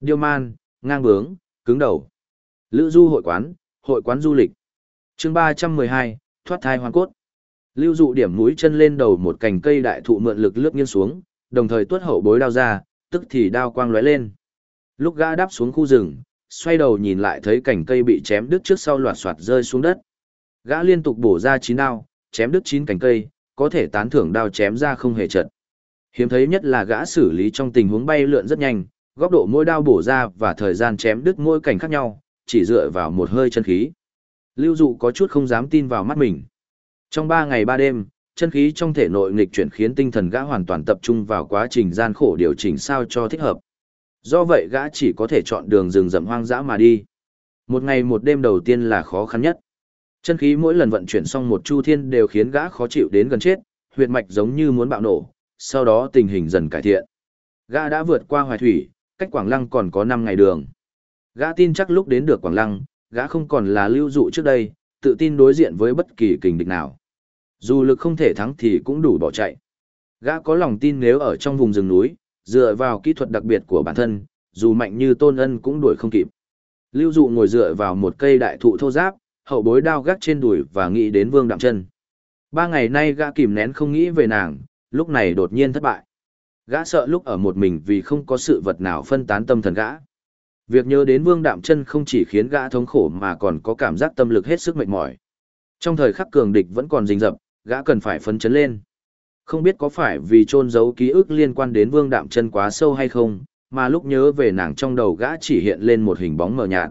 Điêu man, ngang bướng, cứng đầu. Lữ du hội quán, hội quán du lịch. chương 312, thoát thai hoàn cốt. Lưu dụ điểm mũi chân lên đầu một cành cây đại thụ mượn lực lướt nghiêng xuống, đồng thời tuốt hậu bối đao ra, tức thì đao quang lóe lên. Lúc gã đáp xuống khu rừng, xoay đầu nhìn lại thấy cành cây bị chém đứt trước sau loạt soạt rơi xuống đất. Gã liên tục bổ ra chín đao, chém đứt chín cành cây, có thể tán thưởng đao chém ra không hề chật. Hiếm thấy nhất là gã xử lý trong tình huống bay lượn rất nhanh, góc độ mỗi đao bổ ra và thời gian chém đứt mỗi cảnh khác nhau, chỉ dựa vào một hơi chân khí. Lưu dụ có chút không dám tin vào mắt mình. Trong ba ngày ba đêm, chân khí trong thể nội nghịch chuyển khiến tinh thần gã hoàn toàn tập trung vào quá trình gian khổ điều chỉnh sao cho thích hợp. Do vậy gã chỉ có thể chọn đường rừng rậm hoang dã mà đi. Một ngày một đêm đầu tiên là khó khăn nhất. Chân khí mỗi lần vận chuyển xong một chu thiên đều khiến gã khó chịu đến gần chết, huyệt mạch giống như muốn bạo nổ, sau đó tình hình dần cải thiện. Gã đã vượt qua Hoài Thủy, cách Quảng Lăng còn có 5 ngày đường. Gã tin chắc lúc đến được Quảng Lăng, gã không còn là lưu dụ trước đây, tự tin đối diện với bất kỳ kình địch nào. Dù lực không thể thắng thì cũng đủ bỏ chạy. Gã có lòng tin nếu ở trong vùng rừng núi, dựa vào kỹ thuật đặc biệt của bản thân, dù mạnh như tôn ân cũng đuổi không kịp. Lưu dụ ngồi dựa vào một cây đại thụ thô giáp, hậu bối đao gác trên đùi và nghĩ đến vương đạm chân. Ba ngày nay gã kìm nén không nghĩ về nàng, lúc này đột nhiên thất bại. Gã sợ lúc ở một mình vì không có sự vật nào phân tán tâm thần gã. Việc nhớ đến vương đạm chân không chỉ khiến gã thống khổ mà còn có cảm giác tâm lực hết sức mệt mỏi. Trong thời khắc cường địch vẫn còn rình rập, gã cần phải phấn chấn lên. Không biết có phải vì trôn giấu ký ức liên quan đến vương đạm chân quá sâu hay không, mà lúc nhớ về nàng trong đầu gã chỉ hiện lên một hình bóng mờ nhạt.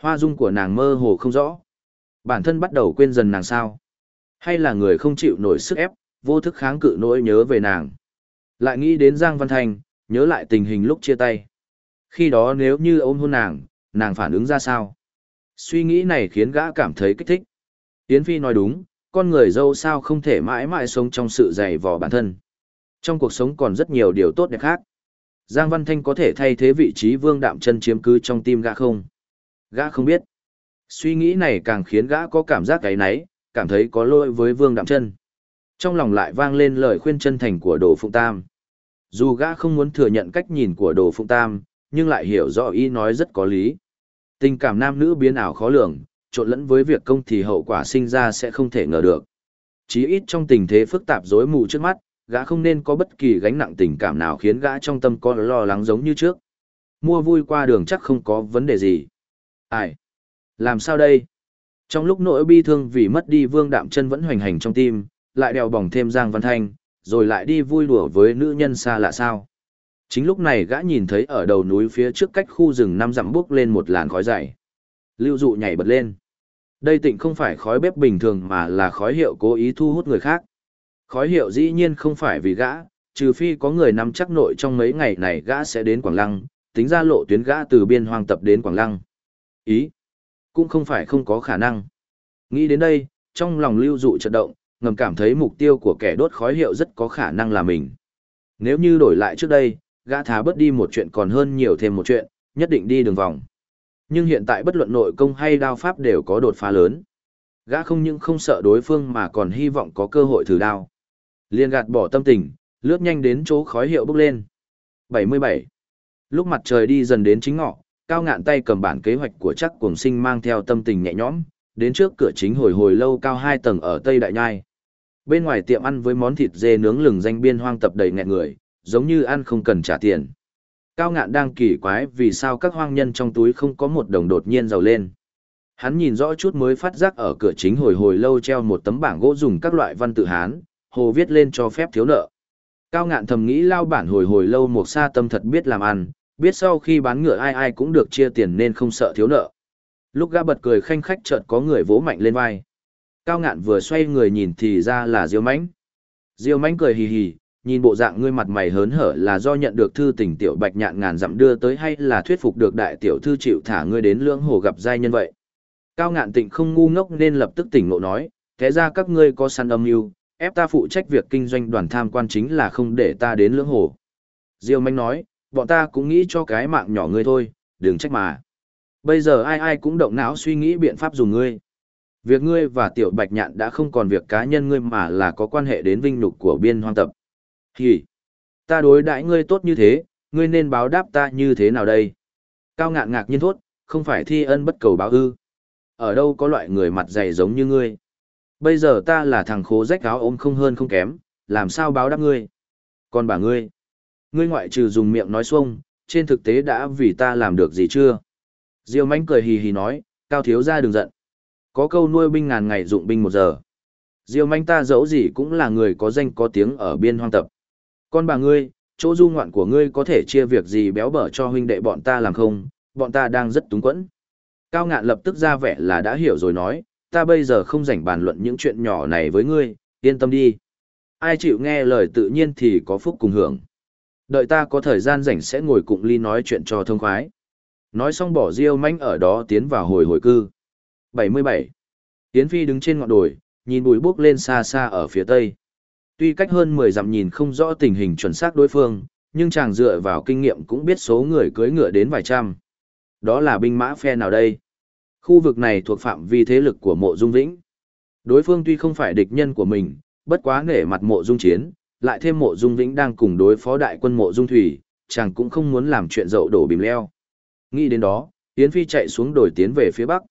Hoa dung của nàng mơ hồ không rõ. Bản thân bắt đầu quên dần nàng sao? Hay là người không chịu nổi sức ép, vô thức kháng cự nỗi nhớ về nàng? Lại nghĩ đến Giang Văn Thành, nhớ lại tình hình lúc chia tay. Khi đó nếu như ôm hôn nàng, nàng phản ứng ra sao? Suy nghĩ này khiến gã cảm thấy kích thích. Yến Phi nói đúng, con người dâu sao không thể mãi mãi sống trong sự dày vò bản thân. Trong cuộc sống còn rất nhiều điều tốt đẹp khác. Giang Văn Thanh có thể thay thế vị trí vương đạm chân chiếm cứ trong tim gã không? Gã không biết. Suy nghĩ này càng khiến gã có cảm giác cái náy, cảm thấy có lỗi với vương đạm chân. Trong lòng lại vang lên lời khuyên chân thành của Đồ Phụng Tam. Dù gã không muốn thừa nhận cách nhìn của Đồ Phụng Tam, nhưng lại hiểu rõ ý nói rất có lý. Tình cảm nam nữ biến ảo khó lường, trộn lẫn với việc công thì hậu quả sinh ra sẽ không thể ngờ được. Chí ít trong tình thế phức tạp rối mù trước mắt, gã không nên có bất kỳ gánh nặng tình cảm nào khiến gã trong tâm có lo lắng giống như trước. Mua vui qua đường chắc không có vấn đề gì. Ai? Làm sao đây? Trong lúc nỗi bi thương vì mất đi vương đạm chân vẫn hoành hành trong tim, lại đèo bỏng thêm Giang Văn Thanh, rồi lại đi vui đùa với nữ nhân xa lạ sao. Chính lúc này gã nhìn thấy ở đầu núi phía trước cách khu rừng năm dặm bước lên một làn khói dày. Lưu dụ nhảy bật lên. Đây tịnh không phải khói bếp bình thường mà là khói hiệu cố ý thu hút người khác. Khói hiệu dĩ nhiên không phải vì gã, trừ phi có người nắm chắc nội trong mấy ngày này gã sẽ đến Quảng Lăng, tính ra lộ tuyến gã từ biên hoang tập đến Quảng Lăng. Ý, cũng không phải không có khả năng. Nghĩ đến đây, trong lòng lưu dụ chợt động, ngầm cảm thấy mục tiêu của kẻ đốt khói hiệu rất có khả năng là mình. Nếu như đổi lại trước đây, gã thá bớt đi một chuyện còn hơn nhiều thêm một chuyện, nhất định đi đường vòng. Nhưng hiện tại bất luận nội công hay đao pháp đều có đột phá lớn. Gã không những không sợ đối phương mà còn hy vọng có cơ hội thử đao. Liên gạt bỏ tâm tình, lướt nhanh đến chỗ khói hiệu bốc lên. 77. Lúc mặt trời đi dần đến chính ngọ, cao ngạn tay cầm bản kế hoạch của chắc cuồng sinh mang theo tâm tình nhẹ nhõm, đến trước cửa chính hồi hồi lâu cao hai tầng ở Tây Đại Nhai. Bên ngoài tiệm ăn với món thịt dê nướng lừng danh biên hoang tập đầy nghẹn người, giống như ăn không cần trả tiền. Cao ngạn đang kỳ quái vì sao các hoang nhân trong túi không có một đồng đột nhiên giàu lên. Hắn nhìn rõ chút mới phát giác ở cửa chính hồi hồi lâu treo một tấm bảng gỗ dùng các loại văn tự Hán, hồ viết lên cho phép thiếu nợ. Cao ngạn thầm nghĩ lao bản hồi hồi lâu một xa tâm thật biết làm ăn, biết sau khi bán ngựa ai ai cũng được chia tiền nên không sợ thiếu nợ. Lúc gã bật cười khanh khách chợt có người vỗ mạnh lên vai. Cao ngạn vừa xoay người nhìn thì ra là Diêu Mãnh. Diêu Mãnh cười hì hì, nhìn bộ dạng ngươi mặt mày hớn hở là do nhận được thư tình tiểu bạch nhạn ngàn dặm đưa tới hay là thuyết phục được đại tiểu thư chịu thả ngươi đến lưỡng hồ gặp giai nhân vậy. Cao ngạn tịnh không ngu ngốc nên lập tức tỉnh ngộ nói, thế ra các ngươi có săn âm mưu ép ta phụ trách việc kinh doanh đoàn tham quan chính là không để ta đến lưỡng hồ. Diêu Manh nói, bọn ta cũng nghĩ cho cái mạng nhỏ ngươi thôi, đừng trách mà. Bây giờ ai ai cũng động não suy nghĩ biện pháp dùng ngươi. Việc ngươi và tiểu bạch nhạn đã không còn việc cá nhân ngươi mà là có quan hệ đến vinh nhục của biên hoang tập. Hỉ! Ta đối đãi ngươi tốt như thế, ngươi nên báo đáp ta như thế nào đây? Cao ngạn ngạc nhiên thốt, không phải thi ân bất cầu báo ư. Ở đâu có loại người mặt dày giống như ngươi. Bây giờ ta là thằng khố rách áo ôm không hơn không kém, làm sao báo đáp ngươi. Còn bà ngươi, ngươi ngoại trừ dùng miệng nói xuông, trên thực tế đã vì ta làm được gì chưa? Diêu mánh cười hì hì nói, cao thiếu ra đừng giận. Có câu nuôi binh ngàn ngày dụng binh một giờ. Diêu manh ta dẫu gì cũng là người có danh có tiếng ở biên hoang tập. Con bà ngươi, chỗ du ngoạn của ngươi có thể chia việc gì béo bở cho huynh đệ bọn ta làm không, bọn ta đang rất túng quẫn. Cao ngạn lập tức ra vẻ là đã hiểu rồi nói, ta bây giờ không rảnh bàn luận những chuyện nhỏ này với ngươi, yên tâm đi. Ai chịu nghe lời tự nhiên thì có phúc cùng hưởng. Đợi ta có thời gian rảnh sẽ ngồi cùng ly nói chuyện cho thông khoái. Nói xong bỏ diêu manh ở đó tiến vào hồi hồi cư. 77. Tiến Phi đứng trên ngọn đồi, nhìn bụi bốc lên xa xa ở phía tây. Tuy cách hơn 10 dặm nhìn không rõ tình hình chuẩn xác đối phương, nhưng chàng dựa vào kinh nghiệm cũng biết số người cưỡi ngựa đến vài trăm. Đó là binh mã phe nào đây? Khu vực này thuộc phạm vi thế lực của mộ dung vĩnh. Đối phương tuy không phải địch nhân của mình, bất quá nể mặt mộ dung chiến, lại thêm mộ dung vĩnh đang cùng đối phó đại quân mộ dung thủy, chàng cũng không muốn làm chuyện dậu đổ bìm leo. Nghĩ đến đó, Yến Phi chạy xuống đồi tiến về phía bắc.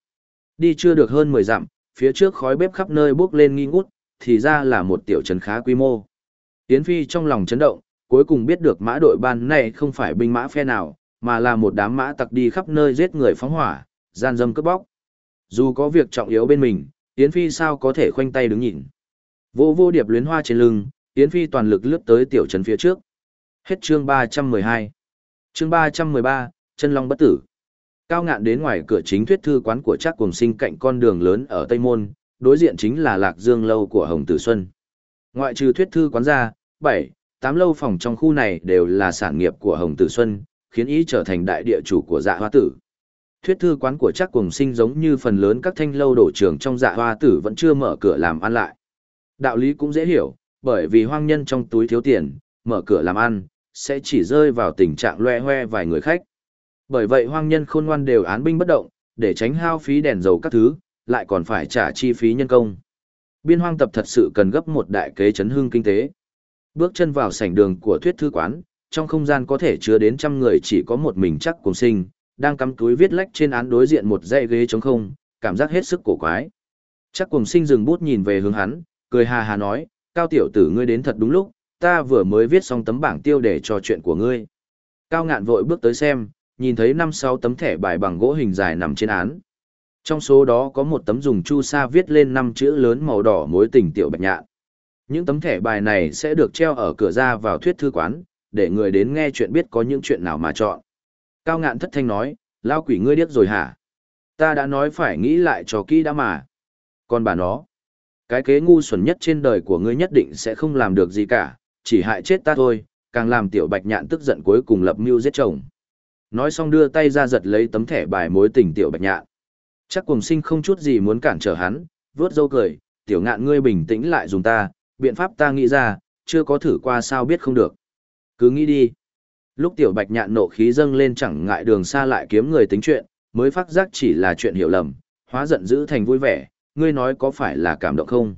Đi chưa được hơn 10 dặm, phía trước khói bếp khắp nơi bốc lên nghi ngút, thì ra là một tiểu trấn khá quy mô. Yến Phi trong lòng chấn động, cuối cùng biết được mã đội ban này không phải binh mã phe nào, mà là một đám mã tặc đi khắp nơi giết người phóng hỏa, gian dâm cướp bóc. Dù có việc trọng yếu bên mình, Yến Phi sao có thể khoanh tay đứng nhìn. Vô vô điệp luyến hoa trên lưng, Yến Phi toàn lực lướt tới tiểu trấn phía trước. Hết chương 312. Chương 313, chân long bất tử. Cao ngạn đến ngoài cửa chính thuyết thư quán của Trác Cuồng Sinh cạnh con đường lớn ở Tây Môn, đối diện chính là Lạc Dương lâu của Hồng Tử Xuân. Ngoại trừ thuyết thư quán ra, 7, 8 lâu phòng trong khu này đều là sản nghiệp của Hồng Tử Xuân, khiến ý trở thành đại địa chủ của Dạ Hoa Tử. Thuyết thư quán của Trác Cuồng Sinh giống như phần lớn các thanh lâu đổ trường trong Dạ Hoa Tử vẫn chưa mở cửa làm ăn lại. Đạo lý cũng dễ hiểu, bởi vì hoang nhân trong túi thiếu tiền, mở cửa làm ăn, sẽ chỉ rơi vào tình trạng loe hoe vài người khách. Bởi vậy hoang nhân khôn ngoan đều án binh bất động, để tránh hao phí đèn dầu các thứ, lại còn phải trả chi phí nhân công. Biên hoang tập thật sự cần gấp một đại kế chấn hương kinh tế. Bước chân vào sảnh đường của thuyết thư quán, trong không gian có thể chứa đến trăm người chỉ có một mình chắc cùng sinh, đang cắm túi viết lách trên án đối diện một dãy ghế trống không, cảm giác hết sức cổ quái. Chắc cùng sinh dừng bút nhìn về hướng hắn, cười hà hà nói, cao tiểu tử ngươi đến thật đúng lúc, ta vừa mới viết xong tấm bảng tiêu đề cho chuyện của ngươi. Cao ngạn vội bước tới xem, nhìn thấy năm sáu tấm thẻ bài bằng gỗ hình dài nằm trên án. Trong số đó có một tấm dùng chu sa viết lên năm chữ lớn màu đỏ mối tình tiểu bạch nhạn. Những tấm thẻ bài này sẽ được treo ở cửa ra vào thuyết thư quán, để người đến nghe chuyện biết có những chuyện nào mà chọn. Cao ngạn thất thanh nói, lao quỷ ngươi điếc rồi hả? Ta đã nói phải nghĩ lại cho kỹ đã mà. Còn bà nó, cái kế ngu xuẩn nhất trên đời của ngươi nhất định sẽ không làm được gì cả, chỉ hại chết ta thôi, càng làm tiểu bạch nhạn tức giận cuối cùng lập mưu giết chồng. Nói xong đưa tay ra giật lấy tấm thẻ bài mối tình tiểu bạch nhạn. Chắc cùng sinh không chút gì muốn cản trở hắn, vớt dâu cười, tiểu ngạn ngươi bình tĩnh lại dùng ta, biện pháp ta nghĩ ra, chưa có thử qua sao biết không được. Cứ nghĩ đi. Lúc tiểu bạch nhạn nộ khí dâng lên chẳng ngại đường xa lại kiếm người tính chuyện, mới phát giác chỉ là chuyện hiểu lầm, hóa giận dữ thành vui vẻ, ngươi nói có phải là cảm động không?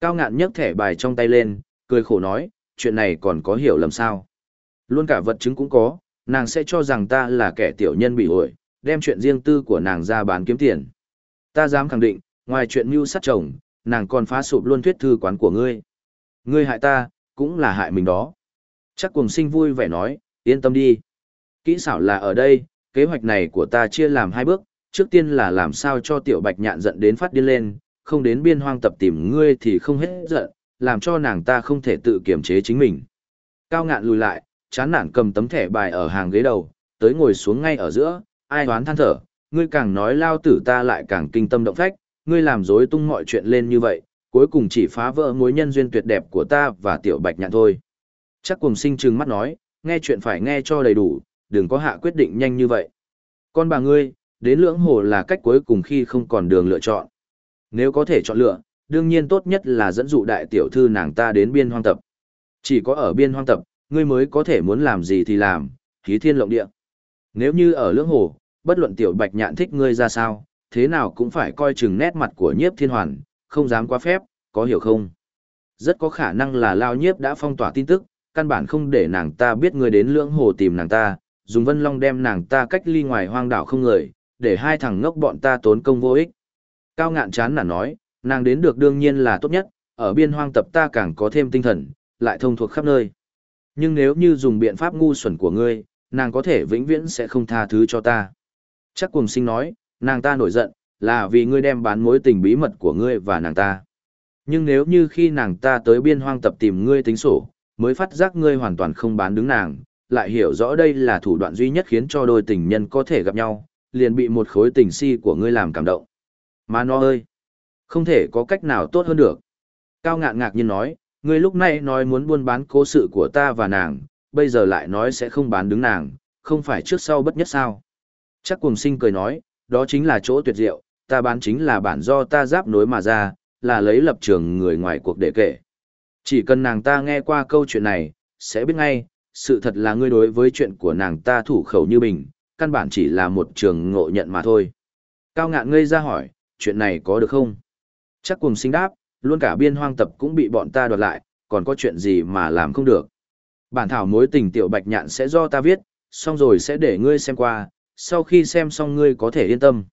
Cao ngạn nhấc thẻ bài trong tay lên, cười khổ nói, chuyện này còn có hiểu lầm sao? Luôn cả vật chứng cũng có, nàng sẽ cho rằng ta là kẻ tiểu nhân bị ổi, đem chuyện riêng tư của nàng ra bán kiếm tiền. Ta dám khẳng định, ngoài chuyện mưu sát chồng, nàng còn phá sụp luôn thuyết thư quán của ngươi. Ngươi hại ta, cũng là hại mình đó. Chắc cùng sinh vui vẻ nói, yên tâm đi. Kỹ xảo là ở đây, kế hoạch này của ta chia làm hai bước, trước tiên là làm sao cho tiểu bạch nhạn giận đến phát điên lên, không đến biên hoang tập tìm ngươi thì không hết giận, làm cho nàng ta không thể tự kiểm chế chính mình. Cao ngạn lùi lại, chán nản cầm tấm thẻ bài ở hàng ghế đầu, tới ngồi xuống ngay ở giữa, ai đoán than thở, ngươi càng nói lao tử ta lại càng kinh tâm động phách, ngươi làm dối tung mọi chuyện lên như vậy, cuối cùng chỉ phá vỡ mối nhân duyên tuyệt đẹp của ta và tiểu bạch nhạn thôi. Chắc cùng sinh trừng mắt nói, nghe chuyện phải nghe cho đầy đủ, đừng có hạ quyết định nhanh như vậy. Con bà ngươi, đến lưỡng hồ là cách cuối cùng khi không còn đường lựa chọn. Nếu có thể chọn lựa, đương nhiên tốt nhất là dẫn dụ đại tiểu thư nàng ta đến biên hoang tập. Chỉ có ở biên hoang tập, ngươi mới có thể muốn làm gì thì làm, khí thiên lộng địa. Nếu như ở lưỡng hồ, bất luận tiểu bạch nhạn thích ngươi ra sao, thế nào cũng phải coi chừng nét mặt của nhiếp thiên hoàn, không dám quá phép, có hiểu không? Rất có khả năng là lao nhiếp đã phong tỏa tin tức, căn bản không để nàng ta biết ngươi đến lưỡng hồ tìm nàng ta, dùng vân long đem nàng ta cách ly ngoài hoang đảo không người, để hai thằng ngốc bọn ta tốn công vô ích. Cao ngạn chán nản nói, nàng đến được đương nhiên là tốt nhất, ở biên hoang tập ta càng có thêm tinh thần, lại thông thuộc khắp nơi. Nhưng nếu như dùng biện pháp ngu xuẩn của ngươi, nàng có thể vĩnh viễn sẽ không tha thứ cho ta. Chắc cùng sinh nói, nàng ta nổi giận, là vì ngươi đem bán mối tình bí mật của ngươi và nàng ta. Nhưng nếu như khi nàng ta tới biên hoang tập tìm ngươi tính sổ, mới phát giác ngươi hoàn toàn không bán đứng nàng, lại hiểu rõ đây là thủ đoạn duy nhất khiến cho đôi tình nhân có thể gặp nhau, liền bị một khối tình si của ngươi làm cảm động. Mà nó ơi, không thể có cách nào tốt hơn được. Cao ngạn ngạc nhiên nói, ngươi lúc này nói muốn buôn bán cố sự của ta và nàng, bây giờ lại nói sẽ không bán đứng nàng, không phải trước sau bất nhất sao. Chắc cùng sinh cười nói, đó chính là chỗ tuyệt diệu, ta bán chính là bản do ta giáp nối mà ra, là lấy lập trường người ngoài cuộc để kể. Chỉ cần nàng ta nghe qua câu chuyện này, sẽ biết ngay, sự thật là ngươi đối với chuyện của nàng ta thủ khẩu như bình, căn bản chỉ là một trường ngộ nhận mà thôi. Cao ngạn ngây ra hỏi, chuyện này có được không? Chắc cùng sinh đáp, luôn cả biên hoang tập cũng bị bọn ta đoạt lại, còn có chuyện gì mà làm không được. Bản thảo mối tình tiểu bạch nhạn sẽ do ta viết, xong rồi sẽ để ngươi xem qua, sau khi xem xong ngươi có thể yên tâm.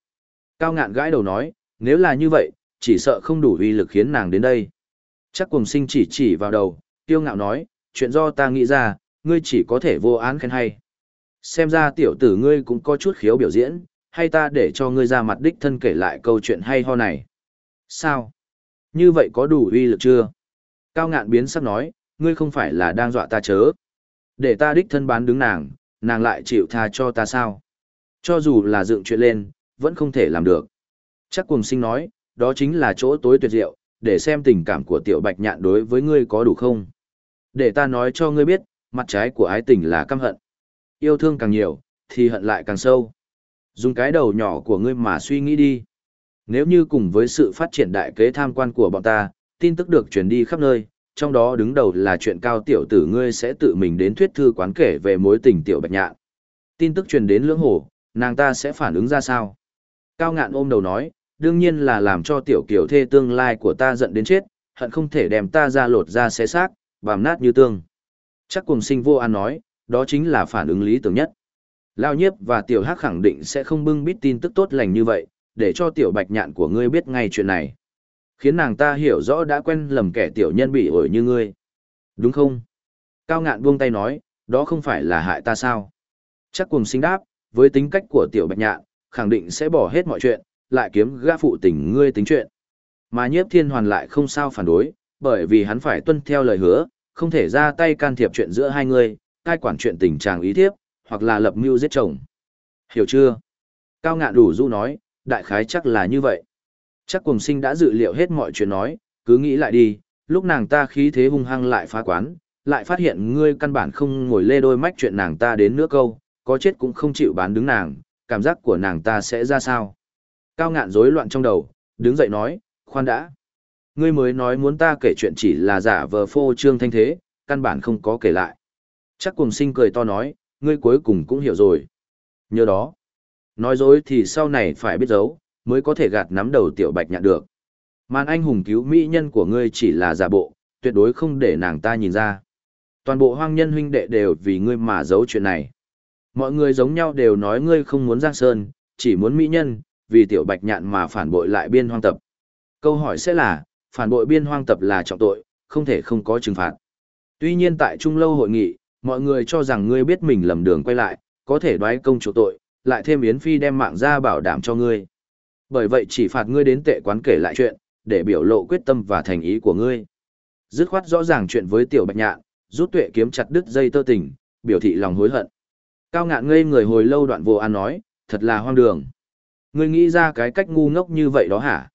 Cao ngạn gãi đầu nói, nếu là như vậy, chỉ sợ không đủ uy lực khiến nàng đến đây. Chắc cùng sinh chỉ chỉ vào đầu, tiêu ngạo nói, chuyện do ta nghĩ ra, ngươi chỉ có thể vô án khen hay. Xem ra tiểu tử ngươi cũng có chút khiếu biểu diễn, hay ta để cho ngươi ra mặt đích thân kể lại câu chuyện hay ho này. Sao? Như vậy có đủ uy lực chưa? Cao ngạn biến sắc nói, ngươi không phải là đang dọa ta chớ. Để ta đích thân bán đứng nàng, nàng lại chịu tha cho ta sao? Cho dù là dựng chuyện lên, vẫn không thể làm được. Chắc cùng sinh nói, đó chính là chỗ tối tuyệt diệu, để xem tình cảm của tiểu bạch nhạn đối với ngươi có đủ không. Để ta nói cho ngươi biết, mặt trái của ái tình là căm hận. Yêu thương càng nhiều, thì hận lại càng sâu. Dùng cái đầu nhỏ của ngươi mà suy nghĩ đi. Nếu như cùng với sự phát triển đại kế tham quan của bọn ta, tin tức được truyền đi khắp nơi, trong đó đứng đầu là chuyện cao tiểu tử ngươi sẽ tự mình đến thuyết thư quán kể về mối tình tiểu bạch nhạn. Tin tức truyền đến lưỡng hồ, nàng ta sẽ phản ứng ra sao? Cao ngạn ôm đầu nói, đương nhiên là làm cho tiểu kiểu thê tương lai của ta giận đến chết, hận không thể đem ta ra lột ra xé xác, bàm nát như tương. Chắc cùng sinh vô an nói, đó chính là phản ứng lý tưởng nhất. Lao nhiếp và tiểu hắc khẳng định sẽ không bưng bít tin tức tốt lành như vậy, để cho tiểu bạch nhạn của ngươi biết ngay chuyện này. Khiến nàng ta hiểu rõ đã quen lầm kẻ tiểu nhân bị ổi như ngươi. Đúng không? Cao ngạn buông tay nói, đó không phải là hại ta sao? Chắc cùng sinh đáp, với tính cách của tiểu bạch nhạn, khẳng định sẽ bỏ hết mọi chuyện, lại kiếm gã phụ tình ngươi tính chuyện. Mà nhiếp thiên hoàn lại không sao phản đối, bởi vì hắn phải tuân theo lời hứa, không thể ra tay can thiệp chuyện giữa hai người, cai quản chuyện tình chàng ý thiếp, hoặc là lập mưu giết chồng. Hiểu chưa? Cao ngạn đủ du nói, đại khái chắc là như vậy. Chắc cùng sinh đã dự liệu hết mọi chuyện nói, cứ nghĩ lại đi, lúc nàng ta khí thế hung hăng lại phá quán, lại phát hiện ngươi căn bản không ngồi lê đôi mách chuyện nàng ta đến nữa câu, có chết cũng không chịu bán đứng nàng, cảm giác của nàng ta sẽ ra sao. Cao ngạn rối loạn trong đầu, đứng dậy nói, khoan đã. Ngươi mới nói muốn ta kể chuyện chỉ là giả vờ phô trương thanh thế, căn bản không có kể lại. Chắc cùng sinh cười to nói, ngươi cuối cùng cũng hiểu rồi. Nhớ đó, nói dối thì sau này phải biết giấu, mới có thể gạt nắm đầu tiểu bạch nhạn được. Màn anh hùng cứu mỹ nhân của ngươi chỉ là giả bộ, tuyệt đối không để nàng ta nhìn ra. Toàn bộ hoang nhân huynh đệ đều vì ngươi mà giấu chuyện này. Mọi người giống nhau đều nói ngươi không muốn Giang Sơn, chỉ muốn mỹ nhân, vì tiểu bạch nhạn mà phản bội lại biên hoang tập. Câu hỏi sẽ là, phản bội biên hoang tập là trọng tội, không thể không có trừng phạt. Tuy nhiên tại Trung Lâu hội nghị, mọi người cho rằng ngươi biết mình lầm đường quay lại, có thể đoái công chủ tội, lại thêm Yến Phi đem mạng ra bảo đảm cho ngươi. Bởi vậy chỉ phạt ngươi đến tệ quán kể lại chuyện, để biểu lộ quyết tâm và thành ý của ngươi. Dứt khoát rõ ràng chuyện với tiểu bạch nhạn, rút tuệ kiếm chặt đứt dây tơ tình, biểu thị lòng hối hận. Cao ngạn ngây người hồi lâu đoạn vô an nói, thật là hoang đường. Ngươi nghĩ ra cái cách ngu ngốc như vậy đó hả?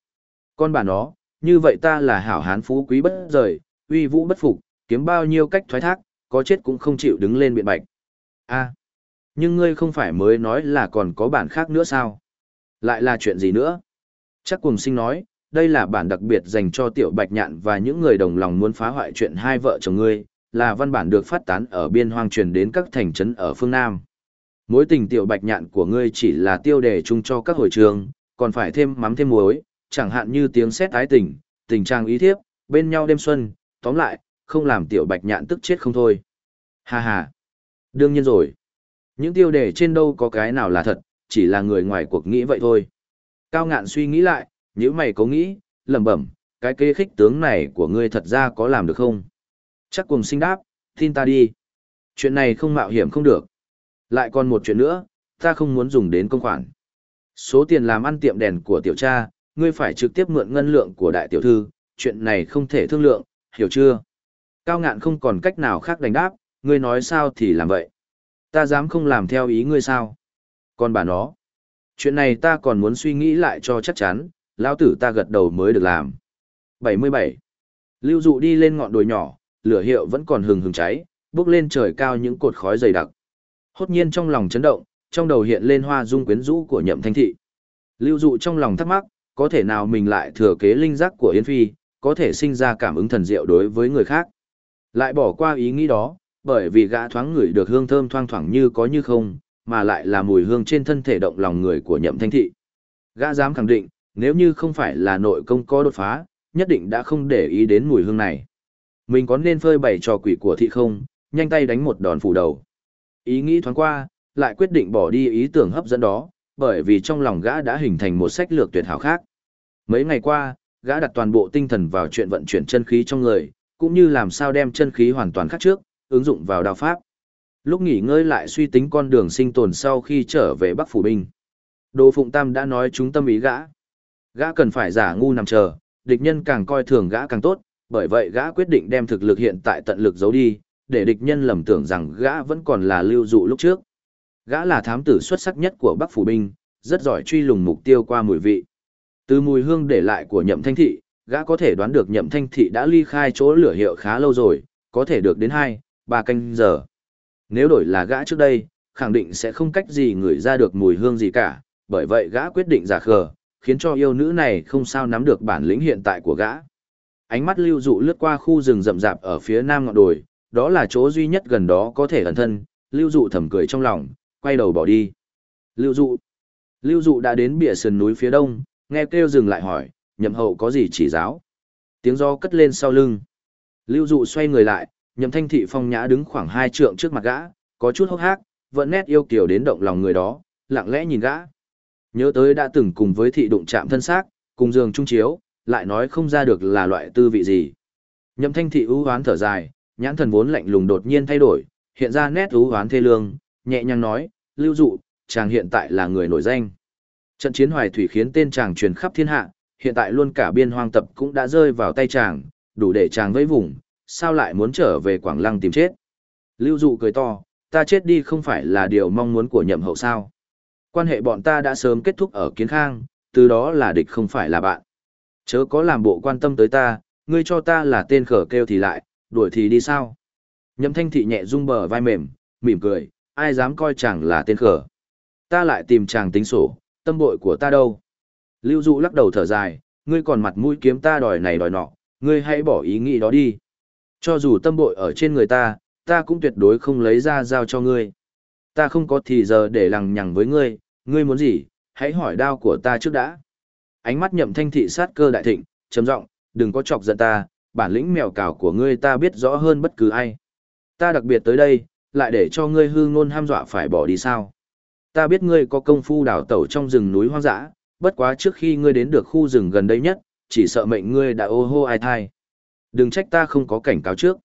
Con bà nó, như vậy ta là hảo hán phú quý bất rời, uy vũ bất phục, kiếm bao nhiêu cách thoái thác, có chết cũng không chịu đứng lên biện bạch. a nhưng ngươi không phải mới nói là còn có bản khác nữa sao? Lại là chuyện gì nữa? Chắc cùng sinh nói, đây là bản đặc biệt dành cho tiểu bạch nhạn và những người đồng lòng muốn phá hoại chuyện hai vợ chồng ngươi, là văn bản được phát tán ở biên hoang truyền đến các thành trấn ở phương Nam. Mối tình tiểu bạch nhạn của ngươi chỉ là tiêu đề chung cho các hồi trường, còn phải thêm mắm thêm muối, chẳng hạn như tiếng xét ái tình, tình trạng ý thiếp, bên nhau đêm xuân, tóm lại, không làm tiểu bạch nhạn tức chết không thôi. ha ha Đương nhiên rồi. Những tiêu đề trên đâu có cái nào là thật, chỉ là người ngoài cuộc nghĩ vậy thôi. Cao ngạn suy nghĩ lại, nếu mày có nghĩ, lẩm bẩm, cái kế khích tướng này của ngươi thật ra có làm được không? Chắc cùng sinh đáp, tin ta đi. Chuyện này không mạo hiểm không được. Lại còn một chuyện nữa, ta không muốn dùng đến công khoản. Số tiền làm ăn tiệm đèn của tiểu cha, ngươi phải trực tiếp mượn ngân lượng của đại tiểu thư, chuyện này không thể thương lượng, hiểu chưa? Cao ngạn không còn cách nào khác đánh đáp, ngươi nói sao thì làm vậy. Ta dám không làm theo ý ngươi sao? Còn bà nó, chuyện này ta còn muốn suy nghĩ lại cho chắc chắn, lão tử ta gật đầu mới được làm. 77. Lưu dụ đi lên ngọn đồi nhỏ, lửa hiệu vẫn còn hừng hừng cháy, bước lên trời cao những cột khói dày đặc. Hốt nhiên trong lòng chấn động, trong đầu hiện lên hoa dung quyến rũ của nhậm thanh thị. Lưu dụ trong lòng thắc mắc, có thể nào mình lại thừa kế linh giác của Yến Phi, có thể sinh ra cảm ứng thần diệu đối với người khác. Lại bỏ qua ý nghĩ đó, bởi vì gã thoáng ngửi được hương thơm thoang thoảng như có như không, mà lại là mùi hương trên thân thể động lòng người của nhậm thanh thị. Gã dám khẳng định, nếu như không phải là nội công có đột phá, nhất định đã không để ý đến mùi hương này. Mình có nên phơi bày trò quỷ của thị không, nhanh tay đánh một đòn phủ đầu. Ý nghĩ thoáng qua, lại quyết định bỏ đi ý tưởng hấp dẫn đó, bởi vì trong lòng gã đã hình thành một sách lược tuyệt hảo khác. Mấy ngày qua, gã đặt toàn bộ tinh thần vào chuyện vận chuyển chân khí trong người, cũng như làm sao đem chân khí hoàn toàn khác trước, ứng dụng vào đào pháp. Lúc nghỉ ngơi lại suy tính con đường sinh tồn sau khi trở về Bắc Phủ Binh. Đồ Phụng Tam đã nói chúng tâm ý gã. Gã cần phải giả ngu nằm chờ, địch nhân càng coi thường gã càng tốt, bởi vậy gã quyết định đem thực lực hiện tại tận lực giấu đi, để địch nhân lầm tưởng rằng gã vẫn còn là lưu dụ lúc trước. Gã là thám tử xuất sắc nhất của Bắc Phủ Binh, rất giỏi truy lùng mục tiêu qua mùi vị. Từ mùi hương để lại của nhậm thanh thị, gã có thể đoán được nhậm thanh thị đã ly khai chỗ lửa hiệu khá lâu rồi, có thể được đến 2, ba canh giờ. Nếu đổi là gã trước đây, khẳng định sẽ không cách gì người ra được mùi hương gì cả, bởi vậy gã quyết định giả khờ, khiến cho yêu nữ này không sao nắm được bản lĩnh hiện tại của gã. Ánh mắt lưu dụ lướt qua khu rừng rậm rạp ở phía nam ngọn đồi, đó là chỗ duy nhất gần đó có thể ẩn thân, lưu dụ thầm cười trong lòng, quay đầu bỏ đi. Lưu dụ. Lưu dụ đã đến bìa sườn núi phía đông, nghe kêu dừng lại hỏi, nhậm hậu có gì chỉ giáo. Tiếng do cất lên sau lưng. Lưu dụ xoay người lại, nhậm thanh thị phong nhã đứng khoảng hai trượng trước mặt gã, có chút hốc hác, vẫn nét yêu kiều đến động lòng người đó, lặng lẽ nhìn gã. Nhớ tới đã từng cùng với thị đụng chạm thân xác, cùng giường trung chiếu, lại nói không ra được là loại tư vị gì. Nhậm thanh thị ưu hoán thở dài, nhãn thần vốn lạnh lùng đột nhiên thay đổi, hiện ra nét ưu hoán thê lương, nhẹ nhàng nói, lưu dụ, chàng hiện tại là người nổi danh. Trận chiến hoài thủy khiến tên chàng truyền khắp thiên hạ, hiện tại luôn cả biên hoang tập cũng đã rơi vào tay chàng, đủ để chàng vẫy vùng, sao lại muốn trở về Quảng Lăng tìm chết. Lưu dụ cười to, ta chết đi không phải là điều mong muốn của nhậm hậu sao. Quan hệ bọn ta đã sớm kết thúc ở kiến khang, từ đó là địch không phải là bạn. Chớ có làm bộ quan tâm tới ta, ngươi cho ta là tên khở kêu thì lại, đuổi thì đi sao. Nhậm thanh thị nhẹ rung bờ vai mềm, mỉm cười, ai dám coi chàng là tên khở. Ta lại tìm chàng tính sổ, tâm bội của ta đâu. Lưu dụ lắc đầu thở dài, ngươi còn mặt mũi kiếm ta đòi này đòi nọ, ngươi hãy bỏ ý nghĩ đó đi. Cho dù tâm bội ở trên người ta, ta cũng tuyệt đối không lấy ra giao cho ngươi. Ta không có thì giờ để lằng nhằng với ngươi, ngươi muốn gì, hãy hỏi đao của ta trước đã. Ánh mắt nhậm thanh thị sát cơ đại thịnh, trầm giọng, đừng có chọc giận ta, bản lĩnh mèo cào của ngươi ta biết rõ hơn bất cứ ai. Ta đặc biệt tới đây, lại để cho ngươi hư ngôn ham dọa phải bỏ đi sao. Ta biết ngươi có công phu đào tẩu trong rừng núi hoang dã, bất quá trước khi ngươi đến được khu rừng gần đây nhất, chỉ sợ mệnh ngươi đã ô hô ai thai. Đừng trách ta không có cảnh cáo trước.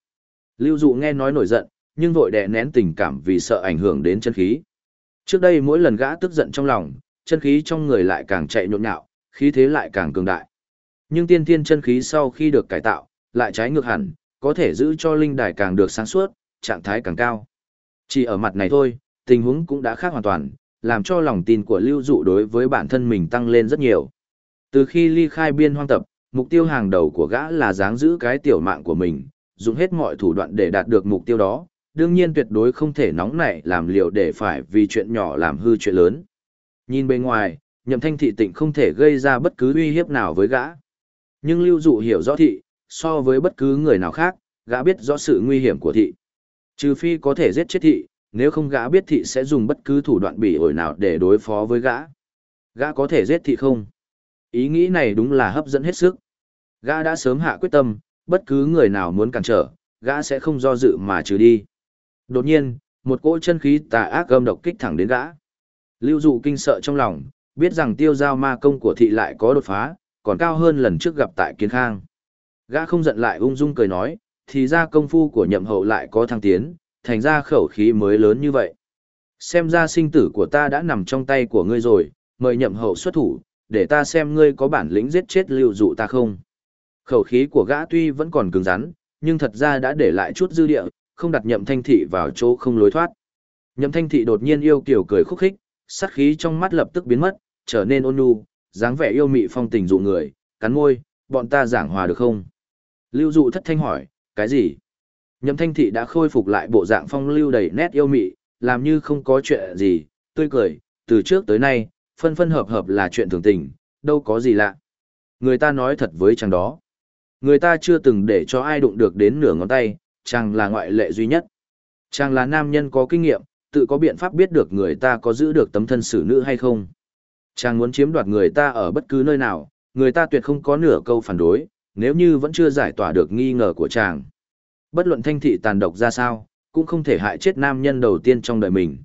Lưu dụ nghe nói nổi giận, nhưng vội đè nén tình cảm vì sợ ảnh hưởng đến chân khí. Trước đây mỗi lần gã tức giận trong lòng, chân khí trong người lại càng chạy nhộn nhạo, khí thế lại càng cường đại. Nhưng tiên thiên chân khí sau khi được cải tạo, lại trái ngược hẳn, có thể giữ cho linh đài càng được sáng suốt, trạng thái càng cao. Chỉ ở mặt này thôi, tình huống cũng đã khác hoàn toàn, làm cho lòng tin của lưu dụ đối với bản thân mình tăng lên rất nhiều. Từ khi ly khai biên hoang tập, mục tiêu hàng đầu của gã là dáng giữ cái tiểu mạng của mình, dùng hết mọi thủ đoạn để đạt được mục tiêu đó, đương nhiên tuyệt đối không thể nóng nảy làm liều để phải vì chuyện nhỏ làm hư chuyện lớn. Nhìn bên ngoài, nhậm thanh thị tịnh không thể gây ra bất cứ uy hiếp nào với gã. Nhưng lưu dụ hiểu rõ thị, so với bất cứ người nào khác, gã biết rõ sự nguy hiểm của thị. Trừ phi có thể giết chết thị, nếu không gã biết thị sẽ dùng bất cứ thủ đoạn bỉ ổi nào để đối phó với gã. Gã có thể giết thị không? Ý nghĩ này đúng là hấp dẫn hết sức. Gã đã sớm hạ quyết tâm, bất cứ người nào muốn cản trở, gã sẽ không do dự mà trừ đi. Đột nhiên, một cỗ chân khí tà ác gâm độc kích thẳng đến gã. Lưu dụ kinh sợ trong lòng, biết rằng tiêu giao ma công của thị lại có đột phá, còn cao hơn lần trước gặp tại kiến khang. Gã không giận lại ung dung cười nói, thì ra công phu của nhậm hậu lại có thăng tiến, thành ra khẩu khí mới lớn như vậy. Xem ra sinh tử của ta đã nằm trong tay của ngươi rồi, mời nhậm hậu xuất thủ, để ta xem ngươi có bản lĩnh giết chết lưu dụ ta không. Khẩu khí của gã tuy vẫn còn cứng rắn, nhưng thật ra đã để lại chút dư địa, không đặt nhậm thanh thị vào chỗ không lối thoát. Nhậm thanh thị đột nhiên yêu kiểu cười khúc khích, sát khí trong mắt lập tức biến mất, trở nên ôn nhu, dáng vẻ yêu mị phong tình dụ người, cắn môi, bọn ta giảng hòa được không? Lưu dụ thất thanh hỏi, cái gì? Nhậm thanh thị đã khôi phục lại bộ dạng phong lưu đầy nét yêu mị, làm như không có chuyện gì, tươi cười, từ trước tới nay, phân phân hợp hợp là chuyện thường tình, đâu có gì lạ. Người ta nói thật với chàng đó. Người ta chưa từng để cho ai đụng được đến nửa ngón tay, chàng là ngoại lệ duy nhất. Chàng là nam nhân có kinh nghiệm, tự có biện pháp biết được người ta có giữ được tấm thân xử nữ hay không. Chàng muốn chiếm đoạt người ta ở bất cứ nơi nào, người ta tuyệt không có nửa câu phản đối, nếu như vẫn chưa giải tỏa được nghi ngờ của chàng. Bất luận thanh thị tàn độc ra sao, cũng không thể hại chết nam nhân đầu tiên trong đời mình.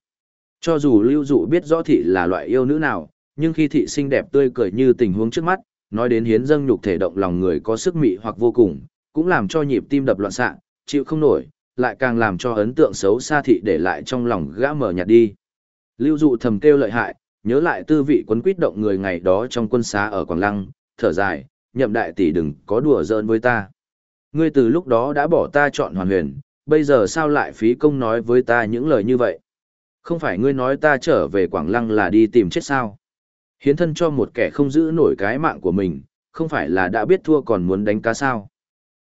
Cho dù lưu dụ biết rõ thị là loại yêu nữ nào, nhưng khi thị xinh đẹp tươi cười như tình huống trước mắt, nói đến hiến dâng nhục thể động lòng người có sức mị hoặc vô cùng, cũng làm cho nhịp tim đập loạn xạ, chịu không nổi, lại càng làm cho ấn tượng xấu xa thị để lại trong lòng gã mở nhạt đi. Lưu dụ thầm kêu lợi hại, nhớ lại tư vị quấn quýt động người ngày đó trong quân xá ở Quảng Lăng, thở dài, nhậm đại tỷ đừng có đùa giỡn với ta. Ngươi từ lúc đó đã bỏ ta chọn hoàn huyền, bây giờ sao lại phí công nói với ta những lời như vậy? Không phải ngươi nói ta trở về Quảng Lăng là đi tìm chết sao? Hiến thân cho một kẻ không giữ nổi cái mạng của mình, không phải là đã biết thua còn muốn đánh cá sao?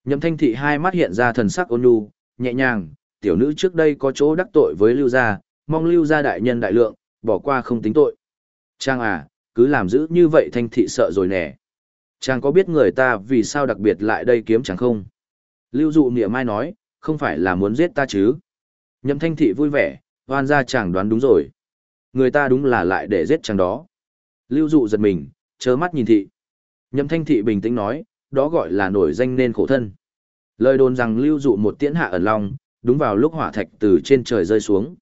Nhậm thanh thị hai mắt hiện ra thần sắc ôn nhu, nhẹ nhàng, tiểu nữ trước đây có chỗ đắc tội với lưu gia, mong lưu gia đại nhân đại lượng, bỏ qua không tính tội. Trang à, cứ làm giữ như vậy thanh thị sợ rồi nè. Chàng có biết người ta vì sao đặc biệt lại đây kiếm chẳng không? Lưu dụ nịa mai nói, không phải là muốn giết ta chứ? Nhậm thanh thị vui vẻ, hoan ra chàng đoán đúng rồi. Người ta đúng là lại để giết chàng đó. Lưu dụ giật mình, chớ mắt nhìn thị. Nhậm thanh thị bình tĩnh nói, đó gọi là nổi danh nên khổ thân. Lời đồn rằng lưu dụ một tiễn hạ ẩn long, đúng vào lúc hỏa thạch từ trên trời rơi xuống.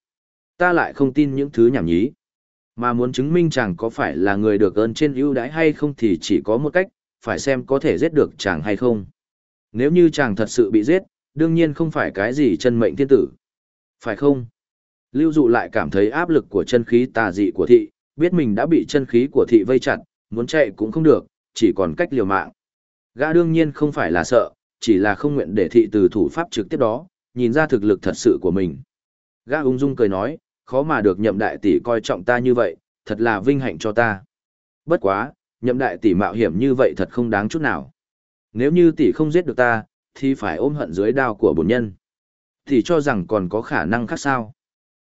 Ta lại không tin những thứ nhảm nhí. Mà muốn chứng minh chàng có phải là người được ơn trên ưu đãi hay không thì chỉ có một cách, phải xem có thể giết được chàng hay không. Nếu như chàng thật sự bị giết, đương nhiên không phải cái gì chân mệnh thiên tử. Phải không? Lưu dụ lại cảm thấy áp lực của chân khí tà dị của thị, biết mình đã bị chân khí của thị vây chặt, muốn chạy cũng không được, chỉ còn cách liều mạng. Gã đương nhiên không phải là sợ, chỉ là không nguyện để thị từ thủ pháp trực tiếp đó, nhìn ra thực lực thật sự của mình. Gã ung dung cười nói, khó mà được nhậm đại tỷ coi trọng ta như vậy, thật là vinh hạnh cho ta. Bất quá, nhậm đại tỷ mạo hiểm như vậy thật không đáng chút nào. Nếu như tỷ không giết được ta, thì phải ôm hận dưới đao của bổn nhân. Tỷ cho rằng còn có khả năng khác sao.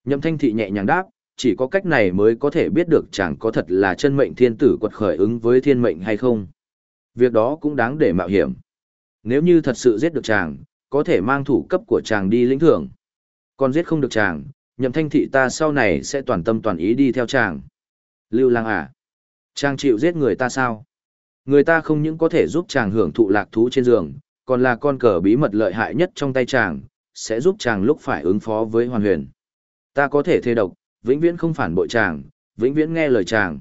Nhậm thanh thị nhẹ nhàng đáp, chỉ có cách này mới có thể biết được chàng có thật là chân mệnh thiên tử quật khởi ứng với thiên mệnh hay không. Việc đó cũng đáng để mạo hiểm. Nếu như thật sự giết được chàng, có thể mang thủ cấp của chàng đi lĩnh thưởng. Còn giết không được chàng, nhậm thanh thị ta sau này sẽ toàn tâm toàn ý đi theo chàng. Lưu lang à? Chàng chịu giết người ta sao? Người ta không những có thể giúp chàng hưởng thụ lạc thú trên giường, còn là con cờ bí mật lợi hại nhất trong tay chàng, sẽ giúp chàng lúc phải ứng phó với hoàn huyền. Ta có thể thê độc, vĩnh viễn không phản bội chàng, vĩnh viễn nghe lời chàng.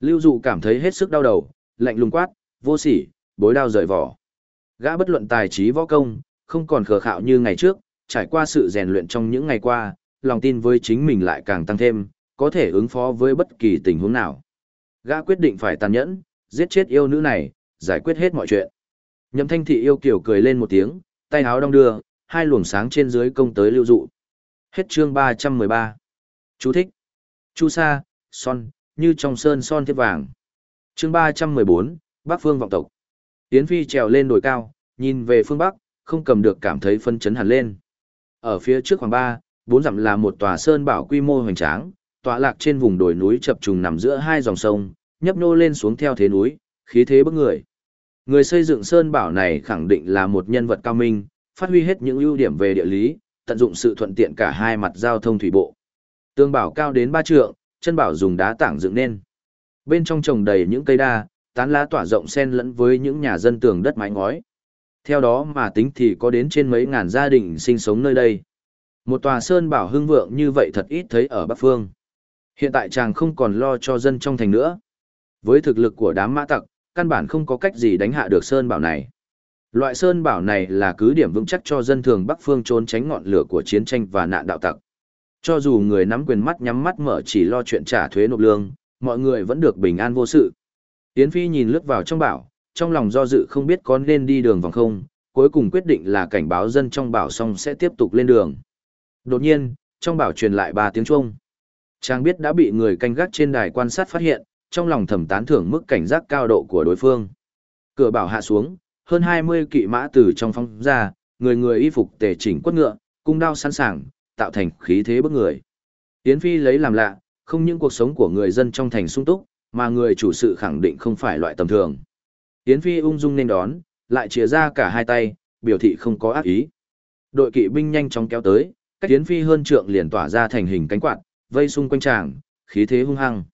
Lưu dụ cảm thấy hết sức đau đầu, lạnh lùng quát, vô sỉ, bối đao rời vỏ. Gã bất luận tài trí võ công, không còn khờ khạo như ngày trước, trải qua sự rèn luyện trong những ngày qua, lòng tin với chính mình lại càng tăng thêm, có thể ứng phó với bất kỳ tình huống nào. Gã quyết định phải tàn nhẫn, giết chết yêu nữ này, giải quyết hết mọi chuyện. Nhậm thanh thị yêu kiểu cười lên một tiếng, tay áo đong đưa, hai luồng sáng trên dưới công tới lưu dụ. Hết chương 313. Chú thích. Chu sa, son, như trong sơn son thiết vàng. Chương 314, Bắc Phương vọng tộc. Tiến Phi trèo lên đồi cao, nhìn về phương Bắc, không cầm được cảm thấy phân chấn hẳn lên. Ở phía trước khoảng 3, 4 dặm là một tòa sơn bảo quy mô hoành tráng, tọa lạc trên vùng đồi núi chập trùng nằm giữa hai dòng sông, nhấp nô lên xuống theo thế núi, khí thế bức người. Người xây dựng sơn bảo này khẳng định là một nhân vật cao minh, phát huy hết những ưu điểm về địa lý, tận dụng sự thuận tiện cả hai mặt giao thông thủy bộ. Tương bảo cao đến ba trượng, chân bảo dùng đá tảng dựng nên. Bên trong trồng đầy những cây đa, tán lá tỏa rộng xen lẫn với những nhà dân tường đất mái ngói. Theo đó mà tính thì có đến trên mấy ngàn gia đình sinh sống nơi đây. Một tòa sơn bảo hưng vượng như vậy thật ít thấy ở Bắc Phương. Hiện tại chàng không còn lo cho dân trong thành nữa. Với thực lực của đám mã tặc, căn bản không có cách gì đánh hạ được sơn bảo này. Loại sơn bảo này là cứ điểm vững chắc cho dân thường Bắc Phương trốn tránh ngọn lửa của chiến tranh và nạn đạo tặc. Cho dù người nắm quyền mắt nhắm mắt mở chỉ lo chuyện trả thuế nộp lương, mọi người vẫn được bình an vô sự. Yến Phi nhìn lướt vào trong bảo, trong lòng do dự không biết có nên đi đường vòng không, cuối cùng quyết định là cảnh báo dân trong bảo xong sẽ tiếp tục lên đường. Đột nhiên, trong bảo truyền lại ba tiếng chuông. Trang biết đã bị người canh gác trên đài quan sát phát hiện, trong lòng thầm tán thưởng mức cảnh giác cao độ của đối phương. Cửa bảo hạ xuống, hơn 20 kỵ mã từ trong phong ra, người người y phục tề chỉnh quất ngựa, cung đao sẵn sàng, tạo thành khí thế bức người. Yến Phi lấy làm lạ, không những cuộc sống của người dân trong thành sung túc, mà người chủ sự khẳng định không phải loại tầm thường. Yến Phi ung dung nên đón, lại chia ra cả hai tay, biểu thị không có ác ý. Đội kỵ binh nhanh chóng kéo tới, cách Yến Phi hơn trượng liền tỏa ra thành hình cánh quạt, vây xung quanh tràng, khí thế hung hăng.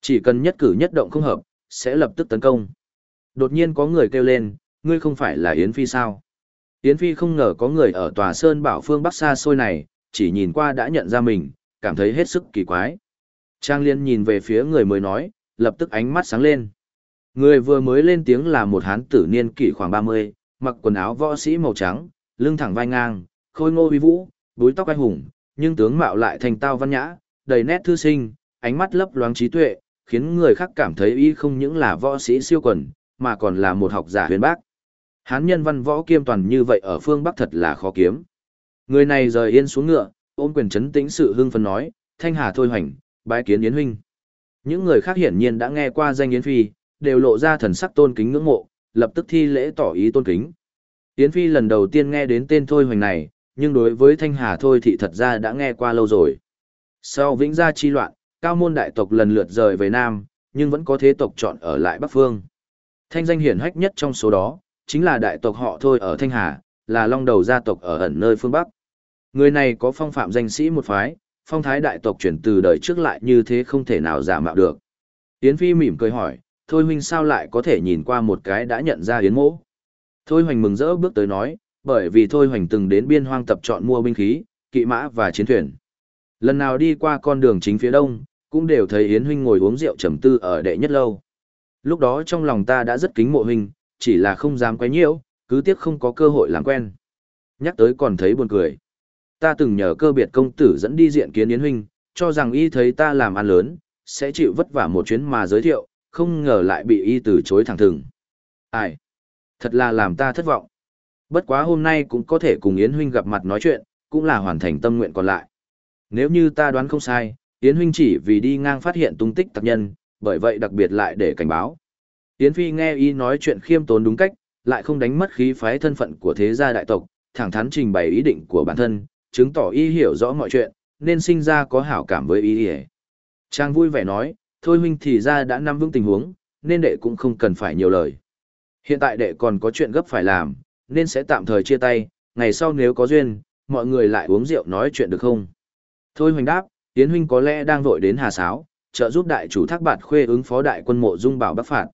Chỉ cần nhất cử nhất động không hợp, sẽ lập tức tấn công. Đột nhiên có người kêu lên, ngươi không phải là Yến Phi sao? Yến Phi không ngờ có người ở tòa sơn bảo phương Bắc xa xôi này, chỉ nhìn qua đã nhận ra mình, cảm thấy hết sức kỳ quái. Trang Liên nhìn về phía người mới nói, lập tức ánh mắt sáng lên. Người vừa mới lên tiếng là một hán tử niên kỷ khoảng 30, mặc quần áo võ sĩ màu trắng, lưng thẳng vai ngang, khôi ngô uy vũ, búi tóc anh hùng, nhưng tướng mạo lại thành tao văn nhã, đầy nét thư sinh, ánh mắt lấp loáng trí tuệ, khiến người khác cảm thấy y không những là võ sĩ siêu quần, mà còn là một học giả huyền bác. Hán nhân văn võ kiêm toàn như vậy ở phương Bắc thật là khó kiếm. Người này rời yên xuống ngựa, ôm quyền chấn tĩnh sự hưng phấn nói, Thanh Hà thôi hoành, bái kiến Yến huynh. Những người khác hiển nhiên đã nghe qua danh Yến Phi, đều lộ ra thần sắc tôn kính ngưỡng mộ, lập tức thi lễ tỏ ý tôn kính. Yến Phi lần đầu tiên nghe đến tên thôi hoành này, nhưng đối với Thanh Hà thôi thì thật ra đã nghe qua lâu rồi. Sau Vĩnh Gia chi loạn, cao môn đại tộc lần lượt rời về Nam, nhưng vẫn có thế tộc chọn ở lại Bắc Phương. Thanh danh hiển hách nhất trong số đó, chính là đại tộc họ thôi ở Thanh Hà, là long đầu gia tộc ở ẩn nơi phương Bắc. Người này có phong phạm danh sĩ một phái, phong thái đại tộc chuyển từ đời trước lại như thế không thể nào giả mạo được. Yến Phi mỉm cười hỏi, Thôi huynh sao lại có thể nhìn qua một cái đã nhận ra Yến mỗ? Thôi hoành mừng rỡ bước tới nói, bởi vì Thôi hoành từng đến biên hoang tập chọn mua binh khí, kỵ mã và chiến thuyền. Lần nào đi qua con đường chính phía đông, cũng đều thấy Yến huynh ngồi uống rượu trầm tư ở đệ nhất lâu. Lúc đó trong lòng ta đã rất kính mộ huynh, chỉ là không dám quấy nhiễu, cứ tiếc không có cơ hội làm quen. Nhắc tới còn thấy buồn cười. Ta từng nhờ cơ biệt công tử dẫn đi diện kiến Yến huynh, cho rằng y thấy ta làm ăn lớn, sẽ chịu vất vả một chuyến mà giới thiệu, không ngờ lại bị y từ chối thẳng thừng. Ai? Thật là làm ta thất vọng. Bất quá hôm nay cũng có thể cùng Yến huynh gặp mặt nói chuyện, cũng là hoàn thành tâm nguyện còn lại. Nếu như ta đoán không sai, Yến huynh chỉ vì đi ngang phát hiện tung tích tặc nhân, bởi vậy đặc biệt lại để cảnh báo. Yến Phi nghe y nói chuyện khiêm tốn đúng cách, lại không đánh mất khí phái thân phận của thế gia đại tộc, thẳng thắn trình bày ý định của bản thân, chứng tỏ y hiểu rõ mọi chuyện, nên sinh ra có hảo cảm với y. Trang vui vẻ nói, thôi huynh thì ra đã nắm vững tình huống, nên đệ cũng không cần phải nhiều lời. Hiện tại đệ còn có chuyện gấp phải làm, nên sẽ tạm thời chia tay, ngày sau nếu có duyên, mọi người lại uống rượu nói chuyện được không? Thôi huynh đáp, Yến huynh có lẽ đang vội đến Hà Sáo, trợ giúp đại chủ thác bạt khuê ứng phó đại quân mộ dung bảo bắc phạt.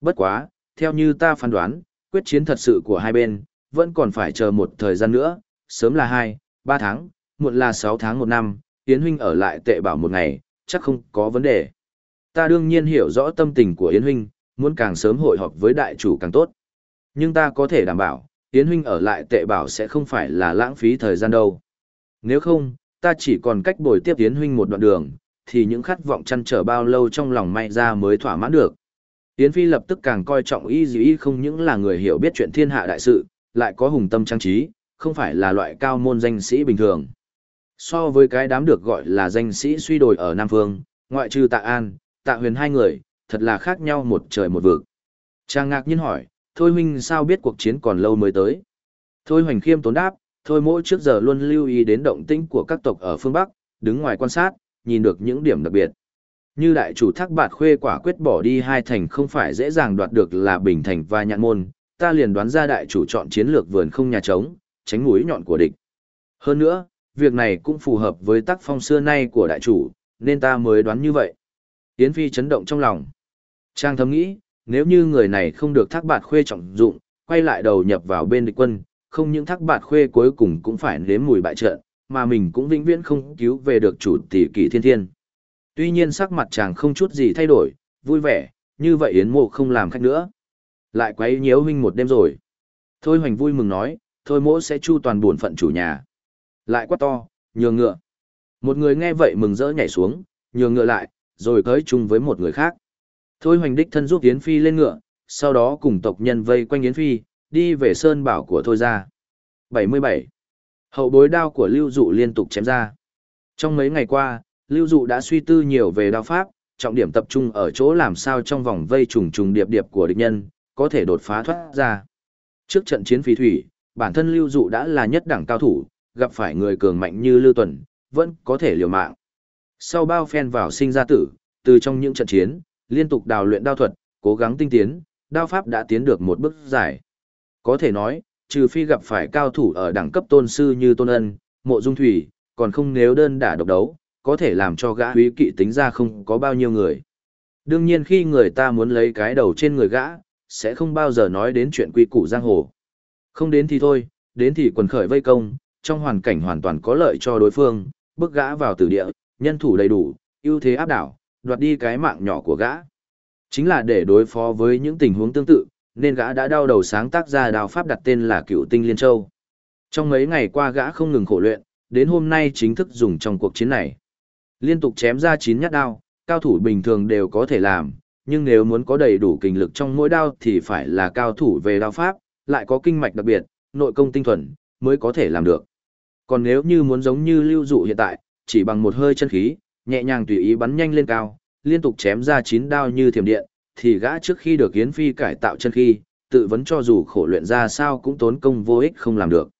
Bất quá, theo như ta phán đoán, quyết chiến thật sự của hai bên, vẫn còn phải chờ một thời gian nữa, sớm là hai, ba tháng, muộn là sáu tháng một năm, Yến huynh ở lại tệ bảo một ngày, chắc không có vấn đề. Ta đương nhiên hiểu rõ tâm tình của Yến huynh, muốn càng sớm hội họp với đại chủ càng tốt. Nhưng ta có thể đảm bảo, Yến huynh ở lại tệ bảo sẽ không phải là lãng phí thời gian đâu. Nếu không, ta chỉ còn cách bồi tiếp Yến huynh một đoạn đường, thì những khát vọng chăn trở bao lâu trong lòng may ra mới thỏa mãn được. Yến Phi lập tức càng coi trọng y dĩ không những là người hiểu biết chuyện thiên hạ đại sự, lại có hùng tâm trang trí, không phải là loại cao môn danh sĩ bình thường. So với cái đám được gọi là danh sĩ suy đồi ở Nam Phương, ngoại trừ tạ an, tạ huyền hai người, thật là khác nhau một trời một vực. Trang ngạc nhiên hỏi, Thôi huynh sao biết cuộc chiến còn lâu mới tới? Thôi hoành khiêm tốn đáp, Thôi mỗi trước giờ luôn lưu ý đến động tĩnh của các tộc ở phương Bắc, đứng ngoài quan sát, nhìn được những điểm đặc biệt. Như đại chủ thác bạt khuê quả quyết bỏ đi hai thành không phải dễ dàng đoạt được là bình thành và nhạn môn, ta liền đoán ra đại chủ chọn chiến lược vườn không nhà trống, tránh mũi nhọn của địch. Hơn nữa, việc này cũng phù hợp với tác phong xưa nay của đại chủ, nên ta mới đoán như vậy. Yến Phi chấn động trong lòng. Trang thầm nghĩ, nếu như người này không được thác bạt khuê trọng dụng, quay lại đầu nhập vào bên địch quân, không những thác bạt khuê cuối cùng cũng phải nếm mùi bại trận, mà mình cũng vĩnh viễn không cứu về được chủ tỷ kỷ thiên thiên. Tuy nhiên sắc mặt chàng không chút gì thay đổi, vui vẻ, như vậy Yến Mộ không làm khách nữa. Lại quấy nhiễu huynh một đêm rồi. Thôi hoành vui mừng nói, thôi mỗ sẽ chu toàn buồn phận chủ nhà. Lại quát to, nhường ngựa. Một người nghe vậy mừng rỡ nhảy xuống, nhường ngựa lại, rồi cưới chung với một người khác. Thôi hoành đích thân giúp Yến Phi lên ngựa, sau đó cùng tộc nhân vây quanh Yến Phi, đi về sơn bảo của Thôi ra. 77. Hậu bối đao của Lưu Dụ liên tục chém ra. Trong mấy ngày qua, Lưu Dụ đã suy tư nhiều về đao pháp, trọng điểm tập trung ở chỗ làm sao trong vòng vây trùng trùng điệp điệp của địch nhân, có thể đột phá thoát ra. Trước trận chiến phí thủy, bản thân Lưu Dụ đã là nhất đẳng cao thủ, gặp phải người cường mạnh như Lưu Tuần, vẫn có thể liều mạng. Sau bao phen vào sinh ra tử, từ trong những trận chiến, liên tục đào luyện đao thuật, cố gắng tinh tiến, đao pháp đã tiến được một bước dài. Có thể nói, trừ phi gặp phải cao thủ ở đẳng cấp tôn sư như Tôn Ân, Mộ Dung Thủy, còn không nếu đơn đả độc đấu, có thể làm cho gã húy kỵ tính ra không có bao nhiêu người. Đương nhiên khi người ta muốn lấy cái đầu trên người gã, sẽ không bao giờ nói đến chuyện quy củ giang hồ. Không đến thì thôi, đến thì quần khởi vây công, trong hoàn cảnh hoàn toàn có lợi cho đối phương, bước gã vào tử địa, nhân thủ đầy đủ, ưu thế áp đảo, đoạt đi cái mạng nhỏ của gã. Chính là để đối phó với những tình huống tương tự, nên gã đã đau đầu sáng tác ra đào pháp đặt tên là Cựu Tinh Liên Châu. Trong mấy ngày qua gã không ngừng khổ luyện, đến hôm nay chính thức dùng trong cuộc chiến này. Liên tục chém ra 9 nhát đao, cao thủ bình thường đều có thể làm, nhưng nếu muốn có đầy đủ kinh lực trong mỗi đao thì phải là cao thủ về đao pháp, lại có kinh mạch đặc biệt, nội công tinh thuần, mới có thể làm được. Còn nếu như muốn giống như lưu dụ hiện tại, chỉ bằng một hơi chân khí, nhẹ nhàng tùy ý bắn nhanh lên cao, liên tục chém ra 9 đao như thiểm điện, thì gã trước khi được Yến Phi cải tạo chân khí, tự vấn cho dù khổ luyện ra sao cũng tốn công vô ích không làm được.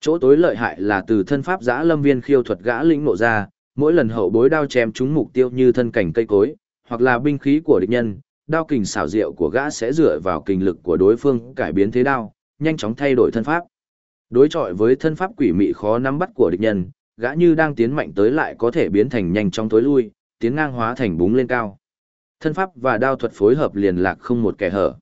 Chỗ tối lợi hại là từ thân pháp giã lâm viên khiêu thuật gã lĩnh nộ ra, mỗi lần hậu bối đao chém trúng mục tiêu như thân cảnh cây cối, hoặc là binh khí của địch nhân, đao kình xảo diệu của gã sẽ dựa vào kình lực của đối phương cải biến thế đao, nhanh chóng thay đổi thân pháp. Đối chọi với thân pháp quỷ mị khó nắm bắt của địch nhân, gã như đang tiến mạnh tới lại có thể biến thành nhanh chóng tối lui, tiến ngang hóa thành búng lên cao. Thân pháp và đao thuật phối hợp liền lạc không một kẻ hở.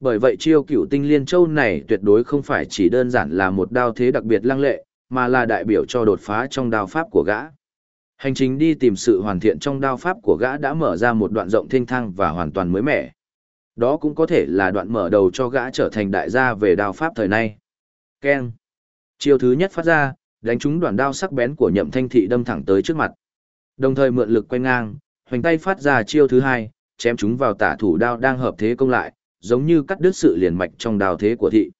Bởi vậy chiêu cửu tinh liên châu này tuyệt đối không phải chỉ đơn giản là một đao thế đặc biệt lăng lệ, mà là đại biểu cho đột phá trong đao pháp của gã. Hành trình đi tìm sự hoàn thiện trong đao pháp của gã đã mở ra một đoạn rộng thênh thang và hoàn toàn mới mẻ. Đó cũng có thể là đoạn mở đầu cho gã trở thành đại gia về đao pháp thời nay. Keng. Chiêu thứ nhất phát ra, đánh trúng đoạn đao sắc bén của nhậm thanh thị đâm thẳng tới trước mặt. Đồng thời mượn lực quay ngang, hoành tay phát ra chiêu thứ hai, chém chúng vào tả thủ đao đang hợp thế công lại, giống như cắt đứt sự liền mạch trong đao thế của thị.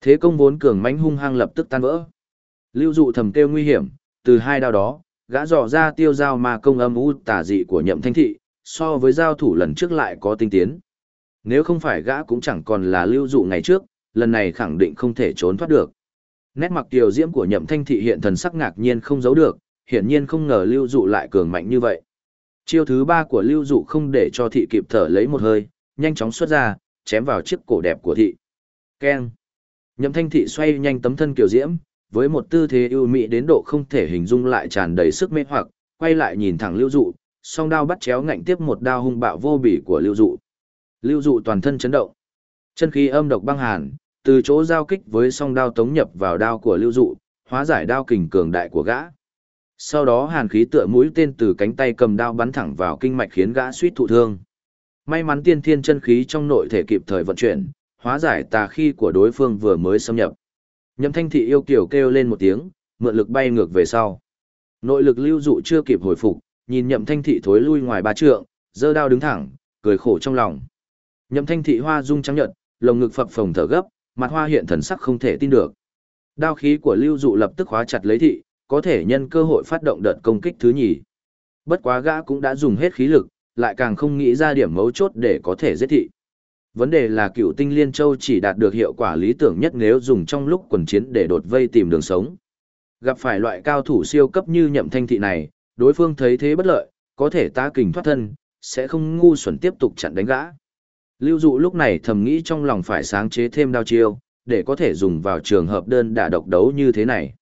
Thế công vốn cường mãnh hung hăng lập tức tan vỡ. Lưu dụ thầm kêu nguy hiểm, từ hai đao đó, gã dò ra tiêu giao ma công âm u tả dị của nhậm thanh thị, so với giao thủ lần trước lại có tinh tiến. Nếu không phải gã cũng chẳng còn là lưu dụ ngày trước, lần này khẳng định không thể trốn thoát được. Nét mặt kiều diễm của nhậm thanh thị hiện thần sắc ngạc nhiên không giấu được, hiển nhiên không ngờ lưu dụ lại cường mạnh như vậy. Chiêu thứ ba của lưu dụ không để cho thị kịp thở lấy một hơi, nhanh chóng xuất ra, chém vào chiếc cổ đẹp của thị. Keng. Nhậm thanh thị xoay nhanh tấm thân kiều diễm, với một tư thế ưu mỹ đến độ không thể hình dung lại tràn đầy sức mê hoặc, quay lại nhìn thẳng lưu dụ, song đao bắt chéo ngạnh tiếp một đao hung bạo vô bỉ của lưu dụ. Lưu dụ toàn thân chấn động. Chân khí âm độc băng hàn, từ chỗ giao kích với song đao tống nhập vào đao của lưu dụ, hóa giải đao kình cường đại của gã. Sau đó hàn khí tựa mũi tên từ cánh tay cầm đao bắn thẳng vào kinh mạch khiến gã suýt thụ thương. May mắn tiên thiên chân khí trong nội thể kịp thời vận chuyển, hóa giải tà khí của đối phương vừa mới xâm nhập. Nhậm thanh thị yêu kiểu kêu lên một tiếng, mượn lực bay ngược về sau. Nội lực lưu dụ chưa kịp hồi phục, nhìn nhậm thanh thị thối lui ngoài ba trượng, giơ đao đứng thẳng, cười khổ trong lòng. Nhậm thanh thị hoa dung trắng nhợt, lồng ngực phập phồng thở gấp, mặt hoa hiện thần sắc không thể tin được. Đao khí của lưu dụ lập tức khóa chặt lấy thị, có thể nhân cơ hội phát động đợt công kích thứ nhì. Bất quá gã cũng đã dùng hết khí lực, lại càng không nghĩ ra điểm mấu chốt để có thể giết thị. Vấn đề là cựu tinh liên châu chỉ đạt được hiệu quả lý tưởng nhất nếu dùng trong lúc quần chiến để đột vây tìm đường sống. Gặp phải loại cao thủ siêu cấp như nhậm thanh thị này, đối phương thấy thế bất lợi, có thể ta kình thoát thân, sẽ không ngu xuẩn tiếp tục chặn đánh gã. Lưu dụ lúc này thầm nghĩ trong lòng phải sáng chế thêm đao chiêu, để có thể dùng vào trường hợp đơn đả độc đấu như thế này.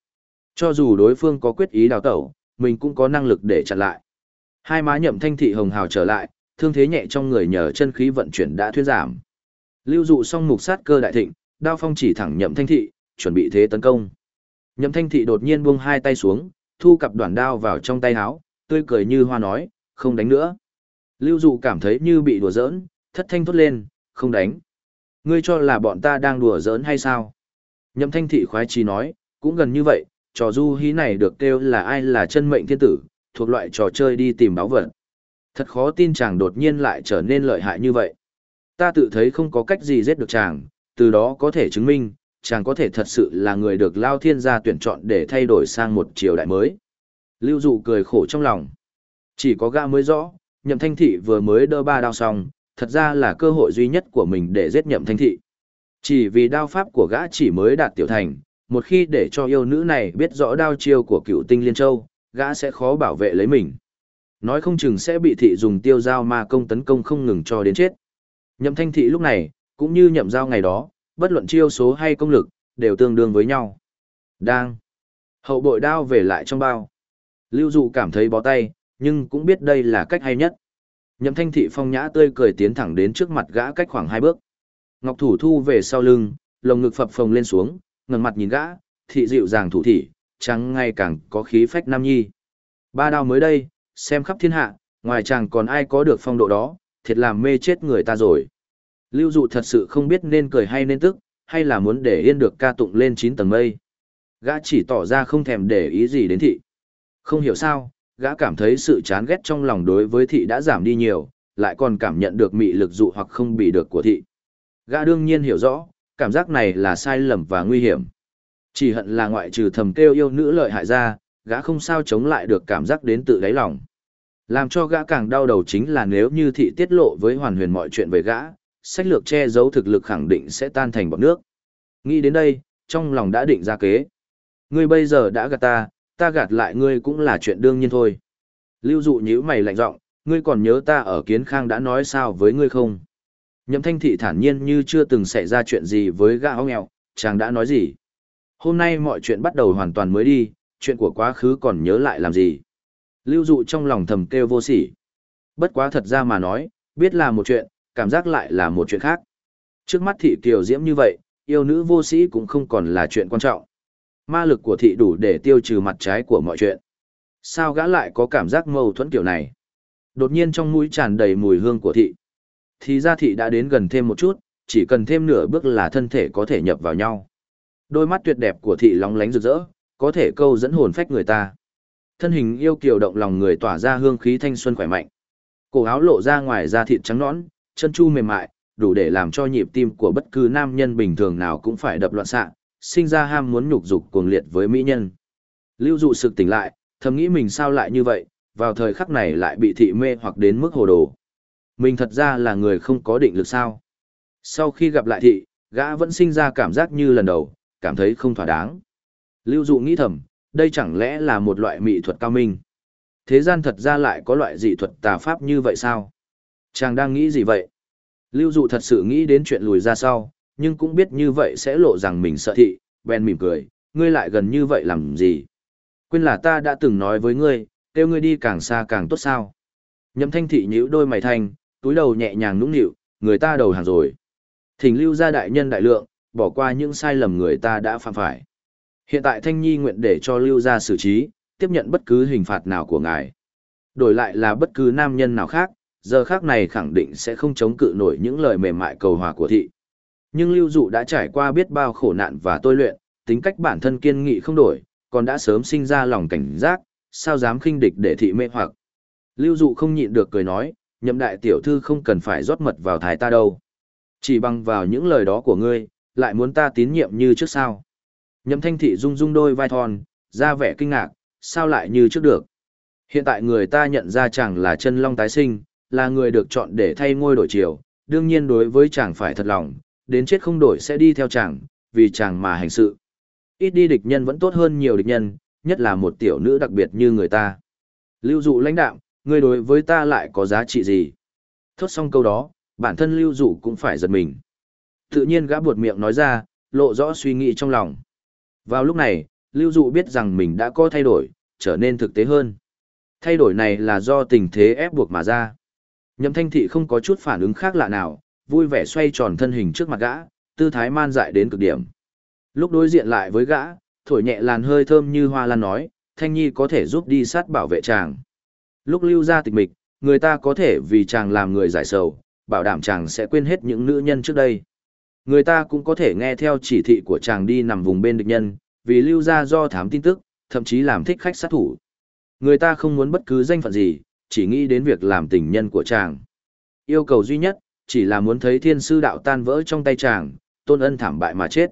Cho dù đối phương có quyết ý đào tẩu, mình cũng có năng lực để chặn lại. Hai má nhậm thanh thị hồng hào trở lại, thương thế nhẹ trong người nhờ chân khí vận chuyển đã thuyên giảm. Lưu dụ xong mục sát cơ đại thịnh, đao phong chỉ thẳng nhậm thanh thị, chuẩn bị thế tấn công. Nhậm thanh thị đột nhiên buông hai tay xuống, thu cặp đoạn đao vào trong tay háo, tươi cười như hoa nói, không đánh nữa. Lưu dụ cảm thấy như bị đùa giỡn, thất thanh thốt lên, không đánh. Ngươi cho là bọn ta đang đùa giỡn hay sao? Nhậm thanh thị khoái trí nói, cũng gần như vậy, trò du hí này được kêu là ai là chân mệnh thiên tử, thuộc loại trò chơi đi tìm báo vật. Thật khó tin chàng đột nhiên lại trở nên lợi hại như vậy. Ta tự thấy không có cách gì giết được chàng, từ đó có thể chứng minh, chàng có thể thật sự là người được Lao Thiên gia tuyển chọn để thay đổi sang một triều đại mới. Lưu Dụ cười khổ trong lòng. Chỉ có gã mới rõ, nhậm thanh thị vừa mới đỡ ba đao xong, thật ra là cơ hội duy nhất của mình để giết nhậm thanh thị. Chỉ vì đao pháp của gã chỉ mới đạt tiểu thành, một khi để cho yêu nữ này biết rõ đao chiêu của cựu tinh liên châu, gã sẽ khó bảo vệ lấy mình. Nói không chừng sẽ bị thị dùng tiêu giao ma công tấn công không ngừng cho đến chết. Nhậm thanh thị lúc này, cũng như nhậm giao ngày đó, bất luận chiêu số hay công lực, đều tương đương với nhau. Đang. Hậu bội đao về lại trong bao. Lưu dụ cảm thấy bó tay, nhưng cũng biết đây là cách hay nhất. Nhậm thanh thị phong nhã tươi cười tiến thẳng đến trước mặt gã cách khoảng hai bước. Ngọc thủ thu về sau lưng, lồng ngực phập phồng lên xuống, ngẩng mặt nhìn gã, thị dịu dàng thủ thị, trắng ngay càng có khí phách nam nhi. Ba đao mới đây, xem khắp thiên hạ, ngoài chàng còn ai có được phong độ đó, thiệt làm mê chết người ta rồi. Lưu dụ thật sự không biết nên cười hay nên tức, hay là muốn để yên được ca tụng lên 9 tầng mây. Gã chỉ tỏ ra không thèm để ý gì đến thị. Không hiểu sao, gã cảm thấy sự chán ghét trong lòng đối với thị đã giảm đi nhiều, lại còn cảm nhận được mị lực dụ hoặc không bị được của thị. Gã đương nhiên hiểu rõ, cảm giác này là sai lầm và nguy hiểm. Chỉ hận là ngoại trừ thầm kêu yêu nữ lợi hại ra, gã không sao chống lại được cảm giác đến tự đáy lòng. Làm cho gã càng đau đầu chính là nếu như thị tiết lộ với hoàn huyền mọi chuyện về gã, sách lược che giấu thực lực khẳng định sẽ tan thành bọt nước. Nghĩ đến đây, trong lòng đã định ra kế. Ngươi bây giờ đã gạt ta, ta gạt lại ngươi cũng là chuyện đương nhiên thôi. Lưu dụ nhíu mày lạnh giọng, ngươi còn nhớ ta ở kiến khang đã nói sao với ngươi không? Nhậm thanh thị thản nhiên như chưa từng xảy ra chuyện gì với gã áo nghèo, chàng đã nói gì? Hôm nay mọi chuyện bắt đầu hoàn toàn mới đi, chuyện của quá khứ còn nhớ lại làm gì? Lưu dụ trong lòng thầm kêu vô sỉ. Bất quá thật ra mà nói, biết là một chuyện, cảm giác lại là một chuyện khác. Trước mắt thị kiều diễm như vậy, yêu nữ vô sĩ cũng không còn là chuyện quan trọng. Ma lực của thị đủ để tiêu trừ mặt trái của mọi chuyện. Sao gã lại có cảm giác mâu thuẫn kiểu này? Đột nhiên trong mũi tràn đầy mùi hương của thị. Thì ra thị đã đến gần thêm một chút, chỉ cần thêm nửa bước là thân thể có thể nhập vào nhau. Đôi mắt tuyệt đẹp của thị lóng lánh rực rỡ, có thể câu dẫn hồn phách người ta. Thân hình yêu kiều động lòng người tỏa ra hương khí thanh xuân khỏe mạnh. Cổ áo lộ ra ngoài da thịt trắng nõn, chân chu mềm mại, đủ để làm cho nhịp tim của bất cứ nam nhân bình thường nào cũng phải đập loạn xạ, sinh ra ham muốn nhục dục cuồng liệt với mỹ nhân. Lưu dụ sực tỉnh lại, thầm nghĩ mình sao lại như vậy, vào thời khắc này lại bị thị mê hoặc đến mức hồ đồ. Mình thật ra là người không có định lực sao. Sau khi gặp lại thị, gã vẫn sinh ra cảm giác như lần đầu, cảm thấy không thỏa đáng. Lưu dụ nghĩ thầm, đây chẳng lẽ là một loại mỹ thuật cao minh. Thế gian thật ra lại có loại dị thuật tà pháp như vậy sao? Chàng đang nghĩ gì vậy? Lưu dụ thật sự nghĩ đến chuyện lùi ra sau, nhưng cũng biết như vậy sẽ lộ rằng mình sợ thị, bèn mỉm cười, ngươi lại gần như vậy làm gì? Quên là ta đã từng nói với ngươi, kêu ngươi đi càng xa càng tốt sao? Nhậm thanh thị nhíu đôi mày thanh, túi đầu nhẹ nhàng nũng nịu, người ta đầu hàng rồi. Thỉnh lưu ra đại nhân đại lượng, bỏ qua những sai lầm người ta đã phạm phải. Hiện tại Thanh Nhi nguyện để cho lưu gia xử trí, tiếp nhận bất cứ hình phạt nào của ngài. Đổi lại là bất cứ nam nhân nào khác, giờ khác này khẳng định sẽ không chống cự nổi những lời mềm mại cầu hòa của thị. Nhưng lưu dụ đã trải qua biết bao khổ nạn và tôi luyện, tính cách bản thân kiên nghị không đổi, còn đã sớm sinh ra lòng cảnh giác, sao dám khinh địch để thị mê hoặc. Lưu dụ không nhịn được cười nói, nhậm đại tiểu thư không cần phải rót mật vào thái ta đâu. Chỉ bằng vào những lời đó của ngươi, lại muốn ta tín nhiệm như trước sao. Nhậm thanh thị rung rung đôi vai thon, ra vẻ kinh ngạc, sao lại như trước được. Hiện tại người ta nhận ra chàng là chân long tái sinh, là người được chọn để thay ngôi đổi chiều, đương nhiên đối với chàng phải thật lòng, đến chết không đổi sẽ đi theo chàng, vì chàng mà hành sự. Ít đi địch nhân vẫn tốt hơn nhiều địch nhân, nhất là một tiểu nữ đặc biệt như người ta. Lưu dụ lãnh đạo, ngươi đối với ta lại có giá trị gì? Thốt xong câu đó, bản thân lưu dụ cũng phải giật mình. Tự nhiên gã buột miệng nói ra, lộ rõ suy nghĩ trong lòng. Vào lúc này, lưu dụ biết rằng mình đã có thay đổi, trở nên thực tế hơn. Thay đổi này là do tình thế ép buộc mà ra. Nhậm thanh thị không có chút phản ứng khác lạ nào, vui vẻ xoay tròn thân hình trước mặt gã, tư thái man dại đến cực điểm. Lúc đối diện lại với gã, thổi nhẹ làn hơi thơm như hoa lan nói, Thanh Nhi có thể giúp đi sát bảo vệ chàng. Lúc lưu ra tịch mịch, người ta có thể vì chàng làm người giải sầu, bảo đảm chàng sẽ quên hết những nữ nhân trước đây. Người ta cũng có thể nghe theo chỉ thị của chàng đi nằm vùng bên địch nhân, vì lưu ra do thám tin tức, thậm chí làm thích khách sát thủ. Người ta không muốn bất cứ danh phận gì, chỉ nghĩ đến việc làm tình nhân của chàng. Yêu cầu duy nhất, chỉ là muốn thấy thiên sư đạo tan vỡ trong tay chàng, tôn ân thảm bại mà chết.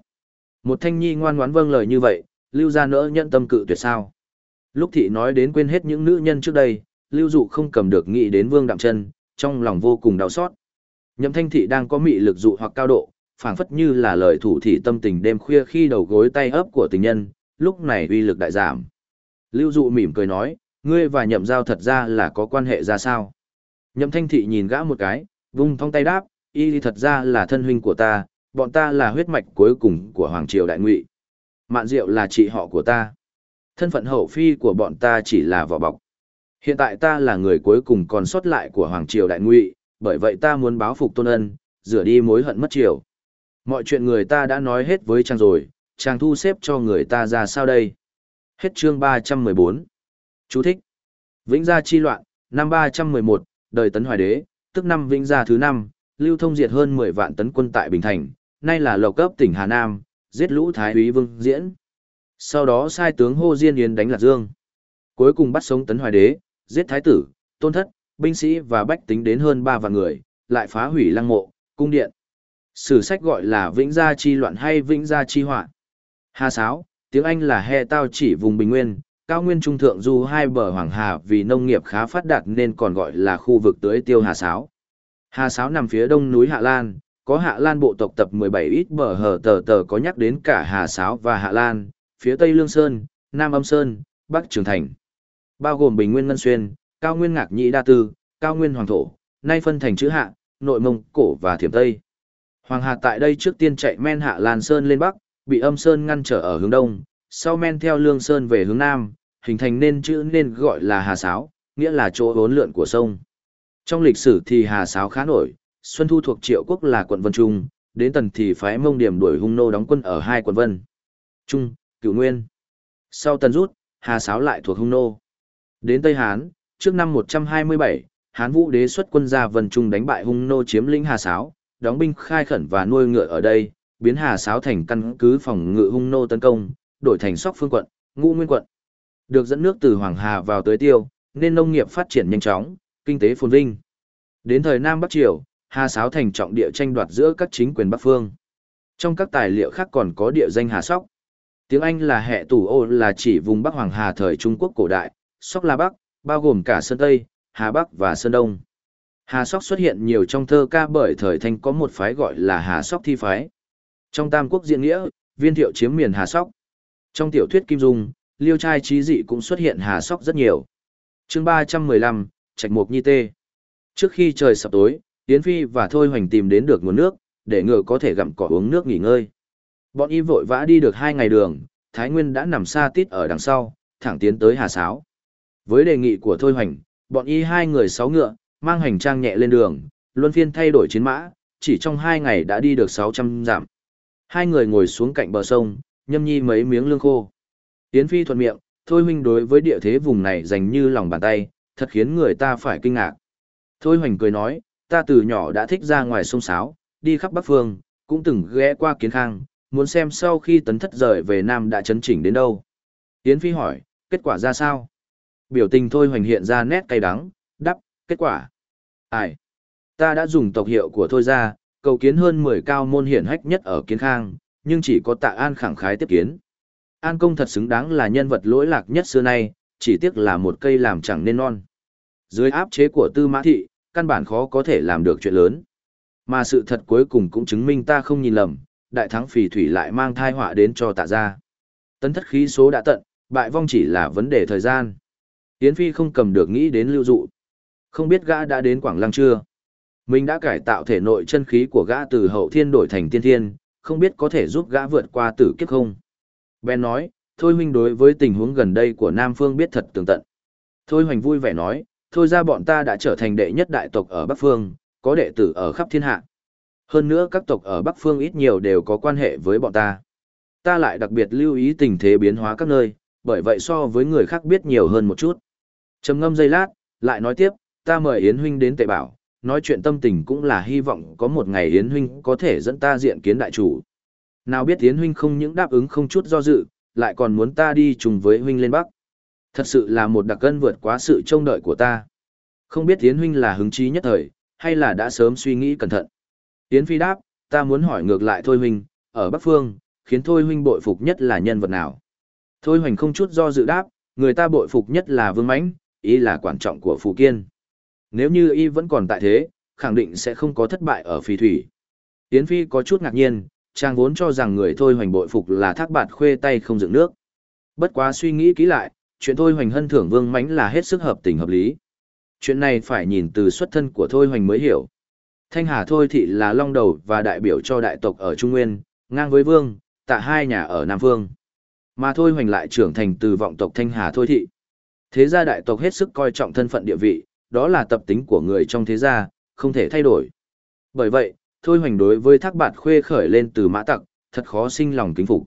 Một thanh nhi ngoan ngoãn vâng lời như vậy, lưu ra nỡ nhận tâm cự tuyệt sao. Lúc thị nói đến quên hết những nữ nhân trước đây, lưu dụ không cầm được nghĩ đến vương đạm chân, trong lòng vô cùng đau xót. Nhậm thanh thị đang có mị lực dụ hoặc cao độ, phảng phất như là lời thủ thị tâm tình đêm khuya khi đầu gối tay ấp của tình nhân, lúc này uy lực đại giảm. Lưu dụ mỉm cười nói, ngươi và nhậm giao thật ra là có quan hệ ra sao? Nhậm thanh thị nhìn gã một cái, vung thong tay đáp, y thật ra là thân huynh của ta, bọn ta là huyết mạch cuối cùng của Hoàng Triều Đại Ngụy. Mạn Diệu là chị họ của ta. Thân phận hậu phi của bọn ta chỉ là vỏ bọc. Hiện tại ta là người cuối cùng còn sót lại của Hoàng Triều Đại Ngụy, bởi vậy ta muốn báo phục tôn ân, rửa đi mối hận mất triều. Mọi chuyện người ta đã nói hết với chàng rồi, chàng thu xếp cho người ta ra sao đây? Hết chương 314. Chú thích. Vĩnh Gia chi loạn, năm 311, đời Tấn Hoài Đế, tức năm Vĩnh Gia thứ năm, lưu thông diệt hơn 10 vạn tấn quân tại Bình Thành, nay là lộc cấp tỉnh Hà Nam, giết lũ Thái úy Vương Diễn. Sau đó sai tướng Hô Diên Yến đánh Lạc Dương. Cuối cùng bắt sống Tấn Hoài Đế, giết Thái tử, Tôn Thất, binh sĩ và bách tính đến hơn 3 vạn người, lại phá hủy lăng mộ, cung điện. Sử sách gọi là Vĩnh Gia chi loạn hay Vĩnh Gia chi họa. Hà Sáo, tiếng Anh là he tao chỉ vùng Bình Nguyên, cao nguyên trung thượng du hai bờ Hoàng Hà vì nông nghiệp khá phát đạt nên còn gọi là khu vực tưới tiêu Hà Sáo. Hà Sáo nằm phía đông núi Hạ Lan, có Hạ Lan bộ tộc tập 17 ít bờ hở tờ tờ có nhắc đến cả Hà Sáo và Hạ Lan, phía Tây Lương Sơn, Nam Âm Sơn, Bắc Trường Thành. Bao gồm Bình Nguyên Ngân Xuyên, Cao Nguyên Ngạc Nhĩ Đa Tư, Cao Nguyên Hoàng Thổ, nay phân thành chữ Hạ, Nội Mông, Cổ và Thiểm Tây. Hoàng Hà tại đây trước tiên chạy men Hạ Lan Sơn lên Bắc, bị âm Sơn ngăn trở ở hướng Đông, sau men theo Lương Sơn về hướng Nam, hình thành nên chữ nên gọi là Hà Sáo, nghĩa là chỗ bốn lượn của sông. Trong lịch sử thì Hà Sáo khá nổi, Xuân Thu thuộc Triệu Quốc là quận Vân Trung, đến tần thì phái mông điểm đuổi hung nô đóng quân ở hai quận Vân. Trung, Cửu Nguyên. Sau tần rút, Hà Sáo lại thuộc hung nô. Đến Tây Hán, trước năm 127, Hán Vũ đế xuất quân ra Vân Trung đánh bại hung nô chiếm lĩnh Hà Sáo, đóng binh khai khẩn và nuôi ngựa ở đây, biến Hà Sáo thành căn cứ phòng ngự hung nô tấn công, đổi thành Sóc Phương quận, Ngũ Nguyên quận. Được dẫn nước từ Hoàng Hà vào tới Tiêu, nên nông nghiệp phát triển nhanh chóng, kinh tế phồn vinh. Đến thời Nam Bắc Triều, Hà Sáo thành trọng địa tranh đoạt giữa các chính quyền Bắc phương. Trong các tài liệu khác còn có địa danh Hà Sóc. Tiếng Anh là hệ tủ ô là chỉ vùng Bắc Hoàng Hà thời Trung Quốc cổ đại, Sóc là Bắc, bao gồm cả Sơn Tây, Hà Bắc và Sơn Đông. Hà Sóc xuất hiện nhiều trong thơ ca bởi thời thanh có một phái gọi là Hà Sóc thi phái. Trong Tam Quốc diễn nghĩa, viên thiệu chiếm miền Hà Sóc. Trong tiểu thuyết Kim Dung, liêu trai trí dị cũng xuất hiện Hà Sóc rất nhiều. chương 315, Trạch Mục Nhi Tê. Trước khi trời sập tối, Yến Phi và Thôi Hoành tìm đến được nguồn nước, để ngựa có thể gặm cỏ uống nước nghỉ ngơi. Bọn y vội vã đi được hai ngày đường, Thái Nguyên đã nằm xa tít ở đằng sau, thẳng tiến tới Hà Sáo. Với đề nghị của Thôi Hoành, bọn y hai người sáu ngựa, mang hành trang nhẹ lên đường, luân phiên thay đổi chiến mã, chỉ trong hai ngày đã đi được 600 dặm. Hai người ngồi xuống cạnh bờ sông, nhâm nhi mấy miếng lương khô. Yến Phi thuận miệng, Thôi huynh đối với địa thế vùng này dành như lòng bàn tay, thật khiến người ta phải kinh ngạc. Thôi hoành cười nói, ta từ nhỏ đã thích ra ngoài sông Sáo, đi khắp Bắc Phương, cũng từng ghé qua Kiến Khang, muốn xem sau khi tấn thất rời về Nam đã chấn chỉnh đến đâu. Yến Phi hỏi, kết quả ra sao? Biểu tình Thôi hoành hiện ra nét cay đắng, đắp, kết quả. Ai? Ta đã dùng tộc hiệu của Thôi ra, cầu kiến hơn 10 cao môn hiển hách nhất ở Kiến Khang, nhưng chỉ có tạ An khẳng khái tiếp kiến. An công thật xứng đáng là nhân vật lỗi lạc nhất xưa nay, chỉ tiếc là một cây làm chẳng nên non. Dưới áp chế của tư mã thị, căn bản khó có thể làm được chuyện lớn. Mà sự thật cuối cùng cũng chứng minh ta không nhìn lầm, đại thắng phì thủy lại mang thai họa đến cho tạ gia. Tấn thất khí số đã tận, bại vong chỉ là vấn đề thời gian. Yến Phi không cầm được nghĩ đến lưu dụ. Không biết gã đã đến Quảng Lăng chưa? Mình đã cải tạo thể nội chân khí của gã từ hậu thiên đổi thành tiên thiên, không biết có thể giúp gã vượt qua tử kiếp không? Ben nói, Thôi huynh đối với tình huống gần đây của Nam Phương biết thật tường tận. Thôi hoành vui vẻ nói, thôi ra bọn ta đã trở thành đệ nhất đại tộc ở Bắc Phương, có đệ tử ở khắp thiên hạ. Hơn nữa các tộc ở Bắc Phương ít nhiều đều có quan hệ với bọn ta. ta lại đặc biệt lưu ý tình thế biến hóa các nơi, bởi vậy so với người khác biết nhiều hơn một chút. Trầm ngâm giây lát, lại nói tiếp, ta mời Yến Huynh đến tệ bảo, nói chuyện tâm tình cũng là hy vọng có một ngày Yến Huynh có thể dẫn ta diện kiến đại chủ. Nào biết Yến Huynh không những đáp ứng không chút do dự, lại còn muốn ta đi chung với Huynh lên Bắc. Thật sự là một đặc cân vượt quá sự trông đợi của ta. Không biết Yến Huynh là hứng chí nhất thời, hay là đã sớm suy nghĩ cẩn thận. Yến Phi đáp, ta muốn hỏi ngược lại Thôi Huynh, ở Bắc Phương, khiến Thôi Huynh bội phục nhất là nhân vật nào? Thôi Hoành không chút do dự đáp, người ta bội phục nhất là Vương Mãnh, ý là quan trọng của Phù Kiên. Nếu như y vẫn còn tại thế, khẳng định sẽ không có thất bại ở phi thủy. Yến Phi có chút ngạc nhiên, chàng vốn cho rằng người Thôi Hoành bội phục là thác bạt khuê tay không dựng nước. Bất quá suy nghĩ kỹ lại, chuyện Thôi Hoành hân thưởng Vương Mãnh là hết sức hợp tình hợp lý. Chuyện này phải nhìn từ xuất thân của Thôi Hoành mới hiểu. Thanh Hà Thôi Thị là long đầu và đại biểu cho đại tộc ở Trung Nguyên, ngang với Vương, tạ hai nhà ở Nam Vương. Mà Thôi Hoành lại trưởng thành từ vọng tộc Thanh Hà Thôi Thị. Thế gia đại tộc hết sức coi trọng thân phận địa vị, đó là tập tính của người trong thế gia, không thể thay đổi. Bởi vậy, Thôi Hoành đối với thác bạt khuê khởi lên từ mã tặc, thật khó sinh lòng kính phục.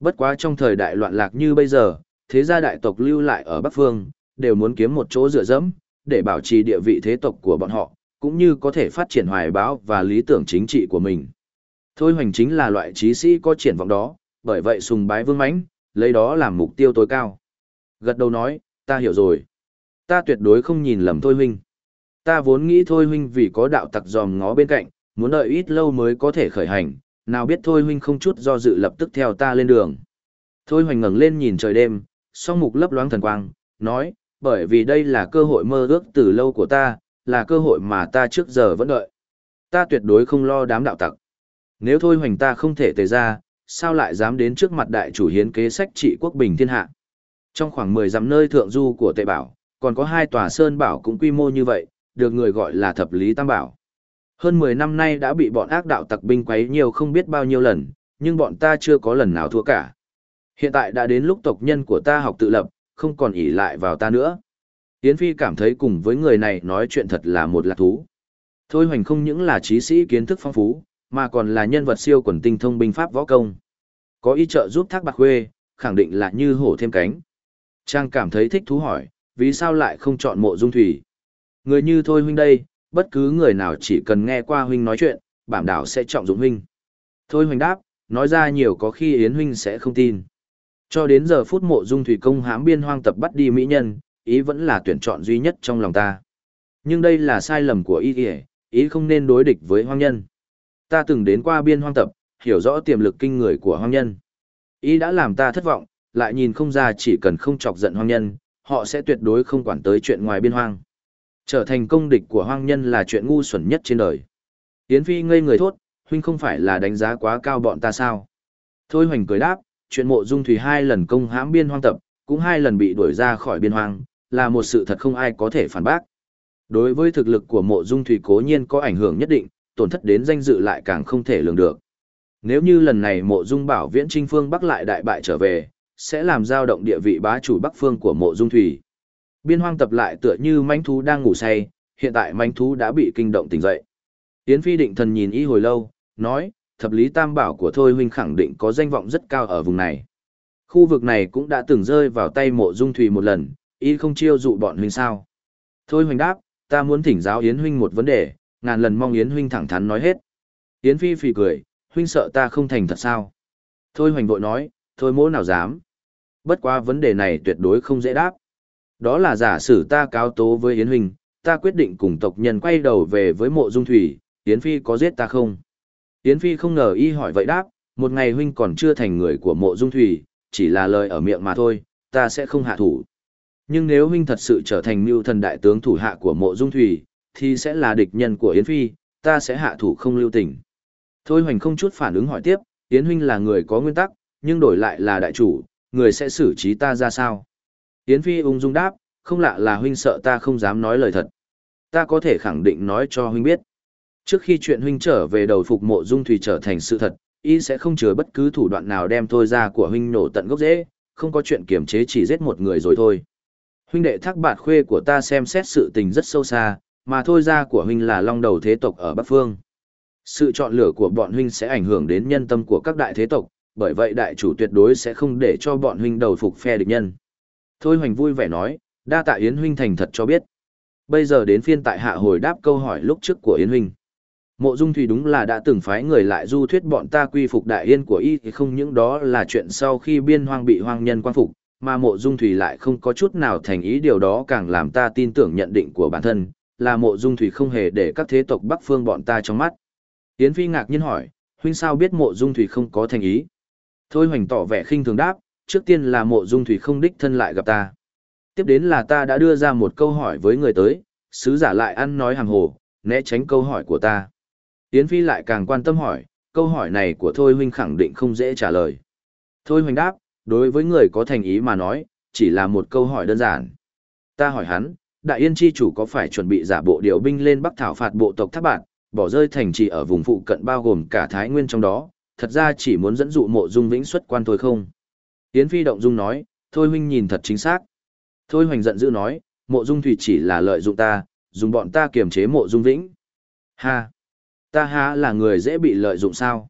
Bất quá trong thời đại loạn lạc như bây giờ, thế gia đại tộc lưu lại ở Bắc Phương, đều muốn kiếm một chỗ dựa dẫm, để bảo trì địa vị thế tộc của bọn họ, cũng như có thể phát triển hoài báo và lý tưởng chính trị của mình. Thôi Hoành chính là loại trí sĩ có triển vọng đó, bởi vậy sùng bái vương mãnh, lấy đó làm mục tiêu tối cao. Gật đầu nói, ta hiểu rồi. Ta tuyệt đối không nhìn lầm thôi huynh. Ta vốn nghĩ thôi huynh vì có đạo tặc dòm ngó bên cạnh, muốn đợi ít lâu mới có thể khởi hành, nào biết thôi huynh không chút do dự lập tức theo ta lên đường. Thôi hoành ngẩng lên nhìn trời đêm, song mục lấp loáng thần quang, nói, bởi vì đây là cơ hội mơ ước từ lâu của ta, là cơ hội mà ta trước giờ vẫn đợi. Ta tuyệt đối không lo đám đạo tặc. Nếu thôi hoành ta không thể tề ra, sao lại dám đến trước mặt đại chủ hiến kế sách trị quốc bình thiên hạ. Trong khoảng 10 dặm nơi thượng du của Tệ Bảo, còn có hai tòa sơn bảo cũng quy mô như vậy, được người gọi là thập lý tam bảo. Hơn 10 năm nay đã bị bọn ác đạo tặc binh quấy nhiều không biết bao nhiêu lần, nhưng bọn ta chưa có lần nào thua cả. Hiện tại đã đến lúc tộc nhân của ta học tự lập, không còn ỷ lại vào ta nữa. Yến Phi cảm thấy cùng với người này nói chuyện thật là một lạc thú. Thôi hoành không những là trí sĩ kiến thức phong phú, mà còn là nhân vật siêu quần tinh thông binh pháp võ công. Có ý trợ giúp Thác Bạc Khuê, khẳng định là như hổ thêm cánh. Trang cảm thấy thích thú hỏi, vì sao lại không chọn mộ dung thủy? Người như thôi huynh đây, bất cứ người nào chỉ cần nghe qua huynh nói chuyện, bảm đảo sẽ trọng dụng huynh. Thôi huynh đáp, nói ra nhiều có khi Yến huynh sẽ không tin. Cho đến giờ phút mộ dung thủy công hãm biên hoang tập bắt đi mỹ nhân, ý vẫn là tuyển chọn duy nhất trong lòng ta. Nhưng đây là sai lầm của ý ý, ý không nên đối địch với hoang nhân. Ta từng đến qua biên hoang tập, hiểu rõ tiềm lực kinh người của hoang nhân. Ý đã làm ta thất vọng, lại nhìn không ra chỉ cần không chọc giận hoang nhân, họ sẽ tuyệt đối không quản tới chuyện ngoài biên hoang. Trở thành công địch của hoang nhân là chuyện ngu xuẩn nhất trên đời. Yến Phi ngây người thốt, huynh không phải là đánh giá quá cao bọn ta sao? Thôi hoành cười đáp, chuyện mộ dung thủy hai lần công hãm biên hoang tập, cũng hai lần bị đuổi ra khỏi biên hoang, là một sự thật không ai có thể phản bác. Đối với thực lực của mộ dung thủy cố nhiên có ảnh hưởng nhất định, tổn thất đến danh dự lại càng không thể lường được. Nếu như lần này mộ dung bảo viễn trinh phương bắc lại đại bại trở về, sẽ làm dao động địa vị bá chủ bắc phương của mộ dung thủy. Biên hoang tập lại tựa như manh thú đang ngủ say, hiện tại manh thú đã bị kinh động tỉnh dậy. Yến Phi định thần nhìn y hồi lâu, nói, thập lý tam bảo của Thôi huynh khẳng định có danh vọng rất cao ở vùng này. Khu vực này cũng đã từng rơi vào tay mộ dung thủy một lần, y không chiêu dụ bọn huynh sao. Thôi huynh đáp, ta muốn thỉnh giáo Yến huynh một vấn đề, ngàn lần mong Yến huynh thẳng thắn nói hết. Yến Phi phì cười, huynh sợ ta không thành thật sao? Thôi hoành vội nói, thôi mỗ nào dám. Bất quá vấn đề này tuyệt đối không dễ đáp. Đó là giả sử ta cáo tố với Yến huynh, ta quyết định cùng tộc nhân quay đầu về với mộ dung thủy, Yến Phi có giết ta không? Yến Phi không ngờ y hỏi vậy đáp, một ngày huynh còn chưa thành người của mộ dung thủy, chỉ là lời ở miệng mà thôi, ta sẽ không hạ thủ. Nhưng nếu huynh thật sự trở thành mưu thần đại tướng thủ hạ của mộ dung thủy, thì sẽ là địch nhân của Yến Phi, ta sẽ hạ thủ không lưu tình. Thôi hoành không chút phản ứng hỏi tiếp, Yến huynh là người có nguyên tắc, nhưng đổi lại là đại chủ, người sẽ xử trí ta ra sao? Yến Phi ung dung đáp, không lạ là huynh sợ ta không dám nói lời thật. Ta có thể khẳng định nói cho huynh biết. Trước khi chuyện huynh trở về đầu phục mộ dung thủy trở thành sự thật, y sẽ không chứa bất cứ thủ đoạn nào đem thôi ra của huynh nổ tận gốc rễ, không có chuyện kiềm chế chỉ giết một người rồi thôi. Huynh đệ thác bạt khuê của ta xem xét sự tình rất sâu xa, mà thôi ra của huynh là long đầu thế tộc ở Bắc Phương. Sự chọn lựa của bọn huynh sẽ ảnh hưởng đến nhân tâm của các đại thế tộc, bởi vậy đại chủ tuyệt đối sẽ không để cho bọn huynh đầu phục phe địch nhân. Thôi hoành vui vẻ nói, đa tạ Yến huynh thành thật cho biết. Bây giờ đến phiên tại hạ hồi đáp câu hỏi lúc trước của Yến huynh. Mộ Dung Thủy đúng là đã từng phái người lại du thuyết bọn ta quy phục đại yên của y thì không những đó là chuyện sau khi biên hoang bị hoang nhân quan phục, mà Mộ Dung Thủy lại không có chút nào thành ý điều đó càng làm ta tin tưởng nhận định của bản thân, là Mộ Dung Thủy không hề để các thế tộc Bắc Phương bọn ta trong mắt. Yến Phi ngạc nhiên hỏi, huynh sao biết Mộ Dung Thủy không có thành ý? Thôi hoành tỏ vẻ khinh thường đáp, trước tiên là Mộ Dung Thủy không đích thân lại gặp ta. Tiếp đến là ta đã đưa ra một câu hỏi với người tới, sứ giả lại ăn nói hàng hồ, né tránh câu hỏi của ta. Yến Phi lại càng quan tâm hỏi, câu hỏi này của Thôi huynh khẳng định không dễ trả lời. Thôi huynh đáp, đối với người có thành ý mà nói, chỉ là một câu hỏi đơn giản. Ta hỏi hắn, Đại Yên chi chủ có phải chuẩn bị giả bộ điều binh lên Bắc thảo phạt bộ tộc Tháp Bạn, bỏ rơi thành trì ở vùng phụ cận bao gồm cả Thái Nguyên trong đó, thật ra chỉ muốn dẫn dụ mộ dung vĩnh xuất quan thôi không? Yến Phi động dung nói, thôi huynh nhìn thật chính xác. Thôi hoành giận dữ nói, mộ dung thủy chỉ là lợi dụng ta, dùng bọn ta kiềm chế mộ dung vĩnh. Ha! Ta há là người dễ bị lợi dụng sao?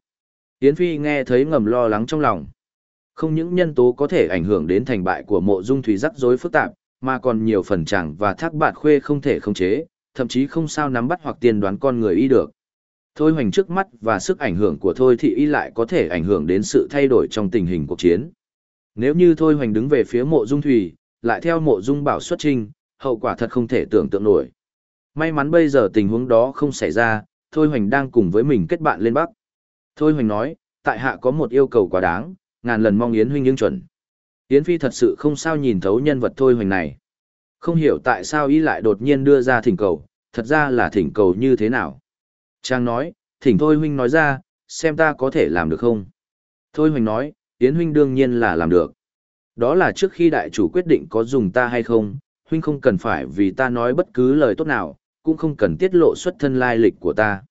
Yến Phi nghe thấy ngầm lo lắng trong lòng. Không những nhân tố có thể ảnh hưởng đến thành bại của mộ dung thủy rắc rối phức tạp, mà còn nhiều phần chẳng và thác bạt khuê không thể khống chế, thậm chí không sao nắm bắt hoặc tiên đoán con người y được. Thôi hoành trước mắt và sức ảnh hưởng của Thôi thị y lại có thể ảnh hưởng đến sự thay đổi trong tình hình cuộc chiến. Nếu như Thôi hoành đứng về phía mộ dung thủy, lại theo mộ dung bảo xuất trình, hậu quả thật không thể tưởng tượng nổi. May mắn bây giờ tình huống đó không xảy ra, Thôi Hoành đang cùng với mình kết bạn lên Bắc. Thôi Hoành nói, tại hạ có một yêu cầu quá đáng, ngàn lần mong Yến huynh ứng chuẩn. Yến Phi thật sự không sao nhìn thấu nhân vật Thôi Hoành này. Không hiểu tại sao y lại đột nhiên đưa ra thỉnh cầu, thật ra là thỉnh cầu như thế nào. Trang nói, thỉnh Thôi huynh nói ra, xem ta có thể làm được không. Thôi huynh nói, Yến huynh đương nhiên là làm được. Đó là trước khi đại chủ quyết định có dùng ta hay không, huynh không cần phải vì ta nói bất cứ lời tốt nào, cũng không cần tiết lộ xuất thân lai lịch của ta.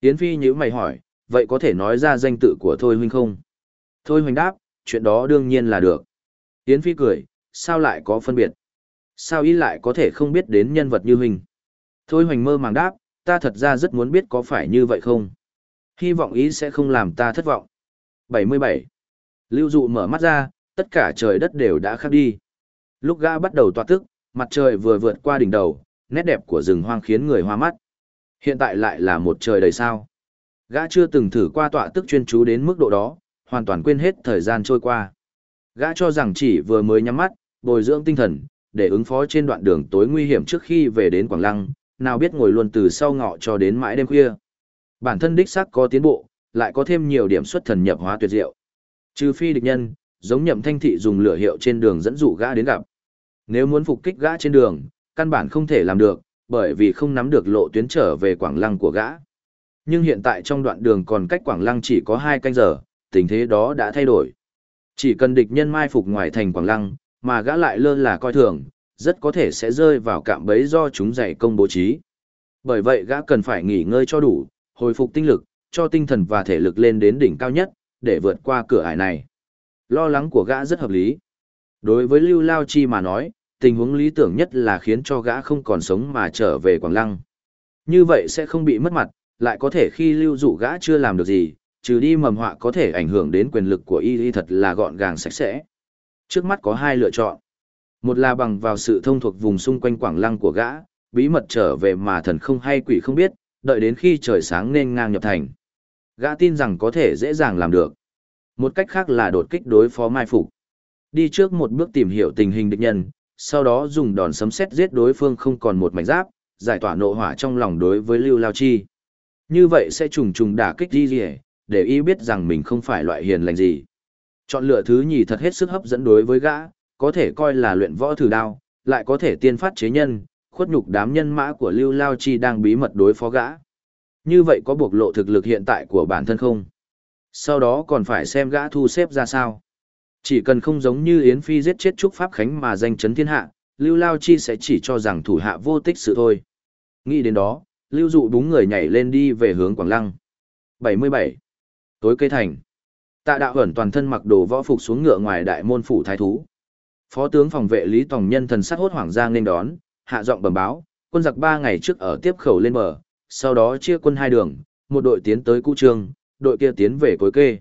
Yến Phi nhíu mày hỏi, vậy có thể nói ra danh tự của Thôi huynh không? Thôi huynh đáp, chuyện đó đương nhiên là được. Yến Phi cười, sao lại có phân biệt? Sao ý lại có thể không biết đến nhân vật như huynh? Thôi huynh mơ màng đáp, ta thật ra rất muốn biết có phải như vậy không? Hy vọng ý sẽ không làm ta thất vọng. 77. Lưu dụ mở mắt ra, tất cả trời đất đều đã khác đi. Lúc gã bắt đầu tọa tức, mặt trời vừa vượt qua đỉnh đầu, nét đẹp của rừng hoang khiến người hoa mắt. Hiện tại lại là một trời đầy sao. Gã chưa từng thử qua tọa tức chuyên chú đến mức độ đó, hoàn toàn quên hết thời gian trôi qua. Gã cho rằng chỉ vừa mới nhắm mắt, bồi dưỡng tinh thần, để ứng phó trên đoạn đường tối nguy hiểm trước khi về đến Quảng Lăng, nào biết ngồi luôn từ sau ngọ cho đến mãi đêm khuya. Bản thân đích xác có tiến bộ, lại có thêm nhiều điểm xuất thần nhập hóa tuyệt diệu. Trừ phi địch nhân, giống nhậm thanh thị dùng lửa hiệu trên đường dẫn dụ gã đến gặp. Nếu muốn phục kích gã trên đường, căn bản không thể làm được, bởi vì không nắm được lộ tuyến trở về Quảng Lăng của gã. Nhưng hiện tại trong đoạn đường còn cách Quảng Lăng chỉ có 2 canh giờ, tình thế đó đã thay đổi. Chỉ cần địch nhân mai phục ngoài thành Quảng Lăng, mà gã lại lơ là coi thường, rất có thể sẽ rơi vào cạm bẫy do chúng dạy công bố trí. Bởi vậy gã cần phải nghỉ ngơi cho đủ, hồi phục tinh lực, cho tinh thần và thể lực lên đến đỉnh cao nhất, để vượt qua cửa ải này. Lo lắng của gã rất hợp lý. Đối với Lưu Lao Chi mà nói, tình huống lý tưởng nhất là khiến cho gã không còn sống mà trở về Quảng Lăng. Như vậy sẽ không bị mất mặt, lại có thể khi lưu dụ gã chưa làm được gì, trừ đi mầm họa có thể ảnh hưởng đến quyền lực của y y thật là gọn gàng sạch sẽ. Trước mắt có hai lựa chọn. Một là bằng vào sự thông thuộc vùng xung quanh Quảng Lăng của gã, bí mật trở về mà thần không hay quỷ không biết, đợi đến khi trời sáng nên ngang nhập thành. Gã tin rằng có thể dễ dàng làm được. Một cách khác là đột kích đối phó mai phục. Đi trước một bước tìm hiểu tình hình địch nhân, sau đó dùng đòn sấm sét giết đối phương không còn một mảnh giáp, giải tỏa nộ hỏa trong lòng đối với Lưu Lao Chi. Như vậy sẽ trùng trùng đả kích đi rỉa, để y biết rằng mình không phải loại hiền lành gì. Chọn lựa thứ nhì thật hết sức hấp dẫn đối với gã, có thể coi là luyện võ thử đao, lại có thể tiên phát chế nhân, khuất nhục đám nhân mã của Lưu Lao Chi đang bí mật đối phó gã. Như vậy có bộc lộ thực lực hiện tại của bản thân không? Sau đó còn phải xem gã thu xếp ra sao. Chỉ cần không giống như Yến Phi giết chết Trúc Pháp Khánh mà danh chấn thiên hạ, Lưu Lao Chi sẽ chỉ cho rằng thủ hạ vô tích sự thôi. Nghĩ đến đó, Lưu Dụ đúng người nhảy lên đi về hướng Quảng Lăng. 77. Tối cây thành. Tạ đạo ẩn toàn thân mặc đồ võ phục xuống ngựa ngoài đại môn phủ thái thú. Phó tướng phòng vệ Lý Tòng Nhân thần sắc hốt hoảng giang nên đón, hạ giọng bẩm báo, quân giặc ba ngày trước ở tiếp khẩu lên bờ, sau đó chia quân hai đường, một đội tiến tới Cũ Trương, đội kia tiến về Cối Kê.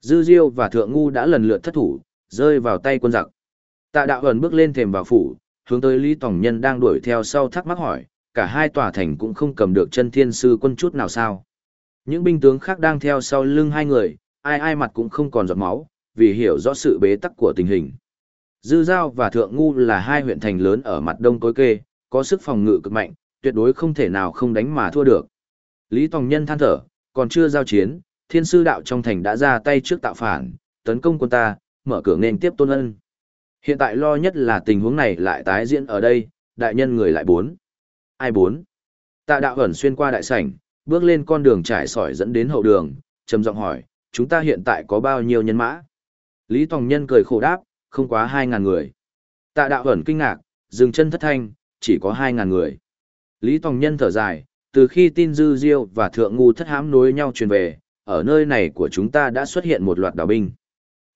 Dư Diêu và Thượng Ngu đã lần lượt thất thủ, rơi vào tay quân giặc. Tạ đạo ẩn bước lên thềm vào phủ, hướng tới Lý Tòng Nhân đang đuổi theo sau thắc mắc hỏi, cả hai tòa thành cũng không cầm được chân thiên sư quân chút nào sao. Những binh tướng khác đang theo sau lưng hai người, ai ai mặt cũng không còn giọt máu, vì hiểu rõ sự bế tắc của tình hình. Dư Giao và Thượng Ngu là hai huyện thành lớn ở mặt đông tối kê, có sức phòng ngự cực mạnh, tuyệt đối không thể nào không đánh mà thua được. Lý Tòng Nhân than thở, còn chưa giao chiến, thiên sư đạo trong thành đã ra tay trước tạo phản, tấn công quân ta, mở cửa nên tiếp tôn ân. Hiện tại lo nhất là tình huống này lại tái diễn ở đây, đại nhân người lại bốn. Ai bốn? Tạ đạo ẩn xuyên qua đại sảnh, bước lên con đường trải sỏi dẫn đến hậu đường, trầm giọng hỏi, chúng ta hiện tại có bao nhiêu nhân mã? Lý Tòng Nhân cười khổ đáp, không quá hai ngàn người. Tạ đạo ẩn kinh ngạc, dừng chân thất thanh, chỉ có hai ngàn người. Lý Tòng Nhân thở dài, từ khi tin dư diêu và thượng ngu thất hãm nối nhau truyền về, ở nơi này của chúng ta đã xuất hiện một loạt đảo binh.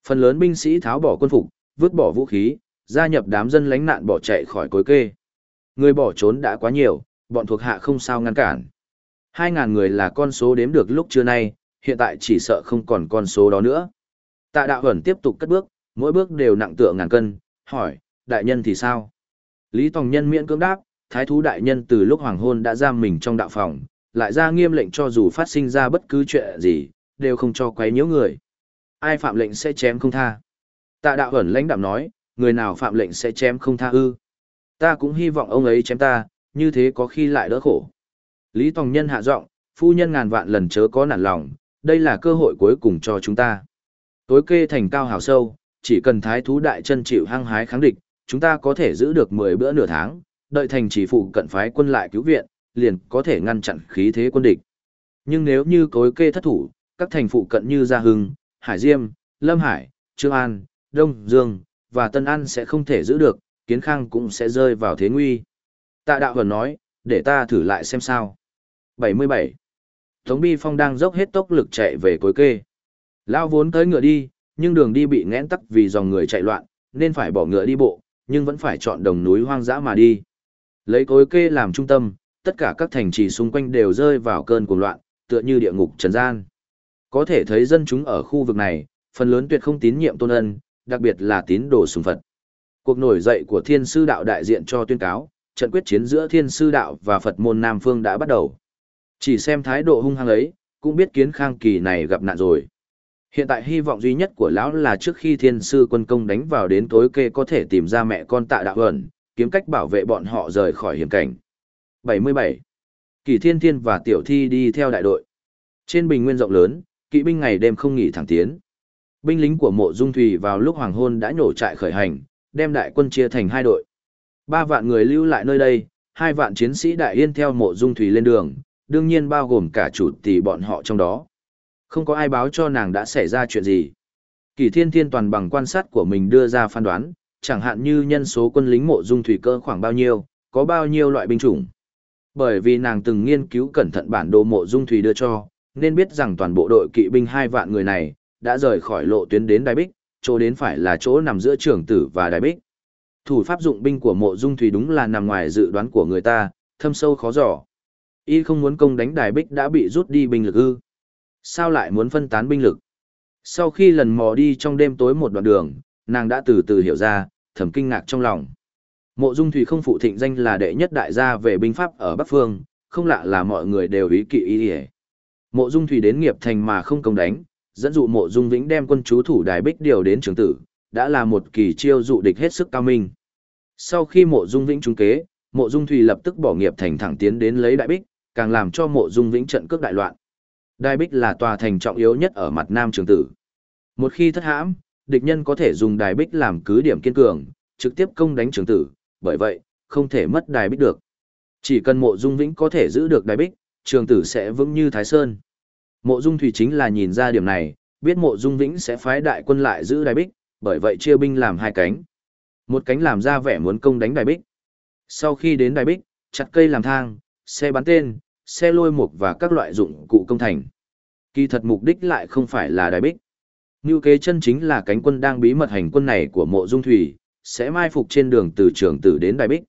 Phần lớn binh sĩ tháo bỏ quân phục, vứt bỏ vũ khí, gia nhập đám dân lánh nạn bỏ chạy khỏi cối kê. Người bỏ trốn đã quá nhiều, bọn thuộc hạ không sao ngăn cản. Hai ngàn người là con số đếm được lúc trưa nay, hiện tại chỉ sợ không còn con số đó nữa. Tạ đạo ẩn tiếp tục cất bước, mỗi bước đều nặng tựa ngàn cân, hỏi, đại nhân thì sao? Lý Tòng Nhân miễn cưỡng đáp, thái thú đại nhân từ lúc hoàng hôn đã giam mình trong đạo phòng, lại ra nghiêm lệnh cho dù phát sinh ra bất cứ chuyện gì, đều không cho quấy nhiễu người. Ai phạm lệnh sẽ chém không tha. Tạ đạo ẩn lãnh đạm nói, người nào phạm lệnh sẽ chém không tha ư. Ta cũng hy vọng ông ấy chém ta, như thế có khi lại đỡ khổ. Lý Tòng Nhân hạ giọng, phu nhân ngàn vạn lần chớ có nản lòng, đây là cơ hội cuối cùng cho chúng ta. Tối kê thành cao hào sâu, chỉ cần thái thú đại chân chịu hăng hái kháng địch, chúng ta có thể giữ được 10 bữa nửa tháng, đợi thành chỉ phụ cận phái quân lại cứu viện, liền có thể ngăn chặn khí thế quân địch. Nhưng nếu như cối kê thất thủ, các thành phụ cận như Gia Hưng, Hải Diêm, Lâm Hải, Trương An, Đông Dương, và Tân An sẽ không thể giữ được, Kiến Khang cũng sẽ rơi vào thế nguy. Tạ Đạo Vân nói, để ta thử lại xem sao. 77. Tống Bi Phong đang dốc hết tốc lực chạy về cối kê. Lao vốn tới ngựa đi, nhưng đường đi bị nghẽn tắc vì dòng người chạy loạn, nên phải bỏ ngựa đi bộ, nhưng vẫn phải chọn đồng núi hoang dã mà đi. Lấy cối kê làm trung tâm, tất cả các thành trì xung quanh đều rơi vào cơn cuồng loạn, tựa như địa ngục trần gian. Có thể thấy dân chúng ở khu vực này, phần lớn tuyệt không tín nhiệm tôn ân, đặc biệt là tín đồ sùng Phật. Cuộc nổi dậy của thiên sư đạo đại diện cho tuyên cáo, trận quyết chiến giữa thiên sư đạo và Phật môn Nam Phương đã bắt đầu. Chỉ xem thái độ hung hăng ấy, cũng biết kiến khang kỳ này gặp nạn rồi. Hiện tại hy vọng duy nhất của lão là trước khi thiên sư quân công đánh vào đến tối kê có thể tìm ra mẹ con tạ đạo ẩn, kiếm cách bảo vệ bọn họ rời khỏi hiểm cảnh. 77. Kỳ thiên thiên và tiểu thi đi theo đại đội. Trên bình nguyên rộng lớn, kỵ binh ngày đêm không nghỉ thẳng tiến. Binh lính của mộ dung thủy vào lúc hoàng hôn đã nhổ trại khởi hành, đem đại quân chia thành hai đội. Ba vạn người lưu lại nơi đây, hai vạn chiến sĩ đại yên theo mộ dung thủy lên đường, đương nhiên bao gồm cả chủ tỷ bọn họ trong đó. Không có ai báo cho nàng đã xảy ra chuyện gì. Kỳ thiên thiên toàn bằng quan sát của mình đưa ra phán đoán, chẳng hạn như nhân số quân lính mộ dung thủy cơ khoảng bao nhiêu, có bao nhiêu loại binh chủng. Bởi vì nàng từng nghiên cứu cẩn thận bản đồ mộ dung thủy đưa cho, nên biết rằng toàn bộ đội kỵ binh hai vạn người này, đã rời khỏi lộ tuyến đến Đài Bích, chỗ đến phải là chỗ nằm giữa trường tử và Đài Bích. Thủ pháp dụng binh của mộ dung thủy đúng là nằm ngoài dự đoán của người ta, thâm sâu khó dò. Y không muốn công đánh Đài Bích đã bị rút đi binh lực ư. Sao lại muốn phân tán binh lực? Sau khi lần mò đi trong đêm tối một đoạn đường, nàng đã từ từ hiểu ra, thầm kinh ngạc trong lòng. Mộ Dung Thủy không phụ thịnh danh là đệ nhất đại gia về binh pháp ở Bắc Phương, không lạ là mọi người đều ý kỵ ý ý. Mộ Dung Thủy đến nghiệp thành mà không công đánh, dẫn dụ Mộ Dung Vĩnh đem quân chú thủ đài bích điều đến trường tử, đã là một kỳ chiêu dụ địch hết sức cao minh. Sau khi Mộ Dung Vĩnh trúng kế, Mộ Dung Thủy lập tức bỏ nghiệp thành thẳng tiến đến lấy đại bích, càng làm cho Mộ Dung Vĩnh trận cướp đại loạn. Đài bích là tòa thành trọng yếu nhất ở mặt Nam trường tử. Một khi thất hãm, địch nhân có thể dùng đài bích làm cứ điểm kiên cường, trực tiếp công đánh trường tử, bởi vậy, không thể mất đài bích được. Chỉ cần mộ dung vĩnh có thể giữ được đài bích, trường tử sẽ vững như Thái Sơn. Mộ dung thủy chính là nhìn ra điểm này, biết mộ dung vĩnh sẽ phái đại quân lại giữ đài bích, bởi vậy chia binh làm hai cánh. Một cánh làm ra vẻ muốn công đánh đài bích. Sau khi đến đài bích, chặt cây làm thang, xe bắn tên, xe lôi mục và các loại dụng cụ công thành. Kỳ thật mục đích lại không phải là đài bích. Ngưu kế chân chính là cánh quân đang bí mật hành quân này của mộ dung thủy, sẽ mai phục trên đường từ trường tử đến Đài Bích.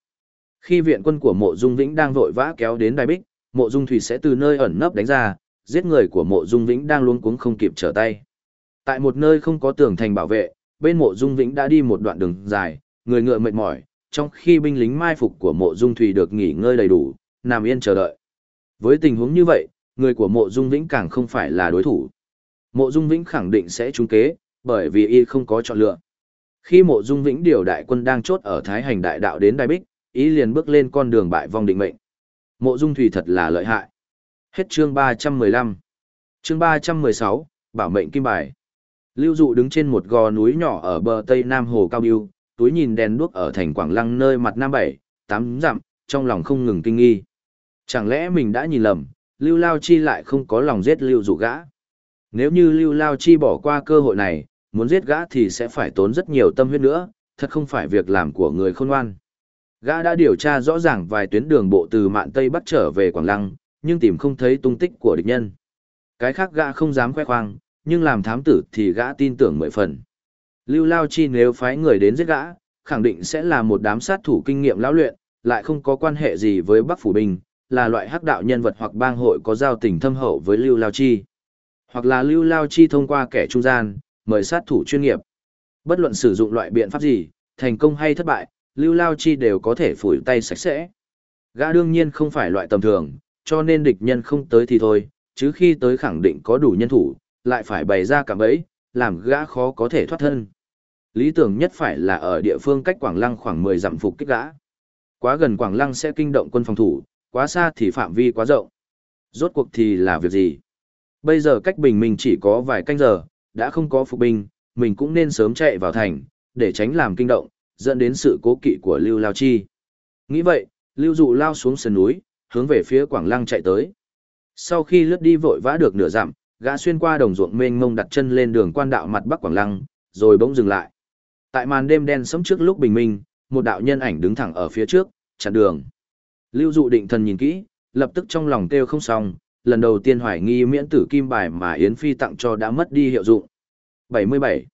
Khi viện quân của mộ dung vĩnh đang vội vã kéo đến Đài Bích, mộ dung thủy sẽ từ nơi ẩn nấp đánh ra, giết người của mộ dung vĩnh đang luống cuống không kịp trở tay. Tại một nơi không có tường thành bảo vệ, bên mộ dung vĩnh đã đi một đoạn đường dài, người ngựa mệt mỏi, trong khi binh lính mai phục của mộ dung thủy được nghỉ ngơi đầy đủ, nằm yên chờ đợi. Với tình huống như vậy, người của mộ dung vĩnh càng không phải là đối thủ. Mộ dung vĩnh khẳng định sẽ trúng kế, bởi vì y không có chọn lựa. Khi mộ dung vĩnh điều đại quân đang chốt ở Thái Hành Đại Đạo đến Đại Bích, ý liền bước lên con đường bại vong định mệnh. Mộ dung thủy thật là lợi hại. Hết chương 315. Chương 316, Bảo mệnh kim bài. Lưu dụ đứng trên một gò núi nhỏ ở bờ tây nam hồ Cao Biêu, túi nhìn đèn đuốc ở thành Quảng Lăng nơi mặt nam bảy, tám dặm, trong lòng không ngừng kinh nghi. Chẳng lẽ mình đã nhìn lầm, Lưu Lao Chi lại không có lòng giết Lưu dụ gã. Nếu như Lưu Lao Chi bỏ qua cơ hội này, muốn giết gã thì sẽ phải tốn rất nhiều tâm huyết nữa, thật không phải việc làm của người khôn ngoan. Gã đã điều tra rõ ràng vài tuyến đường bộ từ mạn Tây Bắc trở về Quảng Lăng, nhưng tìm không thấy tung tích của địch nhân. Cái khác gã không dám khoe khoang, nhưng làm thám tử thì gã tin tưởng mười phần. Lưu Lao Chi nếu phái người đến giết gã, khẳng định sẽ là một đám sát thủ kinh nghiệm lão luyện, lại không có quan hệ gì với Bắc Phủ Bình, là loại hắc đạo nhân vật hoặc bang hội có giao tình thâm hậu với Lưu Lao Chi. Hoặc là Lưu Lao Chi thông qua kẻ trung gian, mời sát thủ chuyên nghiệp. Bất luận sử dụng loại biện pháp gì, thành công hay thất bại, Lưu Lao Chi đều có thể phủi tay sạch sẽ. Gã đương nhiên không phải loại tầm thường, cho nên địch nhân không tới thì thôi, chứ khi tới khẳng định có đủ nhân thủ, lại phải bày ra cả bẫy, làm gã khó có thể thoát thân. Lý tưởng nhất phải là ở địa phương cách Quảng Lăng khoảng 10 dặm phục kích gã. Quá gần Quảng Lăng sẽ kinh động quân phòng thủ, quá xa thì phạm vi quá rộng. Rốt cuộc thì là việc gì? Bây giờ cách bình minh chỉ có vài canh giờ, đã không có phục binh, mình cũng nên sớm chạy vào thành, để tránh làm kinh động, dẫn đến sự cố kỵ của Lưu Lao Chi. Nghĩ vậy, Lưu Dụ lao xuống sườn núi, hướng về phía Quảng Lăng chạy tới. Sau khi lướt đi vội vã được nửa dặm, gã xuyên qua đồng ruộng mênh mông đặt chân lên đường quan đạo mặt Bắc Quảng Lăng, rồi bỗng dừng lại. Tại màn đêm đen sẫm trước lúc bình minh, một đạo nhân ảnh đứng thẳng ở phía trước, chặn đường. Lưu Dụ định thần nhìn kỹ, lập tức trong lòng kêu không xong, lần đầu tiên hoài nghi miễn tử kim bài mà Yến Phi tặng cho đã mất đi hiệu dụng. 77.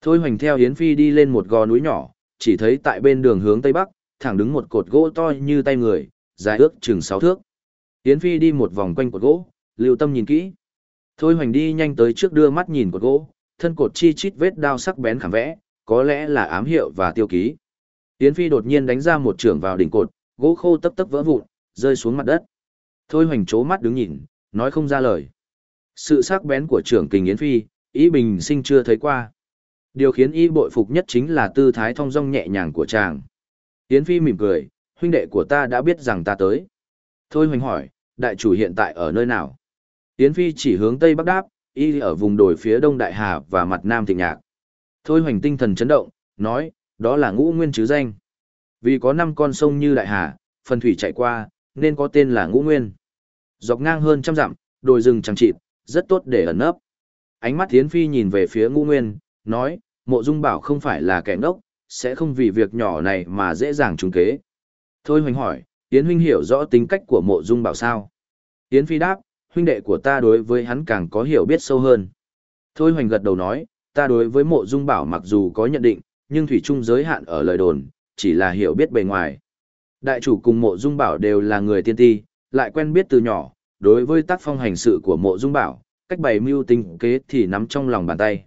Thôi hoành theo Yến Phi đi lên một gò núi nhỏ, chỉ thấy tại bên đường hướng Tây Bắc, thẳng đứng một cột gỗ to như tay người, dài ước chừng 6 thước. Yến Phi đi một vòng quanh cột gỗ, lưu tâm nhìn kỹ. Thôi hoành đi nhanh tới trước đưa mắt nhìn cột gỗ, thân cột chi chít vết đao sắc bén khảm vẽ, có lẽ là ám hiệu và tiêu ký. Yến Phi đột nhiên đánh ra một trường vào đỉnh cột, gỗ khô tấp tấp vỡ vụn, rơi xuống mặt đất. Thôi hoành chố mắt đứng nhìn, nói không ra lời. Sự sắc bén của trưởng kình Yến Phi, ý bình sinh chưa thấy qua. Điều khiến y bội phục nhất chính là tư thái thong dong nhẹ nhàng của chàng. Yến Phi mỉm cười, huynh đệ của ta đã biết rằng ta tới. Thôi hoành hỏi, đại chủ hiện tại ở nơi nào? Yến Phi chỉ hướng tây bắc đáp, y ở vùng đồi phía đông đại hà và mặt nam thịnh nhạc. Thôi hoành tinh thần chấn động, nói, đó là ngũ nguyên chứ danh. Vì có năm con sông như đại hà, phần thủy chạy qua, nên có tên là ngũ nguyên. Dọc ngang hơn trăm dặm, đồi rừng chẳng chịt, rất tốt để ẩn nấp. Ánh mắt Thiến Phi nhìn về phía ngũ nguyên, nói, mộ dung bảo không phải là kẻ ngốc, sẽ không vì việc nhỏ này mà dễ dàng trúng kế. Thôi hoành hỏi, Yến huynh hiểu rõ tính cách của mộ dung bảo sao? Yến Phi đáp, huynh đệ của ta đối với hắn càng có hiểu biết sâu hơn. Thôi hoành gật đầu nói, ta đối với mộ dung bảo mặc dù có nhận định, nhưng thủy chung giới hạn ở lời đồn, chỉ là hiểu biết bề ngoài. Đại chủ cùng mộ dung bảo đều là người tiên ti, lại quen biết từ nhỏ, đối với tác phong hành sự của mộ dung bảo, cách bày mưu tính kế thì nắm trong lòng bàn tay.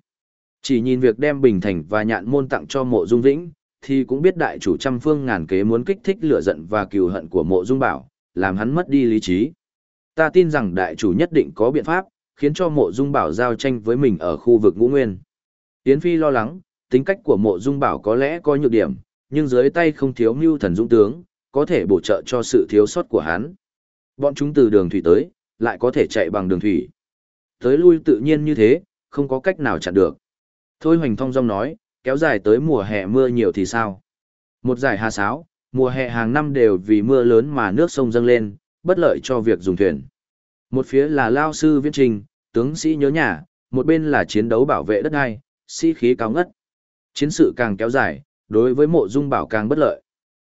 Chỉ nhìn việc đem Bình Thành và nhạn môn tặng cho mộ dung vĩnh, thì cũng biết đại chủ trăm phương ngàn kế muốn kích thích lửa giận và cừu hận của mộ dung bảo, làm hắn mất đi lý trí. Ta tin rằng đại chủ nhất định có biện pháp, khiến cho mộ dung bảo giao tranh với mình ở khu vực ngũ nguyên. Yến Phi lo lắng, tính cách của mộ dung bảo có lẽ có nhược điểm, nhưng dưới tay không thiếu mưu thần dũng tướng, có thể bổ trợ cho sự thiếu sót của hắn. Bọn chúng từ đường thủy tới, lại có thể chạy bằng đường thủy. Tới lui tự nhiên như thế, không có cách nào chặn được. Thôi hoành thông dong nói, kéo dài tới mùa hè mưa nhiều thì sao? Một giải hà sáo, mùa hè hàng năm đều vì mưa lớn mà nước sông dâng lên, bất lợi cho việc dùng thuyền. Một phía là lao sư viễn trình, tướng sĩ nhớ nhà, một bên là chiến đấu bảo vệ đất đai, sĩ khí cao ngất. Chiến sự càng kéo dài, đối với mộ dung bảo càng bất lợi.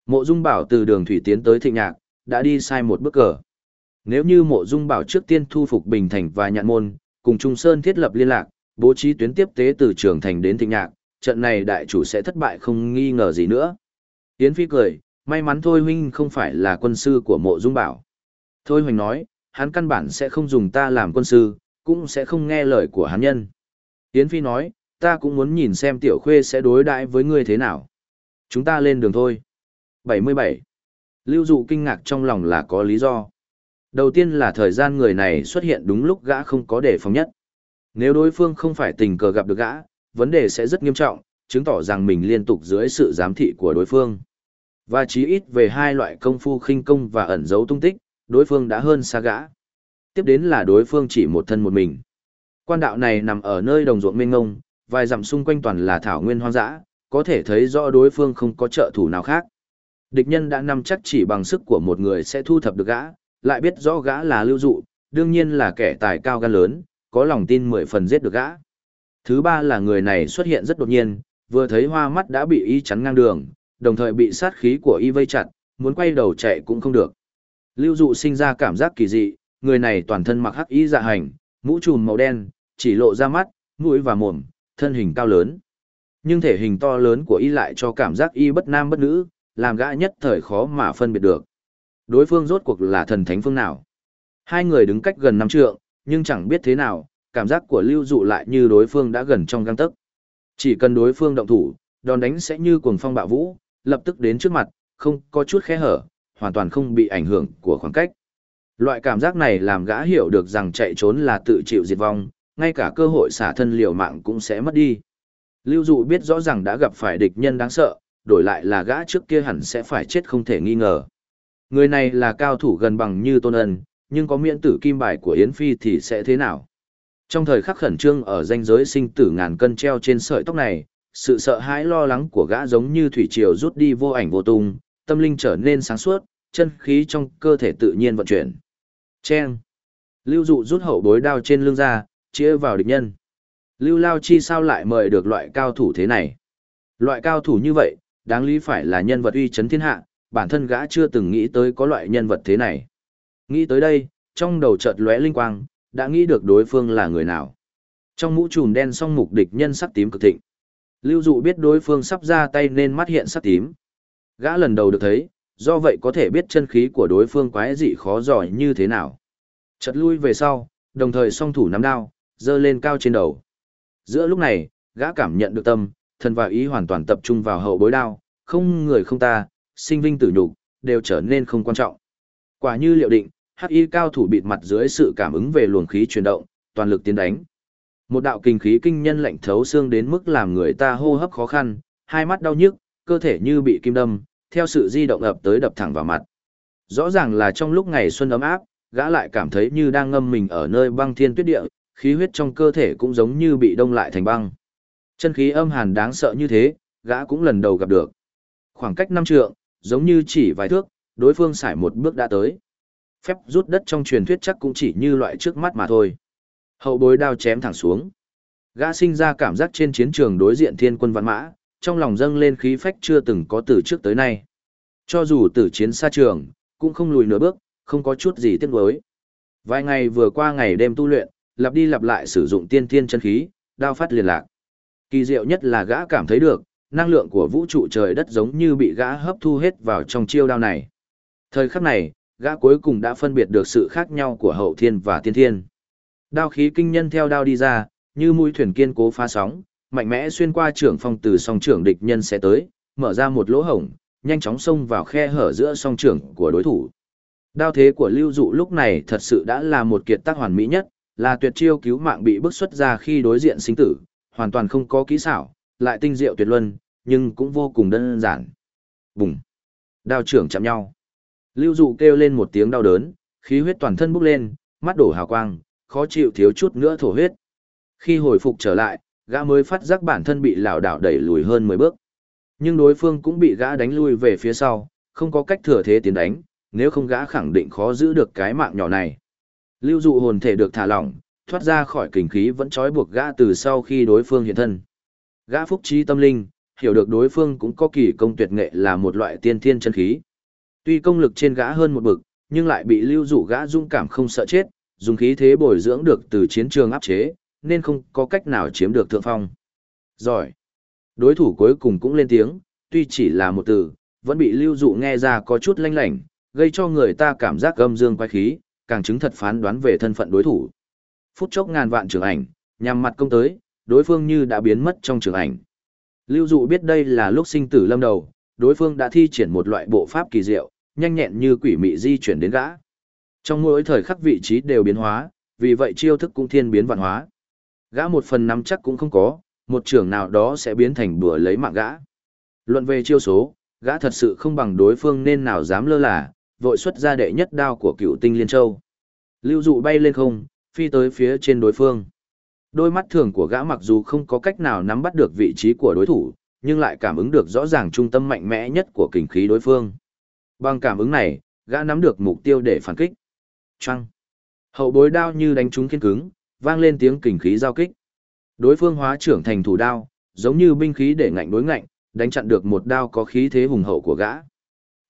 Mộ dung bảo từ đường thủy tiến tới thịnh nhạc, đã đi sai một bước cờ. Nếu như mộ dung bảo trước tiên thu phục Bình Thành và Nhạn Môn, cùng Trung Sơn thiết lập liên lạc, bố trí tuyến tiếp tế từ trường thành đến thịnh nhạc, trận này đại chủ sẽ thất bại không nghi ngờ gì nữa. Yến Phi cười, may mắn thôi huynh không phải là quân sư của mộ dung bảo. Thôi huynh nói, hắn căn bản sẽ không dùng ta làm quân sư, cũng sẽ không nghe lời của hắn nhân. Yến Phi nói, ta cũng muốn nhìn xem tiểu khuê sẽ đối đãi với ngươi thế nào. Chúng ta lên đường thôi. 77. Lưu dụ kinh ngạc trong lòng là có lý do. Đầu tiên là thời gian người này xuất hiện đúng lúc gã không có đề phòng nhất. Nếu đối phương không phải tình cờ gặp được gã, vấn đề sẽ rất nghiêm trọng, chứng tỏ rằng mình liên tục dưới sự giám thị của đối phương. Và chí ít về hai loại công phu khinh công và ẩn giấu tung tích, đối phương đã hơn xa gã. Tiếp đến là đối phương chỉ một thân một mình. Quan đạo này nằm ở nơi đồng ruộng mênh ngông, vài dặm xung quanh toàn là thảo nguyên hoang dã, có thể thấy rõ đối phương không có trợ thủ nào khác. Địch nhân đã nằm chắc chỉ bằng sức của một người sẽ thu thập được gã, lại biết rõ gã là lưu dụ, đương nhiên là kẻ tài cao gan lớn, có lòng tin mười phần giết được gã. Thứ ba là người này xuất hiện rất đột nhiên, vừa thấy hoa mắt đã bị y chắn ngang đường, đồng thời bị sát khí của y vây chặt, muốn quay đầu chạy cũng không được. Lưu dụ sinh ra cảm giác kỳ dị, người này toàn thân mặc hắc y dạ hành, mũ trùm màu đen, chỉ lộ ra mắt, mũi và mồm, thân hình cao lớn. Nhưng thể hình to lớn của y lại cho cảm giác y bất nam bất nữ, làm gã nhất thời khó mà phân biệt được. Đối phương rốt cuộc là thần thánh phương nào? Hai người đứng cách gần năm trượng, nhưng chẳng biết thế nào, cảm giác của lưu dụ lại như đối phương đã gần trong găng tấc. Chỉ cần đối phương động thủ, đòn đánh sẽ như cuồng phong bạo vũ, lập tức đến trước mặt, không có chút khe hở, hoàn toàn không bị ảnh hưởng của khoảng cách. Loại cảm giác này làm gã hiểu được rằng chạy trốn là tự chịu diệt vong, ngay cả cơ hội xả thân liều mạng cũng sẽ mất đi. Lưu Dụ biết rõ rằng đã gặp phải địch nhân đáng sợ, đổi lại là gã trước kia hẳn sẽ phải chết không thể nghi ngờ. Người này là cao thủ gần bằng như Tôn Ân, nhưng có miễn tử kim bài của Yến Phi thì sẽ thế nào? Trong thời khắc khẩn trương ở danh giới sinh tử ngàn cân treo trên sợi tóc này, sự sợ hãi lo lắng của gã giống như thủy triều rút đi vô ảnh vô tung, tâm linh trở nên sáng suốt, chân khí trong cơ thể tự nhiên vận chuyển. Chen. Lưu dụ rút hậu bối đao trên lưng ra, chia vào địch nhân. Lưu Lao Chi sao lại mời được loại cao thủ thế này? Loại cao thủ như vậy, đáng lý phải là nhân vật uy chấn thiên hạ, bản thân gã chưa từng nghĩ tới có loại nhân vật thế này. Nghĩ tới đây, trong đầu chợt lóe linh quang, đã nghĩ được đối phương là người nào. Trong mũ trùm đen song mục địch nhân sắc tím cực thịnh. Lưu dụ biết đối phương sắp ra tay nên mắt hiện sắc tím. Gã lần đầu được thấy, do vậy có thể biết chân khí của đối phương quái dị khó giỏi như thế nào. Chợt lui về sau, đồng thời song thủ nắm đao, dơ lên cao trên đầu. Giữa lúc này, gã cảm nhận được tâm, thân và ý hoàn toàn tập trung vào hậu bối đao, không người không ta, sinh vinh tử nhục, đều trở nên không quan trọng. Quả như liệu định, hắc y cao thủ bịt mặt dưới sự cảm ứng về luồng khí chuyển động, toàn lực tiến đánh. Một đạo kinh khí kinh nhân lạnh thấu xương đến mức làm người ta hô hấp khó khăn, hai mắt đau nhức, cơ thể như bị kim đâm, theo sự di động ập tới đập thẳng vào mặt. Rõ ràng là trong lúc ngày xuân ấm áp, gã lại cảm thấy như đang ngâm mình ở nơi băng thiên tuyết địa, khí huyết trong cơ thể cũng giống như bị đông lại thành băng. Chân khí âm hàn đáng sợ như thế, gã cũng lần đầu gặp được. Khoảng cách năm trượng, giống như chỉ vài thước, đối phương xài một bước đã tới. Phép rút đất trong truyền thuyết chắc cũng chỉ như loại trước mắt mà thôi. Hậu bối đao chém thẳng xuống. Gã sinh ra cảm giác trên chiến trường đối diện thiên quân văn mã, trong lòng dâng lên khí phách chưa từng có từ trước tới nay. Cho dù tử chiến xa trường, cũng không lùi nửa bước, không có chút gì tiếc nuối. Vài ngày vừa qua ngày đêm tu luyện, lặp đi lặp lại sử dụng tiên thiên chân khí, đao phát liên lạc. Kỳ diệu nhất là gã cảm thấy được, năng lượng của vũ trụ trời đất giống như bị gã hấp thu hết vào trong chiêu đao này. Thời khắc này, gã cuối cùng đã phân biệt được sự khác nhau của hậu thiên và tiên thiên. Đao khí kinh nhân theo đao đi ra, như mũi thuyền kiên cố phá sóng, mạnh mẽ xuyên qua trưởng phong từ song trưởng địch nhân sẽ tới, mở ra một lỗ hổng, nhanh chóng xông vào khe hở giữa song trưởng của đối thủ. Đao thế của Lưu Dụ lúc này thật sự đã là một kiệt tác hoàn mỹ nhất, là tuyệt chiêu cứu mạng bị bức xuất ra khi đối diện sinh tử, hoàn toàn không có kỹ xảo, lại tinh diệu tuyệt luân, nhưng cũng vô cùng đơn giản. Bùng! Đao trưởng chạm nhau. Lưu Dụ kêu lên một tiếng đau đớn, khí huyết toàn thân bốc lên, mắt đổ hào quang, khó chịu thiếu chút nữa thổ huyết. Khi hồi phục trở lại, gã mới phát giác bản thân bị lảo đảo đẩy lùi hơn 10 bước. Nhưng đối phương cũng bị gã đánh lui về phía sau, không có cách thừa thế tiến đánh, nếu không gã khẳng định khó giữ được cái mạng nhỏ này. Lưu dụ hồn thể được thả lỏng, thoát ra khỏi kình khí vẫn trói buộc gã từ sau khi đối phương hiện thân. Gã phúc trí tâm linh, hiểu được đối phương cũng có kỳ công tuyệt nghệ là một loại tiên thiên chân khí. Tuy công lực trên gã hơn một bậc, nhưng lại bị lưu dụ gã dung cảm không sợ chết, dùng khí thế bồi dưỡng được từ chiến trường áp chế, nên không có cách nào chiếm được thượng phong. Giỏi. Đối thủ cuối cùng cũng lên tiếng, tuy chỉ là một từ, vẫn bị lưu dụ nghe ra có chút lanh lảnh, gây cho người ta cảm giác âm dương quái khí, càng chứng thật phán đoán về thân phận đối thủ. Phút chốc ngàn vạn trường ảnh, nhằm mặt công tới, đối phương như đã biến mất trong trường ảnh. Lưu dụ biết đây là lúc sinh tử lâm đầu, đối phương đã thi triển một loại bộ pháp kỳ diệu, nhanh nhẹn như quỷ mị di chuyển đến gã. Trong mỗi thời khắc vị trí đều biến hóa, vì vậy chiêu thức cũng thiên biến vạn hóa. Gã một phần nắm chắc cũng không có, một trưởng nào đó sẽ biến thành bữa lấy mạng gã. Luận về chiêu số, gã thật sự không bằng đối phương nên nào dám lơ là, vội xuất ra đệ nhất đao của cựu tinh liên châu. Lưu dụ bay lên không, phi tới phía trên đối phương. Đôi mắt thường của gã mặc dù không có cách nào nắm bắt được vị trí của đối thủ, nhưng lại cảm ứng được rõ ràng trung tâm mạnh mẽ nhất của kình khí đối phương. Bằng cảm ứng này, gã nắm được mục tiêu để phản kích. Trăng. Hậu bối đao như đánh trúng kiên cứng, vang lên tiếng kình khí giao kích. Đối phương hóa trưởng thành thủ đao, giống như binh khí để ngạnh đối ngạnh, đánh chặn được một đao có khí thế hùng hậu của gã.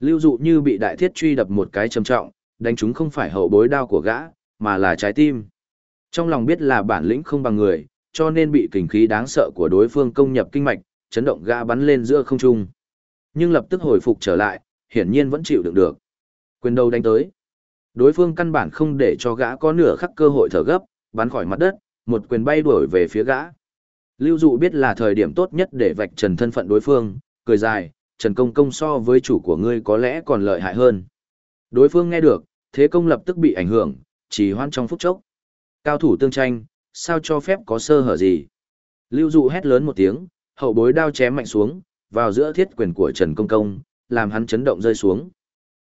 Lưu dụ như bị đại thiết truy đập một cái trầm trọng, đánh chúng không phải hậu bối đao của gã, mà là trái tim. Trong lòng biết là bản lĩnh không bằng người, cho nên bị kình khí đáng sợ của đối phương công nhập kinh mạch, chấn động gã bắn lên giữa không trung. Nhưng lập tức hồi phục trở lại, hiển nhiên vẫn chịu đựng được. Quyền đầu đánh tới. Đối phương căn bản không để cho gã có nửa khắc cơ hội thở gấp, bắn khỏi mặt đất, một quyền bay đuổi về phía gã. Lưu Dụ biết là thời điểm tốt nhất để vạch trần thân phận đối phương, cười dài, Trần Công Công so với chủ của ngươi có lẽ còn lợi hại hơn. Đối phương nghe được, thế công lập tức bị ảnh hưởng, chỉ hoan trong phút chốc. Cao thủ tương tranh, sao cho phép có sơ hở gì? Lưu Dụ hét lớn một tiếng, hậu bối đao chém mạnh xuống, vào giữa thiết quyền của Trần Công Công, làm hắn chấn động rơi xuống.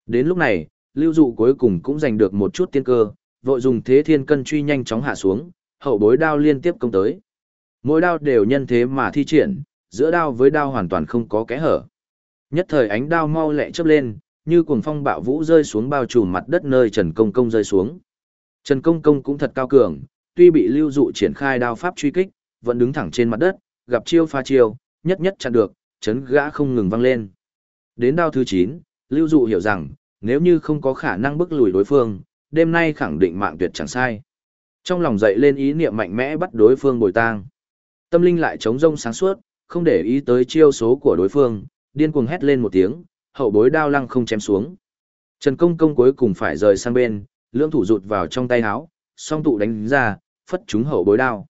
Đến lúc này, Lưu Dụ cuối cùng cũng giành được một chút tiên cơ, vội dùng thế thiên cân truy nhanh chóng hạ xuống, hậu bối đao liên tiếp công tới. Mỗi đao đều nhân thế mà thi triển, giữa đao với đao hoàn toàn không có kẽ hở. Nhất thời ánh đao mau lẹ chớp lên, như cuồng phong bạo vũ rơi xuống bao trùm mặt đất nơi Trần Công Công rơi xuống. Trần Công Công cũng thật cao cường, tuy bị lưu dụ triển khai đao pháp truy kích, vẫn đứng thẳng trên mặt đất, gặp chiêu pha chiêu, nhất nhất chặn được, chấn gã không ngừng văng lên. Đến đao thứ 9, lưu dụ hiểu rằng, nếu như không có khả năng bức lùi đối phương, đêm nay khẳng định mạng tuyệt chẳng sai. Trong lòng dậy lên ý niệm mạnh mẽ bắt đối phương bồi tang. Tâm linh lại trống rông sáng suốt, không để ý tới chiêu số của đối phương, điên cuồng hét lên một tiếng, hậu bối đao lăng không chém xuống. Trần Công Công cuối cùng phải rời sang bên, lưỡng thủ rụt vào trong tay áo, song tụ đánh ra, phất trúng hậu bối đao.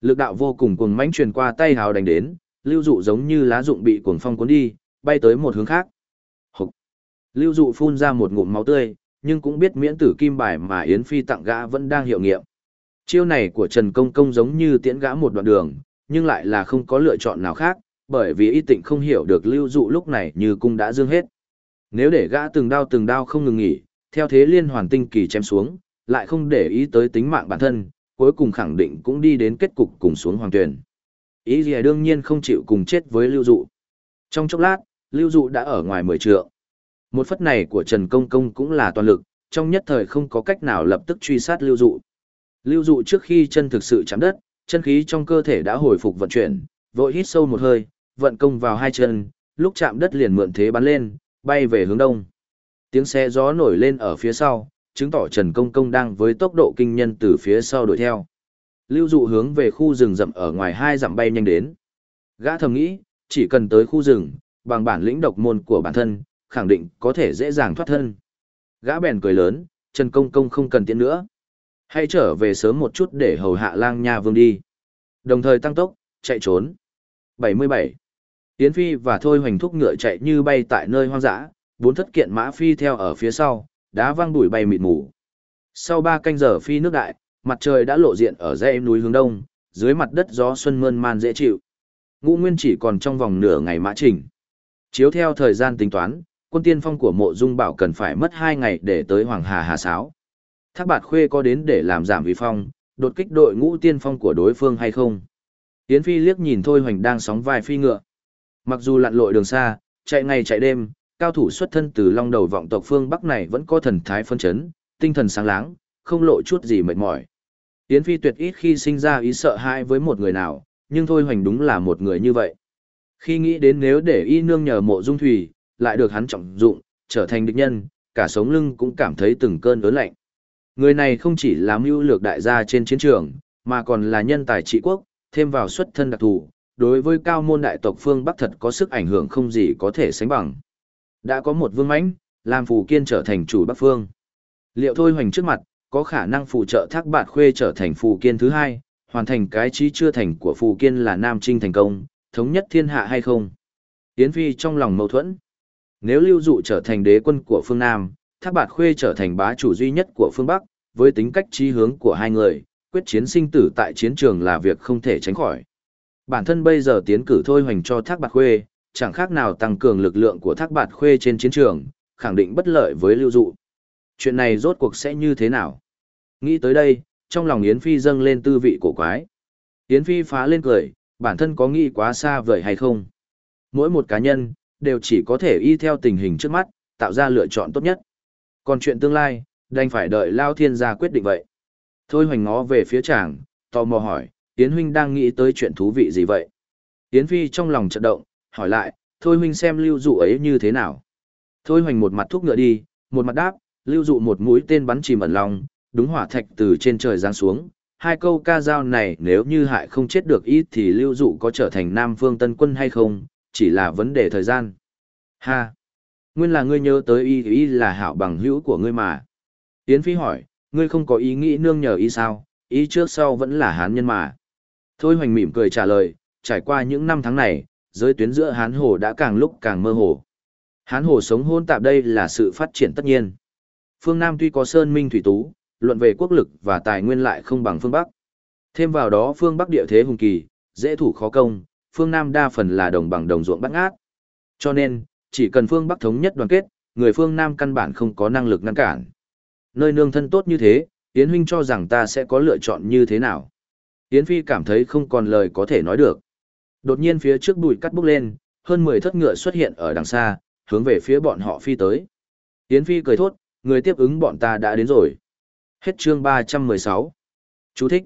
Lực đạo vô cùng cuồng mãnh truyền qua tay hào đánh đến, lưu dụ giống như lá dụng bị cuồng phong cuốn đi, bay tới một hướng khác. Hục. Lưu dụ phun ra một ngụm máu tươi, nhưng cũng biết miễn tử kim bài mà Yến Phi tặng gã vẫn đang hiệu nghiệm. Chiêu này của Trần Công Công giống như tiễn gã một đoạn đường, nhưng lại là không có lựa chọn nào khác, bởi vì y tịnh không hiểu được lưu dụ lúc này như cung đã dương hết. Nếu để gã từng đao từng đao không ngừng nghỉ, theo thế liên hoàn tinh kỳ chém xuống, lại không để ý tới tính mạng bản thân, cuối cùng khẳng định cũng đi đến kết cục cùng xuống hoàng tuyển. Ý gì đương nhiên không chịu cùng chết với lưu dụ. Trong chốc lát, lưu dụ đã ở ngoài mười trượng. Một phất này của Trần Công Công cũng là toàn lực, trong nhất thời không có cách nào lập tức truy sát lưu dụ. Lưu dụ trước khi chân thực sự chạm đất, chân khí trong cơ thể đã hồi phục vận chuyển, vội hít sâu một hơi, vận công vào hai chân, lúc chạm đất liền mượn thế bắn lên, bay về hướng đông. Tiếng xe gió nổi lên ở phía sau, chứng tỏ Trần Công Công đang với tốc độ kinh nhân từ phía sau đuổi theo. Lưu dụ hướng về khu rừng rậm ở ngoài hai dặm bay nhanh đến. Gã thầm nghĩ, chỉ cần tới khu rừng, bằng bản lĩnh độc môn của bản thân, khẳng định có thể dễ dàng thoát thân. Gã bèn cười lớn, Trần Công Công không cần tiện nữa. Hãy trở về sớm một chút để hầu hạ lang nha vương đi. Đồng thời tăng tốc, chạy trốn. 77. Yến Phi và Thôi hoành thúc ngựa chạy như bay tại nơi hoang dã, bốn thất kiện mã phi theo ở phía sau, đá văng đuổi bay mịt mù. Sau ba canh giờ phi nước đại, mặt trời đã lộ diện ở dãy núi hướng đông, dưới mặt đất gió xuân mơn man dễ chịu. Ngũ Nguyên chỉ còn trong vòng nửa ngày mã trình. Chiếu theo thời gian tính toán, quân tiên phong của mộ dung bảo cần phải mất hai ngày để tới Hoàng Hà Hà Sáo. Thác bạt khuê có đến để làm giảm vi phong, đột kích đội ngũ tiên phong của đối phương hay không? Yến Phi liếc nhìn Thôi Hoành đang sóng vai phi ngựa. Mặc dù lặn lội đường xa, chạy ngày chạy đêm, cao thủ xuất thân từ long đầu vọng tộc phương Bắc này vẫn có thần thái phân chấn, tinh thần sáng láng, không lộ chút gì mệt mỏi. Yến Phi tuyệt ít khi sinh ra ý sợ hãi với một người nào, nhưng Thôi Hoành đúng là một người như vậy. Khi nghĩ đến nếu để y nương nhờ mộ dung thủy, lại được hắn trọng dụng, trở thành địch nhân, cả sống lưng cũng cảm thấy từng cơn ớn lạnh. Người này không chỉ là mưu lược đại gia trên chiến trường, mà còn là nhân tài trị quốc, thêm vào xuất thân đặc thù, đối với cao môn đại tộc phương Bắc thật có sức ảnh hưởng không gì có thể sánh bằng. Đã có một vương mãnh, làm phù kiên trở thành chủ Bắc phương. Liệu thôi hoành trước mặt, có khả năng phụ trợ thác bạt khuê trở thành phù kiên thứ hai, hoàn thành cái trí chưa thành của Phù Kiên là Nam Trinh thành công, thống nhất thiên hạ hay không? Yến Phi trong lòng mâu thuẫn. Nếu lưu dụ trở thành đế quân của phương Nam, Thác Bạt Khuê trở thành bá chủ duy nhất của phương Bắc, với tính cách trí hướng của hai người, quyết chiến sinh tử tại chiến trường là việc không thể tránh khỏi. Bản thân bây giờ tiến cử thôi hoành cho Thác Bạt Khuê, chẳng khác nào tăng cường lực lượng của Thác Bạt Khuê trên chiến trường, khẳng định bất lợi với lưu dụ. Chuyện này rốt cuộc sẽ như thế nào? Nghĩ tới đây, trong lòng Yến Phi dâng lên tư vị cổ quái. Yến Phi phá lên cười, bản thân có nghĩ quá xa vời hay không? Mỗi một cá nhân, đều chỉ có thể y theo tình hình trước mắt, tạo ra lựa chọn tốt nhất. Còn chuyện tương lai, đành phải đợi Lao Thiên gia quyết định vậy. Thôi hoành ngó về phía chàng, tò mò hỏi, Yến huynh đang nghĩ tới chuyện thú vị gì vậy? Yến Phi trong lòng chợt động, hỏi lại, thôi huynh xem lưu dụ ấy như thế nào? Thôi hoành một mặt thúc ngựa đi, một mặt đáp, lưu dụ một mũi tên bắn chìm ẩn lòng, đúng hỏa thạch từ trên trời giáng xuống. Hai câu ca dao này nếu như hại không chết được ít thì lưu dụ có trở thành Nam Phương Tân Quân hay không, chỉ là vấn đề thời gian. Ha! Nguyên là ngươi nhớ tới y y là hảo bằng hữu của ngươi mà. Yến Phi hỏi, ngươi không có ý nghĩ nương nhờ y sao, ý trước sau vẫn là hán nhân mà. Thôi hoành mỉm cười trả lời, trải qua những năm tháng này, giới tuyến giữa hán hồ đã càng lúc càng mơ hồ. Hán hồ sống hôn tạp đây là sự phát triển tất nhiên. Phương Nam tuy có sơn minh thủy tú, luận về quốc lực và tài nguyên lại không bằng phương Bắc. Thêm vào đó phương Bắc địa thế hùng kỳ, dễ thủ khó công, phương Nam đa phần là đồng bằng đồng ruộng bắt ngát. Cho nên, chỉ cần phương Bắc thống nhất đoàn kết, người phương Nam căn bản không có năng lực ngăn cản. Nơi nương thân tốt như thế, Yến huynh cho rằng ta sẽ có lựa chọn như thế nào. Yến Phi cảm thấy không còn lời có thể nói được. Đột nhiên phía trước bụi cắt bốc lên, hơn 10 thất ngựa xuất hiện ở đằng xa, hướng về phía bọn họ phi tới. Yến Phi cười thốt, người tiếp ứng bọn ta đã đến rồi. Hết chương 316. Chú thích.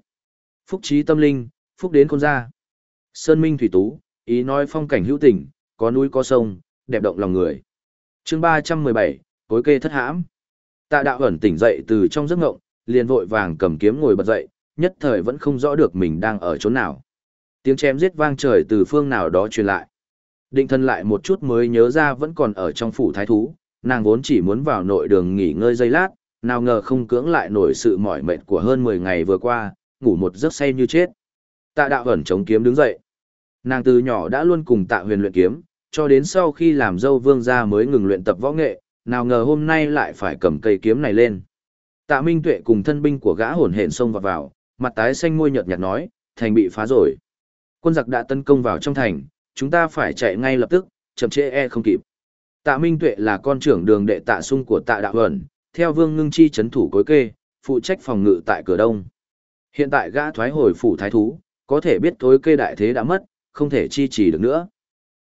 Phúc trí tâm linh, phúc đến con ra. Sơn Minh Thủy Tú, ý nói phong cảnh hữu tình, có núi có sông, đẹp động lòng người. Chương 317, cối kê thất hãm. Tạ đạo ẩn tỉnh dậy từ trong giấc ngộng, liền vội vàng cầm kiếm ngồi bật dậy, nhất thời vẫn không rõ được mình đang ở chỗ nào. Tiếng chém giết vang trời từ phương nào đó truyền lại. Định thân lại một chút mới nhớ ra vẫn còn ở trong phủ thái thú, nàng vốn chỉ muốn vào nội đường nghỉ ngơi giây lát, nào ngờ không cưỡng lại nổi sự mỏi mệt của hơn 10 ngày vừa qua, ngủ một giấc say như chết. Tạ đạo ẩn chống kiếm đứng dậy. Nàng từ nhỏ đã luôn cùng tạ huyền luyện kiếm, cho đến sau khi làm dâu vương gia mới ngừng luyện tập võ nghệ, nào ngờ hôm nay lại phải cầm cây kiếm này lên. Tạ Minh Tuệ cùng thân binh của gã hồn hển xông vào vào, mặt tái xanh môi nhợt nhạt nói, thành bị phá rồi. Quân giặc đã tấn công vào trong thành, chúng ta phải chạy ngay lập tức, chậm trễ e không kịp. Tạ Minh Tuệ là con trưởng đường đệ tạ sung của tạ đạo ẩn, theo vương ngưng chi chấn thủ cối kê, phụ trách phòng ngự tại cửa đông. Hiện tại gã thoái hồi phủ thái thú, có thể biết cối kê đại thế đã mất, không thể chi trì được nữa.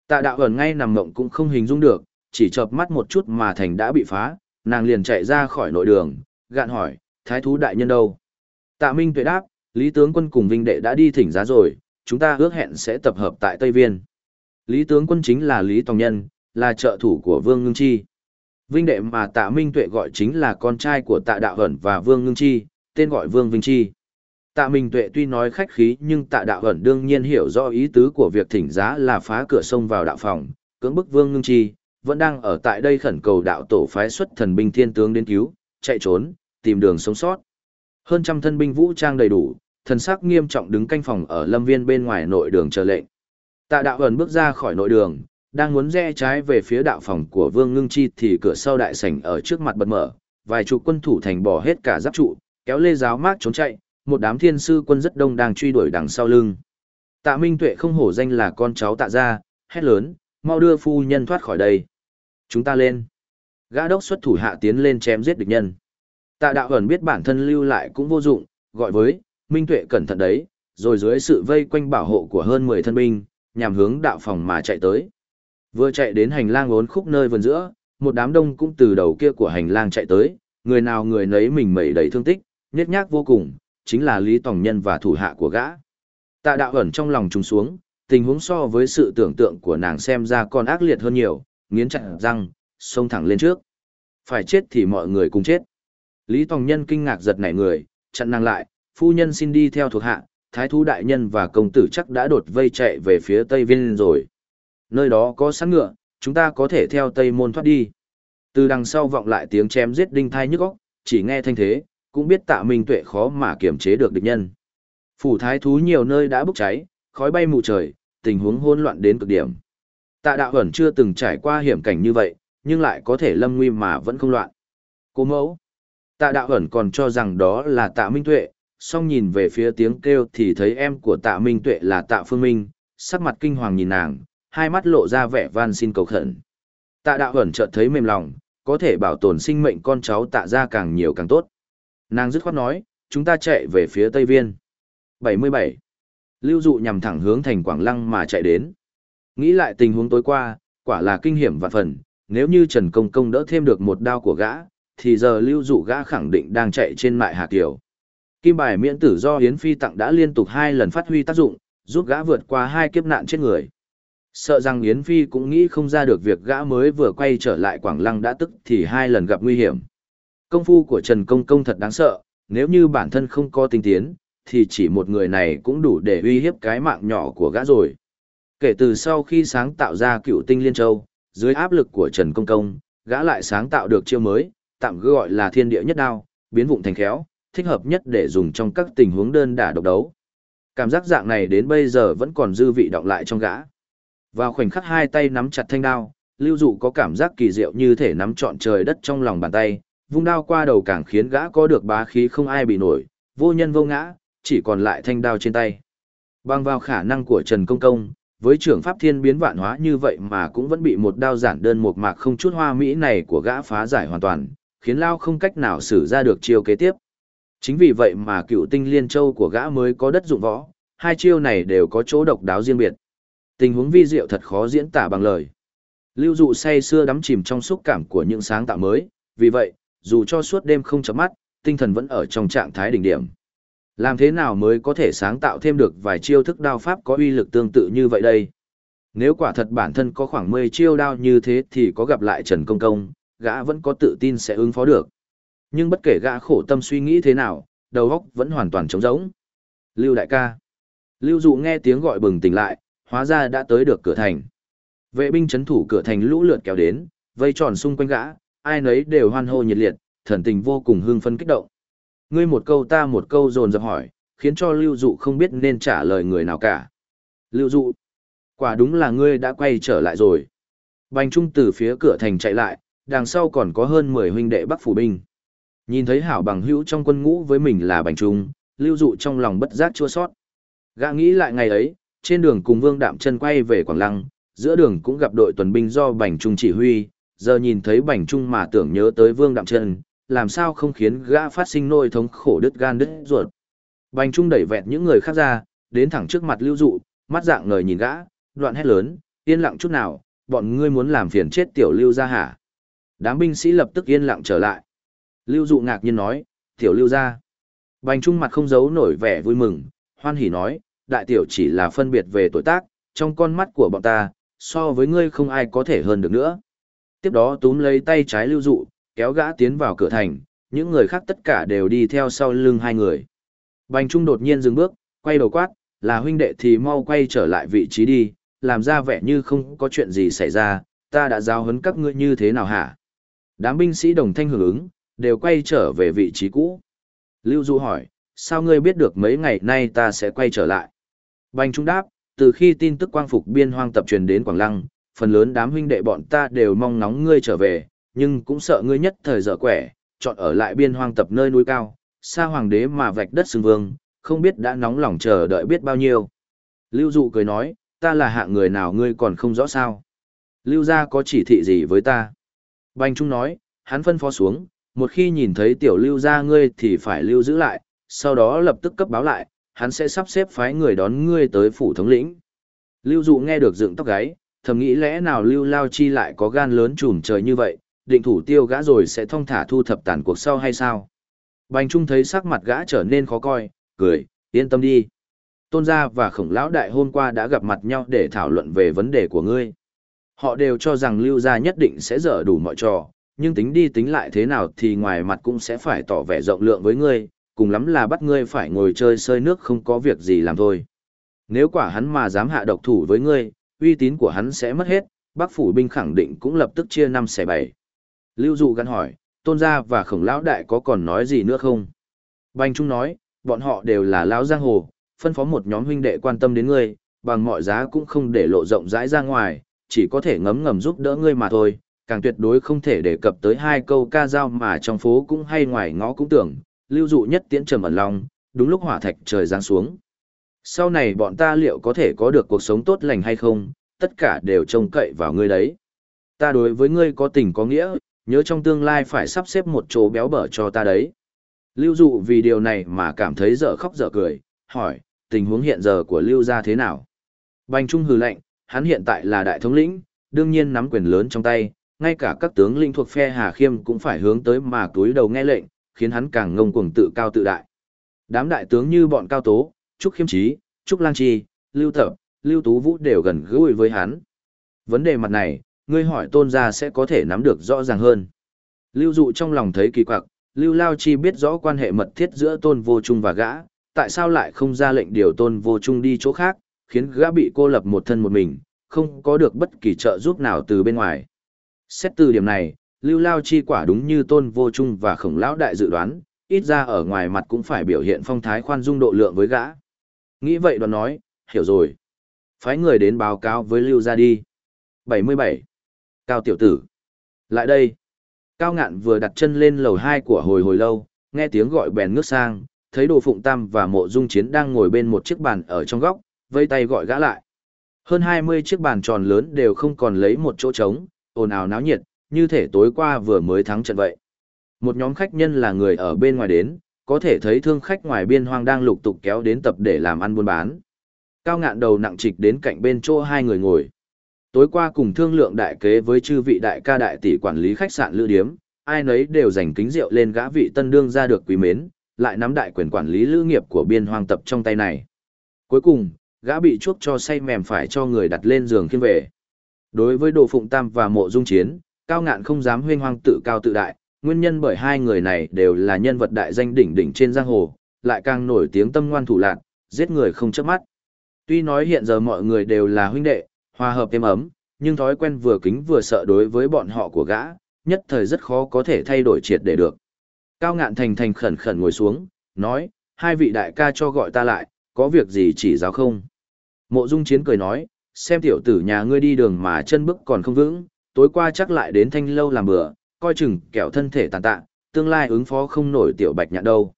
Tạ đạo ẩn ngay nằm mộng cũng không hình dung được, chỉ chợp mắt một chút mà thành đã bị phá, nàng liền chạy ra khỏi nội đường, gạn hỏi, thái thú đại nhân đâu? Tạ Minh tuệ đáp, Lý tướng quân cùng Vinh đệ đã đi thỉnh giá rồi, chúng ta ước hẹn sẽ tập hợp tại Tây Viên. Lý tướng quân chính là Lý Tòng Nhân, là trợ thủ của Vương Ngưng Chi. Vinh đệ mà Tạ Minh tuệ gọi chính là con trai của Tạ Đạo Hẩn và Vương Ngưng Chi, tên gọi Vương Vinh Chi. Tạ Minh Tuệ tuy nói khách khí nhưng Tạ Đạo Hẩn đương nhiên hiểu rõ ý tứ của việc thỉnh giá là phá cửa sông vào đạo phòng, cưỡng bức Vương Ngưng Chi, vẫn đang ở tại đây khẩn cầu đạo tổ phái xuất thần binh thiên tướng đến cứu, chạy trốn, tìm đường sống sót. Hơn trăm thân binh vũ trang đầy đủ, thần sắc nghiêm trọng đứng canh phòng ở lâm viên bên ngoài nội đường chờ lệnh. Tạ đạo ẩn bước ra khỏi nội đường, đang muốn rẽ trái về phía đạo phòng của Vương Ngưng Chi thì cửa sau đại sảnh ở trước mặt bật mở, vài chục quân thủ thành bỏ hết cả giáp trụ, kéo lê giáo mát trốn chạy, một đám thiên sư quân rất đông đang truy đuổi đằng sau lưng. Tạ Minh Tuệ không hổ danh là con cháu tạ gia, hét lớn, mau đưa phu nhân thoát khỏi đây. Chúng ta lên. Gã đốc xuất thủ hạ tiến lên chém giết địch nhân. Tạ đạo ẩn biết bản thân lưu lại cũng vô dụng, gọi với, Minh Tuệ cẩn thận đấy, rồi dưới sự vây quanh bảo hộ của hơn 10 thân binh, nhằm hướng đạo phòng mà chạy tới. Vừa chạy đến hành lang ốn khúc nơi vườn giữa, một đám đông cũng từ đầu kia của hành lang chạy tới, người nào người nấy mình mẩy đầy thương tích, nhét nhác vô cùng, chính là Lý Tòng Nhân và thủ hạ của gã. Tạ đạo ẩn trong lòng trùng xuống, tình huống so với sự tưởng tượng của nàng xem ra còn ác liệt hơn nhiều, nghiến chặt răng, xông thẳng lên trước. Phải chết thì mọi người cùng chết. Lý Tòng Nhân kinh ngạc giật nảy người, chặn nàng lại, phu nhân xin đi theo thuộc hạ, thái thú đại nhân và công tử chắc đã đột vây chạy về phía Tây Viên rồi. Nơi đó có sẵn ngựa, chúng ta có thể theo Tây Môn thoát đi. Từ đằng sau vọng lại tiếng chém giết đinh thai nhức óc, chỉ nghe thanh thế, cũng biết tạ minh tuệ khó mà kiểm chế được địch nhân. Phủ thái thú nhiều nơi đã bốc cháy, khói bay mù trời, tình huống hỗn loạn đến cực điểm. Tạ đạo ẩn chưa từng trải qua hiểm cảnh như vậy, nhưng lại có thể lâm nguy mà vẫn không loạn. Cô mẫu. Tạ đạo ẩn còn cho rằng đó là tạ minh tuệ, song nhìn về phía tiếng kêu thì thấy em của tạ minh tuệ là tạ phương minh, sắc mặt kinh hoàng nhìn nàng, hai mắt lộ ra vẻ van xin cầu khẩn. Tạ đạo ẩn chợt thấy mềm lòng, có thể bảo tồn sinh mệnh con cháu tạ ra càng nhiều càng tốt. Nàng dứt khoát nói, chúng ta chạy về phía Tây Viên. 77. Lưu dụ nhằm thẳng hướng thành Quảng Lăng mà chạy đến. Nghĩ lại tình huống tối qua, quả là kinh hiểm và phần, nếu như Trần Công Công đỡ thêm được một đao của gã, thì giờ lưu dụ gã khẳng định đang chạy trên mại Hà Kiều. Kim bài miễn tử do Hiến Phi tặng đã liên tục hai lần phát huy tác dụng, giúp gã vượt qua hai kiếp nạn chết người. Sợ rằng Yến Phi cũng nghĩ không ra được việc gã mới vừa quay trở lại Quảng Lăng đã tức thì hai lần gặp nguy hiểm. Công phu của Trần Công Công thật đáng sợ, nếu như bản thân không có tinh tiến, thì chỉ một người này cũng đủ để uy hiếp cái mạng nhỏ của gã rồi. Kể từ sau khi sáng tạo ra cựu tinh Liên Châu, dưới áp lực của Trần Công Công, gã lại sáng tạo được chiêu mới, tạm gọi là thiên địa nhất đao, biến vụng thành khéo, thích hợp nhất để dùng trong các tình huống đơn đả độc đấu. Cảm giác dạng này đến bây giờ vẫn còn dư vị động lại trong gã. Vào khoảnh khắc hai tay nắm chặt thanh đao, Lưu Dụ có cảm giác kỳ diệu như thể nắm trọn trời đất trong lòng bàn tay, vung đao qua đầu càng khiến gã có được bá khí không ai bị nổi, vô nhân vô ngã, chỉ còn lại thanh đao trên tay. Bằng vào khả năng của Trần Công Công, với trưởng pháp thiên biến vạn hóa như vậy mà cũng vẫn bị một đao giản đơn một mạc không chút hoa mỹ này của gã phá giải hoàn toàn, khiến Lao không cách nào xử ra được chiêu kế tiếp. Chính vì vậy mà cựu tinh liên châu của gã mới có đất dụng võ, hai chiêu này đều có chỗ độc đáo riêng biệt. Tình huống vi diệu thật khó diễn tả bằng lời. Lưu dụ say xưa đắm chìm trong xúc cảm của những sáng tạo mới, vì vậy, dù cho suốt đêm không chấm mắt, tinh thần vẫn ở trong trạng thái đỉnh điểm. Làm thế nào mới có thể sáng tạo thêm được vài chiêu thức đao pháp có uy lực tương tự như vậy đây? Nếu quả thật bản thân có khoảng 10 chiêu đao như thế thì có gặp lại Trần Công Công, gã vẫn có tự tin sẽ ứng phó được. Nhưng bất kể gã khổ tâm suy nghĩ thế nào, đầu óc vẫn hoàn toàn trống rỗng. Lưu đại ca. Lưu dụ nghe tiếng gọi bừng tỉnh lại, hóa ra đã tới được cửa thành. Vệ binh chấn thủ cửa thành lũ lượt kéo đến, vây tròn xung quanh gã, ai nấy đều hoan hô nhiệt liệt, thần tình vô cùng hưng phấn kích động. Ngươi một câu ta một câu dồn dập hỏi, khiến cho Lưu Dụ không biết nên trả lời người nào cả. Lưu Dụ, quả đúng là ngươi đã quay trở lại rồi. Bành Trung từ phía cửa thành chạy lại, đằng sau còn có hơn 10 huynh đệ Bắc phủ binh. Nhìn thấy hảo bằng hữu trong quân ngũ với mình là Bành Trung, Lưu Dụ trong lòng bất giác chua sót. Gã nghĩ lại ngày ấy, trên đường cùng Vương Đạm chân quay về Quảng Lăng, giữa đường cũng gặp đội tuần binh do Bành Trung chỉ huy, giờ nhìn thấy Bành Trung mà tưởng nhớ tới Vương Đạm chân, làm sao không khiến gã phát sinh nỗi thống khổ đứt gan đứt ruột. Bành Trung đẩy vẹt những người khác ra, đến thẳng trước mặt Lưu Dụ, mắt dạng ngời nhìn gã, đoạn hét lớn, yên lặng chút nào, bọn ngươi muốn làm phiền chết tiểu Lưu ra hả? Đám binh sĩ lập tức yên lặng trở lại. Lưu Dụ ngạc nhiên nói, tiểu Lưu ra. Bành Trung mặt không giấu nổi vẻ vui mừng, hoan hỉ nói, đại tiểu chỉ là phân biệt về tuổi tác, trong con mắt của bọn ta, so với ngươi không ai có thể hơn được nữa. Tiếp đó túm lấy tay trái lưu dụ, kéo gã tiến vào cửa thành, những người khác tất cả đều đi theo sau lưng hai người. Bành Trung đột nhiên dừng bước, quay đầu quát, là huynh đệ thì mau quay trở lại vị trí đi, làm ra vẻ như không có chuyện gì xảy ra, ta đã giao hấn các ngươi như thế nào hả? Đám binh sĩ đồng thanh hưởng ứng, đều quay trở về vị trí cũ. Lưu Du hỏi, sao ngươi biết được mấy ngày nay ta sẽ quay trở lại? Bành Trung đáp, từ khi tin tức quang phục biên hoang tập truyền đến Quảng Lăng, phần lớn đám huynh đệ bọn ta đều mong nóng ngươi trở về, nhưng cũng sợ ngươi nhất thời dở quẻ, chọn ở lại biên hoang tập nơi núi cao, xa hoàng đế mà vạch đất xưng vương, không biết đã nóng lòng chờ đợi biết bao nhiêu. Lưu Dụ cười nói, ta là hạng người nào ngươi còn không rõ sao. Lưu gia có chỉ thị gì với ta? Bành Trung nói, hắn phân phó xuống, một khi nhìn thấy tiểu lưu gia ngươi thì phải lưu giữ lại, sau đó lập tức cấp báo lại, hắn sẽ sắp xếp phái người đón ngươi tới phủ thống lĩnh. Lưu Dụ nghe được dựng tóc gáy, thầm nghĩ lẽ nào Lưu Lao Chi lại có gan lớn trùm trời như vậy, định thủ tiêu gã rồi sẽ thông thả thu thập tàn cuộc sau hay sao? Bành Trung thấy sắc mặt gã trở nên khó coi, cười, yên tâm đi. Tôn gia và khổng lão đại hôm qua đã gặp mặt nhau để thảo luận về vấn đề của ngươi. Họ đều cho rằng Lưu gia nhất định sẽ dở đủ mọi trò, nhưng tính đi tính lại thế nào thì ngoài mặt cũng sẽ phải tỏ vẻ rộng lượng với ngươi, cùng lắm là bắt ngươi phải ngồi chơi sơi nước không có việc gì làm thôi. Nếu quả hắn mà dám hạ độc thủ với ngươi, uy tín của hắn sẽ mất hết, Bắc phủ binh khẳng định cũng lập tức chia năm xẻ bảy. Lưu Dụ gắn hỏi, Tôn gia và Khổng lão đại có còn nói gì nữa không? Bành Trung nói, bọn họ đều là lão giang hồ, phân phó một nhóm huynh đệ quan tâm đến ngươi, bằng mọi giá cũng không để lộ rộng rãi ra ngoài, chỉ có thể ngấm ngầm giúp đỡ ngươi mà thôi, càng tuyệt đối không thể đề cập tới hai câu ca dao mà trong phố cũng hay ngoài ngõ cũng tưởng, lưu dụ nhất tiễn trầm ẩn lòng, đúng lúc hỏa thạch trời giáng xuống. Sau này bọn ta liệu có thể có được cuộc sống tốt lành hay không, tất cả đều trông cậy vào ngươi đấy. Ta đối với ngươi có tình có nghĩa, nhớ trong tương lai phải sắp xếp một chỗ béo bở cho ta đấy. Lưu dụ vì điều này mà cảm thấy dở khóc dở cười, hỏi, tình huống hiện giờ của Lưu gia thế nào? Bành Trung hừ lạnh, hắn hiện tại là đại thống lĩnh, đương nhiên nắm quyền lớn trong tay, ngay cả các tướng lĩnh thuộc phe Hà Khiêm cũng phải hướng tới mà túi đầu nghe lệnh, khiến hắn càng ngông cuồng tự cao tự đại. Đám đại tướng như bọn Cao Tố, Trúc Khiêm Chí, Trúc Lang Chi, Lưu Thập, Lưu Tú Vũ đều gần gũi với hắn. Vấn đề mặt này, ngươi hỏi tôn gia sẽ có thể nắm được rõ ràng hơn. Lưu Dụ trong lòng thấy kỳ quặc, Lưu Lao Chi biết rõ quan hệ mật thiết giữa tôn vô trung và gã, tại sao lại không ra lệnh điều tôn vô trung đi chỗ khác, khiến gã bị cô lập một thân một mình, không có được bất kỳ trợ giúp nào từ bên ngoài. Xét từ điểm này, Lưu Lao Chi quả đúng như tôn vô trung và khổng lão đại dự đoán, ít ra ở ngoài mặt cũng phải biểu hiện phong thái khoan dung độ lượng với gã. Nghĩ vậy đoàn nói, hiểu rồi. Phái người đến báo cáo với Lưu ra đi. 77. Cao tiểu tử. Lại đây. Cao ngạn vừa đặt chân lên lầu 2 của hồi hồi lâu, nghe tiếng gọi bèn ngước sang, thấy đồ phụng tam và mộ dung chiến đang ngồi bên một chiếc bàn ở trong góc, vây tay gọi gã lại. Hơn 20 chiếc bàn tròn lớn đều không còn lấy một chỗ trống, ồn ào náo nhiệt, như thể tối qua vừa mới thắng trận vậy. Một nhóm khách nhân là người ở bên ngoài đến, có thể thấy thương khách ngoài biên hoang đang lục tục kéo đến tập để làm ăn buôn bán. Cao ngạn đầu nặng trịch đến cạnh bên chỗ hai người ngồi. Tối qua cùng thương lượng đại kế với chư vị đại ca đại tỷ quản lý khách sạn lữ điếm, ai nấy đều dành kính rượu lên gã vị tân đương ra được quý mến, lại nắm đại quyền quản lý lữ nghiệp của biên hoang tập trong tay này. Cuối cùng, gã bị chuốc cho say mềm phải cho người đặt lên giường khiêng về. Đối với Đồ Phụng Tam và Mộ Dung Chiến, Cao Ngạn không dám huyên hoang tự cao tự đại, nguyên nhân bởi hai người này đều là nhân vật đại danh đỉnh đỉnh trên giang hồ, lại càng nổi tiếng tâm ngoan thủ lạn, giết người không chớp mắt. Tuy nói hiện giờ mọi người đều là huynh đệ, hòa hợp êm ấm, nhưng thói quen vừa kính vừa sợ đối với bọn họ của gã, nhất thời rất khó có thể thay đổi triệt để được. Cao ngạn thành thành khẩn khẩn ngồi xuống, nói, hai vị đại ca cho gọi ta lại, có việc gì chỉ giáo không? Mộ Dung Chiến cười nói, xem tiểu tử nhà ngươi đi đường mà chân bước còn không vững, tối qua chắc lại đến thanh lâu làm bữa, coi chừng kẻo thân thể tàn tạ, tương lai ứng phó không nổi tiểu bạch nhạn đâu.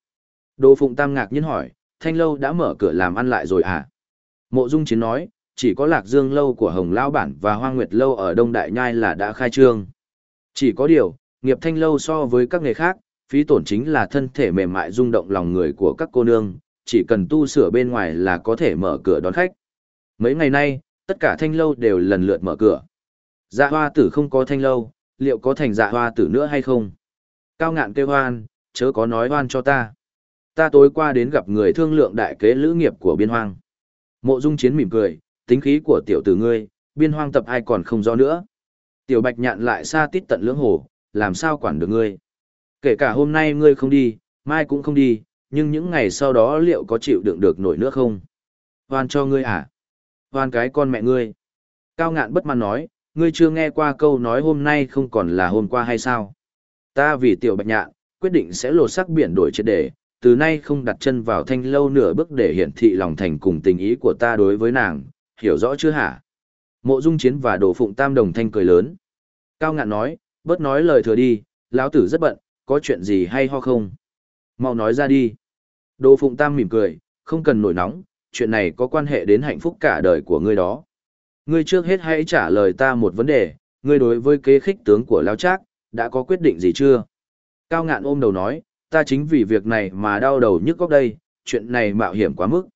Đồ Phụng Tam ngạc nhiên hỏi, thanh lâu đã mở cửa làm ăn lại rồi à? Mộ Dung Chiến nói, chỉ có Lạc Dương lâu của Hồng Lão Bản và Hoa Nguyệt lâu ở Đông Đại Nhai là đã khai trương. Chỉ có điều, nghiệp thanh lâu so với các nghề khác, phí tổn chính là thân thể mềm mại rung động lòng người của các cô nương, chỉ cần tu sửa bên ngoài là có thể mở cửa đón khách. Mấy ngày nay, tất cả thanh lâu đều lần lượt mở cửa. Dạ hoa tử không có thanh lâu, liệu có thành dạ hoa tử nữa hay không? Cao ngạn kêu hoan, chớ có nói hoan cho ta. Ta tối qua đến gặp người thương lượng đại kế lữ nghiệp của biên hoang. Mộ dung chiến mỉm cười, tính khí của tiểu tử ngươi, biên hoang tập ai còn không rõ nữa. Tiểu bạch nhạn lại xa tít tận lưỡng hồ, làm sao quản được ngươi. Kể cả hôm nay ngươi không đi, mai cũng không đi, nhưng những ngày sau đó liệu có chịu đựng được nổi nữa không? Hoan cho ngươi à? Hoan cái con mẹ ngươi. Cao ngạn bất mãn nói, ngươi chưa nghe qua câu nói hôm nay không còn là hôm qua hay sao? Ta vì tiểu bạch nhạn, quyết định sẽ lột sắc biển đổi triệt để, từ nay không đặt chân vào thanh lâu nửa bước để hiển thị lòng thành cùng tình ý của ta đối với nàng, hiểu rõ chưa hả? Mộ Dung Chiến và Đồ Phụng Tam đồng thanh cười lớn. Cao ngạn nói, bớt nói lời thừa đi, lão tử rất bận, có chuyện gì hay ho không? Mau nói ra đi. Đồ Phụng Tam mỉm cười, không cần nổi nóng, chuyện này có quan hệ đến hạnh phúc cả đời của ngươi đó. Ngươi trước hết hãy trả lời ta một vấn đề, ngươi đối với kế khích tướng của Lão Trác, đã có quyết định gì chưa? Cao ngạn ôm đầu nói, ta chính vì việc này mà đau đầu nhức góc đây, chuyện này mạo hiểm quá mức.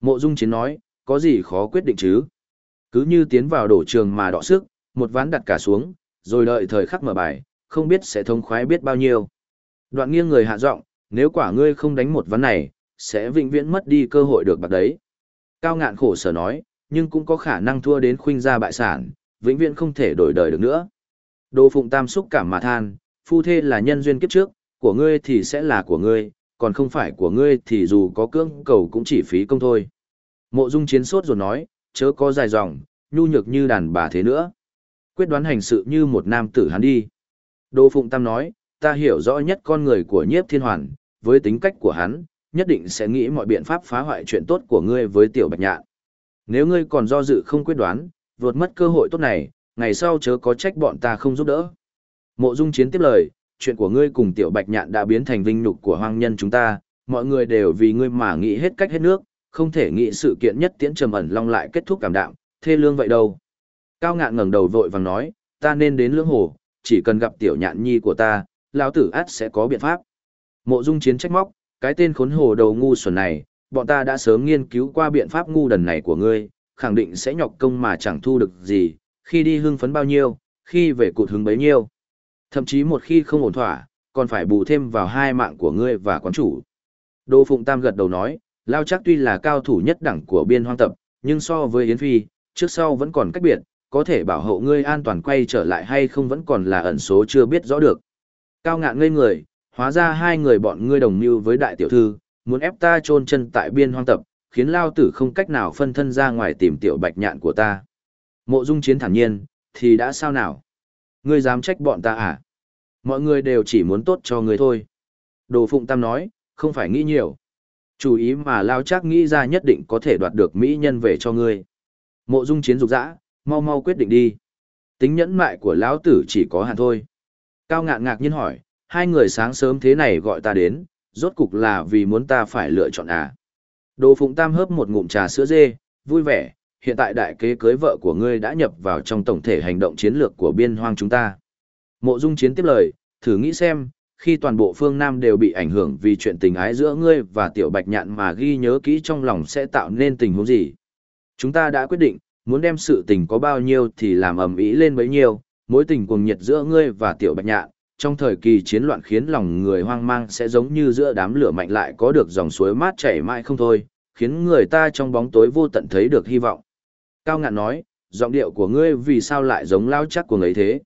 Mộ Dung Chiến nói, có gì khó quyết định chứ? Cứ như tiến vào đổ trường mà đọ sức, một ván đặt cả xuống, rồi đợi thời khắc mở bài, không biết sẽ thông khoái biết bao nhiêu. Đoạn nghiêng người hạ giọng, nếu quả ngươi không đánh một ván này, sẽ vĩnh viễn mất đi cơ hội được bạc đấy. Cao ngạn khổ sở nói, nhưng cũng có khả năng thua đến khuynh gia bại sản, vĩnh viễn không thể đổi đời được nữa. Đồ Phụng Tam xúc cảm mà than, phu thê là nhân duyên kiếp trước, của ngươi thì sẽ là của ngươi, còn không phải của ngươi thì dù có cưỡng cầu cũng chỉ phí công thôi. Mộ Dung chiến sốt rồi nói, chớ có dài dòng, nhu nhược như đàn bà thế nữa. Quyết đoán hành sự như một nam tử hắn đi. Đồ Phụng Tam nói, ta hiểu rõ nhất con người của nhiếp thiên hoàn, với tính cách của hắn, nhất định sẽ nghĩ mọi biện pháp phá hoại chuyện tốt của ngươi với tiểu bạch nhạn. Nếu ngươi còn do dự không quyết đoán, vượt mất cơ hội tốt này, ngày sau chớ có trách bọn ta không giúp đỡ. Mộ Dung Chiến tiếp lời, chuyện của ngươi cùng tiểu bạch nhạn đã biến thành vinh nhục của hoang nhân chúng ta, mọi người đều vì ngươi mà nghĩ hết cách hết nước, không thể nghĩ sự kiện nhất tiễn trầm ẩn long lại kết thúc cảm đạm, thê lương vậy đâu. Cao ngạn ngẩng đầu vội vàng nói, ta nên đến lưỡng hồ, chỉ cần gặp tiểu nhạn nhi của ta, lão tử át sẽ có biện pháp. Mộ Dung Chiến trách móc, cái tên khốn hồ đầu ngu xuẩn này, bọn ta đã sớm nghiên cứu qua biện pháp ngu đần này của ngươi, khẳng định sẽ nhọc công mà chẳng thu được gì, khi đi hưng phấn bao nhiêu, khi về cụt hứng bấy nhiêu. Thậm chí một khi không ổn thỏa, còn phải bù thêm vào hai mạng của ngươi và quán chủ. Đô Phụng Tam gật đầu nói, Lao chắc tuy là cao thủ nhất đẳng của biên hoang tập, nhưng so với Yến Phi, trước sau vẫn còn cách biệt, có thể bảo hộ ngươi an toàn quay trở lại hay không vẫn còn là ẩn số chưa biết rõ được. Cao ngạn ngây người, hóa ra hai người bọn ngươi đồng mưu với đại tiểu thư, muốn ép ta chôn chân tại biên hoang tập, khiến lao tử không cách nào phân thân ra ngoài tìm tiểu bạch nhạn của ta. Mộ dung chiến thản nhiên, thì đã sao nào? Ngươi dám trách bọn ta à? Mọi người đều chỉ muốn tốt cho ngươi thôi. Đồ Phụng Tam nói, không phải nghĩ nhiều. Chủ ý mà lao chắc nghĩ ra nhất định có thể đoạt được mỹ nhân về cho ngươi. Mộ dung chiến dục dã, mau mau quyết định đi. Tính nhẫn mại của lão tử chỉ có hạn thôi. Cao ngạn ngạc nhiên hỏi, hai người sáng sớm thế này gọi ta đến, rốt cục là vì muốn ta phải lựa chọn à. Đồ Phụng Tam hớp một ngụm trà sữa dê, vui vẻ, hiện tại đại kế cưới vợ của ngươi đã nhập vào trong tổng thể hành động chiến lược của biên hoang chúng ta. Mộ Dung Chiến tiếp lời, thử nghĩ xem, khi toàn bộ phương Nam đều bị ảnh hưởng vì chuyện tình ái giữa ngươi và Tiểu Bạch Nhạn mà ghi nhớ kỹ trong lòng sẽ tạo nên tình huống gì. Chúng ta đã quyết định, muốn đem sự tình có bao nhiêu thì làm ầm ĩ lên bấy nhiêu, mối tình cuồng nhiệt giữa ngươi và Tiểu Bạch Nhạn, trong thời kỳ chiến loạn khiến lòng người hoang mang sẽ giống như giữa đám lửa mạnh lại có được dòng suối mát chảy mãi không thôi, khiến người ta trong bóng tối vô tận thấy được hy vọng. Cao ngạn nói, giọng điệu của ngươi vì sao lại giống lao chắc cuồng ấy thế?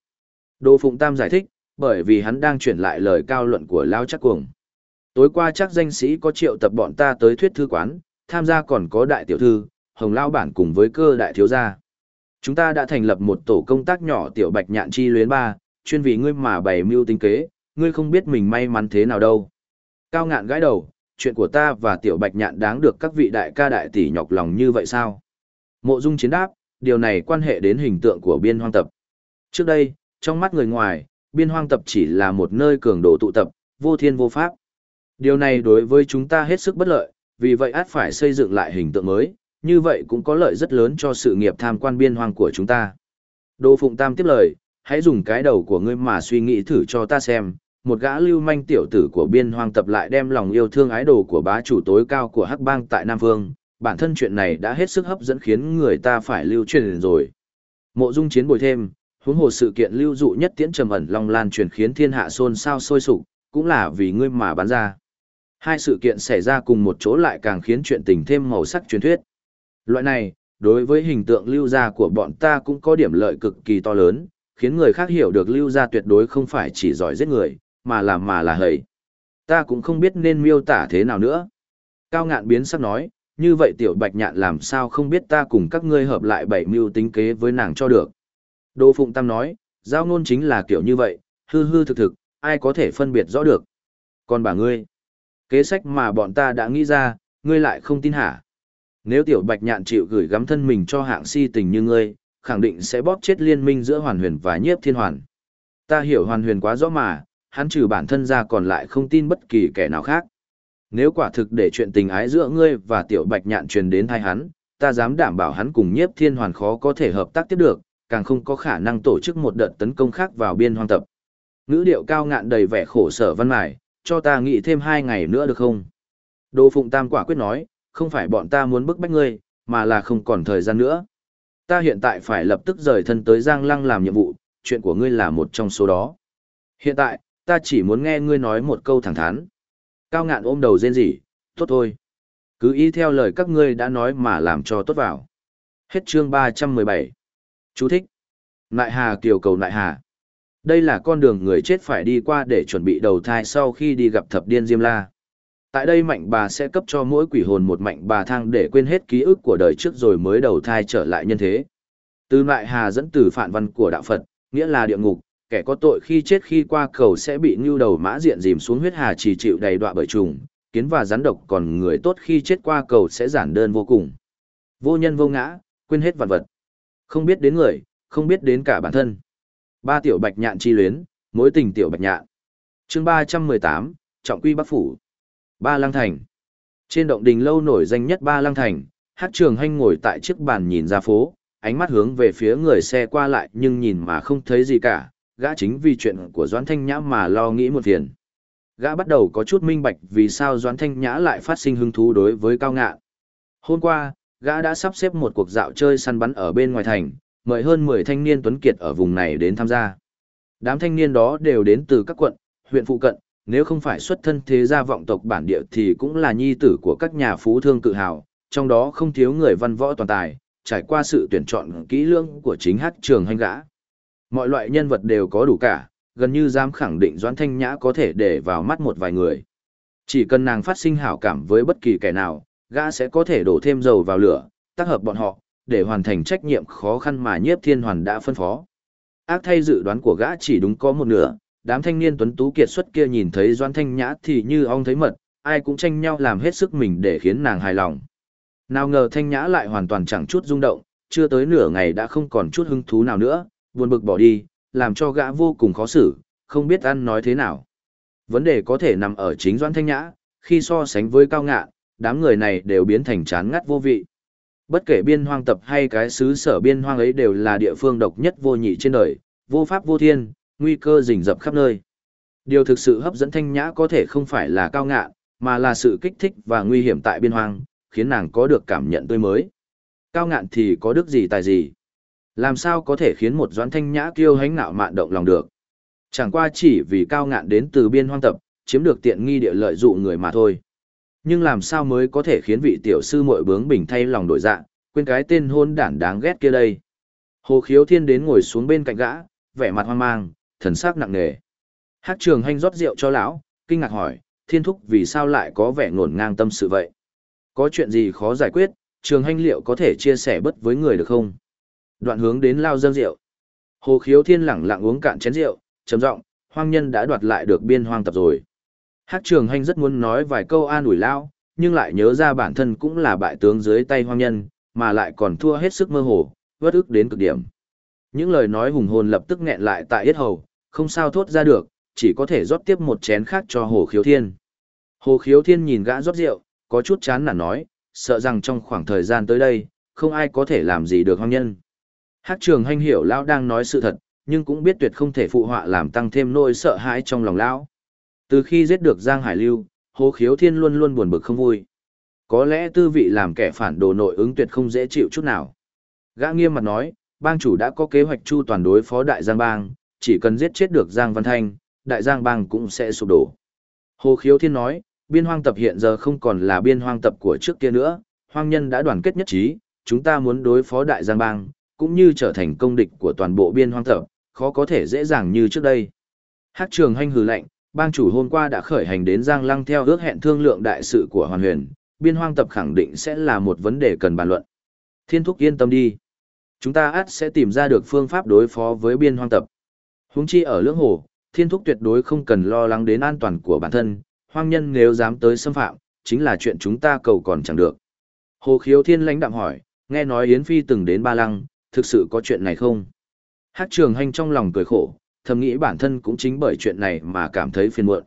Đô Phụng Tam giải thích, bởi vì hắn đang chuyển lại lời cao luận của lao chắc cuồng. Tối qua chắc danh sĩ có triệu tập bọn ta tới thuyết thư quán, tham gia còn có đại tiểu thư, hồng lao bản cùng với cơ đại thiếu gia. Chúng ta đã thành lập một tổ công tác nhỏ tiểu bạch nhạn chi luyến ba, chuyên vì ngươi mà bày mưu tính kế, ngươi không biết mình may mắn thế nào đâu. Cao ngạn gãi đầu, chuyện của ta và tiểu bạch nhạn đáng được các vị đại ca đại tỷ nhọc lòng như vậy sao? Mộ dung chiến đáp, điều này quan hệ đến hình tượng của biên hoang tập. Trước đây, trong mắt người ngoài, biên hoang tập chỉ là một nơi cường độ tụ tập, vô thiên vô pháp. Điều này đối với chúng ta hết sức bất lợi, vì vậy át phải xây dựng lại hình tượng mới, như vậy cũng có lợi rất lớn cho sự nghiệp tham quan biên hoang của chúng ta. Đô Phụng Tam tiếp lời, hãy dùng cái đầu của ngươi mà suy nghĩ thử cho ta xem, một gã lưu manh tiểu tử của biên hoang tập lại đem lòng yêu thương ái đồ của bá chủ tối cao của hắc bang tại Nam Vương, bản thân chuyện này đã hết sức hấp dẫn khiến người ta phải lưu truyền rồi. Mộ dung chiến bồi thêm, huống hồ sự kiện lưu dụ nhất tiễn trầm ẩn long lan truyền khiến thiên hạ xôn xao sôi sục, cũng là vì ngươi mà bán ra. Hai sự kiện xảy ra cùng một chỗ lại càng khiến chuyện tình thêm màu sắc truyền thuyết. Loại này, đối với hình tượng lưu gia của bọn ta cũng có điểm lợi cực kỳ to lớn, khiến người khác hiểu được lưu gia tuyệt đối không phải chỉ giỏi giết người, mà là mà là hầy. Ta cũng không biết nên miêu tả thế nào nữa. Cao ngạn biến sắc nói, như vậy tiểu bạch nhạn làm sao không biết ta cùng các ngươi hợp lại bảy mưu tính kế với nàng cho được. Đô Phụng Tam nói, giao ngôn chính là kiểu như vậy, hư hư thực thực, ai có thể phân biệt rõ được. Còn bà ngươi, kế sách mà bọn ta đã nghĩ ra, ngươi lại không tin hả? Nếu tiểu bạch nhạn chịu gửi gắm thân mình cho hạng si tình như ngươi, khẳng định sẽ bóp chết liên minh giữa hoàn huyền và nhiếp thiên hoàn. Ta hiểu hoàn huyền quá rõ mà, hắn trừ bản thân ra còn lại không tin bất kỳ kẻ nào khác. Nếu quả thực để chuyện tình ái giữa ngươi và tiểu bạch nhạn truyền đến thai hắn, ta dám đảm bảo hắn cùng nhiếp thiên hoàn khó có thể hợp tác tiếp được, càng không có khả năng tổ chức một đợt tấn công khác vào biên hoang tập. Ngữ điệu cao ngạn đầy vẻ khổ sở văn mải, cho ta nghĩ thêm hai ngày nữa được không? Đô Phụng Tam quả quyết nói, không phải bọn ta muốn bức bách ngươi, mà là không còn thời gian nữa. Ta hiện tại phải lập tức rời thân tới Giang Lăng làm nhiệm vụ, chuyện của ngươi là một trong số đó. Hiện tại, ta chỉ muốn nghe ngươi nói một câu thẳng thắn. Cao ngạn ôm đầu rên rỉ, tốt thôi. Cứ ý theo lời các ngươi đã nói mà làm cho tốt vào. Hết chương 317. Chú thích. Nại hà kiều cầu nại hà. Đây là con đường người chết phải đi qua để chuẩn bị đầu thai sau khi đi gặp thập điên Diêm La. Tại đây mạnh bà sẽ cấp cho mỗi quỷ hồn một mạnh bà thang để quên hết ký ức của đời trước rồi mới đầu thai trở lại nhân thế. Từ lại hà dẫn từ phản văn của đạo Phật, nghĩa là địa ngục, kẻ có tội khi chết khi qua cầu sẽ bị ngưu đầu mã diện dìm xuống huyết hà chỉ chịu đầy đọa bởi trùng, kiến và rắn độc còn người tốt khi chết qua cầu sẽ giản đơn vô cùng. Vô nhân vô ngã, quên hết vật vật. Không biết đến người, không biết đến cả bản thân. Ba tiểu bạch nhạn chi luyến, mối tình tiểu bạch nhạn. chương 318, Trọng Quy Bắc Phủ. Ba Lăng Thành. Trên động đình lâu nổi danh nhất Ba Lăng Thành, hát trường hanh ngồi tại chiếc bàn nhìn ra phố, ánh mắt hướng về phía người xe qua lại nhưng nhìn mà không thấy gì cả, gã chính vì chuyện của Doãn Thanh Nhã mà lo nghĩ một phiền. Gã bắt đầu có chút minh bạch vì sao Doãn Thanh Nhã lại phát sinh hứng thú đối với cao ngạn. Hôm qua, gã đã sắp xếp một cuộc dạo chơi săn bắn ở bên ngoài thành, mời hơn 10 thanh niên tuấn kiệt ở vùng này đến tham gia. Đám thanh niên đó đều đến từ các quận, huyện phụ cận, nếu không phải xuất thân thế gia vọng tộc bản địa thì cũng là nhi tử của các nhà phú thương tự hào, trong đó không thiếu người văn võ toàn tài, trải qua sự tuyển chọn kỹ lưỡng của chính hát trường hành gã. Mọi loại nhân vật đều có đủ cả, gần như dám khẳng định Doãn Thanh Nhã có thể để vào mắt một vài người. Chỉ cần nàng phát sinh hảo cảm với bất kỳ kẻ nào, gã sẽ có thể đổ thêm dầu vào lửa, tác hợp bọn họ, để hoàn thành trách nhiệm khó khăn mà nhiếp thiên hoàn đã phân phó. Ác thay dự đoán của gã chỉ đúng có một nửa, đám thanh niên tuấn tú kiệt xuất kia nhìn thấy Doan Thanh Nhã thì như ong thấy mật, ai cũng tranh nhau làm hết sức mình để khiến nàng hài lòng. Nào ngờ Thanh Nhã lại hoàn toàn chẳng chút rung động, chưa tới nửa ngày đã không còn chút hứng thú nào nữa, buồn bực bỏ đi, làm cho gã vô cùng khó xử, không biết ăn nói thế nào. Vấn đề có thể nằm ở chính Doan Thanh Nhã, khi so sánh với cao ngạ, đám người này đều biến thành chán ngắt vô vị. Bất kể biên hoang tập hay cái xứ sở biên hoang ấy đều là địa phương độc nhất vô nhị trên đời, vô pháp vô thiên, nguy cơ rình rập khắp nơi. Điều thực sự hấp dẫn thanh nhã có thể không phải là cao ngạn, mà là sự kích thích và nguy hiểm tại biên hoang, khiến nàng có được cảm nhận tươi mới. Cao ngạn thì có đức gì tài gì? Làm sao có thể khiến một doãn thanh nhã kiêu hãnh nạo mạn động lòng được? Chẳng qua chỉ vì cao ngạn đến từ biên hoang tập, chiếm được tiện nghi địa lợi dụ người mà thôi. Nhưng làm sao mới có thể khiến vị tiểu sư muội bướng bình thay lòng đổi dạ, quên cái tên hôn đản đáng ghét kia đây. Hồ khiếu thiên đến ngồi xuống bên cạnh gã, vẻ mặt hoang mang, thần sắc nặng nề. Hát trường hành rót rượu cho lão, kinh ngạc hỏi, thiên thúc vì sao lại có vẻ ngổn ngang tâm sự vậy? Có chuyện gì khó giải quyết, trường hành liệu có thể chia sẻ bất với người được không? Đoạn hướng đến lao dâng rượu. Hồ khiếu thiên lẳng lặng uống cạn chén rượu, trầm giọng, hoang nhân đã đoạt lại được biên hoang tập rồi. Hát trường hành rất muốn nói vài câu an ủi lao, nhưng lại nhớ ra bản thân cũng là bại tướng dưới tay hoang nhân, mà lại còn thua hết sức mơ hồ, vất ức đến cực điểm. Những lời nói hùng hồn lập tức nghẹn lại tại yết hầu, không sao thốt ra được, chỉ có thể rót tiếp một chén khác cho Hồ Khiếu Thiên. Hồ Khiếu Thiên nhìn gã rót rượu, có chút chán nản nói, sợ rằng trong khoảng thời gian tới đây, không ai có thể làm gì được hoang nhân. Hát trường hành hiểu lão đang nói sự thật, nhưng cũng biết tuyệt không thể phụ họa làm tăng thêm nỗi sợ hãi trong lòng lão. Từ khi giết được Giang Hải Lưu, Hồ Khiếu Thiên luôn luôn buồn bực không vui. Có lẽ tư vị làm kẻ phản đồ nội ứng tuyệt không dễ chịu chút nào. Gã nghiêm mặt nói, bang chủ đã có kế hoạch chu toàn đối phó đại giang bang, chỉ cần giết chết được Giang Văn Thanh, đại giang bang cũng sẽ sụp đổ. Hồ Khiếu Thiên nói, biên hoang tập hiện giờ không còn là biên hoang tập của trước kia nữa, hoang nhân đã đoàn kết nhất trí, chúng ta muốn đối phó đại giang bang, cũng như trở thành công địch của toàn bộ biên hoang tập, khó có thể dễ dàng như trước đây. Hát trường hanh hừ lạnh, bang chủ hôm qua đã khởi hành đến Giang Lăng theo ước hẹn thương lượng đại sự của Hoàn Huyền, biên hoang tập khẳng định sẽ là một vấn đề cần bàn luận. Thiên thúc yên tâm đi. Chúng ta ắt sẽ tìm ra được phương pháp đối phó với biên hoang tập. Huống chi ở lưỡng hồ, thiên thúc tuyệt đối không cần lo lắng đến an toàn của bản thân, hoang nhân nếu dám tới xâm phạm, chính là chuyện chúng ta cầu còn chẳng được. Hồ khiếu thiên lãnh đạm hỏi, nghe nói Yến Phi từng đến Ba Lăng, thực sự có chuyện này không? Hát trường hành trong lòng cười khổ, thầm nghĩ bản thân cũng chính bởi chuyện này mà cảm thấy phiền muộn.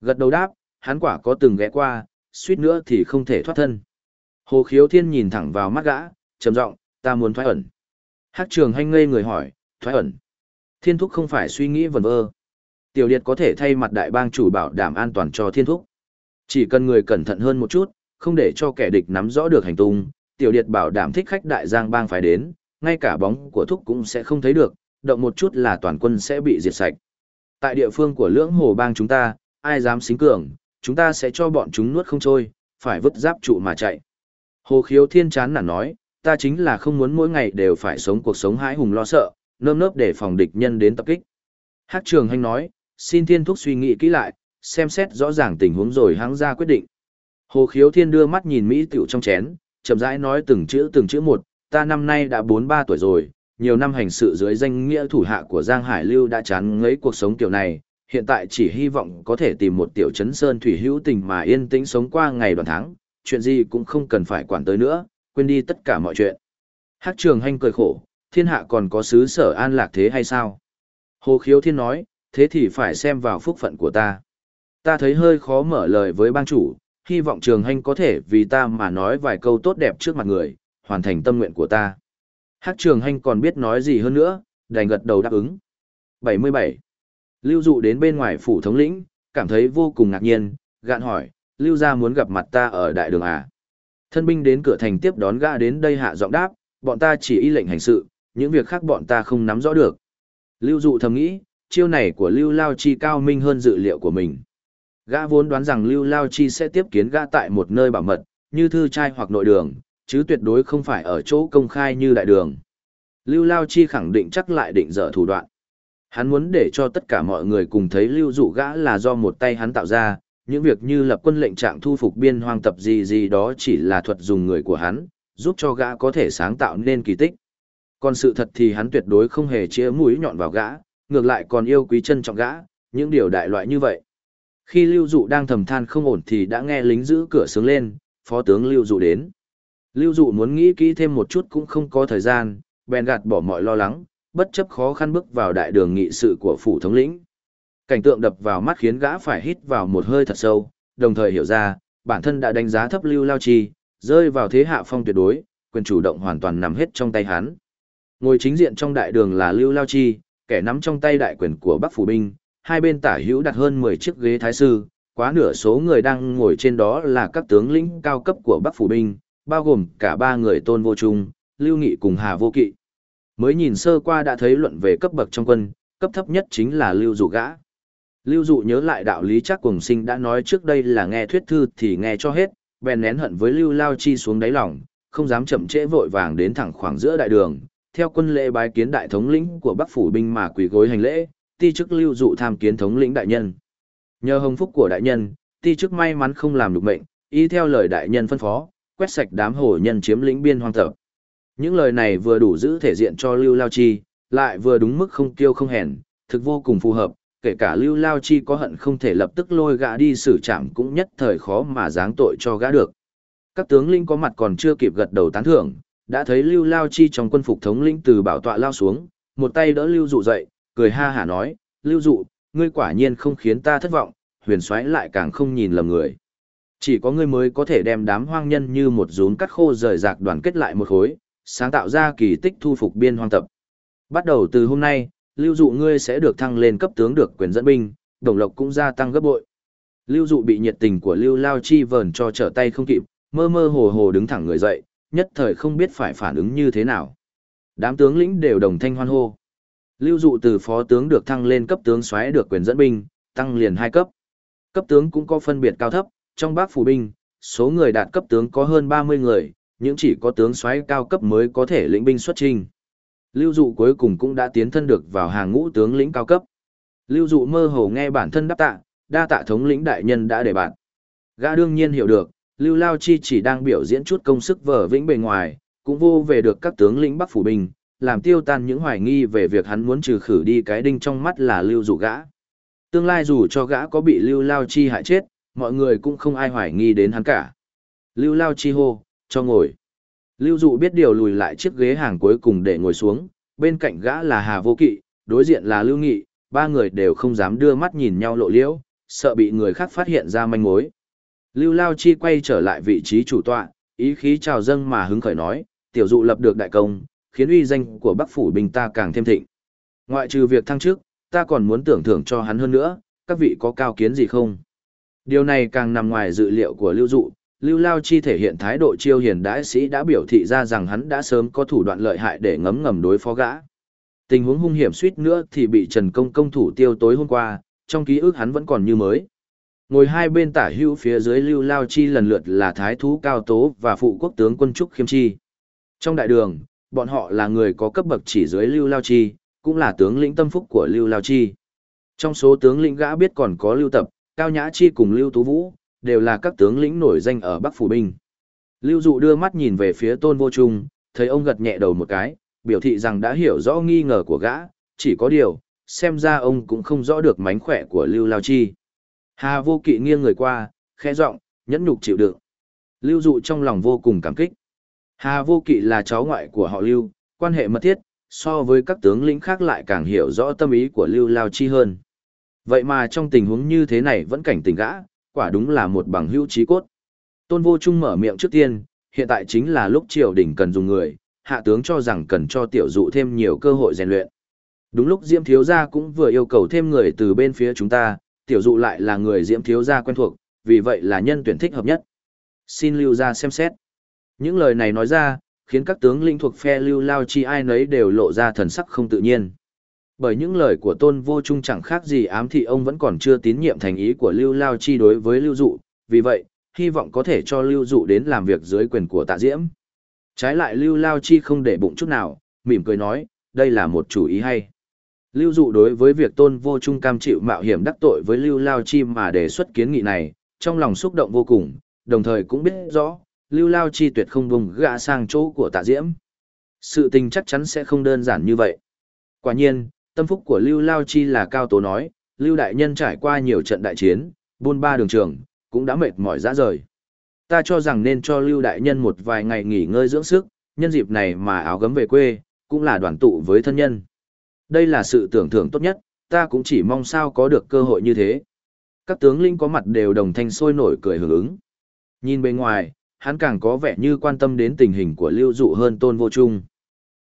Gật đầu đáp, hắn quả có từng ghé qua, suýt nữa thì không thể thoát thân. Hồ khiếu thiên nhìn thẳng vào mắt gã, trầm giọng, ta muốn thoái ẩn. Hát trường hành ngây người hỏi, thoái ẩn. Thiên thúc không phải suy nghĩ vần vơ. Tiểu điệt có thể thay mặt đại bang chủ bảo đảm an toàn cho thiên thúc. Chỉ cần người cẩn thận hơn một chút, không để cho kẻ địch nắm rõ được hành tung, tiểu điệt bảo đảm thích khách đại giang bang phải đến, ngay cả bóng của thúc cũng sẽ không thấy được, động một chút là toàn quân sẽ bị diệt sạch. Tại địa phương của lưỡng hồ bang chúng ta, ai dám xính cường, chúng ta sẽ cho bọn chúng nuốt không trôi, phải vứt giáp trụ mà chạy. Hồ khiếu thiên chán nản nói, ta chính là không muốn mỗi ngày đều phải sống cuộc sống hãi hùng lo sợ, nơm nớp để phòng địch nhân đến tập kích. Hát trường hành nói, xin thiên thúc suy nghĩ kỹ lại, xem xét rõ ràng tình huống rồi hãng ra quyết định. Hồ khiếu thiên đưa mắt nhìn Mỹ tiểu trong chén, chậm rãi nói từng chữ từng chữ một, ta năm nay đã 43 tuổi rồi, nhiều năm hành sự dưới danh nghĩa thủ hạ của Giang Hải Lưu đã chán ngấy cuộc sống kiểu này, hiện tại chỉ hy vọng có thể tìm một tiểu trấn sơn thủy hữu tình mà yên tĩnh sống qua ngày đoàn tháng, chuyện gì cũng không cần phải quản tới nữa, quên đi tất cả mọi chuyện. Hát trường Hành cười khổ, thiên hạ còn có xứ sở an lạc thế hay sao? Hồ khiếu thiên nói, thế thì phải xem vào phúc phận của ta. Ta thấy hơi khó mở lời với bang chủ, hy vọng trường Hành có thể vì ta mà nói vài câu tốt đẹp trước mặt người, hoàn thành tâm nguyện của ta. Hát trường Hành còn biết nói gì hơn nữa, đành gật đầu đáp ứng. 77. Lưu dụ đến bên ngoài phủ thống lĩnh, cảm thấy vô cùng ngạc nhiên, gạn hỏi, Lưu gia muốn gặp mặt ta ở đại đường à? Thân binh đến cửa thành tiếp đón gã đến đây hạ giọng đáp, bọn ta chỉ y lệnh hành sự, những việc khác bọn ta không nắm rõ được. Lưu dụ thầm nghĩ, chiêu này của Lưu Lao Chi cao minh hơn dự liệu của mình. Gã vốn đoán rằng Lưu Lao Chi sẽ tiếp kiến gã tại một nơi bảo mật, như thư trai hoặc nội đường, chứ tuyệt đối không phải ở chỗ công khai như đại đường. Lưu Lao Chi khẳng định chắc lại định dở thủ đoạn. Hắn muốn để cho tất cả mọi người cùng thấy lưu dụ gã là do một tay hắn tạo ra, những việc như lập quân lệnh trạng thu phục biên hoang tập gì gì đó chỉ là thuật dùng người của hắn, giúp cho gã có thể sáng tạo nên kỳ tích. Còn sự thật thì hắn tuyệt đối không hề chĩa mũi nhọn vào gã, ngược lại còn yêu quý chân trọng gã, những điều đại loại như vậy. Khi Lưu Dụ đang thầm than không ổn thì đã nghe lính giữ cửa sướng lên, phó tướng Lưu Dụ đến. Lưu Dụ muốn nghĩ kỹ thêm một chút cũng không có thời gian, bèn gạt bỏ mọi lo lắng, bất chấp khó khăn bước vào đại đường nghị sự của phủ thống lĩnh. Cảnh tượng đập vào mắt khiến gã phải hít vào một hơi thật sâu, đồng thời hiểu ra, bản thân đã đánh giá thấp Lưu Lao Chi, rơi vào thế hạ phong tuyệt đối, quyền chủ động hoàn toàn nằm hết trong tay hắn. Ngồi chính diện trong đại đường là Lưu Lao Chi, kẻ nắm trong tay đại quyền của Bắc Phủ Binh, hai bên tả hữu đặt hơn 10 chiếc ghế thái sư, quá nửa số người đang ngồi trên đó là các tướng lĩnh cao cấp của Bắc Phủ Binh, bao gồm cả ba người tôn vô trung, Lưu Nghị cùng Hà Vô Kỵ. Mới nhìn sơ qua đã thấy luận về cấp bậc trong quân, cấp thấp nhất chính là Lưu Dụ Gã. Lưu Dụ nhớ lại đạo lý chắc cùng sinh đã nói trước đây là nghe thuyết thư thì nghe cho hết, bèn nén hận với Lưu Lao Chi xuống đáy lòng, không dám chậm trễ vội vàng đến thẳng khoảng giữa đại đường, theo quân lễ bái kiến đại thống lĩnh của Bắc phủ binh mà quỳ gối hành lễ, ti chức Lưu Dụ tham kiến thống lĩnh đại nhân. Nhờ hồng phúc của đại nhân, ti chức may mắn không làm được mệnh, y theo lời đại nhân phân phó, quét sạch đám hổ nhân chiếm lĩnh biên hoang tập. Những lời này vừa đủ giữ thể diện cho Lưu Lao Chi, lại vừa đúng mức không kiêu không hèn, thực vô cùng phù hợp, kể cả Lưu Lao Chi có hận không thể lập tức lôi gã đi xử trảm cũng nhất thời khó mà giáng tội cho gã được. Các tướng linh có mặt còn chưa kịp gật đầu tán thưởng, đã thấy Lưu Lao Chi trong quân phục thống lĩnh từ bảo tọa lao xuống, một tay đỡ Lưu Dụ dậy, cười ha hả nói, Lưu Dụ, ngươi quả nhiên không khiến ta thất vọng, huyền Soái lại càng không nhìn lầm người. Chỉ có ngươi mới có thể đem đám hoang nhân như một rốn cắt khô rời rạc đoàn kết lại một khối, sáng tạo ra kỳ tích thu phục biên hoang tập. Bắt đầu từ hôm nay, lưu dụ ngươi sẽ được thăng lên cấp tướng được quyền dẫn binh, đồng lộc cũng gia tăng gấp bội. Lưu dụ bị nhiệt tình của lưu lao chi vờn cho trở tay không kịp, mơ mơ hồ hồ đứng thẳng người dậy, nhất thời không biết phải phản ứng như thế nào. Đám tướng lĩnh đều đồng thanh hoan hô. Lưu dụ từ phó tướng được thăng lên cấp tướng xoáy được quyền dẫn binh, tăng liền hai cấp. Cấp tướng cũng có phân biệt cao thấp, trong bác phủ binh, số người đạt cấp tướng có hơn 30 người, những chỉ có tướng xoáy cao cấp mới có thể lĩnh binh xuất trình. Lưu dụ cuối cùng cũng đã tiến thân được vào hàng ngũ tướng lĩnh cao cấp. Lưu dụ mơ hồ nghe bản thân đáp tạ, đa tạ thống lĩnh đại nhân đã để bạn. Gã đương nhiên hiểu được, Lưu Lao Chi chỉ đang biểu diễn chút công sức vở vĩnh bề ngoài, cũng vô về được các tướng lĩnh Bắc phủ binh, làm tiêu tan những hoài nghi về việc hắn muốn trừ khử đi cái đinh trong mắt là Lưu dụ gã. Tương lai dù cho gã có bị Lưu Lao Chi hại chết, mọi người cũng không ai hoài nghi đến hắn cả. Lưu Lao Chi hô, cho ngồi. Lưu Dụ biết điều lùi lại chiếc ghế hàng cuối cùng để ngồi xuống, bên cạnh gã là Hà Vô Kỵ, đối diện là Lưu Nghị, ba người đều không dám đưa mắt nhìn nhau lộ liễu, sợ bị người khác phát hiện ra manh mối. Lưu Lao Chi quay trở lại vị trí chủ tọa, ý khí chào dâng mà hứng khởi nói, tiểu dụ lập được đại công, khiến uy danh của Bắc phủ binh ta càng thêm thịnh. Ngoại trừ việc thăng chức, ta còn muốn tưởng thưởng cho hắn hơn nữa, các vị có cao kiến gì không? Điều này càng nằm ngoài dự liệu của Lưu Dụ, Lưu Lao Chi thể hiện thái độ chiêu hiền đại sĩ đã biểu thị ra rằng hắn đã sớm có thủ đoạn lợi hại để ngấm ngầm đối phó gã. Tình huống hung hiểm suýt nữa thì bị Trần Công công thủ tiêu tối hôm qua, trong ký ức hắn vẫn còn như mới. Ngồi hai bên tả hữu phía dưới Lưu Lao Chi lần lượt là Thái Thú Cao Tố và Phụ Quốc tướng quân Trúc Khiêm Chi. Trong đại đường, bọn họ là người có cấp bậc chỉ dưới Lưu Lao Chi, cũng là tướng lĩnh tâm phúc của Lưu Lao Chi. Trong số tướng lĩnh gã biết còn có Lưu Tập, Cao Nhã Chi cùng Lưu Tú Vũ, đều là các tướng lĩnh nổi danh ở Bắc Phủ Binh. Lưu Dụ đưa mắt nhìn về phía Tôn Vô Trung, thấy ông gật nhẹ đầu một cái, biểu thị rằng đã hiểu rõ nghi ngờ của gã, chỉ có điều, xem ra ông cũng không rõ được mánh khỏe của Lưu Lao Chi. Hà vô kỵ nghiêng người qua, khẽ giọng, nhẫn nhục chịu đựng. Lưu dụ trong lòng vô cùng cảm kích. Hà vô kỵ là cháu ngoại của họ Lưu, quan hệ mật thiết, so với các tướng lĩnh khác lại càng hiểu rõ tâm ý của Lưu Lao Chi hơn. Vậy mà trong tình huống như thế này vẫn cảnh tỉnh gã, quả đúng là một bằng hữu trí cốt. Tôn Vô Trung mở miệng trước tiên, hiện tại chính là lúc triều đình cần dùng người, hạ tướng cho rằng cần cho tiểu dụ thêm nhiều cơ hội rèn luyện. Đúng lúc Diêm Thiếu Gia cũng vừa yêu cầu thêm người từ bên phía chúng ta, tiểu dụ lại là người Diễm Thiếu Gia quen thuộc, vì vậy là nhân tuyển thích hợp nhất. Xin lưu ra xem xét. Những lời này nói ra, khiến các tướng lĩnh thuộc phe lưu lao chi ai nấy đều lộ ra thần sắc không tự nhiên. Bởi những lời của tôn vô trung chẳng khác gì ám thị ông vẫn còn chưa tín nhiệm thành ý của lưu lao chi đối với lưu dụ, vì vậy, hy vọng có thể cho lưu dụ đến làm việc dưới quyền của tạ diễm. Trái lại lưu lao chi không để bụng chút nào, mỉm cười nói, đây là một chủ ý hay. Lưu dụ đối với việc tôn vô trung cam chịu mạo hiểm đắc tội với lưu lao chi mà đề xuất kiến nghị này, trong lòng xúc động vô cùng, đồng thời cũng biết rõ, lưu lao chi tuyệt không vùng gã sang chỗ của tạ diễm. Sự tình chắc chắn sẽ không đơn giản như vậy. Quả nhiên, tâm phúc của lưu lao chi là cao tố nói, lưu đại nhân trải qua nhiều trận đại chiến, buôn ba đường trường, cũng đã mệt mỏi ra rời. Ta cho rằng nên cho lưu đại nhân một vài ngày nghỉ ngơi dưỡng sức, nhân dịp này mà áo gấm về quê, cũng là đoàn tụ với thân nhân. Đây là sự tưởng thưởng tốt nhất, ta cũng chỉ mong sao có được cơ hội như thế. Các tướng linh có mặt đều đồng thanh sôi nổi cười hưởng ứng. Nhìn bên ngoài, hắn càng có vẻ như quan tâm đến tình hình của Lưu Dụ hơn Tôn Vô Trung.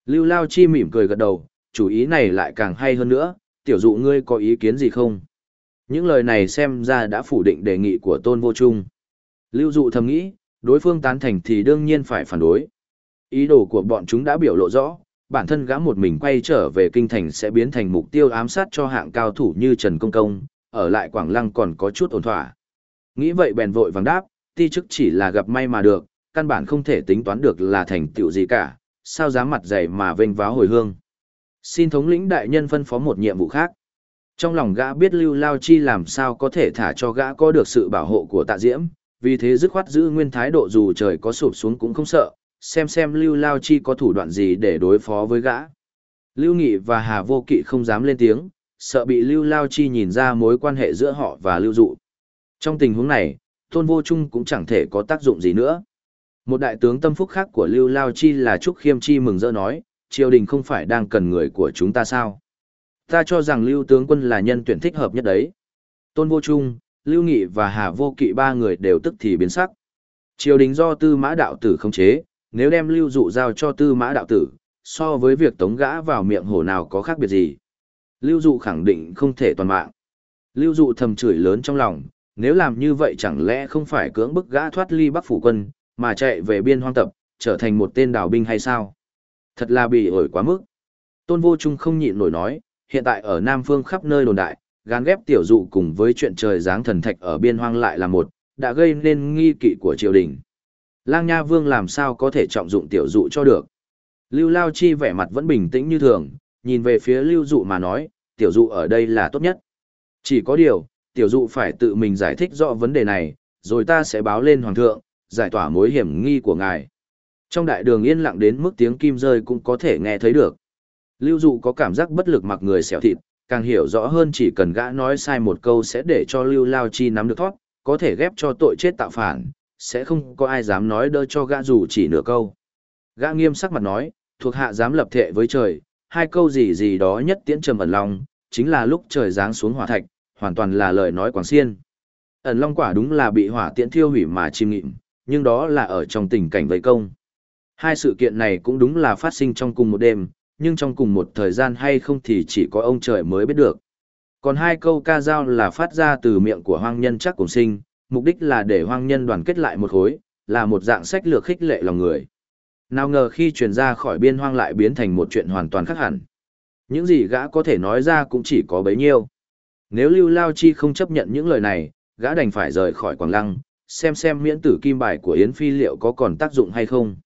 Lưu Lao Chi mỉm cười gật đầu, chủ ý này lại càng hay hơn nữa, tiểu dụ ngươi có ý kiến gì không? Những lời này xem ra đã phủ định đề nghị của Tôn Vô Trung. Lưu Dụ thầm nghĩ, đối phương tán thành thì đương nhiên phải phản đối. Ý đồ của bọn chúng đã biểu lộ rõ, bản thân gã một mình quay trở về kinh thành sẽ biến thành mục tiêu ám sát cho hạng cao thủ như Trần Công Công, ở lại Quảng Lăng còn có chút ổn thỏa. Nghĩ vậy bèn vội vàng đáp, ti chức chỉ là gặp may mà được, căn bản không thể tính toán được là thành tựu gì cả, sao dám mặt dày mà vênh váo hồi hương. Xin thống lĩnh đại nhân phân phó một nhiệm vụ khác. Trong lòng gã biết Lưu Lao Chi làm sao có thể thả cho gã có được sự bảo hộ của tạ diễm, vì thế dứt khoát giữ nguyên thái độ dù trời có sụp xuống cũng không sợ, xem xem Lưu Lao Chi có thủ đoạn gì để đối phó với gã. Lưu Nghị và Hà Vô Kỵ không dám lên tiếng, sợ bị Lưu Lao Chi nhìn ra mối quan hệ giữa họ và Lưu Dụ. Trong tình huống này, Tôn Vô Trung cũng chẳng thể có tác dụng gì nữa. Một đại tướng tâm phúc khác của Lưu Lao Chi là Trúc Khiêm Chi mừng rỡ nói, triều đình không phải đang cần người của chúng ta sao? Ta cho rằng Lưu tướng quân là nhân tuyển thích hợp nhất đấy. Tôn Vô Trung, Lưu Nghị và Hà Vô Kỵ ba người đều tức thì biến sắc. Triều đình do Tư Mã đạo tử khống chế, nếu đem Lưu dụ giao cho Tư Mã đạo tử, so với việc tống gã vào miệng hổ nào có khác biệt gì. Lưu dụ khẳng định không thể toàn mạng. Lưu dụ thầm chửi lớn trong lòng, nếu làm như vậy chẳng lẽ không phải cưỡng bức gã thoát ly Bắc phủ quân, mà chạy về biên hoang tập, trở thành một tên đào binh hay sao? Thật là bị ổi quá mức. Tôn vô trung không nhịn nổi nói, hiện tại ở Nam Phương khắp nơi đồn đại, gán ghép tiểu dụ cùng với chuyện trời giáng thần thạch ở biên hoang lại là một, đã gây nên nghi kỵ của triều đình. Lang Nha Vương làm sao có thể trọng dụng tiểu dụ cho được. Lưu Lao Chi vẻ mặt vẫn bình tĩnh như thường, nhìn về phía Lưu Dụ mà nói, tiểu dụ ở đây là tốt nhất. Chỉ có điều, tiểu dụ phải tự mình giải thích rõ vấn đề này, rồi ta sẽ báo lên Hoàng thượng, giải tỏa mối hiểm nghi của ngài. Trong đại đường yên lặng đến mức tiếng kim rơi cũng có thể nghe thấy được. Lưu dụ có cảm giác bất lực mặc người xẻo thịt, càng hiểu rõ hơn chỉ cần gã nói sai một câu sẽ để cho Lưu Lao Chi nắm được thoát, có thể ghép cho tội chết tạo phản, sẽ không có ai dám nói đỡ cho gã dù chỉ nửa câu. Gã nghiêm sắc mặt nói, thuộc hạ dám lập thệ với trời, hai câu gì gì đó nhất tiễn trầm ẩn lòng, chính là lúc trời giáng xuống hỏa thạch, hoàn toàn là lời nói quảng xiên. Ẩn long quả đúng là bị hỏa tiễn thiêu hủy mà chim nghịm, nhưng đó là ở trong tình cảnh vây công. Hai sự kiện này cũng đúng là phát sinh trong cùng một đêm, nhưng trong cùng một thời gian hay không thì chỉ có ông trời mới biết được. Còn hai câu ca dao là phát ra từ miệng của hoang nhân chắc cùng sinh, mục đích là để hoang nhân đoàn kết lại một khối, là một dạng sách lược khích lệ lòng người. Nào ngờ khi truyền ra khỏi biên hoang lại biến thành một chuyện hoàn toàn khác hẳn. Những gì gã có thể nói ra cũng chỉ có bấy nhiêu. Nếu Lưu Lao Chi không chấp nhận những lời này, gã đành phải rời khỏi Quảng Lăng, xem xem miễn tử kim bài của Yến Phi liệu có còn tác dụng hay không.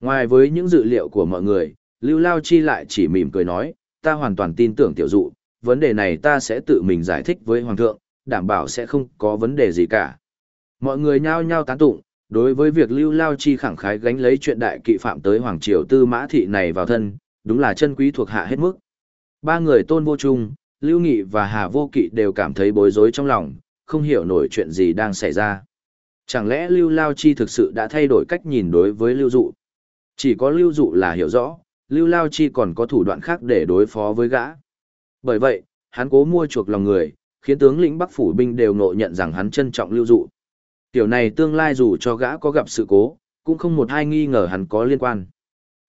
Ngoài với những dự liệu của mọi người, Lưu Lao Chi lại chỉ mỉm cười nói, ta hoàn toàn tin tưởng tiểu dụ, vấn đề này ta sẽ tự mình giải thích với Hoàng thượng, đảm bảo sẽ không có vấn đề gì cả. Mọi người nhao nhao tán tụng, đối với việc Lưu Lao Chi khẳng khái gánh lấy chuyện đại kỵ phạm tới Hoàng Triều Tư Mã Thị này vào thân, đúng là chân quý thuộc hạ hết mức. Ba người tôn vô trung, Lưu Nghị và Hà Vô Kỵ đều cảm thấy bối rối trong lòng, không hiểu nổi chuyện gì đang xảy ra. Chẳng lẽ Lưu Lao Chi thực sự đã thay đổi cách nhìn đối với Lưu Dụ? Chỉ có Lưu Dụ là hiểu rõ, Lưu Lao Chi còn có thủ đoạn khác để đối phó với gã. Bởi vậy, hắn cố mua chuộc lòng người, khiến tướng lĩnh Bắc phủ binh đều ngộ nhận rằng hắn trân trọng Lưu Dụ. Tiểu này tương lai dù cho gã có gặp sự cố, cũng không một ai nghi ngờ hắn có liên quan.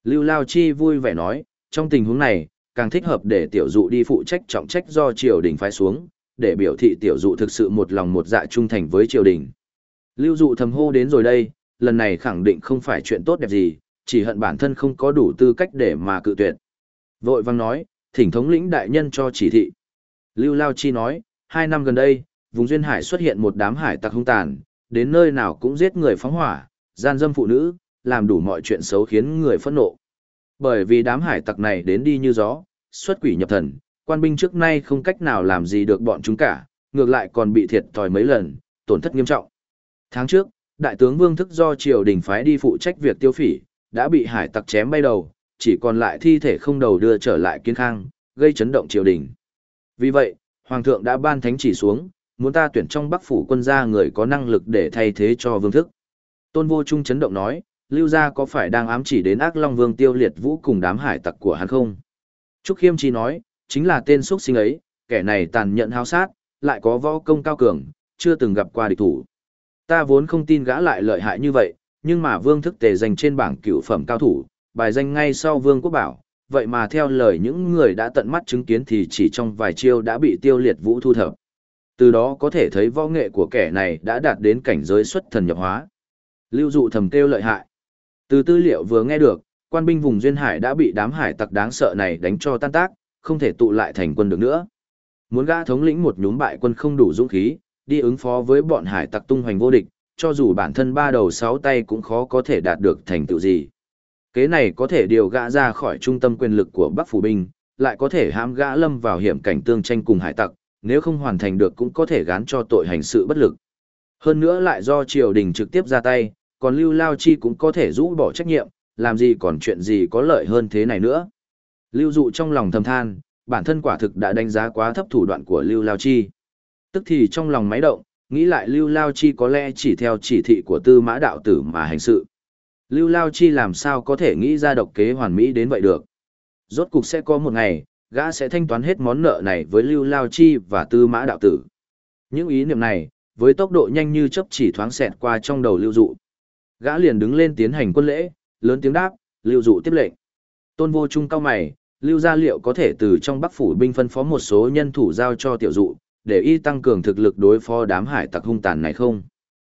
Lưu Lao Chi vui vẻ nói, trong tình huống này, càng thích hợp để tiểu dụ đi phụ trách trọng trách do triều đình phái xuống, để biểu thị tiểu dụ thực sự một lòng một dạ trung thành với triều đình. Lưu dụ thầm hô đến rồi đây, lần này khẳng định không phải chuyện tốt đẹp gì, chỉ hận bản thân không có đủ tư cách để mà cự tuyệt. Vội vang nói, thỉnh thống lĩnh đại nhân cho chỉ thị. Lưu Lao Chi nói, hai năm gần đây, vùng duyên hải xuất hiện một đám hải tặc hung tàn, đến nơi nào cũng giết người phóng hỏa, gian dâm phụ nữ, làm đủ mọi chuyện xấu khiến người phẫn nộ. Bởi vì đám hải tặc này đến đi như gió, xuất quỷ nhập thần, quan binh trước nay không cách nào làm gì được bọn chúng cả, ngược lại còn bị thiệt thòi mấy lần, tổn thất nghiêm trọng. Tháng trước, đại tướng Vương Thức do triều đình phái đi phụ trách việc tiêu phỉ, đã bị hải tặc chém bay đầu, chỉ còn lại thi thể không đầu đưa trở lại kiến khang, gây chấn động triều đình. Vì vậy, Hoàng thượng đã ban thánh chỉ xuống, muốn ta tuyển trong bắc phủ quân gia người có năng lực để thay thế cho Vương Thức. Tôn Vô Trung chấn động nói, Lưu gia có phải đang ám chỉ đến ác long vương tiêu liệt vũ cùng đám hải tặc của hắn không? Trúc Khiêm chỉ nói, chính là tên xuất sinh ấy, kẻ này tàn nhẫn hao sát, lại có võ công cao cường, chưa từng gặp qua địch thủ. Ta vốn không tin gã lại lợi hại như vậy, nhưng mà vương thức tề dành trên bảng cựu phẩm cao thủ, bài danh ngay sau vương quốc bảo, vậy mà theo lời những người đã tận mắt chứng kiến thì chỉ trong vài chiêu đã bị tiêu liệt vũ thu thập. Từ đó có thể thấy võ nghệ của kẻ này đã đạt đến cảnh giới xuất thần nhập hóa. Lưu dụ thầm kêu lợi hại. Từ tư liệu vừa nghe được, quan binh vùng duyên hải đã bị đám hải tặc đáng sợ này đánh cho tan tác, không thể tụ lại thành quân được nữa. Muốn gã thống lĩnh một nhúm bại quân không đủ dũng khí, đi ứng phó với bọn hải tặc tung hoành vô địch, cho dù bản thân ba đầu sáu tay cũng khó có thể đạt được thành tựu gì. Kế này có thể điều gã ra khỏi trung tâm quyền lực của Bắc Phủ Binh, lại có thể hãm gã lâm vào hiểm cảnh tương tranh cùng hải tặc, nếu không hoàn thành được cũng có thể gán cho tội hành sự bất lực. Hơn nữa lại do triều đình trực tiếp ra tay, còn Lưu Lao Chi cũng có thể rũ bỏ trách nhiệm, làm gì còn chuyện gì có lợi hơn thế này nữa. Lưu dụ trong lòng thầm than, bản thân quả thực đã đánh giá quá thấp thủ đoạn của Lưu Lao Chi. Tức thì trong lòng máy động, nghĩ lại Lưu Lao Chi có lẽ chỉ theo chỉ thị của tư mã đạo tử mà hành sự. Lưu Lao Chi làm sao có thể nghĩ ra độc kế hoàn mỹ đến vậy được. Rốt cục sẽ có một ngày, gã sẽ thanh toán hết món nợ này với Lưu Lao Chi và tư mã đạo tử. Những ý niệm này, với tốc độ nhanh như chớp chỉ thoáng xẹt qua trong đầu Lưu Dụ. Gã liền đứng lên tiến hành quân lễ, lớn tiếng đáp, Lưu Dụ tiếp lệnh. Tôn Vô Trung cao mày, Lưu Gia Liệu có thể từ trong Bắc phủ binh phân phó một số nhân thủ giao cho tiểu dụ, để y tăng cường thực lực đối phó đám hải tặc hung tàn này không?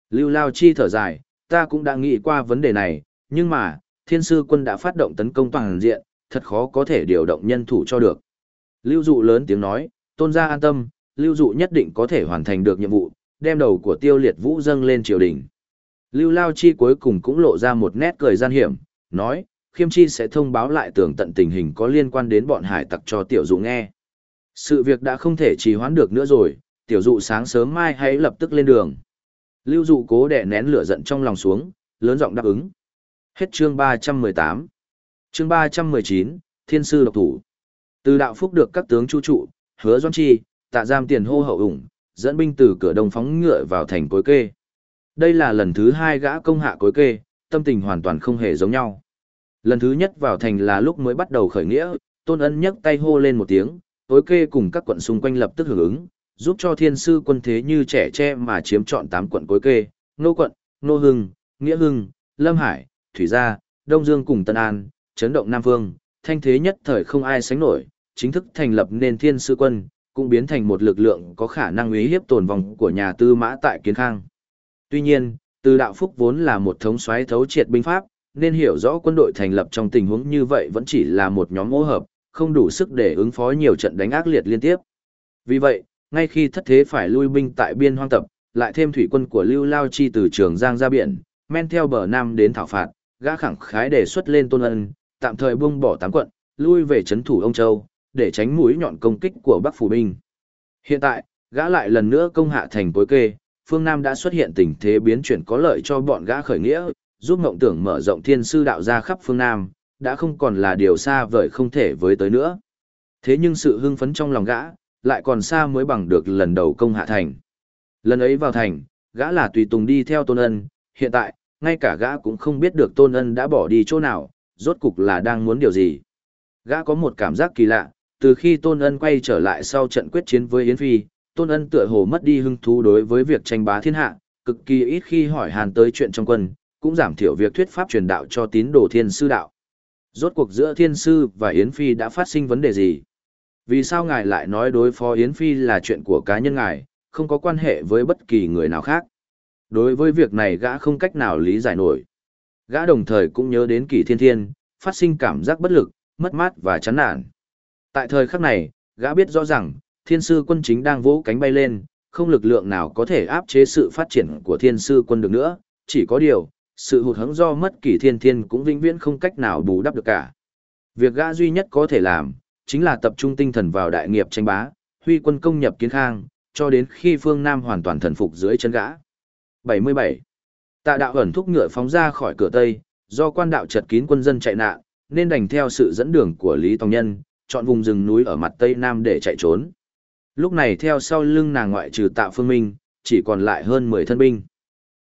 Lưu Lao Chi thở dài, ta cũng đã nghĩ qua vấn đề này, nhưng mà, thiên sư quân đã phát động tấn công toàn diện, thật khó có thể điều động nhân thủ cho được. Lưu Dụ lớn tiếng nói, tôn gia an tâm, Lưu Dụ nhất định có thể hoàn thành được nhiệm vụ, đem đầu của tiêu liệt vũ dâng lên triều đình. Lưu Lao Chi cuối cùng cũng lộ ra một nét cười gian hiểm, nói, khiêm chi sẽ thông báo lại tường tận tình hình có liên quan đến bọn hải tặc cho tiểu dụ nghe. Sự việc đã không thể trì hoãn được nữa rồi, tiểu dụ sáng sớm mai hãy lập tức lên đường. Lưu dụ cố đè nén lửa giận trong lòng xuống, lớn giọng đáp ứng. Hết chương 318. Chương 319, Thiên sư độc thủ. Từ đạo phúc được các tướng chu trụ, hứa doan chi, tạ giam tiền hô hậu ủng, dẫn binh từ cửa đông phóng ngựa vào thành cối kê. Đây là lần thứ hai gã công hạ cối kê, tâm tình hoàn toàn không hề giống nhau. Lần thứ nhất vào thành là lúc mới bắt đầu khởi nghĩa, tôn ân nhấc tay hô lên một tiếng, tối kê cùng các quận xung quanh lập tức hưởng ứng, giúp cho thiên sư quân thế như trẻ tre mà chiếm trọn tám quận cối kê, nô quận, nô hưng, nghĩa hưng, lâm hải, thủy gia, đông dương cùng tân an, chấn động nam Vương, thanh thế nhất thời không ai sánh nổi, chính thức thành lập nên thiên sư quân, cũng biến thành một lực lượng có khả năng uy hiếp tồn vong của nhà tư mã tại kiến khang. Tuy nhiên, từ đạo phúc vốn là một thống soái thấu triệt binh pháp, nên hiểu rõ quân đội thành lập trong tình huống như vậy vẫn chỉ là một nhóm mô hợp, không đủ sức để ứng phó nhiều trận đánh ác liệt liên tiếp. Vì vậy, ngay khi thất thế phải lui binh tại biên hoang tập, lại thêm thủy quân của Lưu Lao Chi từ Trường Giang ra biển, men theo bờ Nam đến thảo phạt, gã khẳng khái đề xuất lên tôn ân, tạm thời buông bỏ tám quận, lui về chấn thủ ông Châu, để tránh mũi nhọn công kích của Bắc Phủ binh. Hiện tại, gã lại lần nữa công hạ thành cối kê, phương Nam đã xuất hiện tình thế biến chuyển có lợi cho bọn gã khởi nghĩa, giúp mộng tưởng mở rộng thiên sư đạo ra khắp phương Nam, đã không còn là điều xa vời không thể với tới nữa. Thế nhưng sự hưng phấn trong lòng gã, lại còn xa mới bằng được lần đầu công hạ thành. Lần ấy vào thành, gã là tùy tùng đi theo tôn ân, hiện tại, ngay cả gã cũng không biết được tôn ân đã bỏ đi chỗ nào, rốt cục là đang muốn điều gì. Gã có một cảm giác kỳ lạ, từ khi tôn ân quay trở lại sau trận quyết chiến với Yến Phi, tôn ân tựa hồ mất đi hứng thú đối với việc tranh bá thiên hạ, cực kỳ ít khi hỏi hàn tới chuyện trong quân, cũng giảm thiểu việc thuyết pháp truyền đạo cho tín đồ thiên sư đạo. Rốt cuộc giữa thiên sư và Yến Phi đã phát sinh vấn đề gì? Vì sao ngài lại nói đối phó Yến Phi là chuyện của cá nhân ngài, không có quan hệ với bất kỳ người nào khác? Đối với việc này gã không cách nào lý giải nổi. Gã đồng thời cũng nhớ đến kỳ thiên thiên, phát sinh cảm giác bất lực, mất mát và chán nản. Tại thời khắc này, gã biết rõ rằng, thiên sư quân chính đang vỗ cánh bay lên, không lực lượng nào có thể áp chế sự phát triển của thiên sư quân được nữa, chỉ có điều, sự hụt hẫng do mất kỳ thiên thiên cũng vĩnh viễn không cách nào bù đắp được cả. Việc gã duy nhất có thể làm, chính là tập trung tinh thần vào đại nghiệp tranh bá, huy quân công nhập kiến khang, cho đến khi phương Nam hoàn toàn thần phục dưới chân gã. 77. Tạ đạo ẩn thúc ngựa phóng ra khỏi cửa Tây, do quan đạo chật kín quân dân chạy nạn, nên đành theo sự dẫn đường của Lý Tòng Nhân, chọn vùng rừng núi ở mặt Tây Nam để chạy trốn. Lúc này theo sau lưng nàng ngoại trừ tạ phương minh, chỉ còn lại hơn 10 thân binh.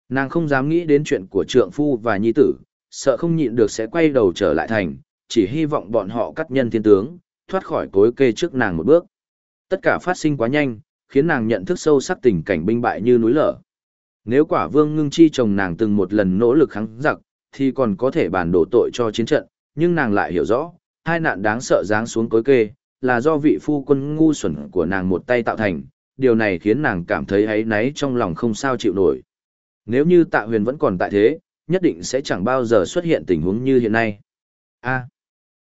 Nàng không dám nghĩ đến chuyện của trượng phu và nhi tử, sợ không nhịn được sẽ quay đầu trở lại thành, chỉ hy vọng bọn họ cắt nhân thiên tướng, thoát khỏi cối kê trước nàng một bước. Tất cả phát sinh quá nhanh, khiến nàng nhận thức sâu sắc tình cảnh binh bại như núi lở. Nếu quả vương ngưng chi chồng nàng từng một lần nỗ lực kháng giặc, thì còn có thể bàn đổ tội cho chiến trận, nhưng nàng lại hiểu rõ, hai nạn đáng sợ giáng xuống cối kê, là do vị phu quân ngu xuẩn của nàng một tay tạo thành, điều này khiến nàng cảm thấy ấy náy trong lòng không sao chịu nổi. Nếu như tạ huyền vẫn còn tại thế, nhất định sẽ chẳng bao giờ xuất hiện tình huống như hiện nay. A.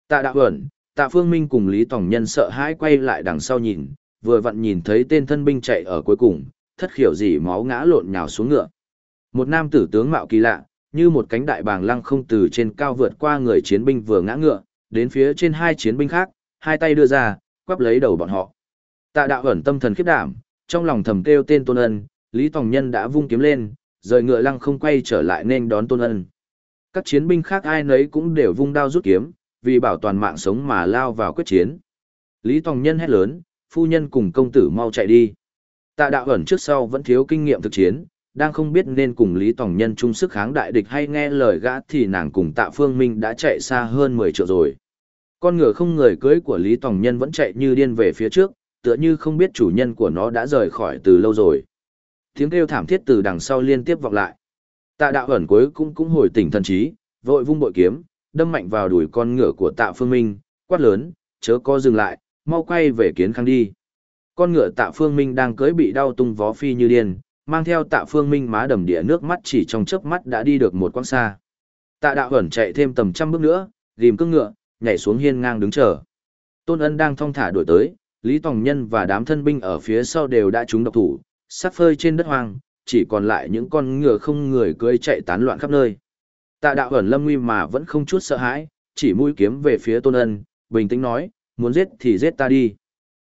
tạ đạo ẩn, tạ phương minh cùng Lý Tòng Nhân sợ hãi quay lại đằng sau nhìn, vừa vặn nhìn thấy tên thân binh chạy ở cuối cùng, thất khiểu gì máu ngã lộn nhào xuống ngựa. Một nam tử tướng mạo kỳ lạ, như một cánh đại bàng lăng không từ trên cao vượt qua người chiến binh vừa ngã ngựa, đến phía trên hai chiến binh khác, hai tay đưa ra, quắp lấy đầu bọn họ. Tạ đạo ẩn tâm thần khiếp đảm, trong lòng thầm kêu tên tôn ân, Lý Tòng Nhân đã vung kiếm lên, rời ngựa lăng không quay trở lại nên đón tôn ân. Các chiến binh khác ai nấy cũng đều vung đao rút kiếm, vì bảo toàn mạng sống mà lao vào quyết chiến. Lý Tòng Nhân hét lớn, phu nhân cùng công tử mau chạy đi. Tạ đạo ẩn trước sau vẫn thiếu kinh nghiệm thực chiến, đang không biết nên cùng Lý Tòng Nhân chung sức kháng đại địch hay nghe lời gã thì nàng cùng Tạ Phương Minh đã chạy xa hơn 10 triệu rồi. Con ngựa không người cưới của Lý Tòng Nhân vẫn chạy như điên về phía trước, tựa như không biết chủ nhân của nó đã rời khỏi từ lâu rồi. Tiếng kêu thảm thiết từ đằng sau liên tiếp vọng lại. Tạ đạo ẩn cuối cũng cũng hồi tỉnh thần trí, vội vung bội kiếm, đâm mạnh vào đùi con ngựa của Tạ Phương Minh, quát lớn, chớ có dừng lại, mau quay về kiến khang đi. Con ngựa Tạ Phương Minh đang cưỡi bị đau tung vó phi như điên, mang theo Tạ Phương Minh má đầm địa nước mắt chỉ trong chớp mắt đã đi được một quãng xa. Tạ đạo ẩn chạy thêm tầm trăm bước nữa, ghim cương ngựa, nhảy xuống hiên ngang đứng chờ. Tôn Ân đang thong thả đuổi tới, Lý Tòng Nhân và đám thân binh ở phía sau đều đã trúng độc thủ, sắp phơi trên đất hoang, chỉ còn lại những con ngựa không người cưỡi chạy tán loạn khắp nơi. Tạ đạo ẩn lâm nguy mà vẫn không chút sợ hãi, chỉ mũi kiếm về phía Tôn Ân, bình tĩnh nói, muốn giết thì giết ta đi.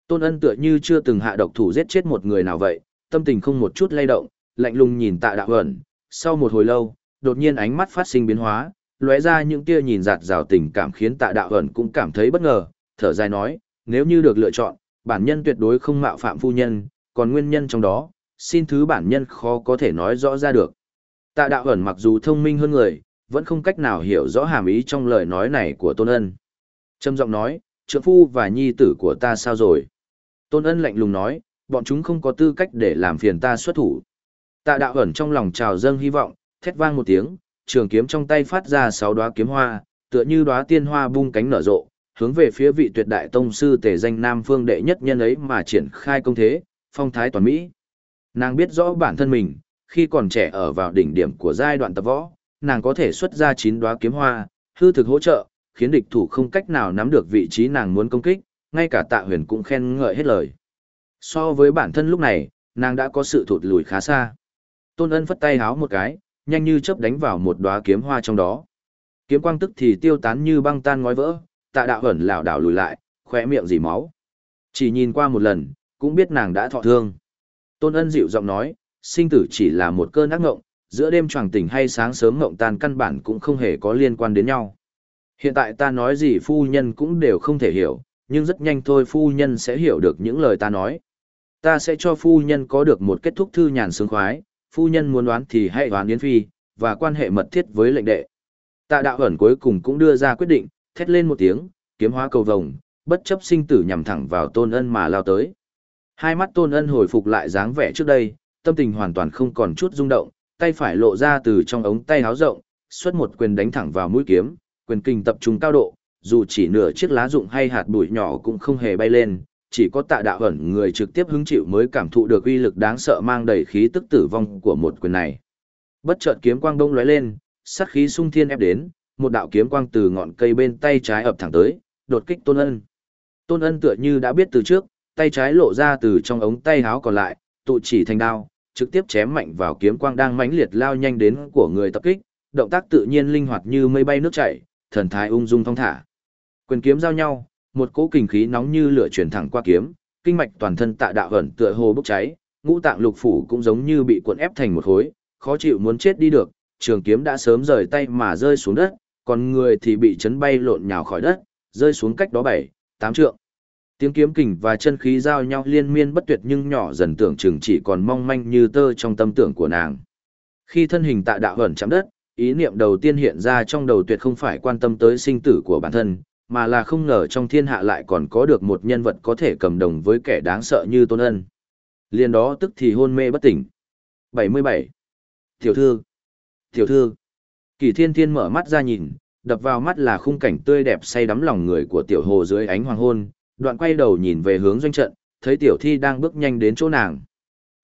Tôn Ân tựa như chưa từng hạ độc thủ giết chết một người nào vậy, tâm tình không một chút lay động, lạnh lùng nhìn tạ đạo ẩn, sau một hồi lâu, đột nhiên ánh mắt phát sinh biến hóa, lóe ra những tia nhìn giạt rào tình cảm khiến tạ đạo ẩn cũng cảm thấy bất ngờ, thở dài nói, nếu như được lựa chọn, bản nhân tuyệt đối không mạo phạm phu nhân, còn nguyên nhân trong đó, xin thứ bản nhân khó có thể nói rõ ra được. Tạ đạo ẩn mặc dù thông minh hơn người, vẫn không cách nào hiểu rõ hàm ý trong lời nói này của Tôn Ân. Trâm giọng nói, trượng phu và nhi tử của ta sao rồi? Tôn Ân lạnh lùng nói, bọn chúng không có tư cách để làm phiền ta xuất thủ. Tạ đạo ẩn trong lòng trào dâng hy vọng, thét vang một tiếng, trường kiếm trong tay phát ra sáu đóa kiếm hoa, tựa như đóa tiên hoa bung cánh nở rộ, hướng về phía vị tuyệt đại tông sư tề danh Nam Phương đệ nhất nhân ấy mà triển khai công thế, phong thái toàn mỹ. Nàng biết rõ bản thân mình, khi còn trẻ ở vào đỉnh điểm của giai đoạn tập võ, nàng có thể xuất ra chín đóa kiếm hoa, hư thực hỗ trợ, khiến địch thủ không cách nào nắm được vị trí nàng muốn công kích, ngay cả Tạ Huyền cũng khen ngợi hết lời. So với bản thân lúc này, nàng đã có sự thụt lùi khá xa. Tôn Ân phất tay háo một cái, nhanh như chớp đánh vào một đóa kiếm hoa trong đó. Kiếm quang tức thì tiêu tán như băng tan ngói vỡ, tạ đạo ẩn lảo đảo lùi lại, khỏe miệng dì máu. Chỉ nhìn qua một lần, cũng biết nàng đã thọ thương. Tôn ân dịu giọng nói, sinh tử chỉ là một cơn ác ngộng, giữa đêm choàng tỉnh hay sáng sớm ngộng tan căn bản cũng không hề có liên quan đến nhau. Hiện tại ta nói gì phu nhân cũng đều không thể hiểu, nhưng rất nhanh thôi phu nhân sẽ hiểu được những lời ta nói. Ta sẽ cho phu nhân có được một kết thúc thư nhàn sướng khoái, phu nhân muốn đoán thì hãy đoán Yến Phi, và quan hệ mật thiết với lệnh đệ. Tạ đạo ẩn cuối cùng cũng đưa ra quyết định, thét lên một tiếng, kiếm hóa cầu vồng, bất chấp sinh tử nhằm thẳng vào tôn ân mà lao tới. Hai mắt tôn ân hồi phục lại dáng vẻ trước đây, tâm tình hoàn toàn không còn chút rung động, tay phải lộ ra từ trong ống tay háo rộng, xuất một quyền đánh thẳng vào mũi kiếm, quyền kinh tập trung cao độ, dù chỉ nửa chiếc lá rụng hay hạt bụi nhỏ cũng không hề bay lên, chỉ có tạ đạo ẩn người trực tiếp hứng chịu mới cảm thụ được uy lực đáng sợ mang đầy khí tức tử vong của một quyền này. Bất chợt kiếm quang đông lóe lên, sát khí sung thiên ép đến, một đạo kiếm quang từ ngọn cây bên tay trái ập thẳng tới, đột kích Tôn Ân. Tôn Ân tựa như đã biết từ trước, tay trái lộ ra từ trong ống tay háo còn lại, tụ chỉ thành đao, trực tiếp chém mạnh vào kiếm quang đang mãnh liệt lao nhanh đến của người tập kích, động tác tự nhiên linh hoạt như mây bay nước chảy, thần thái ung dung thong thả. Quyền kiếm giao nhau, một cỗ kình khí nóng như lửa truyền thẳng qua kiếm, kinh mạch toàn thân tạ đạo ẩn tựa hồ bốc cháy, ngũ tạng lục phủ cũng giống như bị cuộn ép thành một khối, khó chịu muốn chết đi được, trường kiếm đã sớm rời tay mà rơi xuống đất, còn người thì bị chấn bay lộn nhào khỏi đất, rơi xuống cách đó bảy, tám trượng. Tiếng kiếm kình và chân khí giao nhau liên miên bất tuyệt nhưng nhỏ dần tưởng chừng chỉ còn mong manh như tơ trong tâm tưởng của nàng. Khi thân hình tạ đạo hẩn chạm đất, ý niệm đầu tiên hiện ra trong đầu tuyệt không phải quan tâm tới sinh tử của bản thân, mà là không ngờ trong thiên hạ lại còn có được một nhân vật có thể cầm đồng với kẻ đáng sợ như Tôn Ân. Liền đó tức thì hôn mê bất tỉnh. 77. Tiểu thư. Tiểu thư. Kỳ thiên thiên mở mắt ra nhìn, đập vào mắt là khung cảnh tươi đẹp say đắm lòng người của tiểu hồ dưới ánh hoàng hôn, đoạn quay đầu nhìn về hướng doanh trận, thấy tiểu thi đang bước nhanh đến chỗ nàng.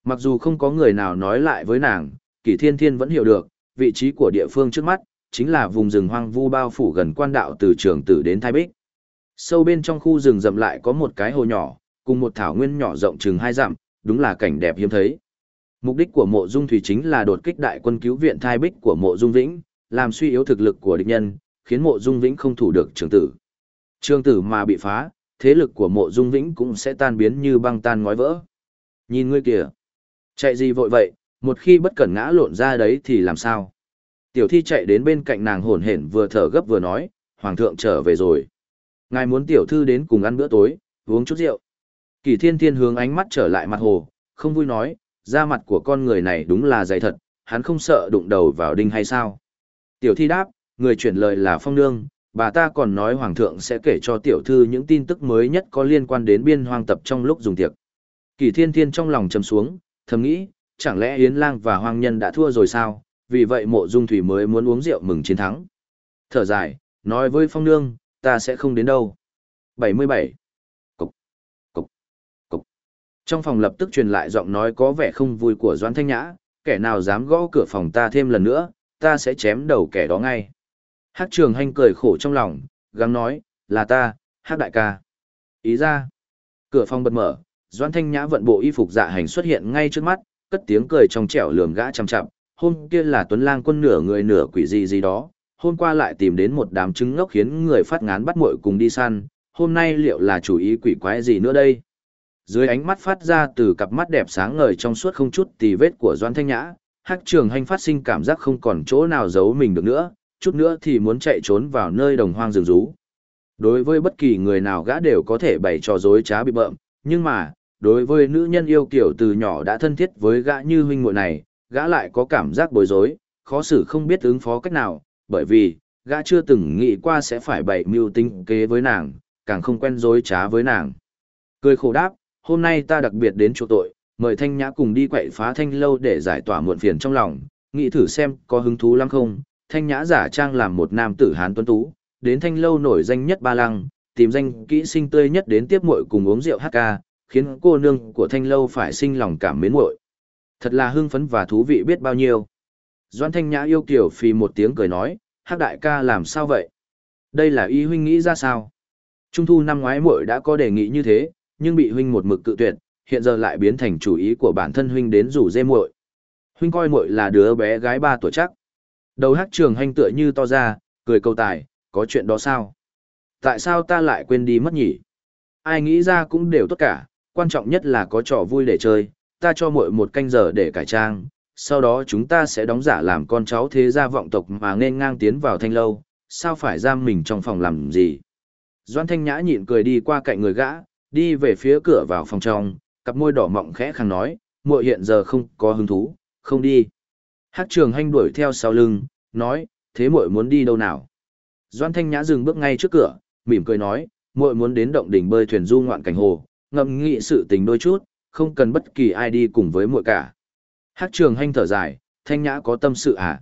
Mặc dù không có người nào nói lại với nàng, kỳ thiên thiên vẫn hiểu được, vị trí của địa phương trước mắt, chính là vùng rừng hoang vu bao phủ gần quan đạo từ trường tử đến Thái Bích. Sâu bên trong khu rừng rậm lại có một cái hồ nhỏ, cùng một thảo nguyên nhỏ rộng chừng hai dặm, đúng là cảnh đẹp hiếm thấy. Mục đích của mộ dung thủy chính là đột kích đại quân cứu viện Thái Bích của mộ dung vĩnh, làm suy yếu thực lực của địch nhân, khiến mộ dung vĩnh không thủ được trường tử. Trường tử mà bị phá, thế lực của mộ dung vĩnh cũng sẽ tan biến như băng tan ngói vỡ. Nhìn ngươi kìa. Chạy gì vội vậy, một khi bất cẩn ngã lộn ra đấy thì làm sao? Tiểu thi chạy đến bên cạnh nàng hồn hển vừa thở gấp vừa nói, Hoàng thượng trở về rồi. Ngài muốn tiểu thư đến cùng ăn bữa tối, uống chút rượu. Kỳ thiên thiên hướng ánh mắt trở lại mặt hồ, không vui nói, da mặt của con người này đúng là dày thật, hắn không sợ đụng đầu vào đinh hay sao. Tiểu thi đáp, người chuyển lời là phong nương, bà ta còn nói hoàng thượng sẽ kể cho tiểu thư những tin tức mới nhất có liên quan đến biên hoang tập trong lúc dùng tiệc. Kỳ thiên thiên trong lòng chầm xuống, thầm nghĩ, chẳng lẽ Yến Lang và Hoàng Nhân đã thua rồi sao, vì vậy mộ dung thủy mới muốn uống rượu mừng chiến thắng. Thở dài, nói với phong nương, ta sẽ không đến đâu. 77. Cục, cục, cục. Trong phòng lập tức truyền lại giọng nói có vẻ không vui của Doãn Thanh Nhã, kẻ nào dám gõ cửa phòng ta thêm lần nữa, ta sẽ chém đầu kẻ đó ngay. Hắc trường hành cười khổ trong lòng, gắng nói, là ta, Hắc đại ca. Ý ra, cửa phòng bật mở, Doan Thanh Nhã vận bộ y phục dạ hành xuất hiện ngay trước mắt, cất tiếng cười trong trẻo lườm gã chằm chằm, hôm kia là Tuấn Lang quân nửa người nửa quỷ gì gì đó, hôm qua lại tìm đến một đám trứng ngốc khiến người phát ngán bắt muội cùng đi săn, hôm nay liệu là chủ ý quỷ quái gì nữa đây? Dưới ánh mắt phát ra từ cặp mắt đẹp sáng ngời trong suốt không chút tì vết của Doan Thanh Nhã, Hắc Trường Hành phát sinh cảm giác không còn chỗ nào giấu mình được nữa, chút nữa thì muốn chạy trốn vào nơi đồng hoang rừng rú. Đối với bất kỳ người nào gã đều có thể bày trò dối trá bị bợm, nhưng mà, đối với nữ nhân yêu kiểu từ nhỏ đã thân thiết với gã như huynh muội này, gã lại có cảm giác bối rối, khó xử không biết ứng phó cách nào, bởi vì, gã chưa từng nghĩ qua sẽ phải bày mưu tính kế với nàng, càng không quen dối trá với nàng. Cười khổ đáp, hôm nay ta đặc biệt đến chỗ tội, mời Thanh Nhã cùng đi quậy phá Thanh Lâu để giải tỏa muộn phiền trong lòng, nghĩ thử xem có hứng thú lắm không. Thanh Nhã giả trang làm một nam tử Hán tuấn tú, đến Thanh Lâu nổi danh nhất ba lăng, tìm danh kỹ sinh tươi nhất đến tiếp muội cùng uống rượu hát ca, khiến cô nương của Thanh Lâu phải sinh lòng cảm mến muội. Thật là hưng phấn và thú vị biết bao nhiêu. Doan Thanh Nhã yêu kiểu phì một tiếng cười nói, hát đại ca làm sao vậy? Đây là y huynh nghĩ ra sao? Trung thu năm ngoái muội đã có đề nghị như thế, nhưng bị huynh một mực cự tuyệt, hiện giờ lại biến thành chủ ý của bản thân huynh đến rủ dê muội. Huynh coi muội là đứa bé gái ba tuổi chắc. Đầu hắc trường hành tựa như to ra, cười câu tài, có chuyện đó sao? Tại sao ta lại quên đi mất nhỉ? Ai nghĩ ra cũng đều tốt cả, quan trọng nhất là có trò vui để chơi, ta cho muội một canh giờ để cải trang, sau đó chúng ta sẽ đóng giả làm con cháu thế gia vọng tộc mà nên ngang tiến vào thanh lâu, sao phải giam mình trong phòng làm gì. Doan Thanh Nhã nhịn cười đi qua cạnh người gã, đi về phía cửa vào phòng trong, cặp môi đỏ mọng khẽ khàng nói, muội hiện giờ không có hứng thú, không đi. Hắc Trường Hành đuổi theo sau lưng, nói, thế muội muốn đi đâu nào? Doan Thanh Nhã dừng bước ngay trước cửa, mỉm cười nói, muội muốn đến động đỉnh bơi thuyền du ngoạn cảnh hồ, ngậm nghị sự tình đôi chút, không cần bất kỳ ai đi cùng với muội cả. Hắc Trường Hành thở dài, Thanh Nhã có tâm sự à?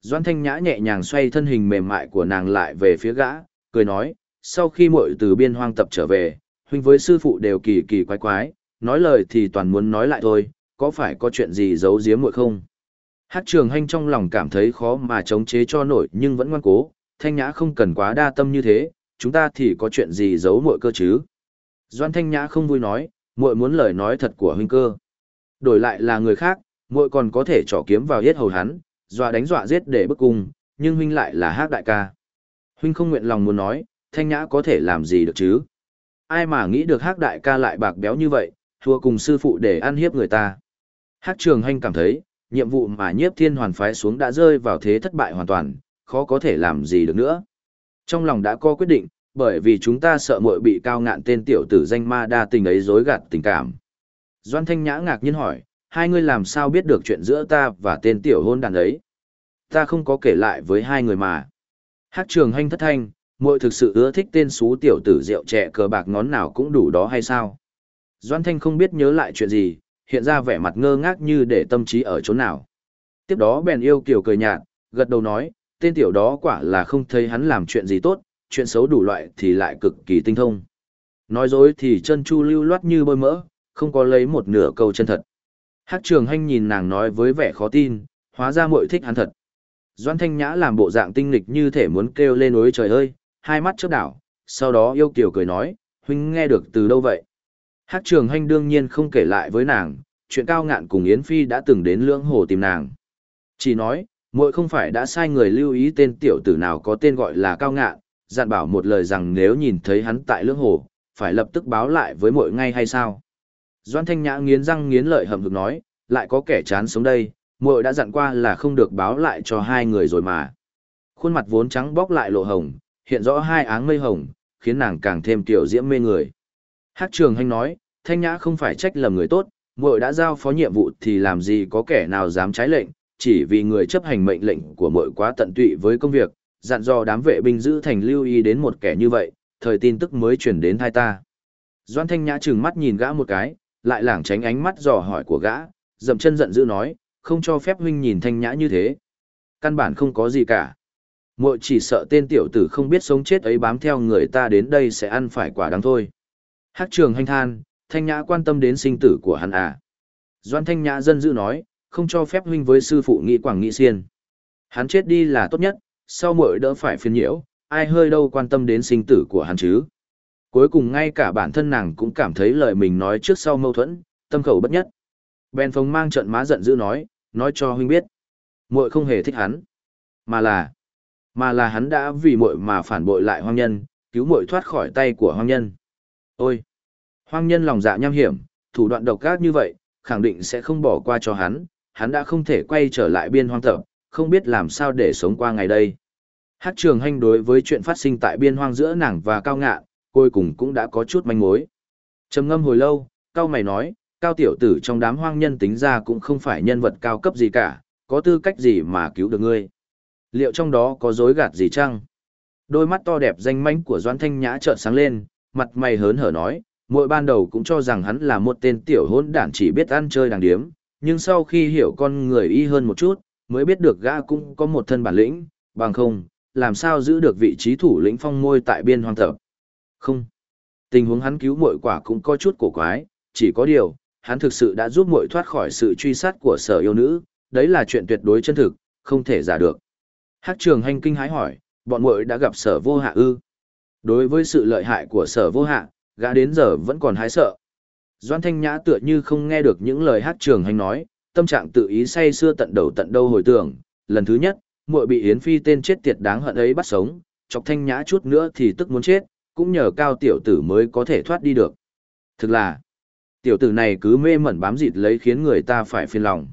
Doan Thanh Nhã nhẹ nhàng xoay thân hình mềm mại của nàng lại về phía gã, cười nói, sau khi muội từ biên hoang tập trở về, huynh với sư phụ đều kỳ kỳ quái quái, nói lời thì toàn muốn nói lại thôi, có phải có chuyện gì giấu giếm muội không? Hát trường hành trong lòng cảm thấy khó mà chống chế cho nổi nhưng vẫn ngoan cố, thanh nhã không cần quá đa tâm như thế, chúng ta thì có chuyện gì giấu muội cơ chứ? Doan thanh nhã không vui nói, muội muốn lời nói thật của huynh cơ. Đổi lại là người khác, muội còn có thể trỏ kiếm vào hết hầu hắn, dọa đánh dọa giết để bức cung, nhưng huynh lại là hát đại ca. Huynh không nguyện lòng muốn nói, thanh nhã có thể làm gì được chứ? Ai mà nghĩ được hát đại ca lại bạc béo như vậy, thua cùng sư phụ để ăn hiếp người ta. Hát trường hành cảm thấy, nhiệm vụ mà nhiếp thiên hoàn phái xuống đã rơi vào thế thất bại hoàn toàn, khó có thể làm gì được nữa. Trong lòng đã có quyết định, bởi vì chúng ta sợ muội bị cao ngạn tên tiểu tử danh ma đa tình ấy dối gạt tình cảm. Doan Thanh Nhã ngạc nhiên hỏi, hai người làm sao biết được chuyện giữa ta và tên tiểu hôn đàn ấy? Ta không có kể lại với hai người mà. Hát trường hành thất thanh, muội thực sự ưa thích tên xú tiểu tử rượu trẻ cờ bạc ngón nào cũng đủ đó hay sao? Doan Thanh không biết nhớ lại chuyện gì, hiện ra vẻ mặt ngơ ngác như để tâm trí ở chỗ nào. Tiếp đó bèn yêu kiều cười nhạt, gật đầu nói, tên tiểu đó quả là không thấy hắn làm chuyện gì tốt, chuyện xấu đủ loại thì lại cực kỳ tinh thông. Nói dối thì chân chu lưu loát như bôi mỡ, không có lấy một nửa câu chân thật. Hát trường hanh nhìn nàng nói với vẻ khó tin, hóa ra muội thích hắn thật. Doan thanh nhã làm bộ dạng tinh lịch như thể muốn kêu lên ối trời ơi, hai mắt chớp đảo, sau đó yêu kiều cười nói, huynh nghe được từ đâu vậy? Hát trường hành đương nhiên không kể lại với nàng, chuyện cao ngạn cùng Yến Phi đã từng đến lưỡng hồ tìm nàng. Chỉ nói, muội không phải đã sai người lưu ý tên tiểu tử nào có tên gọi là cao ngạn, dặn bảo một lời rằng nếu nhìn thấy hắn tại lưỡng hồ, phải lập tức báo lại với muội ngay hay sao? Doan Thanh Nhã nghiến răng nghiến lợi hầm hực nói, lại có kẻ chán sống đây, muội đã dặn qua là không được báo lại cho hai người rồi mà. Khuôn mặt vốn trắng bóc lại lộ hồng, hiện rõ hai áng mây hồng, khiến nàng càng thêm tiểu diễm mê người. Hát trường hành nói, thanh nhã không phải trách lầm người tốt, muội đã giao phó nhiệm vụ thì làm gì có kẻ nào dám trái lệnh, chỉ vì người chấp hành mệnh lệnh của muội quá tận tụy với công việc, dặn dò đám vệ binh giữ thành lưu ý đến một kẻ như vậy, thời tin tức mới truyền đến thai ta. Doan thanh nhã trừng mắt nhìn gã một cái, lại lảng tránh ánh mắt dò hỏi của gã, dậm chân giận dữ nói, không cho phép huynh nhìn thanh nhã như thế. Căn bản không có gì cả. Muội chỉ sợ tên tiểu tử không biết sống chết ấy bám theo người ta đến đây sẽ ăn phải quả đắng thôi. Hắc trường hành than, thanh nhã quan tâm đến sinh tử của hắn à. Doan thanh nhã dân dữ nói, không cho phép huynh với sư phụ nghị quảng nghị xiên. Hắn chết đi là tốt nhất, sau mỗi đỡ phải phiền nhiễu, ai hơi đâu quan tâm đến sinh tử của hắn chứ. Cuối cùng ngay cả bản thân nàng cũng cảm thấy lời mình nói trước sau mâu thuẫn, tâm khẩu bất nhất. Ben phóng mang trận má giận dữ nói, nói cho huynh biết. muội không hề thích hắn. Mà là, mà là hắn đã vì muội mà phản bội lại hoang nhân, cứu muội thoát khỏi tay của hoang nhân. Ôi! Hoang nhân lòng dạ nham hiểm, thủ đoạn độc ác như vậy, khẳng định sẽ không bỏ qua cho hắn, hắn đã không thể quay trở lại biên hoang tập, không biết làm sao để sống qua ngày đây. Hát trường hành đối với chuyện phát sinh tại biên hoang giữa nàng và cao ngạn, cuối cùng cũng đã có chút manh mối. trầm ngâm hồi lâu, cao mày nói, cao tiểu tử trong đám hoang nhân tính ra cũng không phải nhân vật cao cấp gì cả, có tư cách gì mà cứu được ngươi. Liệu trong đó có dối gạt gì chăng? Đôi mắt to đẹp danh mãnh của Doãn Thanh Nhã trợn sáng lên, mặt mày hớn hở nói, mỗi ban đầu cũng cho rằng hắn là một tên tiểu hôn đản chỉ biết ăn chơi đàng điếm, nhưng sau khi hiểu con người y hơn một chút, mới biết được gã cũng có một thân bản lĩnh, bằng không, làm sao giữ được vị trí thủ lĩnh phong môi tại biên hoang tập. Không. Tình huống hắn cứu muội quả cũng có chút cổ quái, chỉ có điều, hắn thực sự đã giúp muội thoát khỏi sự truy sát của sở yêu nữ, đấy là chuyện tuyệt đối chân thực, không thể giả được. Hắc trường hành kinh hái hỏi, bọn muội đã gặp sở vô hạ ư. Đối với sự lợi hại của sở vô hạ, gã đến giờ vẫn còn hái sợ. Doan Thanh Nhã tựa như không nghe được những lời hát trường hành nói, tâm trạng tự ý say xưa tận đầu tận đâu hồi tưởng. Lần thứ nhất, muội bị Yến Phi tên chết tiệt đáng hận ấy bắt sống, chọc Thanh Nhã chút nữa thì tức muốn chết, cũng nhờ cao tiểu tử mới có thể thoát đi được. Thực là, tiểu tử này cứ mê mẩn bám dịt lấy khiến người ta phải phiền lòng.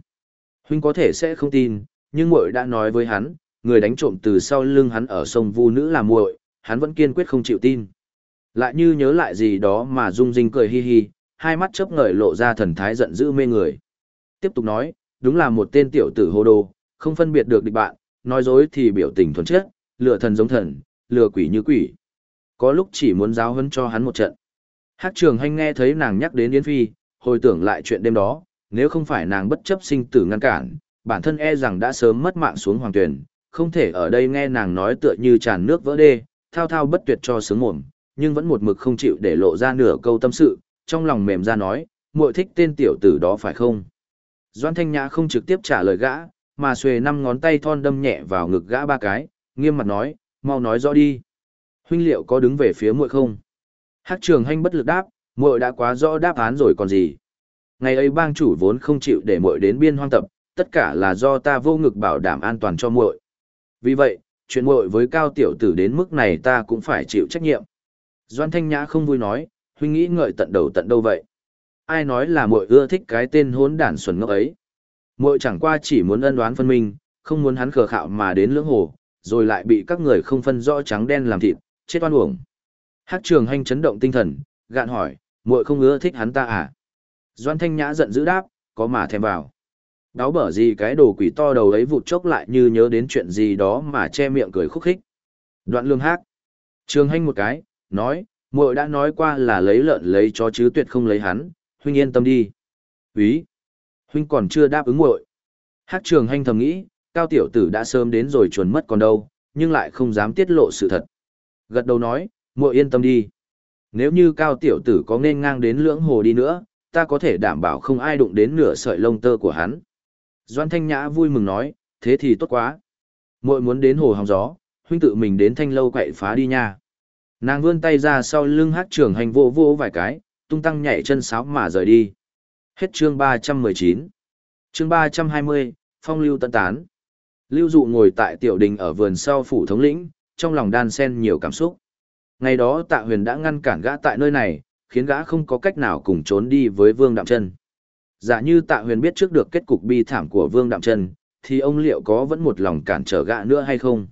Huynh có thể sẽ không tin, nhưng muội đã nói với hắn, người đánh trộm từ sau lưng hắn ở sông Vu Nữ là muội, hắn vẫn kiên quyết không chịu tin. Lại như nhớ lại gì đó mà Dung Dinh cười hi hi, hai mắt chớp ngời lộ ra thần thái giận dữ mê người. Tiếp tục nói, đúng là một tên tiểu tử hồ đồ, không phân biệt được địch bạn, nói dối thì biểu tình thuần chất, lừa thần giống thần, lừa quỷ như quỷ. Có lúc chỉ muốn giáo huấn cho hắn một trận. hát Trường Hành nghe thấy nàng nhắc đến Yến Phi, hồi tưởng lại chuyện đêm đó, nếu không phải nàng bất chấp sinh tử ngăn cản, bản thân e rằng đã sớm mất mạng xuống hoàng tuyển, không thể ở đây nghe nàng nói tựa như tràn nước vỡ đê, thao thao bất tuyệt cho sướng mồm, nhưng vẫn một mực không chịu để lộ ra nửa câu tâm sự, trong lòng mềm ra nói, muội thích tên tiểu tử đó phải không? Doan Thanh Nhã không trực tiếp trả lời gã, mà xuề năm ngón tay thon đâm nhẹ vào ngực gã ba cái, nghiêm mặt nói, mau nói rõ đi. Huynh liệu có đứng về phía muội không? Hát Trường Hành bất lực đáp, muội đã quá rõ đáp án rồi còn gì. Ngày ấy bang chủ vốn không chịu để muội đến biên hoang tập, tất cả là do ta vô ngực bảo đảm an toàn cho muội. Vì vậy, chuyện muội với cao tiểu tử đến mức này ta cũng phải chịu trách nhiệm. Doan Thanh Nhã không vui nói, huynh nghĩ ngợi tận đầu tận đâu vậy? Ai nói là muội ưa thích cái tên hốn đản xuẩn ngốc ấy? Muội chẳng qua chỉ muốn ân đoán phân minh, không muốn hắn khờ khạo mà đến lưỡng hồ, rồi lại bị các người không phân rõ trắng đen làm thịt, chết oan uổng. Hắc Trường Hành chấn động tinh thần, gạn hỏi, muội không ưa thích hắn ta à? Doan Thanh Nhã giận dữ đáp, có mà thèm vào. Đáo bở gì cái đồ quỷ to đầu ấy vụt chốc lại như nhớ đến chuyện gì đó mà che miệng cười khúc khích. Đoạn lương hát. Trường hanh một cái, nói, muội đã nói qua là lấy lợn lấy chó chứ tuyệt không lấy hắn, huynh yên tâm đi. Ý, huynh còn chưa đáp ứng muội. Hắc Trường hanh thầm nghĩ, cao tiểu tử đã sớm đến rồi chuồn mất còn đâu, nhưng lại không dám tiết lộ sự thật. Gật đầu nói, muội yên tâm đi. Nếu như cao tiểu tử có nên ngang đến lưỡng hồ đi nữa, ta có thể đảm bảo không ai đụng đến nửa sợi lông tơ của hắn. Doan Thanh Nhã vui mừng nói, thế thì tốt quá. Muội muốn đến hồ hóng gió, huynh tự mình đến thanh lâu quậy phá đi nha. Nàng vươn tay ra sau lưng hát trưởng hành vô vô vài cái, tung tăng nhảy chân sáo mà rời đi. Hết chương 319. Chương 320, phong lưu tận tán. Lưu dụ ngồi tại tiểu đình ở vườn sau phủ thống lĩnh, trong lòng đan xen nhiều cảm xúc. Ngày đó tạ huyền đã ngăn cản gã tại nơi này, khiến gã không có cách nào cùng trốn đi với vương đạm chân. Giả như tạ huyền biết trước được kết cục bi thảm của vương đạm Trần, thì ông liệu có vẫn một lòng cản trở gã nữa hay không?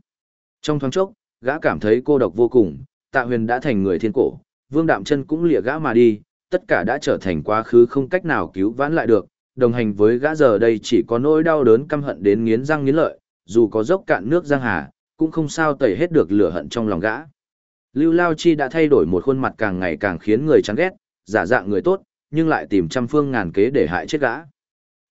Trong thoáng chốc, gã cảm thấy cô độc vô cùng, tạ huyền đã thành người thiên cổ, vương đạm Trần cũng lìa gã mà đi, tất cả đã trở thành quá khứ không cách nào cứu vãn lại được, đồng hành với gã giờ đây chỉ có nỗi đau đớn căm hận đến nghiến răng nghiến lợi, dù có dốc cạn nước giang hà, cũng không sao tẩy hết được lửa hận trong lòng gã. Lưu Lao Chi đã thay đổi một khuôn mặt càng ngày càng khiến người chán ghét, giả dạng người tốt, nhưng lại tìm trăm phương ngàn kế để hại chết gã.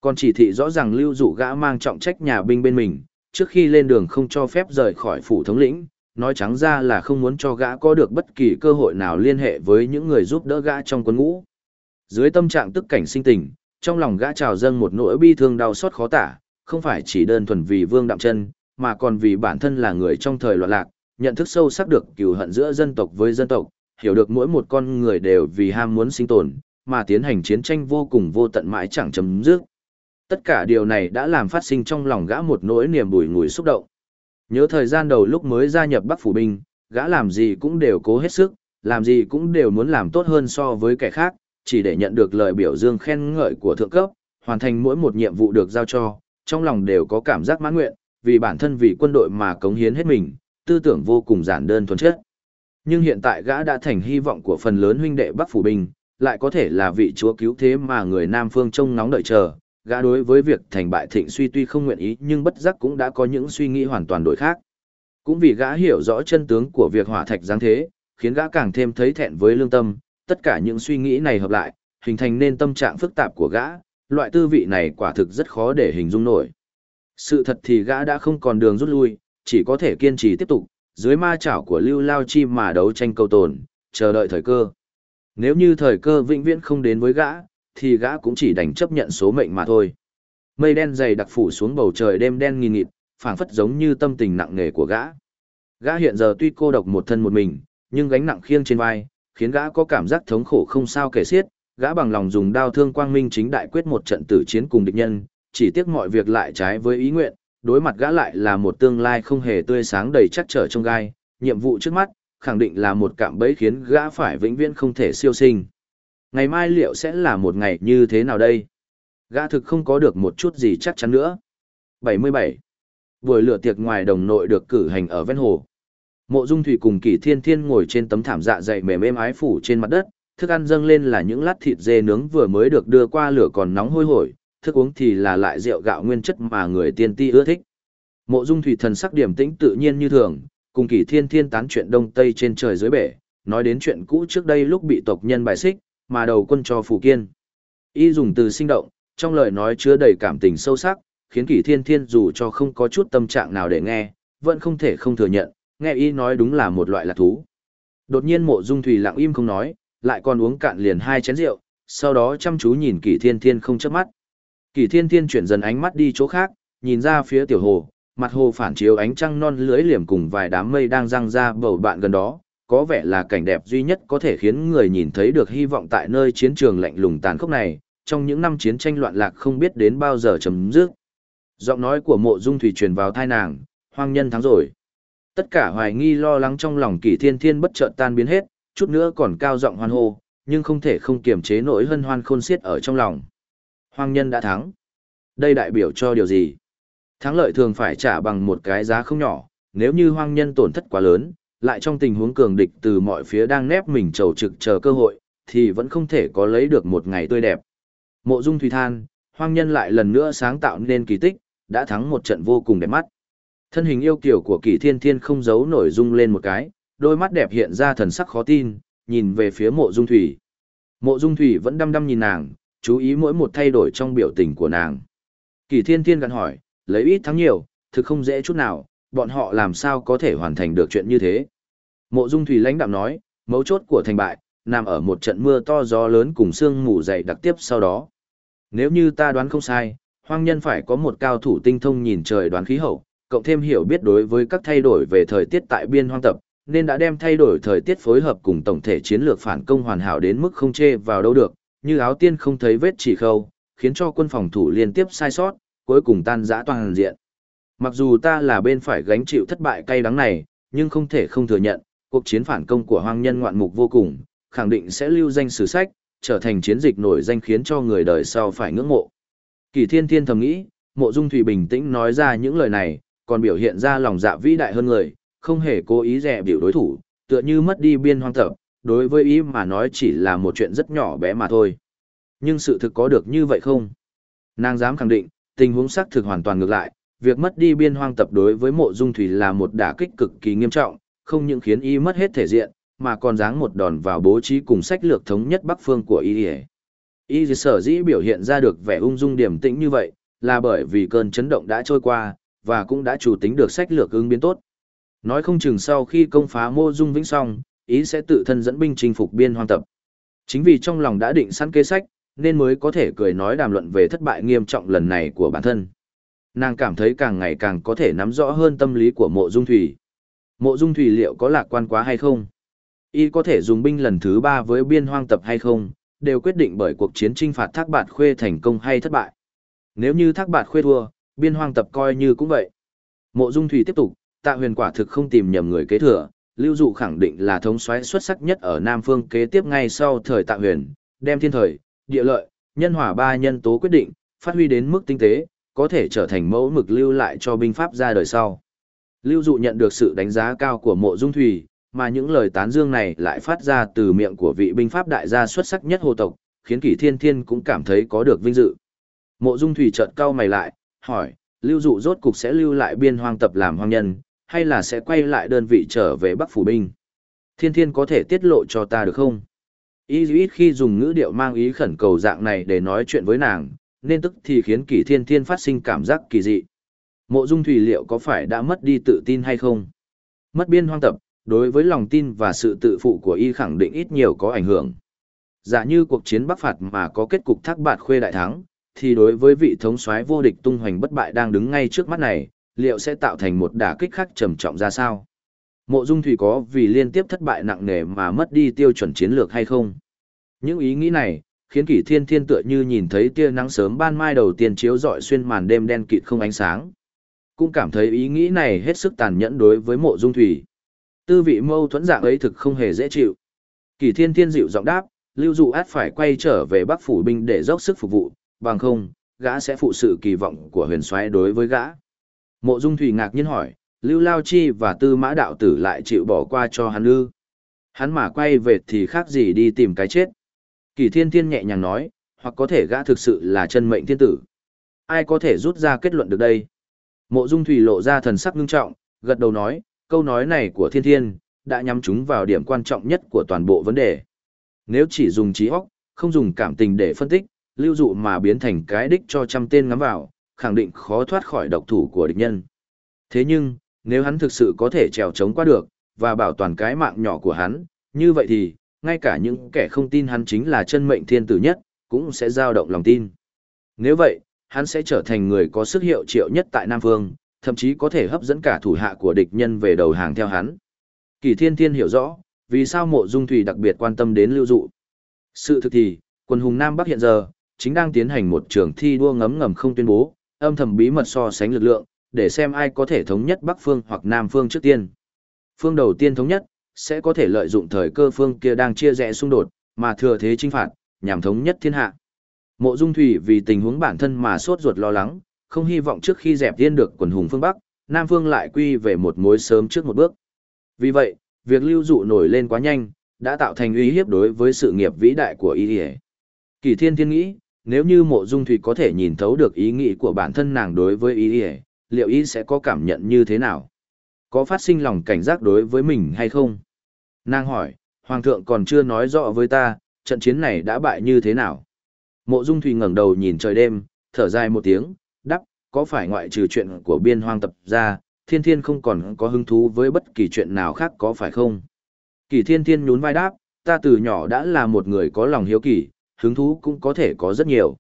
Còn chỉ thị rõ ràng Lưu Dụ gã mang trọng trách nhà binh bên mình, trước khi lên đường không cho phép rời khỏi phủ thống lĩnh, nói trắng ra là không muốn cho gã có được bất kỳ cơ hội nào liên hệ với những người giúp đỡ gã trong quân ngũ. Dưới tâm trạng tức cảnh sinh tình, trong lòng gã trào dâng một nỗi bi thương đau xót khó tả, không phải chỉ đơn thuần vì Vương Đạm Chân, mà còn vì bản thân là người trong thời loạn lạc, nhận thức sâu sắc được cừu hận giữa dân tộc với dân tộc, hiểu được mỗi một con người đều vì ham muốn sinh tồn, mà tiến hành chiến tranh vô cùng vô tận mãi chẳng chấm dứt. Tất cả điều này đã làm phát sinh trong lòng gã một nỗi niềm bùi ngùi xúc động. Nhớ thời gian đầu lúc mới gia nhập Bắc Phủ Binh, gã làm gì cũng đều cố hết sức, làm gì cũng đều muốn làm tốt hơn so với kẻ khác, chỉ để nhận được lời biểu dương khen ngợi của thượng cấp, hoàn thành mỗi một nhiệm vụ được giao cho, trong lòng đều có cảm giác mãn nguyện, vì bản thân vì quân đội mà cống hiến hết mình, tư tưởng vô cùng giản đơn thuần chất. Nhưng hiện tại gã đã thành hy vọng của phần lớn huynh đệ Bắc Phủ Binh, lại có thể là vị chúa cứu thế mà người Nam Phương trông nóng đợi chờ. Gã đối với việc thành bại thịnh suy tuy không nguyện ý nhưng bất giác cũng đã có những suy nghĩ hoàn toàn đổi khác. Cũng vì gã hiểu rõ chân tướng của việc hỏa thạch giáng thế, khiến gã càng thêm thấy thẹn với lương tâm, tất cả những suy nghĩ này hợp lại, hình thành nên tâm trạng phức tạp của gã, loại tư vị này quả thực rất khó để hình dung nổi. Sự thật thì gã đã không còn đường rút lui, chỉ có thể kiên trì tiếp tục, dưới ma chảo của lưu lao chi mà đấu tranh cầu tồn, chờ đợi thời cơ. Nếu như thời cơ vĩnh viễn không đến với gã, thì gã cũng chỉ đành chấp nhận số mệnh mà thôi. Mây đen dày đặc phủ xuống bầu trời đêm đen nghìn nghịt, phảng phất giống như tâm tình nặng nề của gã. Gã hiện giờ tuy cô độc một thân một mình, nhưng gánh nặng khiêng trên vai, khiến gã có cảm giác thống khổ không sao kể xiết, gã bằng lòng dùng đao thương quang minh chính đại quyết một trận tử chiến cùng địch nhân, chỉ tiếc mọi việc lại trái với ý nguyện, đối mặt gã lại là một tương lai không hề tươi sáng đầy chắc trở trong gai, nhiệm vụ trước mắt, khẳng định là một cạm bẫy khiến gã phải vĩnh viễn không thể siêu sinh. Ngày mai liệu sẽ là một ngày như thế nào đây? Gã thực không có được một chút gì chắc chắn nữa. 77. Buổi lửa tiệc ngoài đồng nội được cử hành ở ven hồ. Mộ Dung Thủy cùng Kỷ Thiên Thiên ngồi trên tấm thảm dạ dày mềm êm ái phủ trên mặt đất, thức ăn dâng lên là những lát thịt dê nướng vừa mới được đưa qua lửa còn nóng hôi hổi, thức uống thì là lại rượu gạo nguyên chất mà người tiên ti ưa thích. Mộ Dung Thủy thần sắc điểm tĩnh tự nhiên như thường, cùng Kỷ Thiên Thiên tán chuyện đông tây trên trời dưới bể, nói đến chuyện cũ trước đây lúc bị tộc nhân bài xích, mà đầu quân cho Phù Kiên. Y dùng từ sinh động, trong lời nói chứa đầy cảm tình sâu sắc, khiến Kỷ Thiên Thiên dù cho không có chút tâm trạng nào để nghe, vẫn không thể không thừa nhận, nghe y nói đúng là một loại lạc thú. Đột nhiên Mộ Dung Thủy lặng im không nói, lại còn uống cạn liền hai chén rượu, sau đó chăm chú nhìn Kỷ Thiên Thiên không chớp mắt. Kỷ Thiên Thiên chuyển dần ánh mắt đi chỗ khác, nhìn ra phía tiểu hồ, mặt hồ phản chiếu ánh trăng non lưới liềm cùng vài đám mây đang răng ra bầu bạn gần đó, có vẻ là cảnh đẹp duy nhất có thể khiến người nhìn thấy được hy vọng tại nơi chiến trường lạnh lùng tàn khốc này, trong những năm chiến tranh loạn lạc không biết đến bao giờ chấm dứt. Giọng nói của mộ dung thủy truyền vào thai nàng, hoang nhân thắng rồi. Tất cả hoài nghi lo lắng trong lòng kỷ thiên thiên bất chợt tan biến hết, chút nữa còn cao giọng hoan hô, nhưng không thể không kiềm chế nỗi hân hoan khôn xiết ở trong lòng. Hoang nhân đã thắng. Đây đại biểu cho điều gì? Thắng lợi thường phải trả bằng một cái giá không nhỏ, nếu như hoang nhân tổn thất quá lớn, lại trong tình huống cường địch từ mọi phía đang nép mình trầu trực chờ cơ hội, thì vẫn không thể có lấy được một ngày tươi đẹp. Mộ Dung Thủy Than, hoang nhân lại lần nữa sáng tạo nên kỳ tích, đã thắng một trận vô cùng đẹp mắt. Thân hình yêu kiều của Kỷ Thiên Thiên không giấu nổi dung lên một cái, đôi mắt đẹp hiện ra thần sắc khó tin, nhìn về phía Mộ Dung Thủy. Mộ Dung Thủy vẫn đăm đăm nhìn nàng, chú ý mỗi một thay đổi trong biểu tình của nàng. Kỷ Thiên Thiên gặn hỏi, lấy ít thắng nhiều, thực không dễ chút nào, bọn họ làm sao có thể hoàn thành được chuyện như thế. Mộ Dung Thủy lãnh đạm nói, mấu chốt của thành bại, nằm ở một trận mưa to gió lớn cùng sương mù dày đặc tiếp sau đó. Nếu như ta đoán không sai, hoang nhân phải có một cao thủ tinh thông nhìn trời đoán khí hậu, cộng thêm hiểu biết đối với các thay đổi về thời tiết tại biên hoang tập, nên đã đem thay đổi thời tiết phối hợp cùng tổng thể chiến lược phản công hoàn hảo đến mức không chê vào đâu được, như áo tiên không thấy vết chỉ khâu, khiến cho quân phòng thủ liên tiếp sai sót, cuối cùng tan rã toàn diện. Mặc dù ta là bên phải gánh chịu thất bại cay đắng này, nhưng không thể không thừa nhận, cuộc chiến phản công của hoang nhân ngoạn mục vô cùng, khẳng định sẽ lưu danh sử sách, trở thành chiến dịch nổi danh khiến cho người đời sau phải ngưỡng mộ. Kỳ thiên thiên thầm nghĩ, mộ dung thủy bình tĩnh nói ra những lời này, còn biểu hiện ra lòng dạ vĩ đại hơn người, không hề cố ý rẻ biểu đối thủ, tựa như mất đi biên hoang tập, đối với ý mà nói chỉ là một chuyện rất nhỏ bé mà thôi. Nhưng sự thực có được như vậy không? Nàng dám khẳng định, tình huống xác thực hoàn toàn ngược lại, việc mất đi biên hoang tập đối với mộ dung thủy là một đả kích cực kỳ nghiêm trọng, không những khiến y mất hết thể diện, mà còn giáng một đòn vào bố trí cùng sách lược thống nhất bắc phương của y. Y sở dĩ biểu hiện ra được vẻ ung dung điềm tĩnh như vậy, là bởi vì cơn chấn động đã trôi qua, và cũng đã chủ tính được sách lược ứng biến tốt. Nói không chừng sau khi công phá mô dung vĩnh xong, ý sẽ tự thân dẫn binh chinh phục biên hoang tập. Chính vì trong lòng đã định sẵn kế sách, nên mới có thể cười nói đàm luận về thất bại nghiêm trọng lần này của bản thân. Nàng cảm thấy càng ngày càng có thể nắm rõ hơn tâm lý của mộ dung thủy. Mộ dung thủy liệu có lạc quan quá hay không? Y có thể dùng binh lần thứ ba với biên hoang tập hay không, đều quyết định bởi cuộc chiến trinh phạt thác bạt khuê thành công hay thất bại. Nếu như thác bạt khuê thua, biên hoang tập coi như cũng vậy. Mộ dung thủy tiếp tục, tạ huyền quả thực không tìm nhầm người kế thừa, lưu dụ khẳng định là thống soái xuất sắc nhất ở Nam Phương kế tiếp ngay sau thời tạ huyền, đem thiên thời, địa lợi, nhân hòa ba nhân tố quyết định, phát huy đến mức tinh tế, có thể trở thành mẫu mực lưu lại cho binh pháp ra đời sau. Lưu dụ nhận được sự đánh giá cao của mộ dung thủy, mà những lời tán dương này lại phát ra từ miệng của vị binh pháp đại gia xuất sắc nhất hồ tộc, khiến kỷ thiên thiên cũng cảm thấy có được vinh dự. Mộ dung thủy chợt cau mày lại, hỏi, lưu dụ rốt cục sẽ lưu lại biên hoang tập làm hoang nhân, hay là sẽ quay lại đơn vị trở về Bắc Phủ Binh? Thiên thiên có thể tiết lộ cho ta được không? Y ít khi dùng ngữ điệu mang ý khẩn cầu dạng này để nói chuyện với nàng, nên tức thì khiến kỷ thiên thiên phát sinh cảm giác kỳ dị. Mộ dung thủy liệu có phải đã mất đi tự tin hay không? Mất biên hoang tập, đối với lòng tin và sự tự phụ của y khẳng định ít nhiều có ảnh hưởng. Giả như cuộc chiến bắc phạt mà có kết cục thác bạt khuê đại thắng, thì đối với vị thống soái vô địch tung hoành bất bại đang đứng ngay trước mắt này, liệu sẽ tạo thành một đả kích khác trầm trọng ra sao? Mộ Dung Thủy có vì liên tiếp thất bại nặng nề mà mất đi tiêu chuẩn chiến lược hay không? Những ý nghĩ này, khiến Kỷ Thiên Thiên tựa như nhìn thấy tia nắng sớm ban mai đầu tiên chiếu rọi xuyên màn đêm đen kịt không ánh sáng. Cũng cảm thấy ý nghĩ này hết sức tàn nhẫn đối với Mộ Dung Thủy. Tư vị mâu thuẫn dạng ấy thực không hề dễ chịu. Kỷ Thiên Thiên dịu giọng đáp, Lưu Dụ át phải quay trở về Bắc phủ binh để dốc sức phục vụ, bằng không, gã sẽ phụ sự kỳ vọng của huyền soái đối với gã. Mộ Dung Thủy ngạc nhiên hỏi, Lưu Lao Chi và Tư Mã Đạo Tử lại chịu bỏ qua cho hắn ư. Hắn mà quay về thì khác gì đi tìm cái chết. Kỳ thiên thiên nhẹ nhàng nói, hoặc có thể gã thực sự là chân mệnh thiên tử. Ai có thể rút ra kết luận được đây? Mộ Dung Thủy lộ ra thần sắc ngưng trọng, gật đầu nói, câu nói này của thiên thiên, đã nhắm chúng vào điểm quan trọng nhất của toàn bộ vấn đề. Nếu chỉ dùng trí óc, không dùng cảm tình để phân tích, lưu dụ mà biến thành cái đích cho trăm tên ngắm vào, khẳng định khó thoát khỏi độc thủ của địch nhân. Thế nhưng, nếu hắn thực sự có thể trèo trống qua được, và bảo toàn cái mạng nhỏ của hắn, như vậy thì, ngay cả những kẻ không tin hắn chính là chân mệnh thiên tử nhất, cũng sẽ dao động lòng tin. Nếu vậy, hắn sẽ trở thành người có sức hiệu triệu nhất tại Nam Vương, thậm chí có thể hấp dẫn cả thủ hạ của địch nhân về đầu hàng theo hắn. Kỳ Thiên Thiên hiểu rõ, vì sao mộ dung thủy đặc biệt quan tâm đến lưu dụ. Sự thực thì, quân hùng Nam Bắc hiện giờ, chính đang tiến hành một trường thi đua ngấm ngầm không tuyên bố, âm thầm bí mật so sánh lực lượng, để xem ai có thể thống nhất Bắc Phương hoặc Nam Phương trước tiên. Phương đầu tiên thống nhất, sẽ có thể lợi dụng thời cơ phương kia đang chia rẽ xung đột, mà thừa thế chinh phạt, nhằm thống nhất thiên hạ. Mộ Dung Thủy vì tình huống bản thân mà sốt ruột lo lắng, không hy vọng trước khi dẹp tiên được quần hùng phương Bắc, Nam Phương lại quy về một mối sớm trước một bước. Vì vậy, việc lưu dụ nổi lên quá nhanh, đã tạo thành uy hiếp đối với sự nghiệp vĩ đại của y Kỳ thiên thiên nghĩ, nếu như mộ dung thủy có thể nhìn thấu được ý nghĩ của bản thân nàng đối với y liệu y sẽ có cảm nhận như thế nào? Có phát sinh lòng cảnh giác đối với mình hay không? Nàng hỏi, Hoàng thượng còn chưa nói rõ với ta, trận chiến này đã bại như thế nào? Mộ dung Thùy ngẩng đầu nhìn trời đêm, thở dài một tiếng, đắp, có phải ngoại trừ chuyện của biên hoang tập ra, thiên thiên không còn có hứng thú với bất kỳ chuyện nào khác có phải không? Kỳ thiên thiên nhún vai đáp, ta từ nhỏ đã là một người có lòng hiếu kỳ, hứng thú cũng có thể có rất nhiều.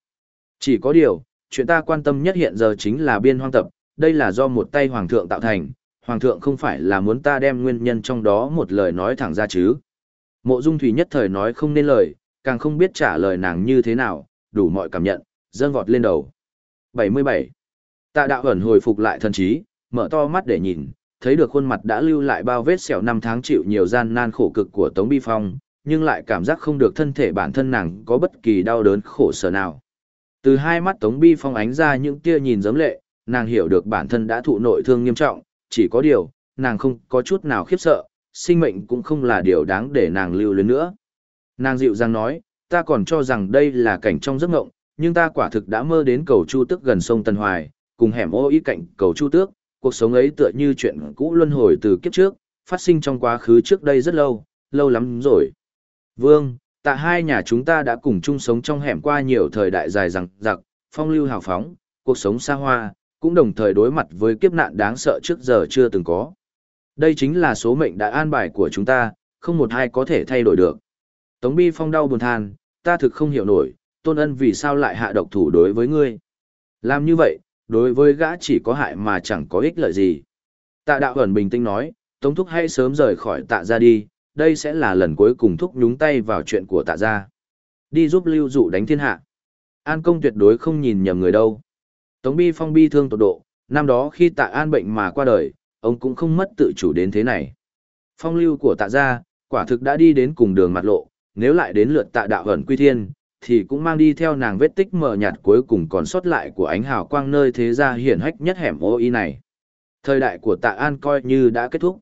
Chỉ có điều, chuyện ta quan tâm nhất hiện giờ chính là biên hoang tập, đây là do một tay hoàng thượng tạo thành, hoàng thượng không phải là muốn ta đem nguyên nhân trong đó một lời nói thẳng ra chứ. Mộ dung thủy nhất thời nói không nên lời, càng không biết trả lời nàng như thế nào, đủ mọi cảm nhận, dâng vọt lên đầu. 77. Tạ đạo ẩn hồi phục lại thần trí, mở to mắt để nhìn, thấy được khuôn mặt đã lưu lại bao vết sẹo năm tháng chịu nhiều gian nan khổ cực của Tống Bi Phong, nhưng lại cảm giác không được thân thể bản thân nàng có bất kỳ đau đớn khổ sở nào. Từ hai mắt Tống Bi Phong ánh ra những tia nhìn giấm lệ, nàng hiểu được bản thân đã thụ nội thương nghiêm trọng, chỉ có điều, nàng không có chút nào khiếp sợ, sinh mệnh cũng không là điều đáng để nàng lưu luyến nữa. Nàng dịu dàng nói, ta còn cho rằng đây là cảnh trong giấc ngộng, nhưng ta quả thực đã mơ đến cầu Chu Tước gần sông Tân Hoài, cùng hẻm ô ý cạnh cầu Chu Tước, cuộc sống ấy tựa như chuyện cũ luân hồi từ kiếp trước, phát sinh trong quá khứ trước đây rất lâu, lâu lắm rồi. Vương, tạ hai nhà chúng ta đã cùng chung sống trong hẻm qua nhiều thời đại dài rằng giặc, phong lưu hào phóng, cuộc sống xa hoa, cũng đồng thời đối mặt với kiếp nạn đáng sợ trước giờ chưa từng có. Đây chính là số mệnh đã an bài của chúng ta, không một ai có thể thay đổi được. Tống Bi Phong đau buồn than, ta thực không hiểu nổi, tôn ân vì sao lại hạ độc thủ đối với ngươi. Làm như vậy, đối với gã chỉ có hại mà chẳng có ích lợi gì. Tạ đạo ẩn bình tĩnh nói, Tống Thúc hãy sớm rời khỏi tạ ra đi, đây sẽ là lần cuối cùng Thúc nhúng tay vào chuyện của tạ ra. Đi giúp lưu dụ đánh thiên hạ. An công tuyệt đối không nhìn nhầm người đâu. Tống Bi Phong bi thương tột độ, năm đó khi tạ an bệnh mà qua đời, ông cũng không mất tự chủ đến thế này. Phong lưu của tạ gia, quả thực đã đi đến cùng đường mặt lộ, nếu lại đến lượt tạ đạo ẩn quy thiên, thì cũng mang đi theo nàng vết tích mờ nhạt cuối cùng còn sót lại của ánh hào quang nơi thế gia hiển hách nhất hẻm ô y này. Thời đại của tạ an coi như đã kết thúc.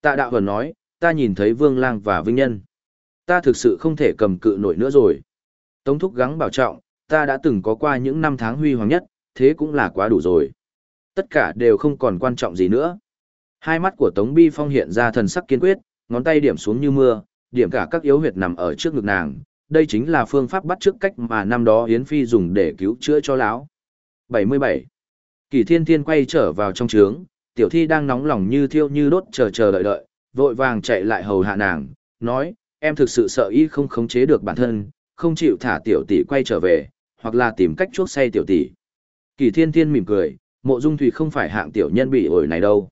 Tạ đạo ẩn nói, ta nhìn thấy vương lang và vinh nhân. Ta thực sự không thể cầm cự nổi nữa rồi. Tống thúc gắng bảo trọng, ta đã từng có qua những năm tháng huy hoàng nhất, thế cũng là quá đủ rồi. Tất cả đều không còn quan trọng gì nữa. Hai mắt của Tống Bi Phong hiện ra thần sắc kiên quyết, ngón tay điểm xuống như mưa, điểm cả các yếu huyệt nằm ở trước ngực nàng. Đây chính là phương pháp bắt trước cách mà năm đó Yến Phi dùng để cứu chữa cho lão. 77. Kỳ thiên thiên quay trở vào trong trướng, tiểu thi đang nóng lòng như thiêu như đốt chờ chờ đợi đợi, vội vàng chạy lại hầu hạ nàng, nói, em thực sự sợ y không khống chế được bản thân, không chịu thả tiểu tỷ quay trở về, hoặc là tìm cách chuốc say tiểu tỷ. Kỳ thiên thiên mỉm cười, mộ dung thủy không phải hạng tiểu nhân bị ổi này đâu.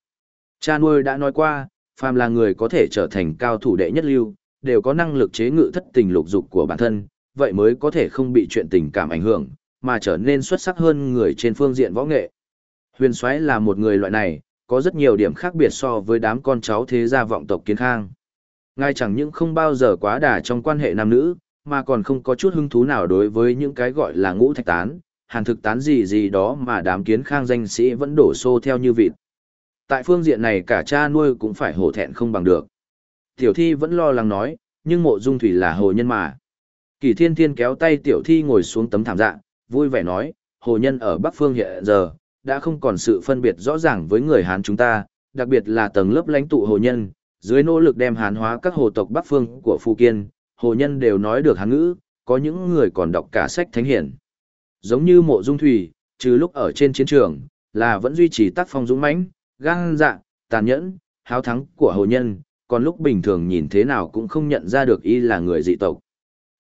Cha nuôi đã nói qua, phàm là người có thể trở thành cao thủ đệ nhất lưu, đều có năng lực chế ngự thất tình lục dục của bản thân, vậy mới có thể không bị chuyện tình cảm ảnh hưởng, mà trở nên xuất sắc hơn người trên phương diện võ nghệ. Huyền Soái là một người loại này, có rất nhiều điểm khác biệt so với đám con cháu thế gia vọng tộc kiến khang. Ngay chẳng những không bao giờ quá đà trong quan hệ nam nữ, mà còn không có chút hứng thú nào đối với những cái gọi là ngũ thạch tán, hàn thực tán gì gì đó mà đám kiến khang danh sĩ vẫn đổ xô theo như vịt. Tại phương diện này cả cha nuôi cũng phải hổ thẹn không bằng được. Tiểu thi vẫn lo lắng nói, nhưng mộ dung thủy là hồ nhân mà. Kỳ thiên thiên kéo tay tiểu thi ngồi xuống tấm thảm dạ, vui vẻ nói, hồ nhân ở Bắc Phương hiện giờ, đã không còn sự phân biệt rõ ràng với người Hán chúng ta, đặc biệt là tầng lớp lãnh tụ hồ nhân, dưới nỗ lực đem Hán hóa các hồ tộc Bắc Phương của Phu Kiên, hồ nhân đều nói được Hán ngữ, có những người còn đọc cả sách thánh hiển. Giống như mộ dung thủy, trừ lúc ở trên chiến trường, là vẫn duy trì tác phong dũng mãnh, gan dạ, tàn nhẫn, háo thắng của hồ nhân, còn lúc bình thường nhìn thế nào cũng không nhận ra được y là người dị tộc.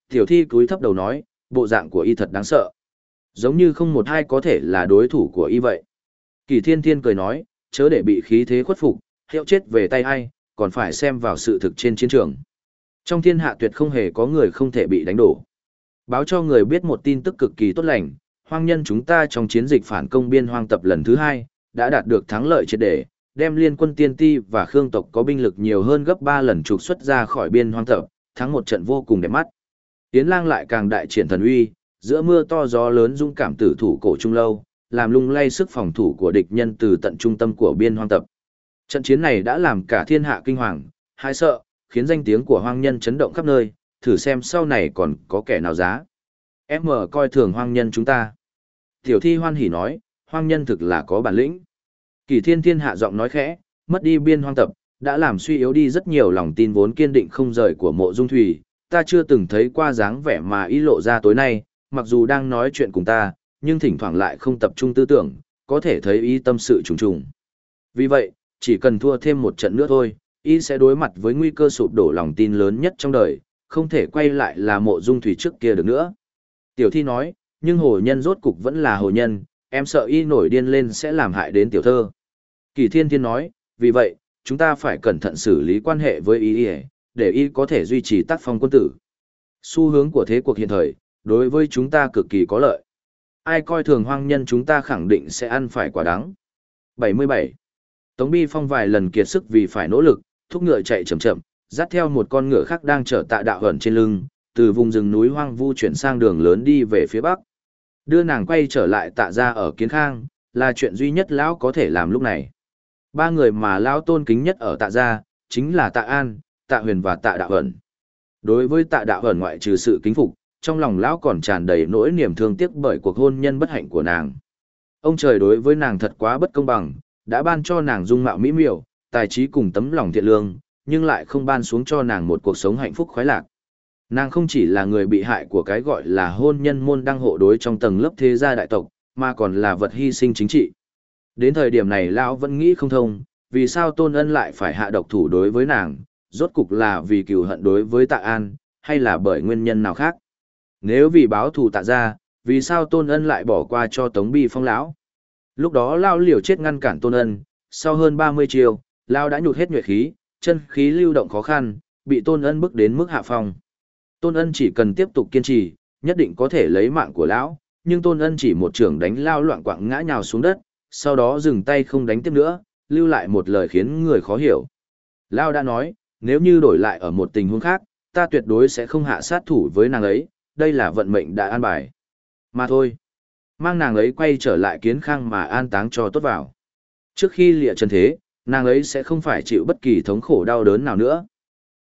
Tiểu thi cúi thấp đầu nói, bộ dạng của y thật đáng sợ. Giống như không một ai có thể là đối thủ của y vậy. Kỳ thiên thiên cười nói, chớ để bị khí thế khuất phục, hiệu chết về tay ai, còn phải xem vào sự thực trên chiến trường. Trong thiên hạ tuyệt không hề có người không thể bị đánh đổ. Báo cho người biết một tin tức cực kỳ tốt lành, hoang nhân chúng ta trong chiến dịch phản công biên hoang tập lần thứ hai, đã đạt được thắng lợi triệt để, đem liên quân tiên ti và khương tộc có binh lực nhiều hơn gấp 3 lần trục xuất ra khỏi biên hoang tập, thắng một trận vô cùng đẹp mắt. Yến lang lại càng đại triển thần uy, giữa mưa to gió lớn dũng cảm tử thủ cổ trung lâu, làm lung lay sức phòng thủ của địch nhân từ tận trung tâm của biên hoang tập. Trận chiến này đã làm cả thiên hạ kinh hoàng, hai sợ, khiến danh tiếng của hoang nhân chấn động khắp nơi, thử xem sau này còn có kẻ nào giá. Em mở coi thường hoang nhân chúng ta. Tiểu thi hoan hỉ nói, hoang nhân thực là có bản lĩnh. Kỳ thiên thiên hạ giọng nói khẽ, mất đi biên hoang tập, đã làm suy yếu đi rất nhiều lòng tin vốn kiên định không rời của mộ dung thủy. Ta chưa từng thấy qua dáng vẻ mà ý lộ ra tối nay, mặc dù đang nói chuyện cùng ta, nhưng thỉnh thoảng lại không tập trung tư tưởng, có thể thấy ý tâm sự trùng trùng. Vì vậy, chỉ cần thua thêm một trận nữa thôi, ý sẽ đối mặt với nguy cơ sụp đổ lòng tin lớn nhất trong đời, không thể quay lại là mộ dung thủy trước kia được nữa. Tiểu thi nói, nhưng hồ nhân rốt cục vẫn là hồ nhân, em sợ y nổi điên lên sẽ làm hại đến tiểu thơ. Kỳ thiên thiên nói, vì vậy, chúng ta phải cẩn thận xử lý quan hệ với y để y có thể duy trì tác phong quân tử. Xu hướng của thế cuộc hiện thời, đối với chúng ta cực kỳ có lợi. Ai coi thường hoang nhân chúng ta khẳng định sẽ ăn phải quả đắng. 77. Tống Bi Phong vài lần kiệt sức vì phải nỗ lực, thúc ngựa chạy chậm chậm, dắt theo một con ngựa khác đang chở tạ đạo hẩn trên lưng, từ vùng rừng núi hoang vu chuyển sang đường lớn đi về phía bắc. Đưa nàng quay trở lại tạ ra ở Kiến Khang, là chuyện duy nhất lão có thể làm lúc này. Ba người mà lão tôn kính nhất ở tạ gia, chính là tạ an, tạ huyền và tạ đạo Hẩn. Đối với tạ đạo Hẩn ngoại trừ sự kính phục, trong lòng lão còn tràn đầy nỗi niềm thương tiếc bởi cuộc hôn nhân bất hạnh của nàng. Ông trời đối với nàng thật quá bất công bằng, đã ban cho nàng dung mạo mỹ miều, tài trí cùng tấm lòng thiện lương, nhưng lại không ban xuống cho nàng một cuộc sống hạnh phúc khoái lạc. Nàng không chỉ là người bị hại của cái gọi là hôn nhân môn đăng hộ đối trong tầng lớp thế gia đại tộc, mà còn là vật hy sinh chính trị. Đến thời điểm này lão vẫn nghĩ không thông, vì sao Tôn Ân lại phải hạ độc thủ đối với nàng, rốt cục là vì cừu hận đối với Tạ An, hay là bởi nguyên nhân nào khác. Nếu vì báo thù Tạ ra, vì sao Tôn Ân lại bỏ qua cho Tống Bi Phong lão? Lúc đó lão liều chết ngăn cản Tôn Ân, sau hơn 30 chiều, lão đã nhụt hết nhuệ khí, chân khí lưu động khó khăn, bị Tôn Ân bước đến mức hạ phong. Tôn Ân chỉ cần tiếp tục kiên trì, nhất định có thể lấy mạng của lão, nhưng Tôn Ân chỉ một trường đánh lao loạn quạng ngã nhào xuống đất, sau đó dừng tay không đánh tiếp nữa, lưu lại một lời khiến người khó hiểu. Lao đã nói, nếu như đổi lại ở một tình huống khác, ta tuyệt đối sẽ không hạ sát thủ với nàng ấy, đây là vận mệnh đã an bài. Mà thôi, mang nàng ấy quay trở lại kiến khang mà an táng cho tốt vào. Trước khi lịa chân thế, nàng ấy sẽ không phải chịu bất kỳ thống khổ đau đớn nào nữa.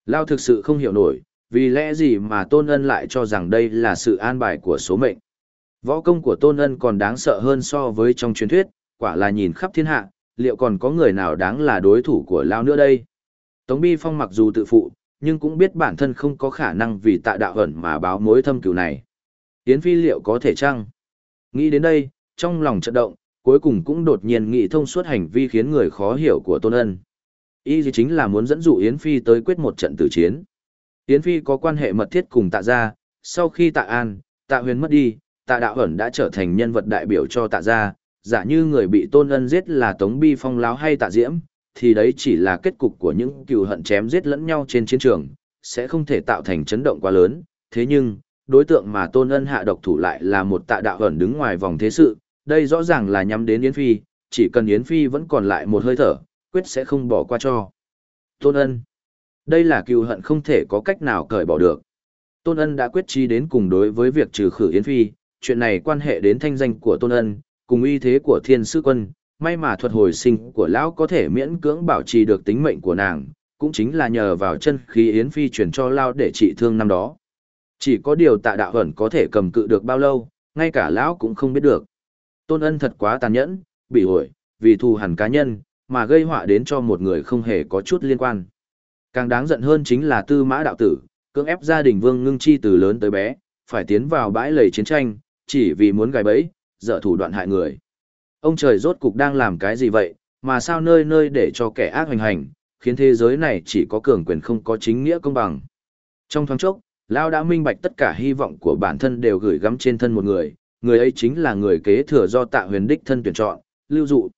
Lao thực sự không hiểu nổi, vì lẽ gì mà Tôn Ân lại cho rằng đây là sự an bài của số mệnh. Võ công của Tôn Ân còn đáng sợ hơn so với trong truyền thuyết, quả là nhìn khắp thiên hạ, liệu còn có người nào đáng là đối thủ của Lao nữa đây? Tống Bi Phong mặc dù tự phụ, nhưng cũng biết bản thân không có khả năng vì tạ đạo ẩn mà báo mối thâm cửu này. Yến Phi liệu có thể chăng? Nghĩ đến đây, trong lòng chợt động, cuối cùng cũng đột nhiên nghĩ thông suốt hành vi khiến người khó hiểu của Tôn Ân. Y chính là muốn dẫn dụ Yến Phi tới quyết một trận tử chiến. Yến Phi có quan hệ mật thiết cùng tạ gia, sau khi tạ an, tạ huyền mất đi, tạ đạo ẩn đã trở thành nhân vật đại biểu cho tạ gia, giả như người bị tôn ân giết là Tống Bi Phong láo hay tạ diễm, thì đấy chỉ là kết cục của những cừu hận chém giết lẫn nhau trên chiến trường, sẽ không thể tạo thành chấn động quá lớn, thế nhưng, đối tượng mà tôn ân hạ độc thủ lại là một tạ đạo ẩn đứng ngoài vòng thế sự, đây rõ ràng là nhắm đến Yến Phi, chỉ cần Yến Phi vẫn còn lại một hơi thở, quyết sẽ không bỏ qua cho. Tôn ân đây là cựu hận không thể có cách nào cởi bỏ được. Tôn Ân đã quyết chi đến cùng đối với việc trừ khử Yến Phi, chuyện này quan hệ đến thanh danh của Tôn Ân, cùng uy thế của thiên sư quân, may mà thuật hồi sinh của lão có thể miễn cưỡng bảo trì được tính mệnh của nàng, cũng chính là nhờ vào chân khí Yến Phi truyền cho Lao để trị thương năm đó. Chỉ có điều tạ đạo ẩn có thể cầm cự được bao lâu, ngay cả lão cũng không biết được. Tôn ân thật quá tàn nhẫn, bị ổi, vì thù hẳn cá nhân, mà gây họa đến cho một người không hề có chút liên quan. Càng đáng giận hơn chính là tư mã đạo tử, cưỡng ép gia đình vương ngưng chi từ lớn tới bé, phải tiến vào bãi lầy chiến tranh, chỉ vì muốn gài bẫy, dở thủ đoạn hại người. Ông trời rốt cục đang làm cái gì vậy, mà sao nơi nơi để cho kẻ ác hoành hành, khiến thế giới này chỉ có cường quyền không có chính nghĩa công bằng. Trong thoáng chốc, Lao đã minh bạch tất cả hy vọng của bản thân đều gửi gắm trên thân một người, người ấy chính là người kế thừa do tạ huyền đích thân tuyển chọn, Lưu Dụ.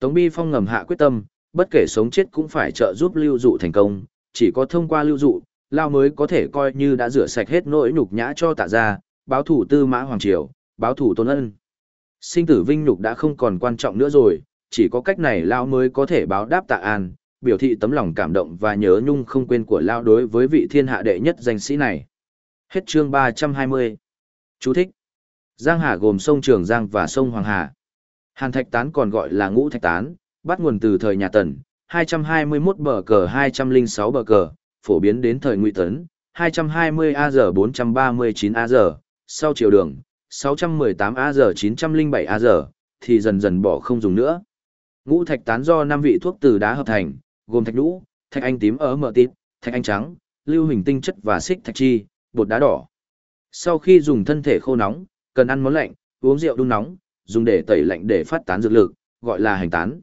Tống Bi Phong ngầm hạ quyết tâm, bất kể sống chết cũng phải trợ giúp Lưu Dụ thành công, chỉ có thông qua Lưu Dụ, Lao mới có thể coi như đã rửa sạch hết nỗi nhục nhã cho tạ gia, báo thủ tư mã Hoàng Triều, báo thủ tôn ân. Sinh tử vinh nhục đã không còn quan trọng nữa rồi, chỉ có cách này Lao mới có thể báo đáp tạ an, biểu thị tấm lòng cảm động và nhớ nhung không quên của Lao đối với vị thiên hạ đệ nhất danh sĩ này. Hết chương 320. Chú thích. Giang Hà gồm sông Trường Giang và sông Hoàng Hà. Hàn Thạch Tán còn gọi là Ngũ Thạch Tán, bắt nguồn từ thời nhà Tần, 221 bờ cờ 206 bờ cờ, phổ biến đến thời Ngụy Tấn, 220 AZ 439 AZ, sau triều đường, 618 AZ 907 AZ, thì dần dần bỏ không dùng nữa. Ngũ Thạch Tán do năm vị thuốc từ đá hợp thành, gồm thạch nhũ, thạch anh tím ở Mở tít, thạch anh trắng, lưu hình tinh chất và xích thạch chi, bột đá đỏ. Sau khi dùng thân thể khô nóng, cần ăn món lạnh, uống rượu đun nóng, dùng để tẩy lạnh để phát tán dược lực, gọi là hành tán.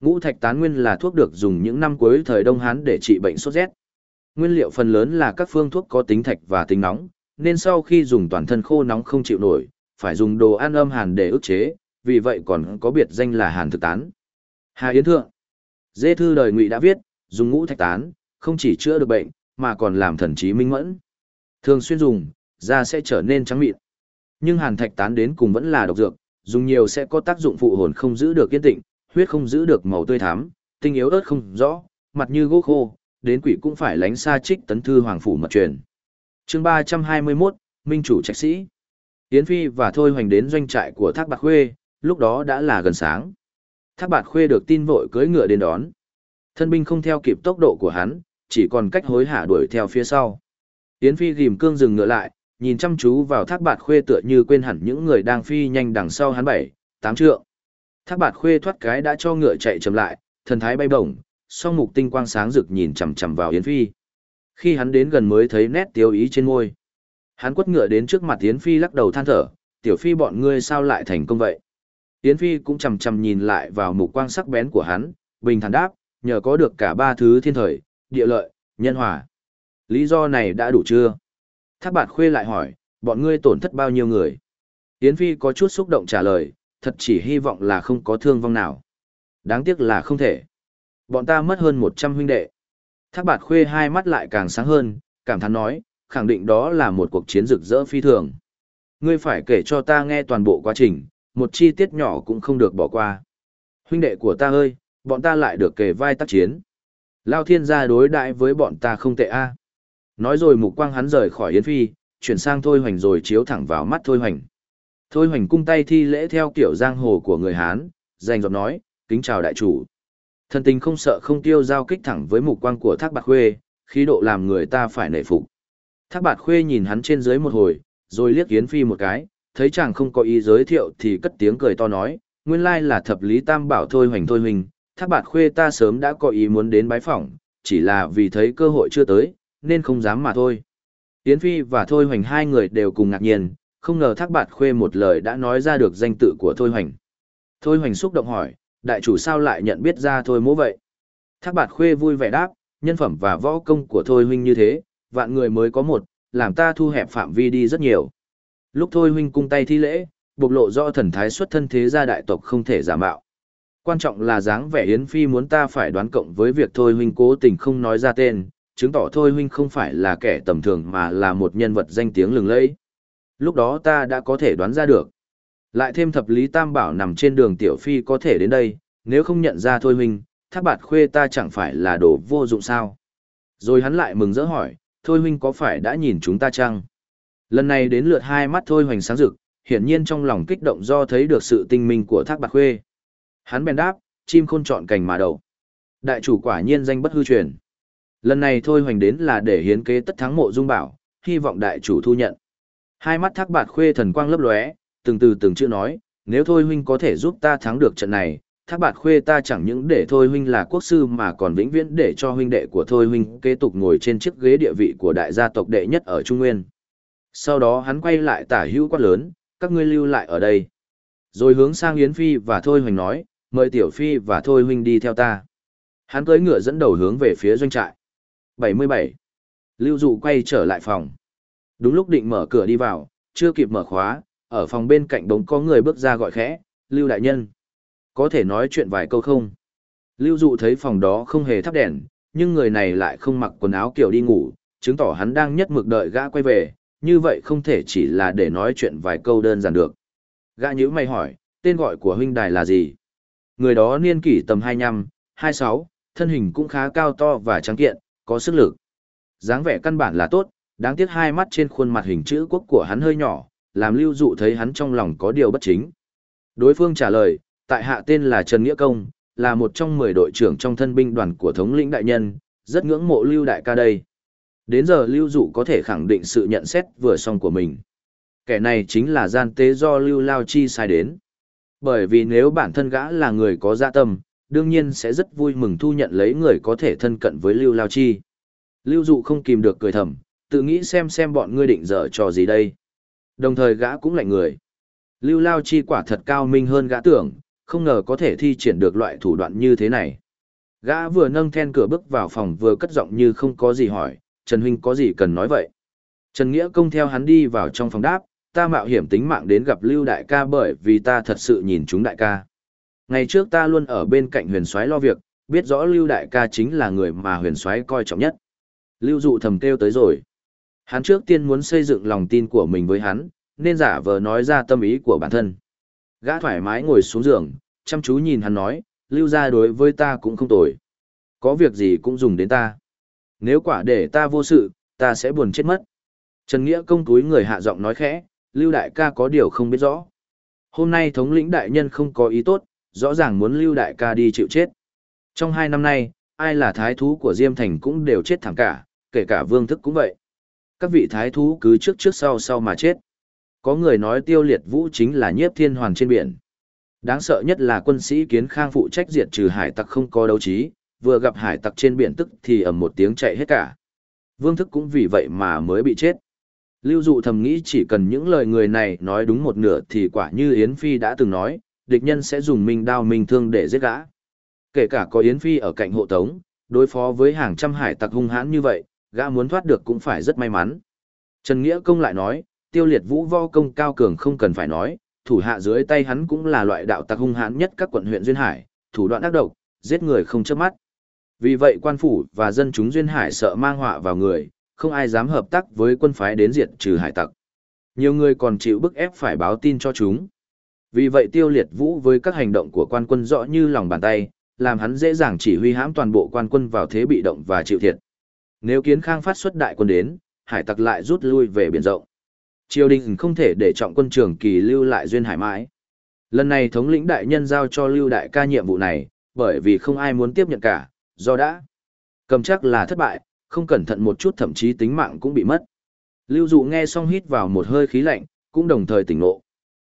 Ngũ thạch tán nguyên là thuốc được dùng những năm cuối thời Đông Hán để trị bệnh sốt rét. Nguyên liệu phần lớn là các phương thuốc có tính thạch và tính nóng, nên sau khi dùng toàn thân khô nóng không chịu nổi, phải dùng đồ ăn âm hàn để ức chế, vì vậy còn có biệt danh là hàn thực tán. Hà Yến Thượng Dê thư đời Ngụy đã viết, dùng ngũ thạch tán, không chỉ chữa được bệnh, mà còn làm thần trí minh mẫn. Thường xuyên dùng, da sẽ trở nên trắng mịn. Nhưng hàn thạch tán đến cùng vẫn là độc dược, dùng nhiều sẽ có tác dụng phụ hồn không giữ được yên tĩnh, huyết không giữ được màu tươi thắm, tinh yếu ớt không rõ, mặt như gỗ khô, đến quỷ cũng phải lánh xa trích tấn thư hoàng phủ mật truyền. Chương 321, Minh chủ trạch sĩ. Yến Phi và Thôi Hoành đến doanh trại của Thác Bạc Khuê, lúc đó đã là gần sáng. Thác Bạc Khuê được tin vội cưỡi ngựa đến đón. Thân binh không theo kịp tốc độ của hắn, chỉ còn cách hối hả đuổi theo phía sau. Yến Phi ghim cương dừng ngựa lại, nhìn chăm chú vào thác bạt khuê tựa như quên hẳn những người đang phi nhanh đằng sau hắn bảy, tám trượng. Thác bạt khuê thoát cái đã cho ngựa chạy chậm lại, thần thái bay bổng, song mục tinh quang sáng rực nhìn chằm chằm vào Yến Phi. Khi hắn đến gần mới thấy nét tiêu ý trên môi. Hắn quất ngựa đến trước mặt Yến Phi lắc đầu than thở, tiểu phi bọn ngươi sao lại thành công vậy? Yến Phi cũng chằm chằm nhìn lại vào mục quang sắc bén của hắn, bình thản đáp, nhờ có được cả ba thứ thiên thời, địa lợi, nhân hòa. Lý do này đã đủ chưa? Thác bạt khuê lại hỏi, bọn ngươi tổn thất bao nhiêu người? Yến Phi có chút xúc động trả lời, thật chỉ hy vọng là không có thương vong nào. Đáng tiếc là không thể. Bọn ta mất hơn 100 huynh đệ. Thác bạt khuê hai mắt lại càng sáng hơn, cảm thán nói, khẳng định đó là một cuộc chiến rực rỡ phi thường. Ngươi phải kể cho ta nghe toàn bộ quá trình, một chi tiết nhỏ cũng không được bỏ qua. Huynh đệ của ta ơi, bọn ta lại được kề vai tác chiến. Lao thiên gia đối đãi với bọn ta không tệ a. Nói rồi mục quang hắn rời khỏi Yến Phi, chuyển sang Thôi Hoành rồi chiếu thẳng vào mắt Thôi Hoành. Thôi Hoành cung tay thi lễ theo kiểu giang hồ của người Hán, dành giọt nói, kính chào đại chủ. Thần tình không sợ không tiêu giao kích thẳng với mục quang của Thác Bạt Khuê, khí độ làm người ta phải nể phục. Thác Bạt Khuê nhìn hắn trên dưới một hồi, rồi liếc Yến Phi một cái, thấy chàng không có ý giới thiệu thì cất tiếng cười to nói, nguyên lai là thập lý tam bảo Thôi Hoành Thôi Hoành, Thác Bạt Khuê ta sớm đã có ý muốn đến bái phỏng, chỉ là vì thấy cơ hội chưa tới, nên không dám mà thôi. Yến Phi và Thôi Hoành hai người đều cùng ngạc nhiên, không ngờ Thác Bạt Khuê một lời đã nói ra được danh tự của Thôi Hoành. Thôi Hoành xúc động hỏi, đại chủ sao lại nhận biết ra Thôi mỗ vậy? Thác Bạt Khuê vui vẻ đáp, nhân phẩm và võ công của Thôi Huynh như thế, vạn người mới có một, làm ta thu hẹp phạm vi đi rất nhiều. Lúc Thôi Huynh cung tay thi lễ, bộc lộ rõ thần thái xuất thân thế gia đại tộc không thể giả mạo. Quan trọng là dáng vẻ Yến Phi muốn ta phải đoán cộng với việc Thôi Huynh cố tình không nói ra tên, chứng tỏ thôi huynh không phải là kẻ tầm thường mà là một nhân vật danh tiếng lừng lẫy. Lúc đó ta đã có thể đoán ra được. Lại thêm thập lý tam bảo nằm trên đường tiểu phi có thể đến đây, nếu không nhận ra thôi huynh, thác bạt khuê ta chẳng phải là đồ vô dụng sao. Rồi hắn lại mừng rỡ hỏi, thôi huynh có phải đã nhìn chúng ta chăng? Lần này đến lượt hai mắt thôi hoành sáng rực, hiển nhiên trong lòng kích động do thấy được sự tinh minh của thác bạt khuê. Hắn bèn đáp, chim khôn chọn cành mà đầu. Đại chủ quả nhiên danh bất hư truyền. Lần này thôi hoành đến là để hiến kế tất thắng mộ dung bảo, hy vọng đại chủ thu nhận. Hai mắt thác bạt khuê thần quang lấp lóe, từng từ từng chữ nói, nếu thôi huynh có thể giúp ta thắng được trận này, thác bạt khuê ta chẳng những để thôi huynh là quốc sư mà còn vĩnh viễn để cho huynh đệ của thôi huynh kế tục ngồi trên chiếc ghế địa vị của đại gia tộc đệ nhất ở Trung Nguyên. Sau đó hắn quay lại tả hữu quát lớn, các ngươi lưu lại ở đây. Rồi hướng sang Yến Phi và Thôi Hoành nói, mời Tiểu Phi và Thôi Huynh đi theo ta. Hắn cưỡi ngựa dẫn đầu hướng về phía doanh trại. 77. Lưu Dụ quay trở lại phòng. Đúng lúc định mở cửa đi vào, chưa kịp mở khóa, ở phòng bên cạnh đống có người bước ra gọi khẽ, Lưu Đại Nhân. Có thể nói chuyện vài câu không? Lưu Dụ thấy phòng đó không hề thắp đèn, nhưng người này lại không mặc quần áo kiểu đi ngủ, chứng tỏ hắn đang nhất mực đợi gã quay về, như vậy không thể chỉ là để nói chuyện vài câu đơn giản được. Gã nhữ mày hỏi, tên gọi của huynh đài là gì? Người đó niên kỷ tầm 25, 26, thân hình cũng khá cao to và trắng kiện, có sức lực. dáng vẻ căn bản là tốt, đáng tiếc hai mắt trên khuôn mặt hình chữ quốc của hắn hơi nhỏ, làm lưu dụ thấy hắn trong lòng có điều bất chính. Đối phương trả lời, tại hạ tên là Trần Nghĩa Công, là một trong 10 đội trưởng trong thân binh đoàn của thống lĩnh đại nhân, rất ngưỡng mộ lưu đại ca đây. Đến giờ lưu dụ có thể khẳng định sự nhận xét vừa xong của mình. Kẻ này chính là gian tế do lưu lao chi sai đến. Bởi vì nếu bản thân gã là người có dạ tâm, đương nhiên sẽ rất vui mừng thu nhận lấy người có thể thân cận với lưu lao chi. Lưu dụ không kìm được cười thầm, tự nghĩ xem xem bọn ngươi định dở trò gì đây. Đồng thời gã cũng lạnh người. Lưu lao chi quả thật cao minh hơn gã tưởng, không ngờ có thể thi triển được loại thủ đoạn như thế này. Gã vừa nâng then cửa bước vào phòng vừa cất giọng như không có gì hỏi, Trần Huynh có gì cần nói vậy? Trần Nghĩa công theo hắn đi vào trong phòng đáp, ta mạo hiểm tính mạng đến gặp Lưu Đại ca bởi vì ta thật sự nhìn chúng Đại ca. Ngày trước ta luôn ở bên cạnh huyền soái lo việc, biết rõ Lưu Đại ca chính là người mà huyền soái coi trọng nhất. Lưu dụ thầm kêu tới rồi. Hắn trước tiên muốn xây dựng lòng tin của mình với hắn, nên giả vờ nói ra tâm ý của bản thân. Gã thoải mái ngồi xuống giường, chăm chú nhìn hắn nói, Lưu ra đối với ta cũng không tồi. Có việc gì cũng dùng đến ta. Nếu quả để ta vô sự, ta sẽ buồn chết mất. Trần Nghĩa công túi người hạ giọng nói khẽ, Lưu Đại ca có điều không biết rõ. Hôm nay thống lĩnh đại nhân không có ý tốt, rõ ràng muốn Lưu Đại ca đi chịu chết. Trong hai năm nay, ai là thái thú của Diêm Thành cũng đều chết thẳng cả, kể cả vương thức cũng vậy. Các vị thái thú cứ trước trước sau sau mà chết. Có người nói tiêu liệt vũ chính là nhiếp thiên hoàng trên biển. Đáng sợ nhất là quân sĩ kiến khang phụ trách diệt trừ hải tặc không có đấu trí, vừa gặp hải tặc trên biển tức thì ầm một tiếng chạy hết cả. Vương thức cũng vì vậy mà mới bị chết. Lưu dụ thầm nghĩ chỉ cần những lời người này nói đúng một nửa thì quả như Yến Phi đã từng nói, địch nhân sẽ dùng minh đao minh thương để giết gã. Kể cả có Yến Phi ở cạnh hộ tống, đối phó với hàng trăm hải tặc hung hãn như vậy, gã muốn thoát được cũng phải rất may mắn. Trần Nghĩa Công lại nói, tiêu liệt vũ vo công cao cường không cần phải nói, thủ hạ dưới tay hắn cũng là loại đạo tặc hung hãn nhất các quận huyện Duyên Hải, thủ đoạn ác độc, giết người không chớp mắt. Vì vậy quan phủ và dân chúng Duyên Hải sợ mang họa vào người, không ai dám hợp tác với quân phái đến diệt trừ hải tặc. Nhiều người còn chịu bức ép phải báo tin cho chúng. Vì vậy tiêu liệt vũ với các hành động của quan quân rõ như lòng bàn tay, làm hắn dễ dàng chỉ huy hãm toàn bộ quan quân vào thế bị động và chịu thiệt. Nếu kiến khang phát xuất đại quân đến, hải tặc lại rút lui về biển rộng. Triều đình không thể để trọng quân trường kỳ lưu lại duyên hải mãi. Lần này thống lĩnh đại nhân giao cho lưu đại ca nhiệm vụ này, bởi vì không ai muốn tiếp nhận cả, do đã cầm chắc là thất bại, không cẩn thận một chút thậm chí tính mạng cũng bị mất. Lưu Dụ nghe xong hít vào một hơi khí lạnh, cũng đồng thời tỉnh ngộ.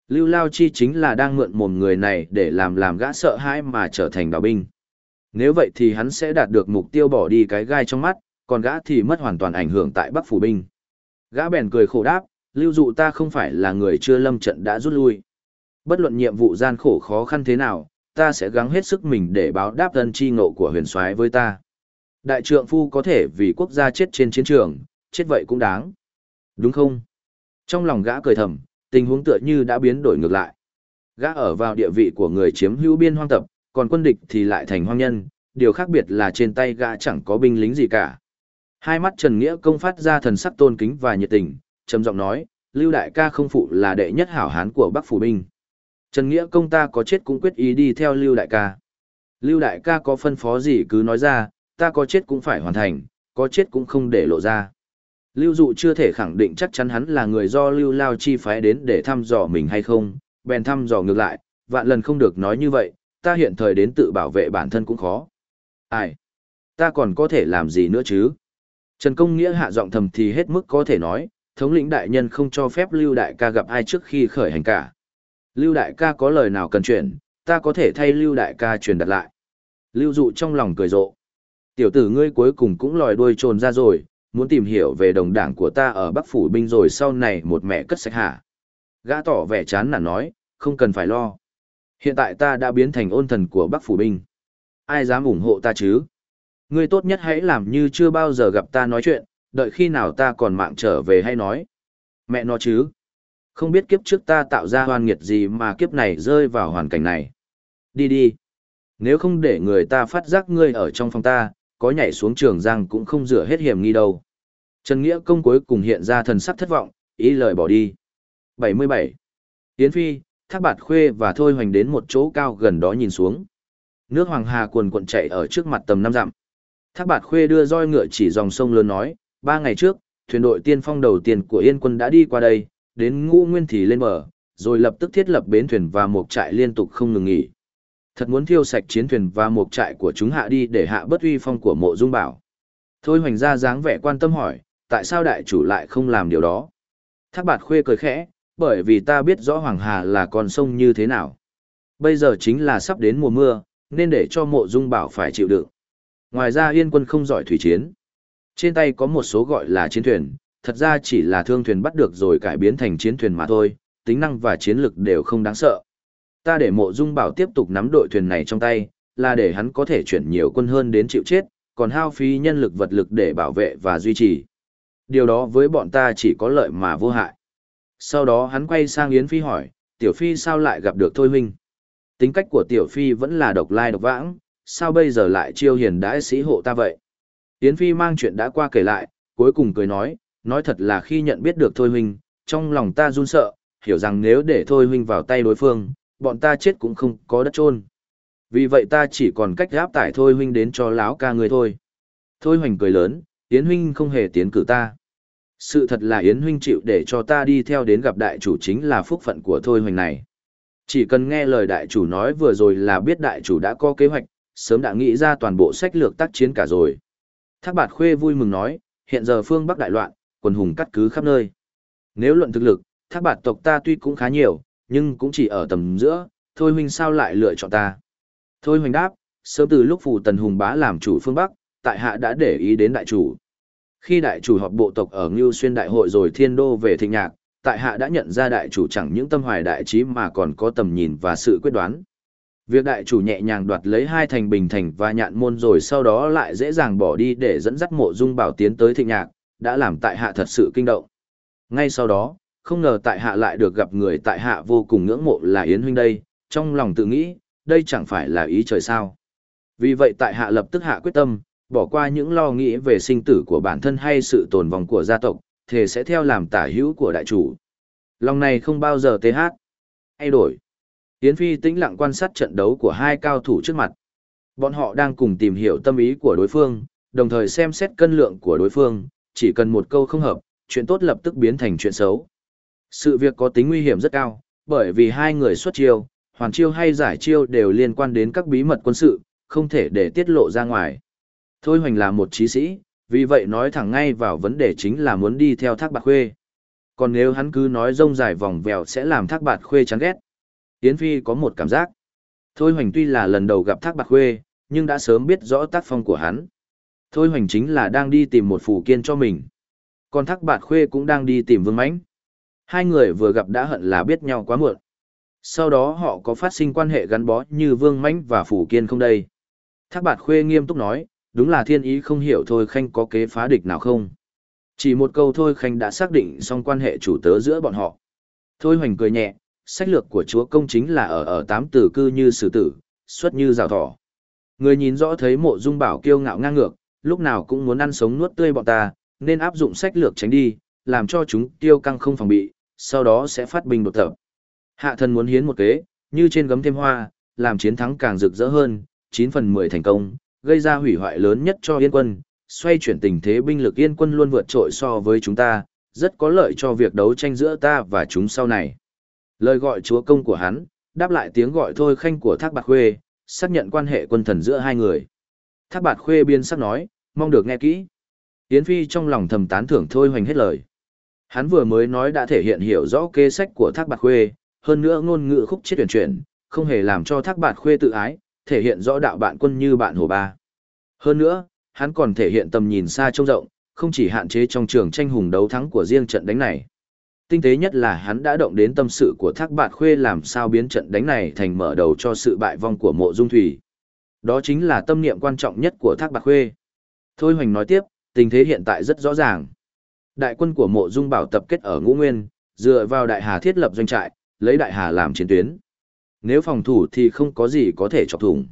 Lưu Lao Chi chính là đang mượn mồm người này để làm làm gã sợ hãi mà trở thành đào binh. Nếu vậy thì hắn sẽ đạt được mục tiêu bỏ đi cái gai trong mắt, còn gã thì mất hoàn toàn ảnh hưởng tại Bắc Phủ Binh. Gã bèn cười khổ đáp, Lưu Dụ ta không phải là người chưa lâm trận đã rút lui. Bất luận nhiệm vụ gian khổ khó khăn thế nào, ta sẽ gắng hết sức mình để báo đáp thân chi ngộ của huyền soái với ta. Đại trượng phu có thể vì quốc gia chết trên chiến trường, chết vậy cũng đáng. Đúng không? Trong lòng gã cười thầm, tình huống tựa như đã biến đổi ngược lại. Gã ở vào địa vị của người chiếm hữu biên hoang tập, còn quân địch thì lại thành hoang nhân, điều khác biệt là trên tay gã chẳng có binh lính gì cả. Hai mắt Trần Nghĩa công phát ra thần sắc tôn kính và nhiệt tình, trầm giọng nói, Lưu Đại ca không phụ là đệ nhất hảo hán của Bắc Phủ Binh. Trần Nghĩa công ta có chết cũng quyết ý đi theo Lưu Đại ca. Lưu Đại ca có phân phó gì cứ nói ra, ta có chết cũng phải hoàn thành, có chết cũng không để lộ ra. Lưu Dụ chưa thể khẳng định chắc chắn hắn là người do Lưu Lao chi phái đến để thăm dò mình hay không, bèn thăm dò ngược lại, vạn lần không được nói như vậy, ta hiện thời đến tự bảo vệ bản thân cũng khó. Ai? Ta còn có thể làm gì nữa chứ? Trần Công Nghĩa hạ giọng thầm thì hết mức có thể nói, thống lĩnh đại nhân không cho phép Lưu Đại ca gặp ai trước khi khởi hành cả. Lưu Đại ca có lời nào cần chuyển, ta có thể thay Lưu Đại ca truyền đặt lại. Lưu Dụ trong lòng cười rộ. Tiểu tử ngươi cuối cùng cũng lòi đuôi trồn ra rồi, muốn tìm hiểu về đồng đảng của ta ở Bắc Phủ Binh rồi sau này một mẹ cất sạch hả. Gã tỏ vẻ chán nản nói, không cần phải lo. Hiện tại ta đã biến thành ôn thần của Bắc Phủ Binh. Ai dám ủng hộ ta chứ? Ngươi tốt nhất hãy làm như chưa bao giờ gặp ta nói chuyện, đợi khi nào ta còn mạng trở về hay nói. Mẹ nó chứ. Không biết kiếp trước ta tạo ra hoàn nghiệt gì mà kiếp này rơi vào hoàn cảnh này. Đi đi. Nếu không để người ta phát giác ngươi ở trong phòng ta, có nhảy xuống trường giang cũng không rửa hết hiểm nghi đâu. Trần Nghĩa công cuối cùng hiện ra thần sắc thất vọng, ý lời bỏ đi. 77. Yến Phi, Thác Bạt Khuê và Thôi Hoành đến một chỗ cao gần đó nhìn xuống. Nước Hoàng Hà cuồn cuộn chạy ở trước mặt tầm năm dặm. Thác Bạt Khuê đưa roi ngựa chỉ dòng sông lớn nói, ba ngày trước, thuyền đội tiên phong đầu tiên của Yên quân đã đi qua đây, đến ngũ nguyên thì lên bờ, rồi lập tức thiết lập bến thuyền và một trại liên tục không ngừng nghỉ. Thật muốn thiêu sạch chiến thuyền và một trại của chúng hạ đi để hạ bất uy phong của mộ dung bảo. Thôi hoành ra dáng vẻ quan tâm hỏi, tại sao đại chủ lại không làm điều đó? Thác bạt khuê cười khẽ, bởi vì ta biết rõ Hoàng Hà là con sông như thế nào. Bây giờ chính là sắp đến mùa mưa, nên để cho mộ dung bảo phải chịu đựng. Ngoài ra yên quân không giỏi thủy chiến. Trên tay có một số gọi là chiến thuyền, thật ra chỉ là thương thuyền bắt được rồi cải biến thành chiến thuyền mà thôi, tính năng và chiến lực đều không đáng sợ. Ta để mộ dung bảo tiếp tục nắm đội thuyền này trong tay, là để hắn có thể chuyển nhiều quân hơn đến chịu chết, còn hao phí nhân lực vật lực để bảo vệ và duy trì. Điều đó với bọn ta chỉ có lợi mà vô hại. Sau đó hắn quay sang Yến Phi hỏi, Tiểu Phi sao lại gặp được Thôi Huynh? Tính cách của Tiểu Phi vẫn là độc lai độc vãng, sao bây giờ lại chiêu hiền đãi sĩ hộ ta vậy? Yến Phi mang chuyện đã qua kể lại, cuối cùng cười nói, nói thật là khi nhận biết được Thôi Huynh, trong lòng ta run sợ, hiểu rằng nếu để Thôi Huynh vào tay đối phương, bọn ta chết cũng không có đất chôn. Vì vậy ta chỉ còn cách gáp tải Thôi Huynh đến cho láo ca người thôi. Thôi Hoành cười lớn, Yến Huynh không hề tiến cử ta. Sự thật là Yến Huynh chịu để cho ta đi theo đến gặp đại chủ chính là phúc phận của Thôi Hoành này. Chỉ cần nghe lời đại chủ nói vừa rồi là biết đại chủ đã có kế hoạch, sớm đã nghĩ ra toàn bộ sách lược tác chiến cả rồi. Thác bạt khuê vui mừng nói, hiện giờ phương Bắc đại loạn, quần hùng cắt cứ khắp nơi. Nếu luận thực lực, thác bạt tộc ta tuy cũng khá nhiều, nhưng cũng chỉ ở tầm giữa, thôi huynh sao lại lựa chọn ta. Thôi huynh đáp, sớm từ lúc phù tần hùng bá làm chủ phương Bắc, tại hạ đã để ý đến đại chủ. Khi đại chủ họp bộ tộc ở Ngưu Xuyên Đại hội rồi thiên đô về thịnh nhạc, tại hạ đã nhận ra đại chủ chẳng những tâm hoài đại trí mà còn có tầm nhìn và sự quyết đoán. Việc đại chủ nhẹ nhàng đoạt lấy hai thành bình thành và nhạn môn rồi sau đó lại dễ dàng bỏ đi để dẫn dắt mộ dung bảo tiến tới thịnh nhạc, đã làm tại hạ thật sự kinh động. Ngay sau đó, không ngờ tại hạ lại được gặp người tại hạ vô cùng ngưỡng mộ là Yến huynh đây, trong lòng tự nghĩ, đây chẳng phải là ý trời sao. Vì vậy tại hạ lập tức hạ quyết tâm, bỏ qua những lo nghĩ về sinh tử của bản thân hay sự tồn vong của gia tộc, thề sẽ theo làm tả hữu của đại chủ. Lòng này không bao giờ tê hát. Thay đổi. Yến Phi tĩnh lặng quan sát trận đấu của hai cao thủ trước mặt. Bọn họ đang cùng tìm hiểu tâm ý của đối phương, đồng thời xem xét cân lượng của đối phương, chỉ cần một câu không hợp, chuyện tốt lập tức biến thành chuyện xấu. Sự việc có tính nguy hiểm rất cao, bởi vì hai người xuất chiêu, hoàn chiêu hay giải chiêu đều liên quan đến các bí mật quân sự, không thể để tiết lộ ra ngoài. Thôi Hoành là một trí sĩ, vì vậy nói thẳng ngay vào vấn đề chính là muốn đi theo thác bạc khuê. Còn nếu hắn cứ nói rông dài vòng vèo sẽ làm thác bạc khuê chán ghét. Yến Phi có một cảm giác. Thôi Hoành tuy là lần đầu gặp thác bạc khuê, nhưng đã sớm biết rõ tác phong của hắn. Thôi Hoành chính là đang đi tìm một phủ kiên cho mình. Còn thác bạc khuê cũng đang đi tìm vương mãnh. Hai người vừa gặp đã hận là biết nhau quá muộn. Sau đó họ có phát sinh quan hệ gắn bó như Vương Mãnh và Phủ Kiên không đây? Thác Bạt Khuê nghiêm túc nói, đúng là thiên ý không hiểu thôi Khanh có kế phá địch nào không? Chỉ một câu thôi Khanh đã xác định xong quan hệ chủ tớ giữa bọn họ. Thôi Hoành cười nhẹ, sách lược của chúa công chính là ở ở tám tử cư như sử tử, xuất như rào thỏ. Người nhìn rõ thấy mộ dung bảo kiêu ngạo ngang ngược, lúc nào cũng muốn ăn sống nuốt tươi bọn ta, nên áp dụng sách lược tránh đi, làm cho chúng tiêu căng không phòng bị, sau đó sẽ phát binh đột tập. Hạ thần muốn hiến một kế, như trên gấm thêm hoa, làm chiến thắng càng rực rỡ hơn, 9 phần 10 thành công, gây ra hủy hoại lớn nhất cho Yên quân, xoay chuyển tình thế binh lực Yên quân luôn vượt trội so với chúng ta, rất có lợi cho việc đấu tranh giữa ta và chúng sau này. Lời gọi chúa công của hắn, đáp lại tiếng gọi thôi khanh của Thác Bạc Khuê, xác nhận quan hệ quân thần giữa hai người. Thác bạt khuê biên sắc nói, mong được nghe kỹ. Yến Phi trong lòng thầm tán thưởng thôi hoành hết lời. Hắn vừa mới nói đã thể hiện hiểu rõ kế sách của thác bạt khuê, hơn nữa ngôn ngữ khúc chết tuyển chuyển, không hề làm cho thác bạt khuê tự ái, thể hiện rõ đạo bạn quân như bạn hồ ba. Hơn nữa, hắn còn thể hiện tầm nhìn xa trông rộng, không chỉ hạn chế trong trường tranh hùng đấu thắng của riêng trận đánh này. Tinh tế nhất là hắn đã động đến tâm sự của thác bạt khuê làm sao biến trận đánh này thành mở đầu cho sự bại vong của mộ dung thủy. Đó chính là tâm niệm quan trọng nhất của thác bạt khuê. Thôi hoành nói tiếp, tình thế hiện tại rất rõ ràng. Đại quân của mộ dung bảo tập kết ở ngũ nguyên, dựa vào đại hà thiết lập doanh trại, lấy đại hà làm chiến tuyến. Nếu phòng thủ thì không có gì có thể chọc thủng.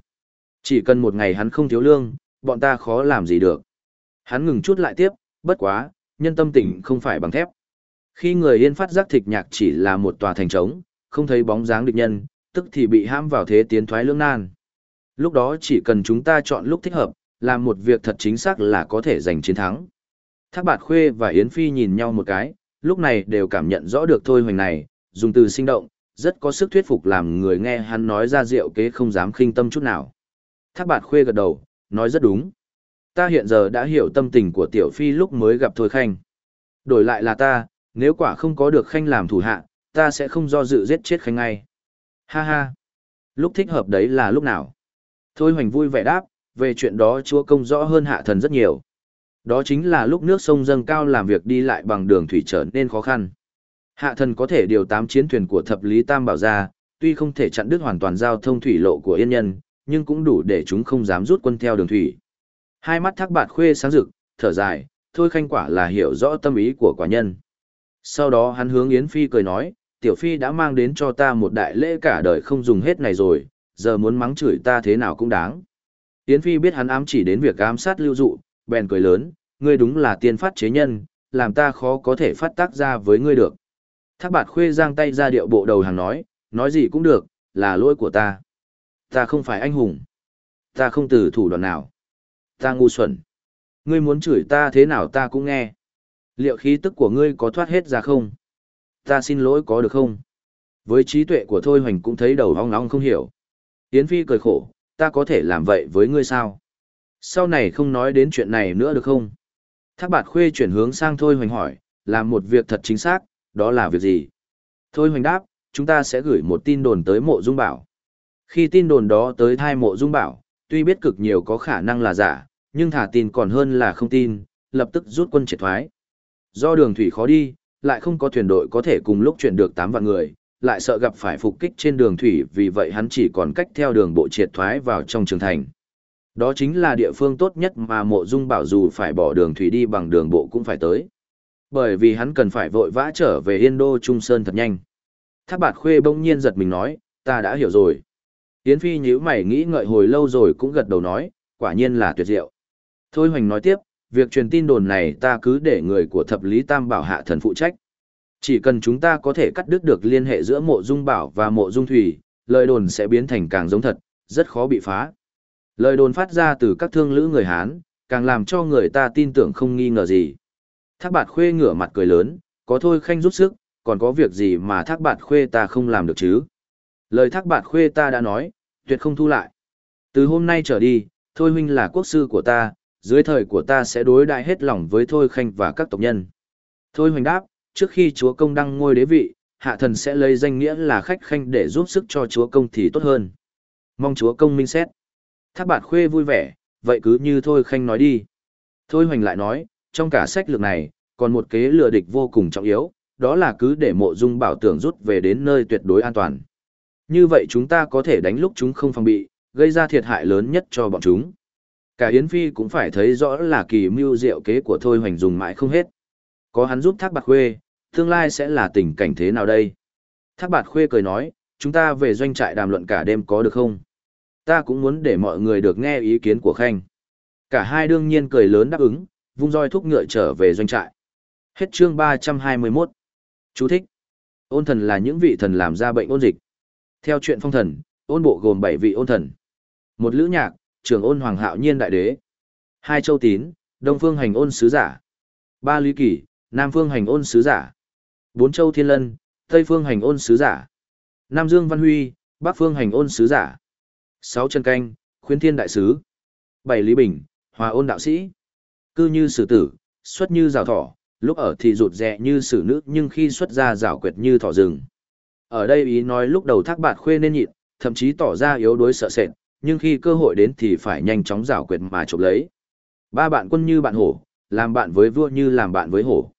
Chỉ cần một ngày hắn không thiếu lương, bọn ta khó làm gì được. Hắn ngừng chút lại tiếp, bất quá, nhân tâm tỉnh không phải bằng thép. Khi người yên phát giác thịt nhạc chỉ là một tòa thành trống, không thấy bóng dáng địch nhân, tức thì bị hãm vào thế tiến thoái lưỡng nan. Lúc đó chỉ cần chúng ta chọn lúc thích hợp, làm một việc thật chính xác là có thể giành chiến thắng. Thác Bạt Khuê và Yến Phi nhìn nhau một cái, lúc này đều cảm nhận rõ được thôi hoành này, dùng từ sinh động, rất có sức thuyết phục làm người nghe hắn nói ra diệu kế không dám khinh tâm chút nào. Thác Bạt Khuê gật đầu, nói rất đúng. Ta hiện giờ đã hiểu tâm tình của Tiểu Phi lúc mới gặp Thôi Khanh. Đổi lại là ta, nếu quả không có được Khanh làm thủ hạ, ta sẽ không do dự giết chết Khanh ngay. Ha ha. Lúc thích hợp đấy là lúc nào? Thôi hoành vui vẻ đáp, về chuyện đó chúa công rõ hơn hạ thần rất nhiều. Đó chính là lúc nước sông dâng cao làm việc đi lại bằng đường thủy trở nên khó khăn. Hạ thần có thể điều 8 chiến thuyền của thập lý tam bảo ra, tuy không thể chặn đứt hoàn toàn giao thông thủy lộ của yên nhân, nhưng cũng đủ để chúng không dám rút quân theo đường thủy. Hai mắt thác bạt khuê sáng rực, thở dài, thôi khanh quả là hiểu rõ tâm ý của quả nhân. Sau đó hắn hướng Yến Phi cười nói, Tiểu Phi đã mang đến cho ta một đại lễ cả đời không dùng hết này rồi, giờ muốn mắng chửi ta thế nào cũng đáng. Yến Phi biết hắn ám chỉ đến việc ám sát lưu dụ, bèn cười lớn, ngươi đúng là tiên phát chế nhân, làm ta khó có thể phát tác ra với ngươi được. Thác bạt khuê giang tay ra điệu bộ đầu hàng nói, nói gì cũng được, là lỗi của ta. Ta không phải anh hùng. Ta không từ thủ đoạn nào. Ta ngu xuẩn. Ngươi muốn chửi ta thế nào ta cũng nghe. Liệu khí tức của ngươi có thoát hết ra không? Ta xin lỗi có được không? Với trí tuệ của Thôi Hoành cũng thấy đầu hong nóng không hiểu. Yến Phi cười khổ, ta có thể làm vậy với ngươi sao? Sau này không nói đến chuyện này nữa được không? Thác bạt khuê chuyển hướng sang Thôi Hoành hỏi, làm một việc thật chính xác, đó là việc gì? Thôi Hoành đáp, chúng ta sẽ gửi một tin đồn tới mộ dung bảo. Khi tin đồn đó tới thai mộ dung bảo, tuy biết cực nhiều có khả năng là giả, nhưng thả tin còn hơn là không tin, lập tức rút quân triệt thoái. Do đường thủy khó đi, lại không có thuyền đội có thể cùng lúc chuyển được 8 vạn người, lại sợ gặp phải phục kích trên đường thủy vì vậy hắn chỉ còn cách theo đường bộ triệt thoái vào trong trường thành. Đó chính là địa phương tốt nhất mà mộ dung bảo dù phải bỏ đường thủy đi bằng đường bộ cũng phải tới. Bởi vì hắn cần phải vội vã trở về Yên Đô Trung Sơn thật nhanh. Thác bạt khuê bỗng nhiên giật mình nói, ta đã hiểu rồi. Yến Phi nhíu mày nghĩ ngợi hồi lâu rồi cũng gật đầu nói, quả nhiên là tuyệt diệu. Thôi Hoành nói tiếp, việc truyền tin đồn này ta cứ để người của thập lý tam bảo hạ thần phụ trách. Chỉ cần chúng ta có thể cắt đứt được liên hệ giữa mộ dung bảo và mộ dung thủy, lời đồn sẽ biến thành càng giống thật, rất khó bị phá. Lời đồn phát ra từ các thương lữ người Hán, càng làm cho người ta tin tưởng không nghi ngờ gì. Thác bạt khuê ngửa mặt cười lớn, có thôi khanh rút sức, còn có việc gì mà thác bạt khuê ta không làm được chứ? Lời thác bạt khuê ta đã nói, tuyệt không thu lại. Từ hôm nay trở đi, thôi huynh là quốc sư của ta, dưới thời của ta sẽ đối đại hết lòng với thôi khanh và các tộc nhân. Thôi hoành đáp, trước khi chúa công đăng ngôi đế vị, hạ thần sẽ lấy danh nghĩa là khách khanh để giúp sức cho chúa công thì tốt hơn. Mong chúa công minh xét. Thác bạt khuê vui vẻ, vậy cứ như thôi khanh nói đi. Thôi hoành lại nói, trong cả sách lược này, còn một kế lừa địch vô cùng trọng yếu, đó là cứ để mộ dung bảo tưởng rút về đến nơi tuyệt đối an toàn. Như vậy chúng ta có thể đánh lúc chúng không phòng bị, gây ra thiệt hại lớn nhất cho bọn chúng. Cả Yến Phi cũng phải thấy rõ là kỳ mưu diệu kế của Thôi Hoành dùng mãi không hết. Có hắn giúp Thác bạc Khuê, tương lai sẽ là tình cảnh thế nào đây? Thác bạc Khuê cười nói, chúng ta về doanh trại đàm luận cả đêm có được không? Ta cũng muốn để mọi người được nghe ý kiến của Khanh. Cả hai đương nhiên cười lớn đáp ứng, vung roi thúc ngựa trở về doanh trại. Hết chương 321. Chú thích. Ôn thần là những vị thần làm ra bệnh ôn dịch. Theo chuyện phong thần, ôn bộ gồm 7 vị ôn thần. Một lữ nhạc, trưởng ôn hoàng hạo nhiên đại đế. Hai châu tín, đông phương hành ôn sứ giả. Ba lý kỷ, nam phương hành ôn sứ giả. Bốn châu thiên lân, tây phương hành ôn sứ giả. Nam dương văn huy, bắc phương hành ôn sứ giả. sáu chân canh, khuyến thiên đại sứ. Bảy Lý Bình, hòa ôn đạo sĩ. Cư như sử tử, xuất như rào thỏ, lúc ở thì rụt rè như xử nữ nhưng khi xuất ra rảo quyệt như thỏ rừng. Ở đây ý nói lúc đầu thác bạt khuê nên nhịn, thậm chí tỏ ra yếu đuối sợ sệt, nhưng khi cơ hội đến thì phải nhanh chóng rảo quyệt mà chụp lấy. Ba bạn quân như bạn hổ, làm bạn với vua như làm bạn với hổ.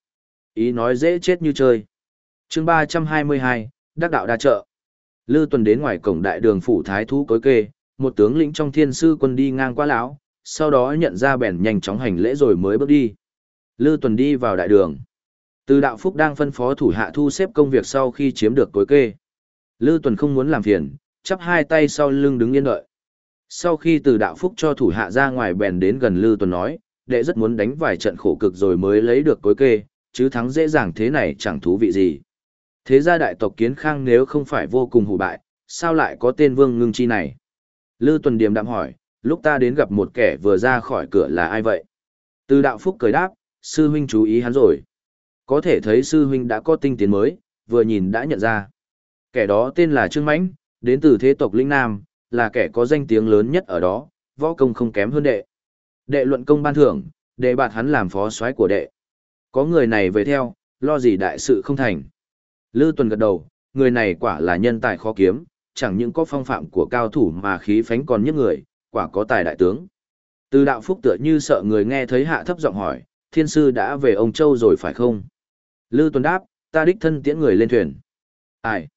Ý nói dễ chết như chơi. chương ba trăm hai mươi hai, Đắc đạo đa trợ. Lư tuần đến ngoài cổng đại đường phủ thái thú cối kê, một tướng lĩnh trong thiên sư quân đi ngang qua lão, sau đó nhận ra bèn nhanh chóng hành lễ rồi mới bước đi. Lư tuần đi vào đại đường. Từ đạo phúc đang phân phó thủ hạ thu xếp công việc sau khi chiếm được cối kê. Lư tuần không muốn làm phiền, chắp hai tay sau lưng đứng yên đợi. Sau khi từ đạo phúc cho thủ hạ ra ngoài bèn đến gần Lư tuần nói, đệ rất muốn đánh vài trận khổ cực rồi mới lấy được cối kê, chứ thắng dễ dàng thế này chẳng thú vị gì. Thế gia đại tộc kiến khang nếu không phải vô cùng hủ bại, sao lại có tên vương ngưng chi này? Lư tuần điềm đạm hỏi, lúc ta đến gặp một kẻ vừa ra khỏi cửa là ai vậy? Từ đạo phúc cười đáp, sư huynh chú ý hắn rồi. Có thể thấy sư huynh đã có tinh tiến mới, vừa nhìn đã nhận ra. Kẻ đó tên là Trương Mãnh, đến từ thế tộc Linh Nam, là kẻ có danh tiếng lớn nhất ở đó, võ công không kém hơn đệ. Đệ luận công ban thưởng, đệ bạt hắn làm phó soái của đệ. Có người này về theo, lo gì đại sự không thành. Lư Tuần gật đầu, người này quả là nhân tài khó kiếm, chẳng những có phong phạm của cao thủ mà khí phánh còn nhất người, quả có tài đại tướng. Từ đạo phúc tựa như sợ người nghe thấy hạ thấp giọng hỏi, thiên sư đã về ông Châu rồi phải không? Lư Tuấn đáp, ta đích thân tiễn người lên thuyền. Ai?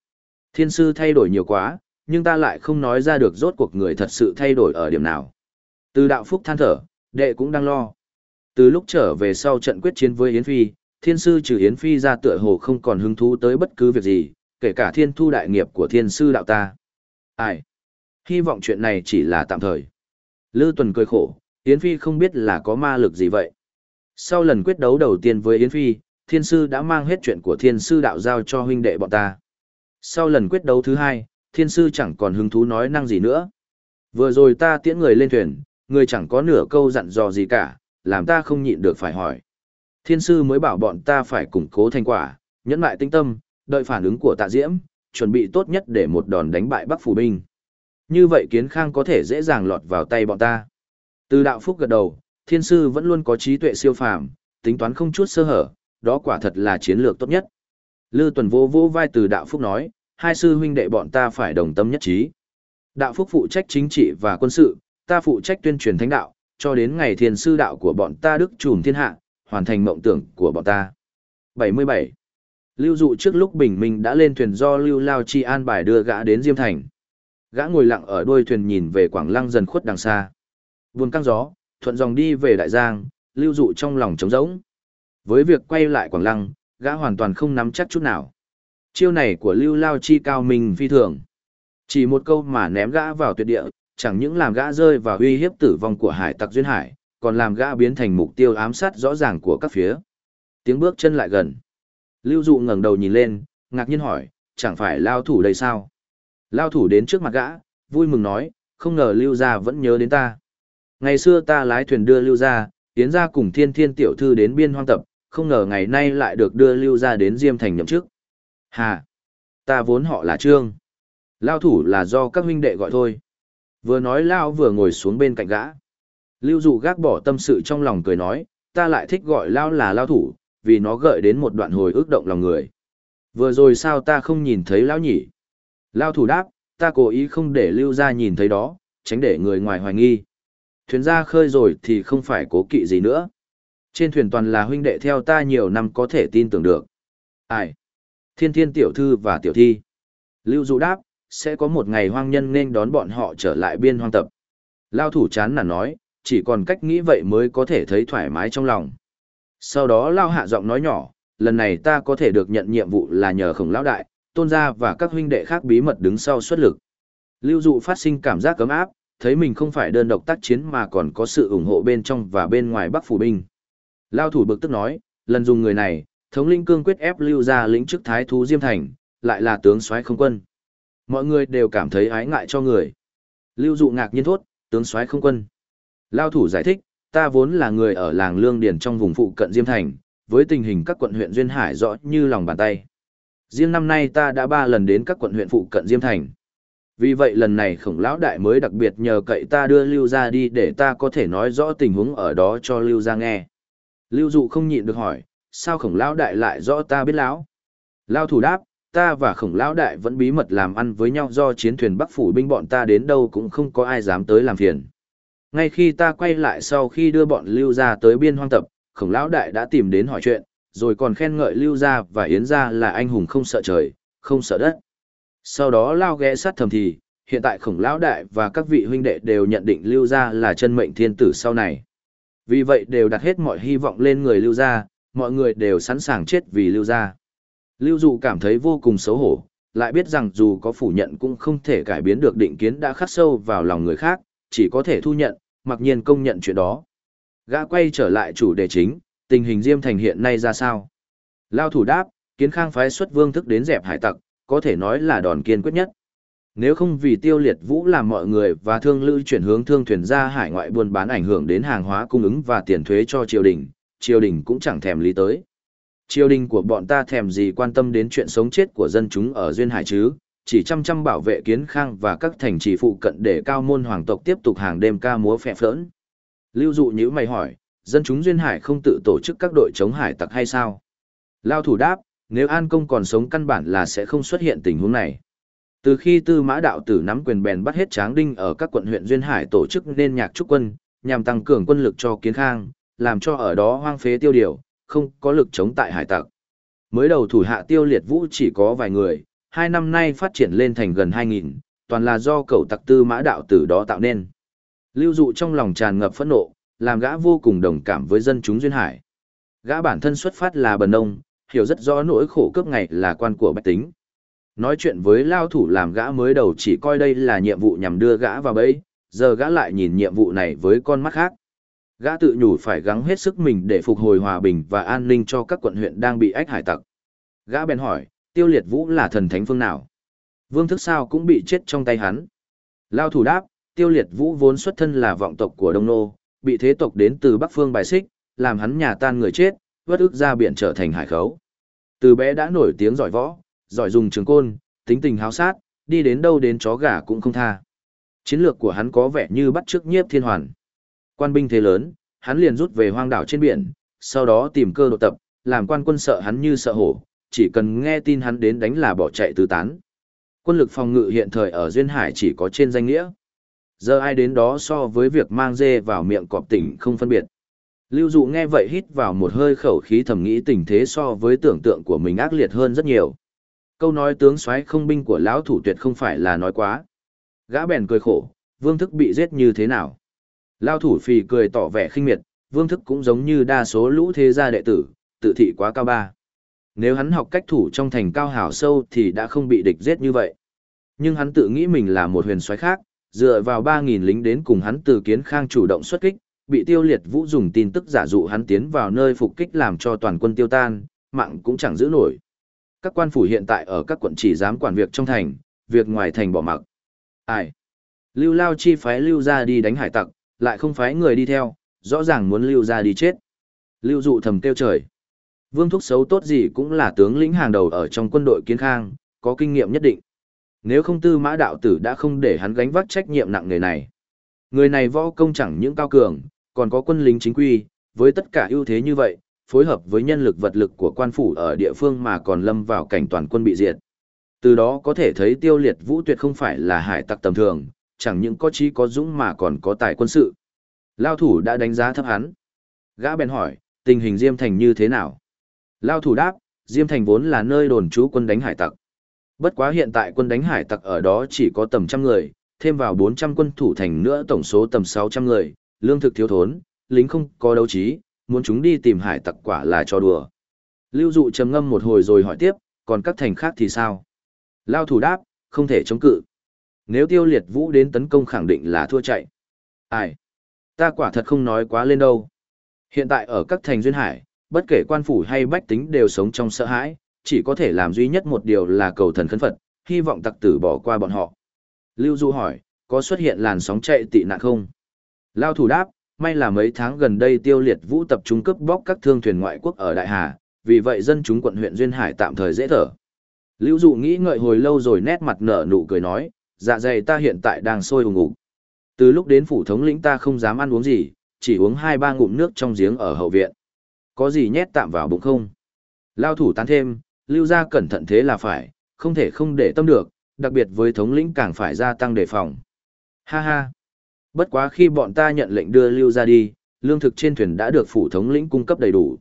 Thiên sư thay đổi nhiều quá, nhưng ta lại không nói ra được rốt cuộc người thật sự thay đổi ở điểm nào. Từ đạo phúc than thở, đệ cũng đang lo. Từ lúc trở về sau trận quyết chiến với Yến Phi, thiên sư trừ Yến Phi ra tựa hồ không còn hứng thú tới bất cứ việc gì, kể cả thiên thu đại nghiệp của thiên sư đạo ta. Ai? Hy vọng chuyện này chỉ là tạm thời. Lư Tuần cười khổ, Yến Phi không biết là có ma lực gì vậy. Sau lần quyết đấu đầu tiên với Yến Phi, thiên sư đã mang hết chuyện của thiên sư đạo giao cho huynh đệ bọn ta. Sau lần quyết đấu thứ hai, thiên sư chẳng còn hứng thú nói năng gì nữa. Vừa rồi ta tiễn người lên thuyền, người chẳng có nửa câu dặn dò gì cả, làm ta không nhịn được phải hỏi. Thiên sư mới bảo bọn ta phải củng cố thành quả, nhẫn lại tinh tâm, đợi phản ứng của tạ diễm, chuẩn bị tốt nhất để một đòn đánh bại Bắc Phủ Binh. Như vậy kiến khang có thể dễ dàng lọt vào tay bọn ta. Từ đạo phúc gật đầu, thiên sư vẫn luôn có trí tuệ siêu phàm, tính toán không chút sơ hở, đó quả thật là chiến lược tốt nhất. Lư tuần vô vô vai từ đạo phúc nói, hai sư huynh đệ bọn ta phải đồng tâm nhất trí. Đạo phúc phụ trách chính trị và quân sự, ta phụ trách tuyên truyền thánh đạo, cho đến ngày thiên sư đạo của bọn ta đức trùm thiên hạ, hoàn thành mộng tưởng của bọn ta. 77. Lưu dụ trước lúc bình minh đã lên thuyền do Lưu Lao Chi an bài đưa gã đến Diêm Thành. Gã ngồi lặng ở đuôi thuyền nhìn về Quảng Lăng dần khuất đằng xa. Buồn căng gió, thuận dòng đi về Đại Giang, Lưu dụ trong lòng trống rỗng. Với việc quay lại Quảng Lăng, gã hoàn toàn không nắm chắc chút nào. Chiêu này của Lưu Lao Chi cao minh phi thường. Chỉ một câu mà ném gã vào tuyệt địa, chẳng những làm gã rơi vào uy hiếp tử vong của hải tặc duyên hải, còn làm gã biến thành mục tiêu ám sát rõ ràng của các phía. Tiếng bước chân lại gần. Lưu Dụ ngẩng đầu nhìn lên, ngạc nhiên hỏi, chẳng phải lao thủ đây sao? Lao thủ đến trước mặt gã, vui mừng nói, không ngờ Lưu gia vẫn nhớ đến ta. Ngày xưa ta lái thuyền đưa Lưu gia, tiến ra cùng thiên thiên tiểu thư đến biên hoang tập, không ngờ ngày nay lại được đưa Lưu gia đến Diêm Thành nhậm chức. Hà! Ta vốn họ là Trương. Lao thủ là do các huynh đệ gọi thôi. Vừa nói Lao vừa ngồi xuống bên cạnh gã. Lưu dụ gác bỏ tâm sự trong lòng cười nói, ta lại thích gọi Lao là Lao thủ, vì nó gợi đến một đoạn hồi ức động lòng người. Vừa rồi sao ta không nhìn thấy Lão nhỉ? Lao thủ đáp, ta cố ý không để Lưu ra nhìn thấy đó, tránh để người ngoài hoài nghi. Thuyền ra khơi rồi thì không phải cố kỵ gì nữa. Trên thuyền toàn là huynh đệ theo ta nhiều năm có thể tin tưởng được. Ai? Thiên thiên tiểu thư và tiểu thi. Lưu dụ đáp, sẽ có một ngày hoang nhân nên đón bọn họ trở lại biên hoang tập. Lao thủ chán nản nói, chỉ còn cách nghĩ vậy mới có thể thấy thoải mái trong lòng. Sau đó Lao hạ giọng nói nhỏ, lần này ta có thể được nhận nhiệm vụ là nhờ khổng lão đại, tôn gia và các huynh đệ khác bí mật đứng sau xuất lực. Lưu dụ phát sinh cảm giác cấm áp, thấy mình không phải đơn độc tác chiến mà còn có sự ủng hộ bên trong và bên ngoài Bắc Phủ Binh. Lao thủ bực tức nói, lần dùng người này, thống linh cương quyết ép lưu ra lĩnh chức thái thú Diêm Thành, lại là tướng soái không quân. Mọi người đều cảm thấy ái ngại cho người. Lưu dụ ngạc nhiên thốt, tướng soái không quân. Lao thủ giải thích, ta vốn là người ở làng Lương Điền trong vùng phụ cận Diêm Thành, với tình hình các quận huyện Duyên Hải rõ như lòng bàn tay. Riêng năm nay ta đã ba lần đến các quận huyện phụ cận Diêm Thành. Vì vậy lần này khổng lão đại mới đặc biệt nhờ cậy ta đưa Lưu ra đi để ta có thể nói rõ tình huống ở đó cho Lưu ra nghe. Lưu dụ không nhịn được hỏi, sao khổng lão đại lại rõ ta biết lão? Lao thủ đáp, ta và khổng lão đại vẫn bí mật làm ăn với nhau do chiến thuyền bắc phủ binh bọn ta đến đâu cũng không có ai dám tới làm phiền. Ngay khi ta quay lại sau khi đưa bọn Lưu ra tới biên hoang tập, khổng lão đại đã tìm đến hỏi chuyện, rồi còn khen ngợi Lưu gia và Yến gia là anh hùng không sợ trời, không sợ đất. Sau đó lao ghé sát thầm thì, hiện tại khổng lão đại và các vị huynh đệ đều nhận định Lưu gia là chân mệnh thiên tử sau này. Vì vậy đều đặt hết mọi hy vọng lên người Lưu gia, mọi người đều sẵn sàng chết vì Lưu gia. Lưu dụ cảm thấy vô cùng xấu hổ, lại biết rằng dù có phủ nhận cũng không thể cải biến được định kiến đã khắc sâu vào lòng người khác, chỉ có thể thu nhận, mặc nhiên công nhận chuyện đó. Gã quay trở lại chủ đề chính, tình hình Diêm Thành hiện nay ra sao? Lao thủ đáp, kiến khang phái xuất vương thức đến dẹp hải tặc, có thể nói là đòn kiên quyết nhất. Nếu không vì tiêu liệt vũ làm mọi người và thương lữ chuyển hướng thương thuyền ra hải ngoại buôn bán ảnh hưởng đến hàng hóa cung ứng và tiền thuế cho triều đình, triều đình cũng chẳng thèm lý tới. Triều đình của bọn ta thèm gì quan tâm đến chuyện sống chết của dân chúng ở Duyên Hải chứ, chỉ chăm chăm bảo vệ kiến khang và các thành trì phụ cận để cao môn hoàng tộc tiếp tục hàng đêm ca múa phẹ phỡn. Lưu dụ nhữ mày hỏi, dân chúng Duyên Hải không tự tổ chức các đội chống hải tặc hay sao? Lao thủ đáp, nếu An Công còn sống căn bản là sẽ không xuất hiện tình huống này. Từ khi Tư Mã Đạo Tử nắm quyền bèn bắt hết Tráng Đinh ở các quận huyện Duyên Hải tổ chức nên nhạc trúc quân, nhằm tăng cường quân lực cho Kiến Khang, làm cho ở đó hoang phế tiêu điều, không có lực chống tại hải tặc. Mới đầu thủ hạ tiêu liệt vũ chỉ có vài người, hai năm nay phát triển lên thành gần 2.000, toàn là do cầu tặc Tư Mã Đạo Tử đó tạo nên. Lưu dụ trong lòng tràn ngập phẫn nộ, làm gã vô cùng đồng cảm với dân chúng Duyên Hải. Gã bản thân xuất phát là bần nông, hiểu rất rõ nỗi khổ cướp ngày là quan của bách tính. Nói chuyện với lao thủ làm gã mới đầu chỉ coi đây là nhiệm vụ nhằm đưa gã vào bẫy, giờ gã lại nhìn nhiệm vụ này với con mắt khác. Gã tự nhủ phải gắng hết sức mình để phục hồi hòa bình và an ninh cho các quận huyện đang bị ách hải tặc. Gã bèn hỏi, tiêu liệt vũ là thần thánh phương nào? Vương thức sao cũng bị chết trong tay hắn. Lao thủ đáp, tiêu liệt vũ vốn xuất thân là vọng tộc của Đông Nô, bị thế tộc đến từ Bắc Phương bài xích, làm hắn nhà tan người chết, vất ức ra biển trở thành hải khấu. Từ bé đã nổi tiếng giỏi võ, giỏi dùng trường côn, tính tình háo sát, đi đến đâu đến chó gà cũng không tha. Chiến lược của hắn có vẻ như bắt chước nhiếp thiên hoàn. Quan binh thế lớn, hắn liền rút về hoang đảo trên biển, sau đó tìm cơ độ tập, làm quan quân sợ hắn như sợ hổ, chỉ cần nghe tin hắn đến đánh là bỏ chạy tứ tán. Quân lực phòng ngự hiện thời ở Duyên Hải chỉ có trên danh nghĩa. Giờ ai đến đó so với việc mang dê vào miệng cọp tỉnh không phân biệt. Lưu dụ nghe vậy hít vào một hơi khẩu khí thầm nghĩ tình thế so với tưởng tượng của mình ác liệt hơn rất nhiều. Câu nói tướng soái không binh của lão thủ tuyệt không phải là nói quá. Gã bèn cười khổ, vương thức bị giết như thế nào? Lao thủ phì cười tỏ vẻ khinh miệt, vương thức cũng giống như đa số lũ thế gia đệ tử, tự thị quá cao ba. Nếu hắn học cách thủ trong thành cao hào sâu thì đã không bị địch giết như vậy. Nhưng hắn tự nghĩ mình là một huyền soái khác, dựa vào 3.000 lính đến cùng hắn từ kiến khang chủ động xuất kích, bị tiêu liệt vũ dùng tin tức giả dụ hắn tiến vào nơi phục kích làm cho toàn quân tiêu tan, mạng cũng chẳng giữ nổi. Các quan phủ hiện tại ở các quận chỉ dám quản việc trong thành, việc ngoài thành bỏ mặc. Ai? Lưu Lao chi phái Lưu ra đi đánh hải tặc, lại không phái người đi theo, rõ ràng muốn Lưu ra đi chết. Lưu dụ thầm kêu trời. Vương Thúc xấu tốt gì cũng là tướng lĩnh hàng đầu ở trong quân đội kiến khang, có kinh nghiệm nhất định. Nếu không tư mã đạo tử đã không để hắn gánh vác trách nhiệm nặng nề này. Người này võ công chẳng những cao cường, còn có quân lính chính quy, với tất cả ưu thế như vậy, phối hợp với nhân lực vật lực của quan phủ ở địa phương mà còn lâm vào cảnh toàn quân bị diệt. Từ đó có thể thấy tiêu liệt vũ tuyệt không phải là hải tặc tầm thường, chẳng những có trí có dũng mà còn có tài quân sự. Lao thủ đã đánh giá thấp hắn. Gã bèn hỏi, tình hình Diêm Thành như thế nào? Lao thủ đáp, Diêm Thành vốn là nơi đồn trú quân đánh hải tặc. Bất quá hiện tại quân đánh hải tặc ở đó chỉ có tầm trăm người, thêm vào 400 quân thủ thành nữa tổng số tầm 600 người, lương thực thiếu thốn, lính không có đấu trí, muốn chúng đi tìm hải tặc quả là cho đùa. Lưu dụ trầm ngâm một hồi rồi hỏi tiếp, còn các thành khác thì sao? Lao thủ đáp, không thể chống cự. Nếu tiêu liệt vũ đến tấn công khẳng định là thua chạy. Ai? Ta quả thật không nói quá lên đâu. Hiện tại ở các thành duyên hải, bất kể quan phủ hay bách tính đều sống trong sợ hãi, chỉ có thể làm duy nhất một điều là cầu thần khấn Phật, hy vọng tặc tử bỏ qua bọn họ. Lưu Du hỏi, có xuất hiện làn sóng chạy tị nạn không? Lao thủ đáp, may là mấy tháng gần đây tiêu liệt vũ tập trung cướp bóc các thương thuyền ngoại quốc ở Đại Hà, vì vậy dân chúng quận huyện Duyên Hải tạm thời dễ thở. Lưu Dụ nghĩ ngợi hồi lâu rồi nét mặt nở nụ cười nói, dạ dày ta hiện tại đang sôi ủng ục. Từ lúc đến phủ thống lĩnh ta không dám ăn uống gì, chỉ uống hai ba ngụm nước trong giếng ở hậu viện. Có gì nhét tạm vào bụng không? Lao thủ tán thêm, lưu ra cẩn thận thế là phải, không thể không để tâm được, đặc biệt với thống lĩnh càng phải gia tăng đề phòng. Ha ha! Bất quá khi bọn ta nhận lệnh đưa lưu ra đi, lương thực trên thuyền đã được phủ thống lĩnh cung cấp đầy đủ.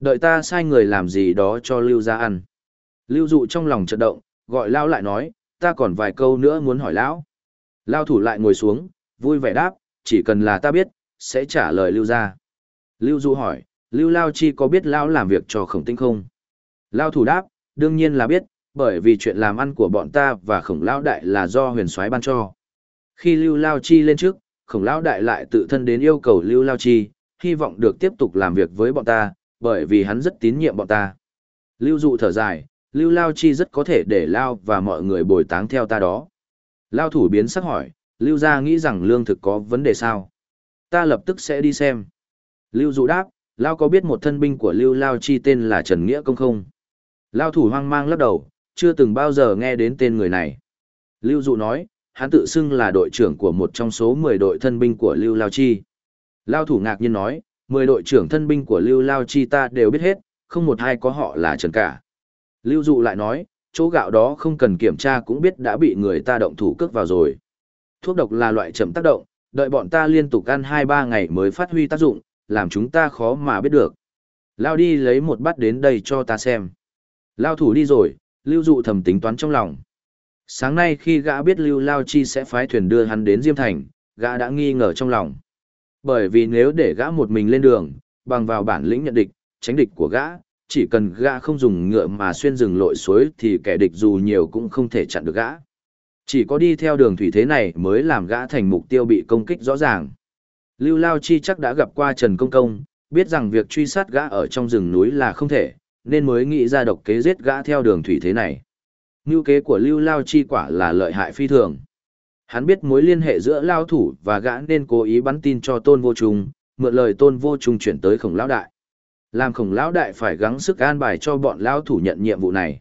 Đợi ta sai người làm gì đó cho lưu ra ăn. Lưu dụ trong lòng chợt động, gọi Lao lại nói, ta còn vài câu nữa muốn hỏi Lão. Lao thủ lại ngồi xuống, vui vẻ đáp, chỉ cần là ta biết, sẽ trả lời Lưu ra. Lưu dụ hỏi, Lưu Lao Chi có biết Lão làm việc cho khổng tinh không? Lao thủ đáp, đương nhiên là biết, bởi vì chuyện làm ăn của bọn ta và khổng Lao Đại là do huyền soái ban cho. Khi Lưu Lao Chi lên trước, khổng lão Đại lại tự thân đến yêu cầu Lưu Lao Chi, hy vọng được tiếp tục làm việc với bọn ta, bởi vì hắn rất tín nhiệm bọn ta. Lưu dụ thở dài, Lưu Lao Chi rất có thể để Lao và mọi người bồi táng theo ta đó. Lao thủ biến sắc hỏi, Lưu gia nghĩ rằng lương thực có vấn đề sao? Ta lập tức sẽ đi xem. Lưu dụ đáp, Lao có biết một thân binh của Lưu Lao Chi tên là Trần Nghĩa Công không? Lao thủ hoang mang lắc đầu, chưa từng bao giờ nghe đến tên người này. Lưu dụ nói, hắn tự xưng là đội trưởng của một trong số 10 đội thân binh của Lưu Lao Chi. Lao thủ ngạc nhiên nói, 10 đội trưởng thân binh của Lưu Lao Chi ta đều biết hết, không một ai có họ là Trần cả. Lưu dụ lại nói, chỗ gạo đó không cần kiểm tra cũng biết đã bị người ta động thủ cước vào rồi. Thuốc độc là loại chậm tác động, đợi bọn ta liên tục ăn 2-3 ngày mới phát huy tác dụng, làm chúng ta khó mà biết được. Lao đi lấy một bát đến đây cho ta xem. Lao thủ đi rồi, lưu dụ thầm tính toán trong lòng. Sáng nay khi gã biết lưu Lao Chi sẽ phái thuyền đưa hắn đến Diêm Thành, gã đã nghi ngờ trong lòng. Bởi vì nếu để gã một mình lên đường, bằng vào bản lĩnh nhận địch, tránh địch của gã, chỉ cần gã không dùng ngựa mà xuyên rừng lội suối thì kẻ địch dù nhiều cũng không thể chặn được gã. Chỉ có đi theo đường thủy thế này mới làm gã thành mục tiêu bị công kích rõ ràng. Lưu Lao Chi chắc đã gặp qua Trần Công Công, biết rằng việc truy sát gã ở trong rừng núi là không thể, nên mới nghĩ ra độc kế giết gã theo đường thủy thế này. Ngưu kế của Lưu Lao Chi quả là lợi hại phi thường. Hắn biết mối liên hệ giữa Lao Thủ và gã nên cố ý bắn tin cho Tôn Vô Trung, mượn lời Tôn Vô Trung chuyển tới khổng lão đại. Làm khổng lão đại phải gắng sức an bài cho bọn Lao Thủ nhận nhiệm vụ này.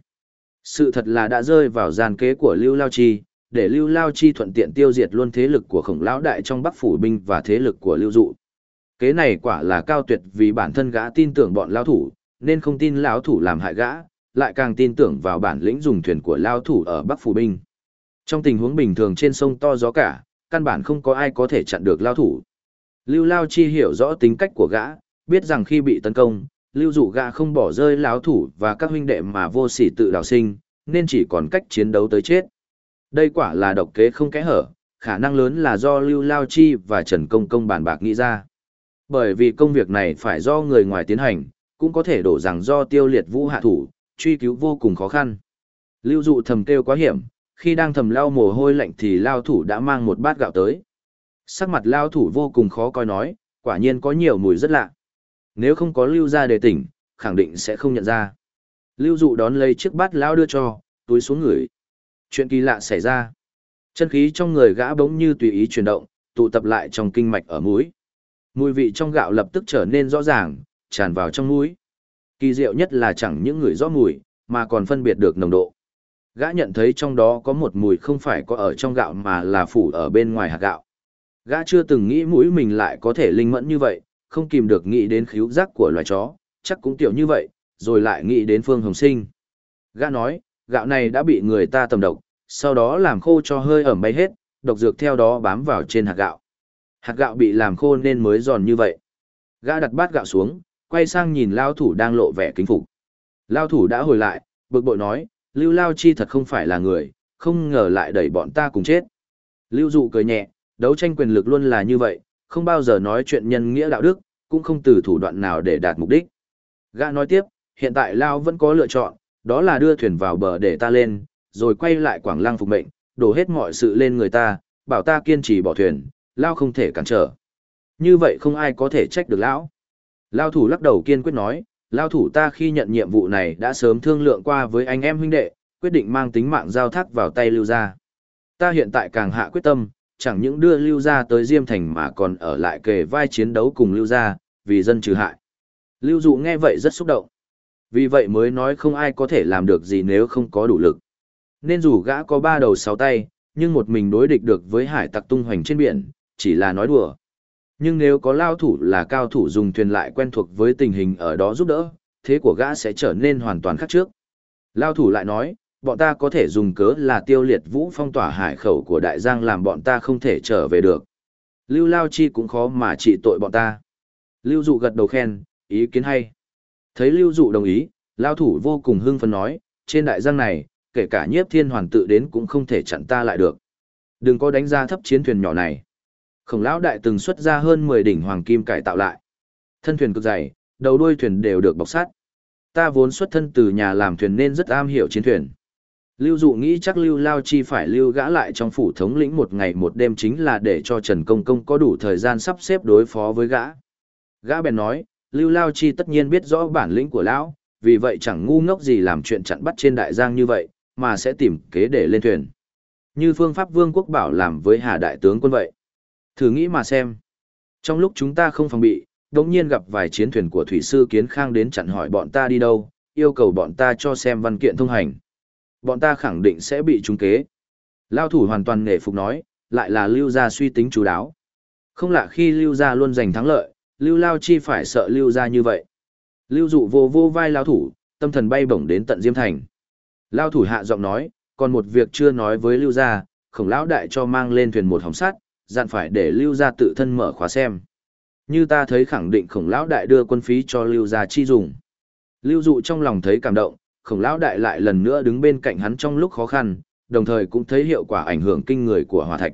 Sự thật là đã rơi vào gian kế của Lưu Lao Chi, để Lưu Lao Chi thuận tiện tiêu diệt luôn thế lực của khổng lão đại trong Bắc phủ binh và thế lực của Lưu Dụ. Kế này quả là cao tuyệt vì bản thân gã tin tưởng bọn lão thủ, nên không tin lão thủ làm hại gã, lại càng tin tưởng vào bản lĩnh dùng thuyền của lão thủ ở Bắc phủ binh. Trong tình huống bình thường trên sông to gió cả, căn bản không có ai có thể chặn được lão thủ. Lưu Lao Chi hiểu rõ tính cách của gã, biết rằng khi bị tấn công, Lưu Dụ gã không bỏ rơi lão thủ và các huynh đệ mà vô sỉ tự đào sinh, nên chỉ còn cách chiến đấu tới chết. Đây quả là độc kế không kẽ hở, khả năng lớn là do Lưu Lao Chi và Trần Công Công bàn bạc nghĩ ra. Bởi vì công việc này phải do người ngoài tiến hành, cũng có thể đổ rằng do tiêu liệt vũ hạ thủ, truy cứu vô cùng khó khăn. Lưu dụ thầm kêu quá hiểm, khi đang thầm lao mồ hôi lạnh thì lao thủ đã mang một bát gạo tới. Sắc mặt lao thủ vô cùng khó coi nói, quả nhiên có nhiều mùi rất lạ. Nếu không có lưu ra đề tỉnh, khẳng định sẽ không nhận ra. Lưu dụ đón lấy chiếc bát lao đưa cho, túi xuống người. Chuyện kỳ lạ xảy ra. Chân khí trong người gã bỗng như tùy ý chuyển động, tụ tập lại trong kinh mạch ở mũi. Mùi vị trong gạo lập tức trở nên rõ ràng, tràn vào trong mũi. Kỳ diệu nhất là chẳng những người rõ mùi, mà còn phân biệt được nồng độ. Gã nhận thấy trong đó có một mùi không phải có ở trong gạo mà là phủ ở bên ngoài hạt gạo. Gã chưa từng nghĩ mũi mình lại có thể linh mẫn như vậy, không kìm được nghĩ đến khíu giác của loài chó, chắc cũng tiểu như vậy, rồi lại nghĩ đến Phương Hồng Sinh. Gã nói, gạo này đã bị người ta tầm độc, sau đó làm khô cho hơi ẩm bay hết, độc dược theo đó bám vào trên hạt gạo. Hạt gạo bị làm khô nên mới giòn như vậy. Gã đặt bát gạo xuống, quay sang nhìn lao thủ đang lộ vẻ kính phục. Lao thủ đã hồi lại, bực bội nói, Lưu Lao Chi thật không phải là người, không ngờ lại đẩy bọn ta cùng chết. Lưu Dụ cười nhẹ, đấu tranh quyền lực luôn là như vậy, không bao giờ nói chuyện nhân nghĩa đạo đức, cũng không từ thủ đoạn nào để đạt mục đích. Gã nói tiếp, hiện tại Lao vẫn có lựa chọn, đó là đưa thuyền vào bờ để ta lên, rồi quay lại Quảng Lăng phục mệnh, đổ hết mọi sự lên người ta, bảo ta kiên trì bỏ thuyền, Lao không thể cản trở. Như vậy không ai có thể trách được Lão. Lao thủ lắc đầu kiên quyết nói, Lao thủ ta khi nhận nhiệm vụ này đã sớm thương lượng qua với anh em huynh đệ, quyết định mang tính mạng giao thác vào tay Lưu Gia. Ta hiện tại càng hạ quyết tâm, chẳng những đưa Lưu Gia tới Diêm Thành mà còn ở lại kề vai chiến đấu cùng Lưu Gia, vì dân trừ hại. Lưu Dụ nghe vậy rất xúc động. Vì vậy mới nói không ai có thể làm được gì nếu không có đủ lực. Nên dù gã có ba đầu sáu tay, nhưng một mình đối địch được với hải tặc tung hoành trên biển, chỉ là nói đùa. Nhưng nếu có lao thủ là cao thủ dùng thuyền lại quen thuộc với tình hình ở đó giúp đỡ, thế của gã sẽ trở nên hoàn toàn khác trước. Lao thủ lại nói, bọn ta có thể dùng cớ là tiêu liệt vũ phong tỏa hải khẩu của đại giang làm bọn ta không thể trở về được. Lưu Lao Chi cũng khó mà trị tội bọn ta. Lưu Dụ gật đầu khen, ý kiến hay. Thấy Lưu Dụ đồng ý, Lao thủ vô cùng hưng phấn nói, trên đại giang này, kể cả nhiếp thiên hoàn tự đến cũng không thể chặn ta lại được. Đừng có đánh ra thấp chiến thuyền nhỏ này. Khổng lão đại từng xuất ra hơn 10 đỉnh hoàng kim cải tạo lại. Thân thuyền cực dày, đầu đuôi thuyền đều được bọc sắt. Ta vốn xuất thân từ nhà làm thuyền nên rất am hiểu chiến thuyền. Lưu dụ nghĩ chắc Lưu Lao Chi phải lưu gã lại trong phủ thống lĩnh một ngày một đêm chính là để cho Trần Công Công có đủ thời gian sắp xếp đối phó với gã. Gã bèn nói, Lưu Lao Chi tất nhiên biết rõ bản lĩnh của lão, vì vậy chẳng ngu ngốc gì làm chuyện chặn bắt trên đại giang như vậy, mà sẽ tìm kế để lên thuyền. Như phương pháp Vương quốc bảo làm với Hà Đại tướng quân vậy. Thử nghĩ mà xem. Trong lúc chúng ta không phòng bị, đống nhiên gặp vài chiến thuyền của thủy sư kiến khang đến chặn hỏi bọn ta đi đâu, yêu cầu bọn ta cho xem văn kiện thông hành. Bọn ta khẳng định sẽ bị trúng kế. Lao thủ hoàn toàn nể phục nói, lại là lưu gia suy tính chú đáo. Không lạ khi lưu gia luôn giành thắng lợi, lưu lao chi phải sợ lưu gia như vậy. Lưu dụ vô vô vai lao thủ, tâm thần bay bổng đến tận Diêm Thành. Lao thủ hạ giọng nói, còn một việc chưa nói với lưu gia, khổng lão đại cho mang lên thuyền một hồng sắt, dặn phải để lưu gia tự thân mở khóa xem. Như ta thấy khẳng định khổng lão đại đưa quân phí cho lưu gia chi dùng. Lưu dụ trong lòng thấy cảm động, khổng lão đại lại lần nữa đứng bên cạnh hắn trong lúc khó khăn, đồng thời cũng thấy hiệu quả ảnh hưởng kinh người của hòa thạch.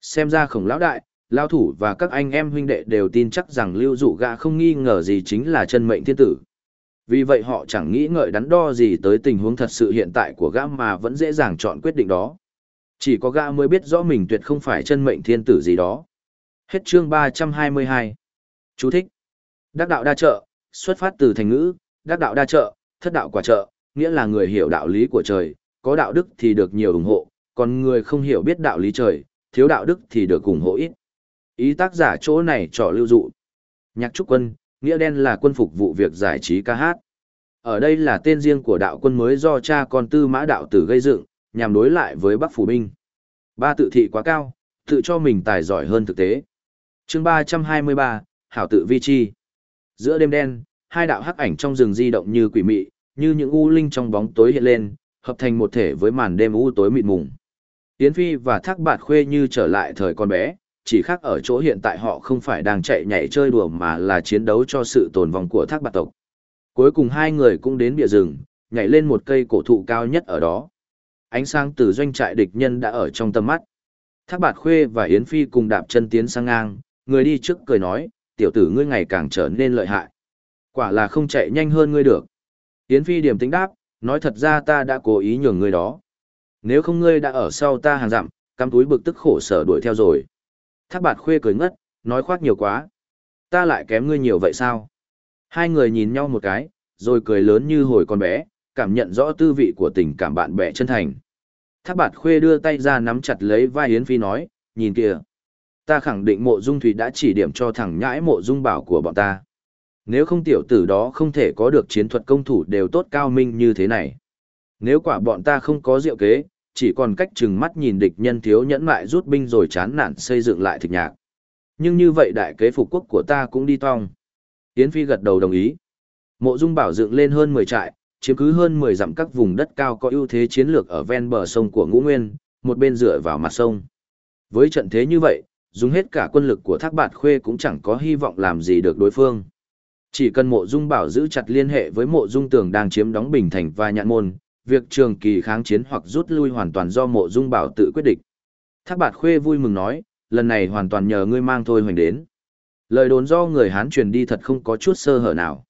Xem ra khổng lão đại, lao thủ và các anh em huynh đệ đều tin chắc rằng lưu dụ gã không nghi ngờ gì chính là chân mệnh thiên tử. Vì vậy họ chẳng nghĩ ngợi đắn đo gì tới tình huống thật sự hiện tại của gã mà vẫn dễ dàng chọn quyết định đó. Chỉ có gã mới biết rõ mình tuyệt không phải chân mệnh thiên tử gì đó. Hết chương 322. Chú thích. Đắc đạo đa trợ, xuất phát từ thành ngữ, đắc đạo đa trợ, thất đạo quả trợ, nghĩa là người hiểu đạo lý của trời, có đạo đức thì được nhiều ủng hộ, còn người không hiểu biết đạo lý trời, thiếu đạo đức thì được ủng hộ ít. Ý tác giả chỗ này trò lưu dụ. Nhạc trúc quân, nghĩa đen là quân phục vụ việc giải trí ca hát. Ở đây là tên riêng của đạo quân mới do cha con tư mã đạo tử gây dựng, nhằm đối lại với Bắc Phủ Binh. Ba tự thị quá cao, tự cho mình tài giỏi hơn thực tế. chương 323, Hảo tự vi chi. Giữa đêm đen, hai đạo hắc ảnh trong rừng di động như quỷ mị, như những u linh trong bóng tối hiện lên, hợp thành một thể với màn đêm u tối mịt mùng. Yến Phi và Thác Bạt Khuê như trở lại thời con bé, chỉ khác ở chỗ hiện tại họ không phải đang chạy nhảy chơi đùa mà là chiến đấu cho sự tồn vong của Thác Bạt tộc. Cuối cùng hai người cũng đến bìa rừng, nhảy lên một cây cổ thụ cao nhất ở đó. Ánh sáng từ doanh trại địch nhân đã ở trong tầm mắt. Thác Bạt Khuê và Yến Phi cùng đạp chân tiến sang ngang, người đi trước cười nói, tiểu tử ngươi ngày càng trở nên lợi hại. Quả là không chạy nhanh hơn ngươi được. Yến Phi điểm tính đáp, nói thật ra ta đã cố ý nhường ngươi đó. Nếu không ngươi đã ở sau ta hàng dặm, cắm túi bực tức khổ sở đuổi theo rồi. Thác bạt khuê cười ngất, nói khoác nhiều quá. Ta lại kém ngươi nhiều vậy sao? Hai người nhìn nhau một cái, rồi cười lớn như hồi con bé, cảm nhận rõ tư vị của tình cảm bạn bè chân thành. Thác bạt khuê đưa tay ra nắm chặt lấy vai Yến Phi nói, nhìn kìa. Ta khẳng định mộ dung thủy đã chỉ điểm cho thằng nhãi mộ dung bảo của bọn ta. Nếu không tiểu tử đó không thể có được chiến thuật công thủ đều tốt cao minh như thế này. Nếu quả bọn ta không có diệu kế, chỉ còn cách chừng mắt nhìn địch nhân thiếu nhẫn mại rút binh rồi chán nản xây dựng lại thực nhạc. Nhưng như vậy đại kế phục quốc của ta cũng đi tong. Yến Phi gật đầu đồng ý. Mộ Dung Bảo dựng lên hơn 10 trại, chiếm cứ hơn 10 dặm các vùng đất cao có ưu thế chiến lược ở ven bờ sông của Ngũ Nguyên, một bên dựa vào mặt sông. Với trận thế như vậy, dùng hết cả quân lực của Thác Bạt Khuê cũng chẳng có hy vọng làm gì được đối phương. Chỉ cần mộ dung bảo giữ chặt liên hệ với mộ dung tường đang chiếm đóng bình thành và nhạn môn, việc trường kỳ kháng chiến hoặc rút lui hoàn toàn do mộ dung bảo tự quyết định. Thác bạt khuê vui mừng nói, lần này hoàn toàn nhờ ngươi mang thôi hoành đến. Lời đồn do người Hán truyền đi thật không có chút sơ hở nào.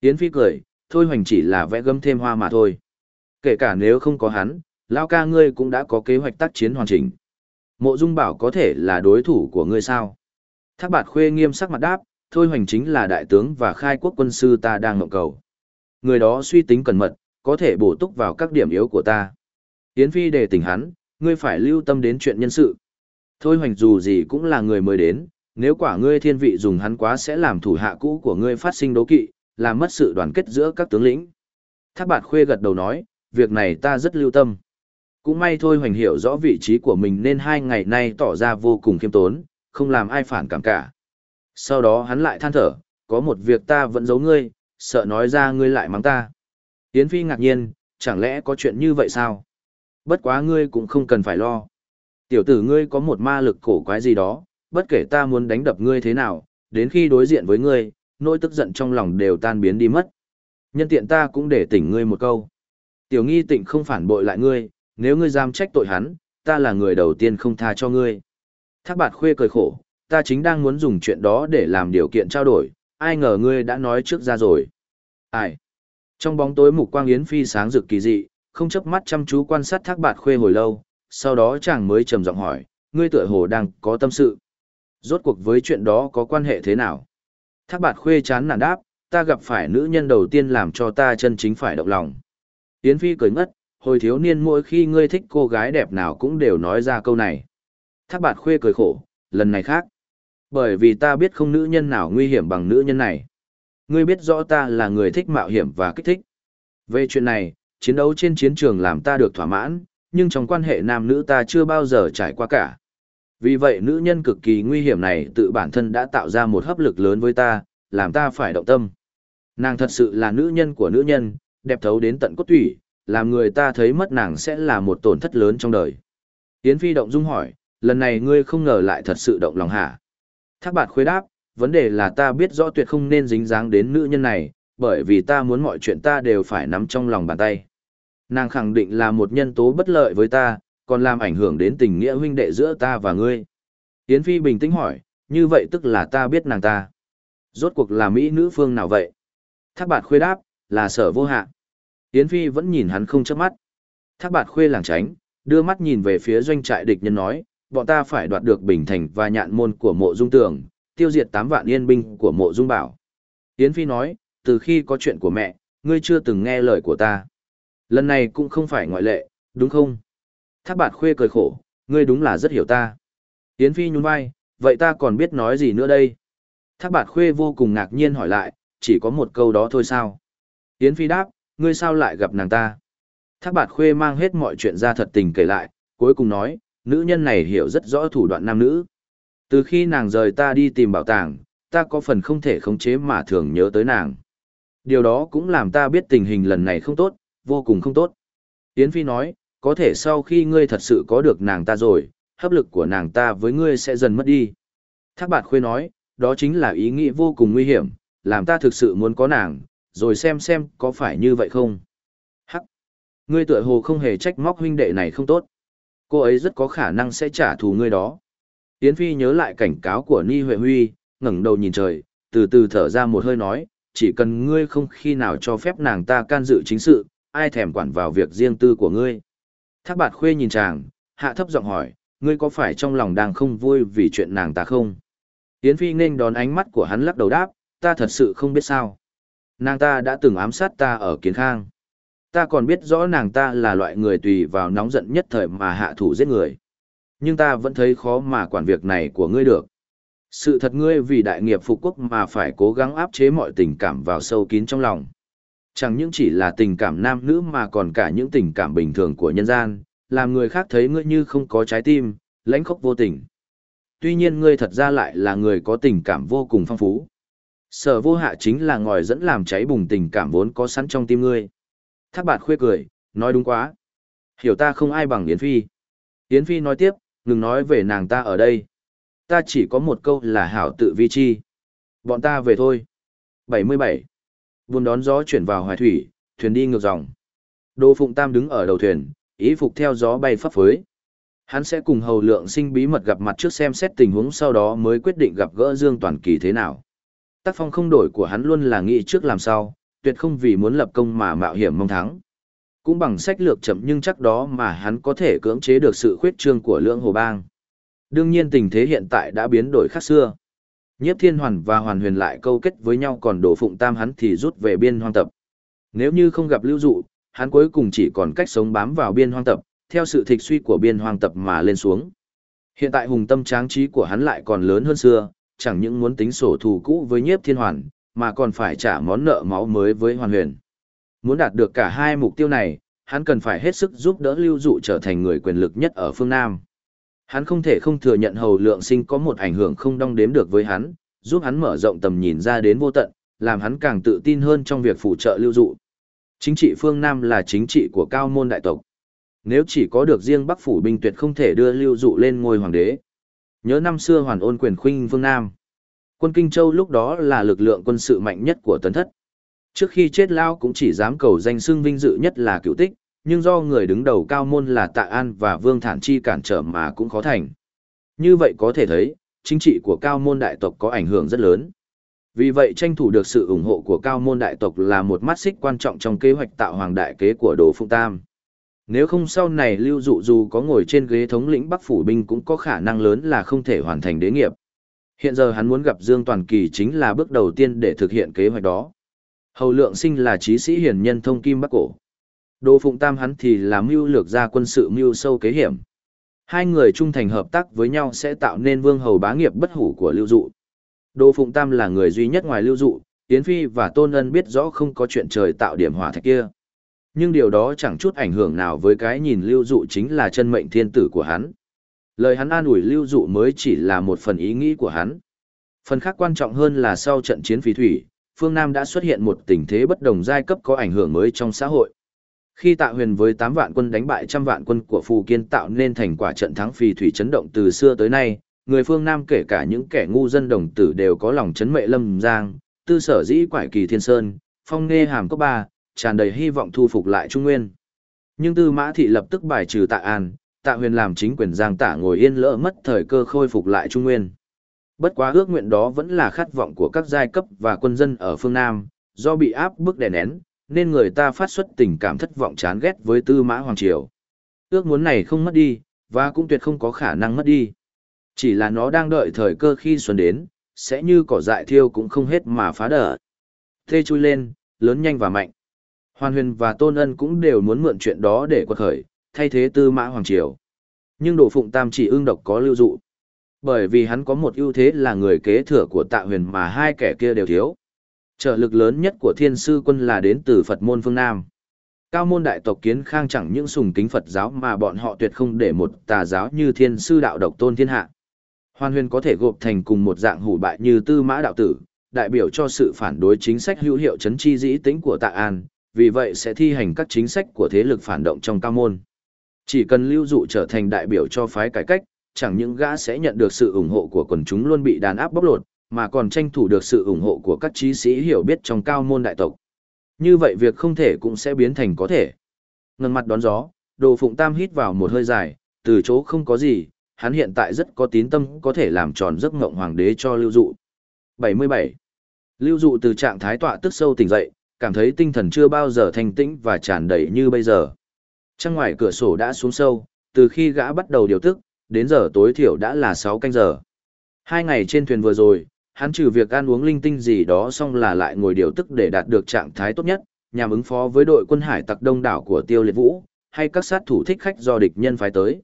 Yến Phi cười, thôi hoành chỉ là vẽ gấm thêm hoa mà thôi. Kể cả nếu không có hắn, Lao ca ngươi cũng đã có kế hoạch tác chiến hoàn chỉnh. Mộ Dung Bảo có thể là đối thủ của ngươi sao? Thác bạt khuê nghiêm sắc mặt đáp, thôi hoành chính là đại tướng và khai quốc quân sư ta đang mộng cầu. Người đó suy tính cẩn mật, có thể bổ túc vào các điểm yếu của ta. Yến Phi đề tỉnh hắn, ngươi phải lưu tâm đến chuyện nhân sự. Thôi hoành dù gì cũng là người mới đến, nếu quả ngươi thiên vị dùng hắn quá sẽ làm thủ hạ cũ của ngươi phát sinh đố kỵ, làm mất sự đoàn kết giữa các tướng lĩnh. Thác bạt khuê gật đầu nói, việc này ta rất lưu tâm. Cũng may thôi hoành hiểu rõ vị trí của mình nên hai ngày nay tỏ ra vô cùng khiêm tốn, không làm ai phản cảm cả. Sau đó hắn lại than thở, có một việc ta vẫn giấu ngươi, sợ nói ra ngươi lại mắng ta. Yến Phi ngạc nhiên, chẳng lẽ có chuyện như vậy sao? Bất quá ngươi cũng không cần phải lo. Tiểu tử ngươi có một ma lực cổ quái gì đó, bất kể ta muốn đánh đập ngươi thế nào, đến khi đối diện với ngươi, nỗi tức giận trong lòng đều tan biến đi mất. Nhân tiện ta cũng để tỉnh ngươi một câu. Tiểu nghi tịnh không phản bội lại ngươi, nếu ngươi dám trách tội hắn, ta là người đầu tiên không tha cho ngươi. Thác bạt khuê cười khổ, ta chính đang muốn dùng chuyện đó để làm điều kiện trao đổi, ai ngờ ngươi đã nói trước ra rồi. Ai? Trong bóng tối mục quang yến phi sáng rực kỳ dị, không chớp mắt chăm chú quan sát thác bạt khuê hồi lâu, sau đó chàng mới trầm giọng hỏi, ngươi tựa hồ đang có tâm sự. Rốt cuộc với chuyện đó có quan hệ thế nào? Thác bạt khuê chán nản đáp, ta gặp phải nữ nhân đầu tiên làm cho ta chân chính phải động lòng. Yến Phi cười ngất, hồi thiếu niên mỗi khi ngươi thích cô gái đẹp nào cũng đều nói ra câu này. Thác bạt khuê cười khổ, lần này khác. Bởi vì ta biết không nữ nhân nào nguy hiểm bằng nữ nhân này. Ngươi biết rõ ta là người thích mạo hiểm và kích thích. Về chuyện này, chiến đấu trên chiến trường làm ta được thỏa mãn, nhưng trong quan hệ nam nữ ta chưa bao giờ trải qua cả. Vì vậy nữ nhân cực kỳ nguy hiểm này tự bản thân đã tạo ra một hấp lực lớn với ta, làm ta phải động tâm. Nàng thật sự là nữ nhân của nữ nhân, đẹp thấu đến tận cốt tủy, làm người ta thấy mất nàng sẽ là một tổn thất lớn trong đời. Yến Phi động dung hỏi, lần này ngươi không ngờ lại thật sự động lòng hả? Thác bạt khuê đáp, vấn đề là ta biết rõ tuyệt không nên dính dáng đến nữ nhân này, bởi vì ta muốn mọi chuyện ta đều phải nắm trong lòng bàn tay. Nàng khẳng định là một nhân tố bất lợi với ta, còn làm ảnh hưởng đến tình nghĩa huynh đệ giữa ta và ngươi. Yến Phi bình tĩnh hỏi, như vậy tức là ta biết nàng ta. Rốt cuộc là Mỹ nữ phương nào vậy? Thác bạt khuê đáp, là sở vô hạ. Yến Phi vẫn nhìn hắn không chớp mắt. Thác bạt khuê làng tránh, đưa mắt nhìn về phía doanh trại địch nhân nói, bọn ta phải đoạt được bình thành và nhạn môn của mộ dung tường, tiêu diệt 8 vạn yên binh của mộ dung bảo. Yến Phi nói, từ khi có chuyện của mẹ, ngươi chưa từng nghe lời của ta. Lần này cũng không phải ngoại lệ, đúng không? Thác bạt khuê cười khổ, ngươi đúng là rất hiểu ta. Yến Phi nhún vai, vậy ta còn biết nói gì nữa đây? Thác bạt khuê vô cùng ngạc nhiên hỏi lại, chỉ có một câu đó thôi sao? Yến Phi đáp, ngươi sao lại gặp nàng ta? Thác bạt khuê mang hết mọi chuyện ra thật tình kể lại, cuối cùng nói, nữ nhân này hiểu rất rõ thủ đoạn nam nữ. Từ khi nàng rời ta đi tìm bảo tàng, ta có phần không thể khống chế mà thường nhớ tới nàng. Điều đó cũng làm ta biết tình hình lần này không tốt, vô cùng không tốt. Yến Phi nói, có thể sau khi ngươi thật sự có được nàng ta rồi, hấp lực của nàng ta với ngươi sẽ dần mất đi. Thác bạt khuê nói, đó chính là ý nghĩ vô cùng nguy hiểm, làm ta thực sự muốn có nàng, rồi xem xem có phải như vậy không. Hắc! Ngươi tựa hồ không hề trách móc huynh đệ này không tốt. Cô ấy rất có khả năng sẽ trả thù ngươi đó. Yến Phi nhớ lại cảnh cáo của Ni Huệ Huy, ngẩng đầu nhìn trời, từ từ thở ra một hơi nói, chỉ cần ngươi không khi nào cho phép nàng ta can dự chính sự, ai thèm quản vào việc riêng tư của ngươi. Thác bạt khuê nhìn chàng, hạ thấp giọng hỏi, ngươi có phải trong lòng đang không vui vì chuyện nàng ta không? Yến Phi nên đón ánh mắt của hắn lắc đầu đáp, ta thật sự không biết sao. Nàng ta đã từng ám sát ta ở kiến khang. Ta còn biết rõ nàng ta là loại người tùy vào nóng giận nhất thời mà hạ thủ giết người. Nhưng ta vẫn thấy khó mà quản việc này của ngươi được. Sự thật ngươi vì đại nghiệp phục quốc mà phải cố gắng áp chế mọi tình cảm vào sâu kín trong lòng. Chẳng những chỉ là tình cảm nam nữ mà còn cả những tình cảm bình thường của nhân gian, làm người khác thấy ngươi như không có trái tim, lãnh khốc vô tình. Tuy nhiên ngươi thật ra lại là người có tình cảm vô cùng phong phú. Sở vô hạ chính là ngòi dẫn làm cháy bùng tình cảm vốn có sẵn trong tim ngươi. Thác bạt khuê cười, nói đúng quá. Hiểu ta không ai bằng Yến Phi. Yến Phi nói tiếp, ngừng nói về nàng ta ở đây. Ta chỉ có một câu là hảo tự vi chi. Bọn ta về thôi. 77. Buôn đón gió chuyển vào hoài thủy, thuyền đi ngược dòng. Đô Phụng Tam đứng ở đầu thuyền, ý phục theo gió bay phấp phới. Hắn sẽ cùng hầu lượng sinh bí mật gặp mặt trước xem xét tình huống sau đó mới quyết định gặp gỡ Dương Toàn Kỳ thế nào. Tác phong không đổi của hắn luôn là nghĩ trước làm sao, tuyệt không vì muốn lập công mà mạo hiểm mong thắng. Cũng bằng sách lược chậm nhưng chắc đó mà hắn có thể cưỡng chế được sự khuyết trương của lưỡng hồ bang. Đương nhiên tình thế hiện tại đã biến đổi khác xưa. Nhiếp thiên hoàn và hoàn huyền lại câu kết với nhau còn đổ phụng tam hắn thì rút về biên hoang tập. Nếu như không gặp lưu dụ, hắn cuối cùng chỉ còn cách sống bám vào biên hoang tập, theo sự thịt suy của biên hoang tập mà lên xuống. Hiện tại hùng tâm tráng trí của hắn lại còn lớn hơn xưa, chẳng những muốn tính sổ thù cũ với nhiếp thiên hoàn, mà còn phải trả món nợ máu mới với hoàn huyền. Muốn đạt được cả hai mục tiêu này, hắn cần phải hết sức giúp đỡ lưu dụ trở thành người quyền lực nhất ở phương Nam. Hắn không thể không thừa nhận hầu lượng sinh có một ảnh hưởng không đong đếm được với hắn, giúp hắn mở rộng tầm nhìn ra đến vô tận, làm hắn càng tự tin hơn trong việc phụ trợ lưu dụ. Chính trị phương Nam là chính trị của cao môn đại tộc. Nếu chỉ có được riêng Bắc phủ binh tuyệt không thể đưa lưu dụ lên ngôi hoàng đế. Nhớ năm xưa hoàn ôn quyền khuynh phương Nam. Quân Kinh Châu lúc đó là lực lượng quân sự mạnh nhất của tấn thất. Trước khi chết lao cũng chỉ dám cầu danh xưng vinh dự nhất là cựu tích, nhưng do người đứng đầu cao môn là Tạ An và Vương Thản Chi cản trở mà cũng khó thành. Như vậy có thể thấy, chính trị của cao môn đại tộc có ảnh hưởng rất lớn. Vì vậy tranh thủ được sự ủng hộ của cao môn đại tộc là một mắt xích quan trọng trong kế hoạch tạo hoàng đại kế của Đồ Phụng Tam. Nếu không sau này lưu dụ dù có ngồi trên ghế thống lĩnh Bắc Phủ Binh cũng có khả năng lớn là không thể hoàn thành đế nghiệp. Hiện giờ hắn muốn gặp Dương Toàn Kỳ chính là bước đầu tiên để thực hiện kế hoạch đó. Hầu lượng sinh là trí sĩ hiền nhân thông kim Bắc Cổ. Đồ Phụng Tam hắn thì là mưu lược gia quân sự mưu sâu kế hiểm. Hai người trung thành hợp tác với nhau sẽ tạo nên vương hầu bá nghiệp bất hủ của lưu dụ. Đồ Phụng Tam là người duy nhất ngoài lưu dụ, Yến Phi và Tôn Ân biết rõ không có chuyện trời tạo điểm hỏa thạch kia. Nhưng điều đó chẳng chút ảnh hưởng nào với cái nhìn lưu dụ chính là chân mệnh thiên tử của hắn. Lời hắn an ủi lưu dụ mới chỉ là một phần ý nghĩ của hắn. Phần khác quan trọng hơn là sau trận chiến phí thủy, phương Nam đã xuất hiện một tình thế bất đồng giai cấp có ảnh hưởng mới trong xã hội. Khi tạ huyền với 8 vạn quân đánh bại trăm vạn quân của Phù Kiên tạo nên thành quả trận thắng phì thủy chấn động từ xưa tới nay, người phương Nam kể cả những kẻ ngu dân đồng tử đều có lòng chấn mệ lâm giang, tư sở dĩ quải kỳ thiên sơn, phong nghe hàm cấp ba, tràn đầy hy vọng thu phục lại Trung Nguyên. Nhưng tư mã thị lập tức bài trừ tạ an, tạ huyền làm chính quyền giang tả ngồi yên lỡ mất thời cơ khôi phục lại Trung Nguyên. Bất quá ước nguyện đó vẫn là khát vọng của các giai cấp và quân dân ở phương Nam, do bị áp bức đè nén, nên người ta phát xuất tình cảm thất vọng chán ghét với tư mã hoàng triều. Ước muốn này không mất đi, và cũng tuyệt không có khả năng mất đi. Chỉ là nó đang đợi thời cơ khi xuân đến, sẽ như cỏ dại thiêu cũng không hết mà phá đỡ. Thê chui lên, lớn nhanh và mạnh. Hoàn huyền và tôn ân cũng đều muốn mượn chuyện đó để quật khởi, thay thế tư mã hoàng triều. Nhưng đồ phụng tam chỉ ương độc có lưu dụ. Bởi vì hắn có một ưu thế là người kế thừa của tạ huyền mà hai kẻ kia đều thiếu. Trợ lực lớn nhất của thiên sư quân là đến từ Phật môn phương Nam. Cao môn đại tộc kiến khang chẳng những sùng kính Phật giáo mà bọn họ tuyệt không để một tà giáo như thiên sư đạo độc tôn thiên hạ. Hoàn huyền có thể gộp thành cùng một dạng hủ bại như tư mã đạo tử, đại biểu cho sự phản đối chính sách hữu hiệu chấn chi dĩ tính của tạ an, vì vậy sẽ thi hành các chính sách của thế lực phản động trong cao môn. Chỉ cần lưu dụ trở thành đại biểu cho phái cải cách, chẳng những gã sẽ nhận được sự ủng hộ của quần chúng luôn bị đàn áp bóc lột, mà còn tranh thủ được sự ủng hộ của các trí sĩ hiểu biết trong cao môn đại tộc. Như vậy việc không thể cũng sẽ biến thành có thể. Ngần mặt đón gió, đồ phụng tam hít vào một hơi dài, từ chỗ không có gì, hắn hiện tại rất có tín tâm có thể làm tròn giấc ngộng hoàng đế cho lưu dụ. 77. Lưu dụ từ trạng thái tọa tức sâu tỉnh dậy, cảm thấy tinh thần chưa bao giờ thanh tĩnh và tràn đầy như bây giờ. Trăng ngoài cửa sổ đã xuống sâu, từ khi gã bắt đầu điều tức, đến giờ tối thiểu đã là 6 canh giờ. Hai ngày trên thuyền vừa rồi, hắn trừ việc ăn uống linh tinh gì đó xong là lại ngồi điều tức để đạt được trạng thái tốt nhất, nhằm ứng phó với đội quân hải tặc đông đảo của Tiêu Liệt Vũ, hay các sát thủ thích khách do địch nhân phái tới.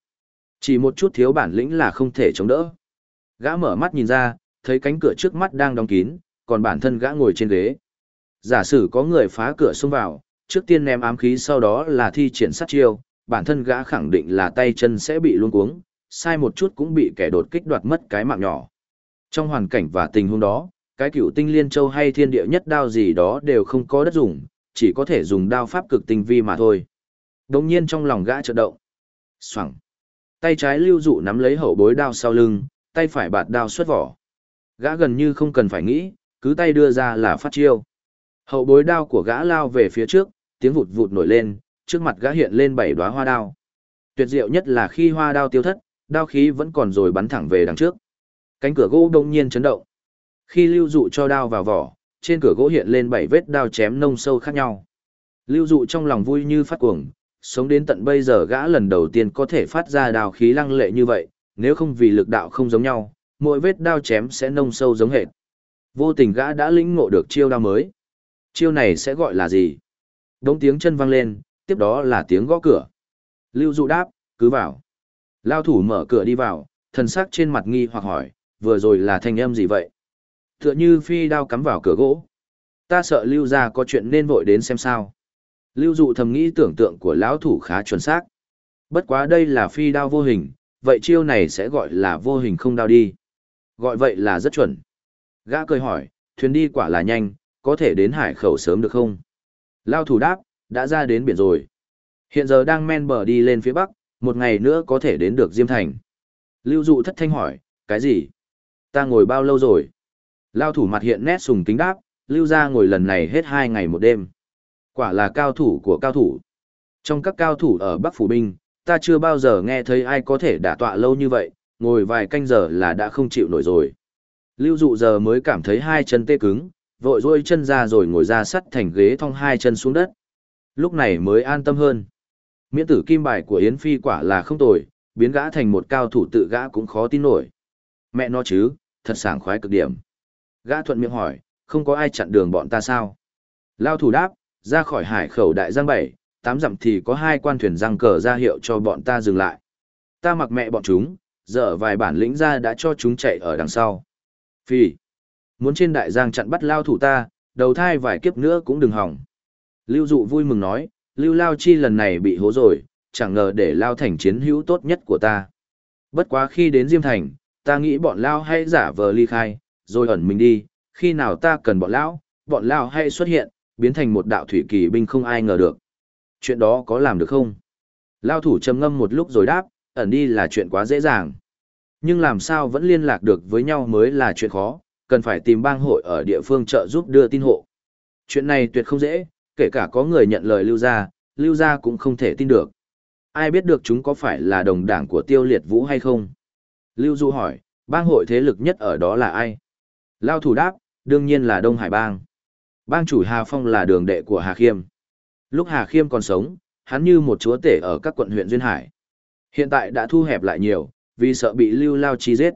Chỉ một chút thiếu bản lĩnh là không thể chống đỡ. Gã mở mắt nhìn ra, thấy cánh cửa trước mắt đang đóng kín, còn bản thân gã ngồi trên ghế. Giả sử có người phá cửa xông vào, trước tiên ném ám khí sau đó là thi triển sát chiêu, bản thân gã khẳng định là tay chân sẽ bị luống cuống, sai một chút cũng bị kẻ đột kích đoạt mất cái mạng nhỏ. Trong hoàn cảnh và tình huống đó, cái cựu tinh liên châu hay thiên địa nhất đao gì đó đều không có đất dùng, chỉ có thể dùng đao pháp cực tinh vi mà thôi. Đồng nhiên trong lòng gã chợt động. Xoẳng. Tay trái lưu dụ nắm lấy hậu bối đao sau lưng, tay phải bạt đao xuất vỏ. Gã gần như không cần phải nghĩ, cứ tay đưa ra là phát chiêu. Hậu bối đao của gã lao về phía trước, tiếng vụt vụt nổi lên, trước mặt gã hiện lên bảy đóa hoa đao. Tuyệt diệu nhất là khi hoa đao tiêu thất, đao khí vẫn còn rồi bắn thẳng về đằng trước. Cánh cửa gỗ đông nhiên chấn động. Khi lưu dụ cho đao vào vỏ, trên cửa gỗ hiện lên bảy vết đao chém nông sâu khác nhau. Lưu dụ trong lòng vui như phát cuồng, sống đến tận bây giờ gã lần đầu tiên có thể phát ra đào khí lăng lệ như vậy, nếu không vì lực đạo không giống nhau, mỗi vết đao chém sẽ nông sâu giống hệt. Vô tình gã đã lĩnh ngộ được chiêu đao mới. Chiêu này sẽ gọi là gì? Đống tiếng chân vang lên, tiếp đó là tiếng gõ cửa. Lưu dụ đáp, cứ vào. Lao thủ mở cửa đi vào, thần sắc trên mặt nghi hoặc hỏi, vừa rồi là thanh âm gì vậy? Tựa như phi đao cắm vào cửa gỗ. Ta sợ lưu ra có chuyện nên vội đến xem sao. Lưu dụ thầm nghĩ tưởng tượng của lão thủ khá chuẩn xác. Bất quá đây là phi đao vô hình, vậy chiêu này sẽ gọi là vô hình không đao đi. Gọi vậy là rất chuẩn. Gã cười hỏi, thuyền đi quả là nhanh, có thể đến hải khẩu sớm được không? Lao thủ đáp, đã ra đến biển rồi. Hiện giờ đang men bờ đi lên phía bắc, một ngày nữa có thể đến được Diêm Thành. Lưu dụ thất thanh hỏi, cái gì? Ta ngồi bao lâu rồi? Lao thủ mặt hiện nét sùng kính đáp, lưu ra ngồi lần này hết hai ngày một đêm. Quả là cao thủ của cao thủ. Trong các cao thủ ở Bắc Phủ Binh, ta chưa bao giờ nghe thấy ai có thể đả tọa lâu như vậy, ngồi vài canh giờ là đã không chịu nổi rồi. Lưu dụ giờ mới cảm thấy hai chân tê cứng, vội rôi chân ra rồi ngồi ra sắt thành ghế thong hai chân xuống đất. Lúc này mới an tâm hơn. Miễn tử kim bài của Yến Phi quả là không tồi, biến gã thành một cao thủ tự gã cũng khó tin nổi. Mẹ nó chứ, thật sảng khoái cực điểm. Gã thuận miệng hỏi, không có ai chặn đường bọn ta sao? Lao thủ đáp, ra khỏi hải khẩu đại giang bảy, tám dặm thì có hai quan thuyền răng cờ ra hiệu cho bọn ta dừng lại. Ta mặc mẹ bọn chúng, dở vài bản lĩnh ra đã cho chúng chạy ở đằng sau. Phi, muốn trên đại giang chặn bắt lao thủ ta, đầu thai vài kiếp nữa cũng đừng hỏng. Lưu dụ vui mừng nói, Lưu Lao Chi lần này bị hố rồi, chẳng ngờ để Lao thành chiến hữu tốt nhất của ta. Bất quá khi đến Diêm Thành, ta nghĩ bọn Lao hay giả vờ ly khai, rồi ẩn mình đi, khi nào ta cần bọn Lão, bọn Lao hay xuất hiện, biến thành một đạo thủy kỳ binh không ai ngờ được. Chuyện đó có làm được không? Lao thủ trầm ngâm một lúc rồi đáp, ẩn đi là chuyện quá dễ dàng. Nhưng làm sao vẫn liên lạc được với nhau mới là chuyện khó, cần phải tìm bang hội ở địa phương trợ giúp đưa tin hộ. Chuyện này tuyệt không dễ, kể cả có người nhận lời lưu gia, lưu gia cũng không thể tin được. Ai biết được chúng có phải là đồng đảng của tiêu liệt vũ hay không? Lưu Du hỏi, bang hội thế lực nhất ở đó là ai? Lao thủ đáp, đương nhiên là Đông Hải bang. Bang chủ Hà Phong là đường đệ của Hà Khiêm. Lúc Hà Khiêm còn sống, hắn như một chúa tể ở các quận huyện Duyên Hải. Hiện tại đã thu hẹp lại nhiều, vì sợ bị Lưu Lao chi giết.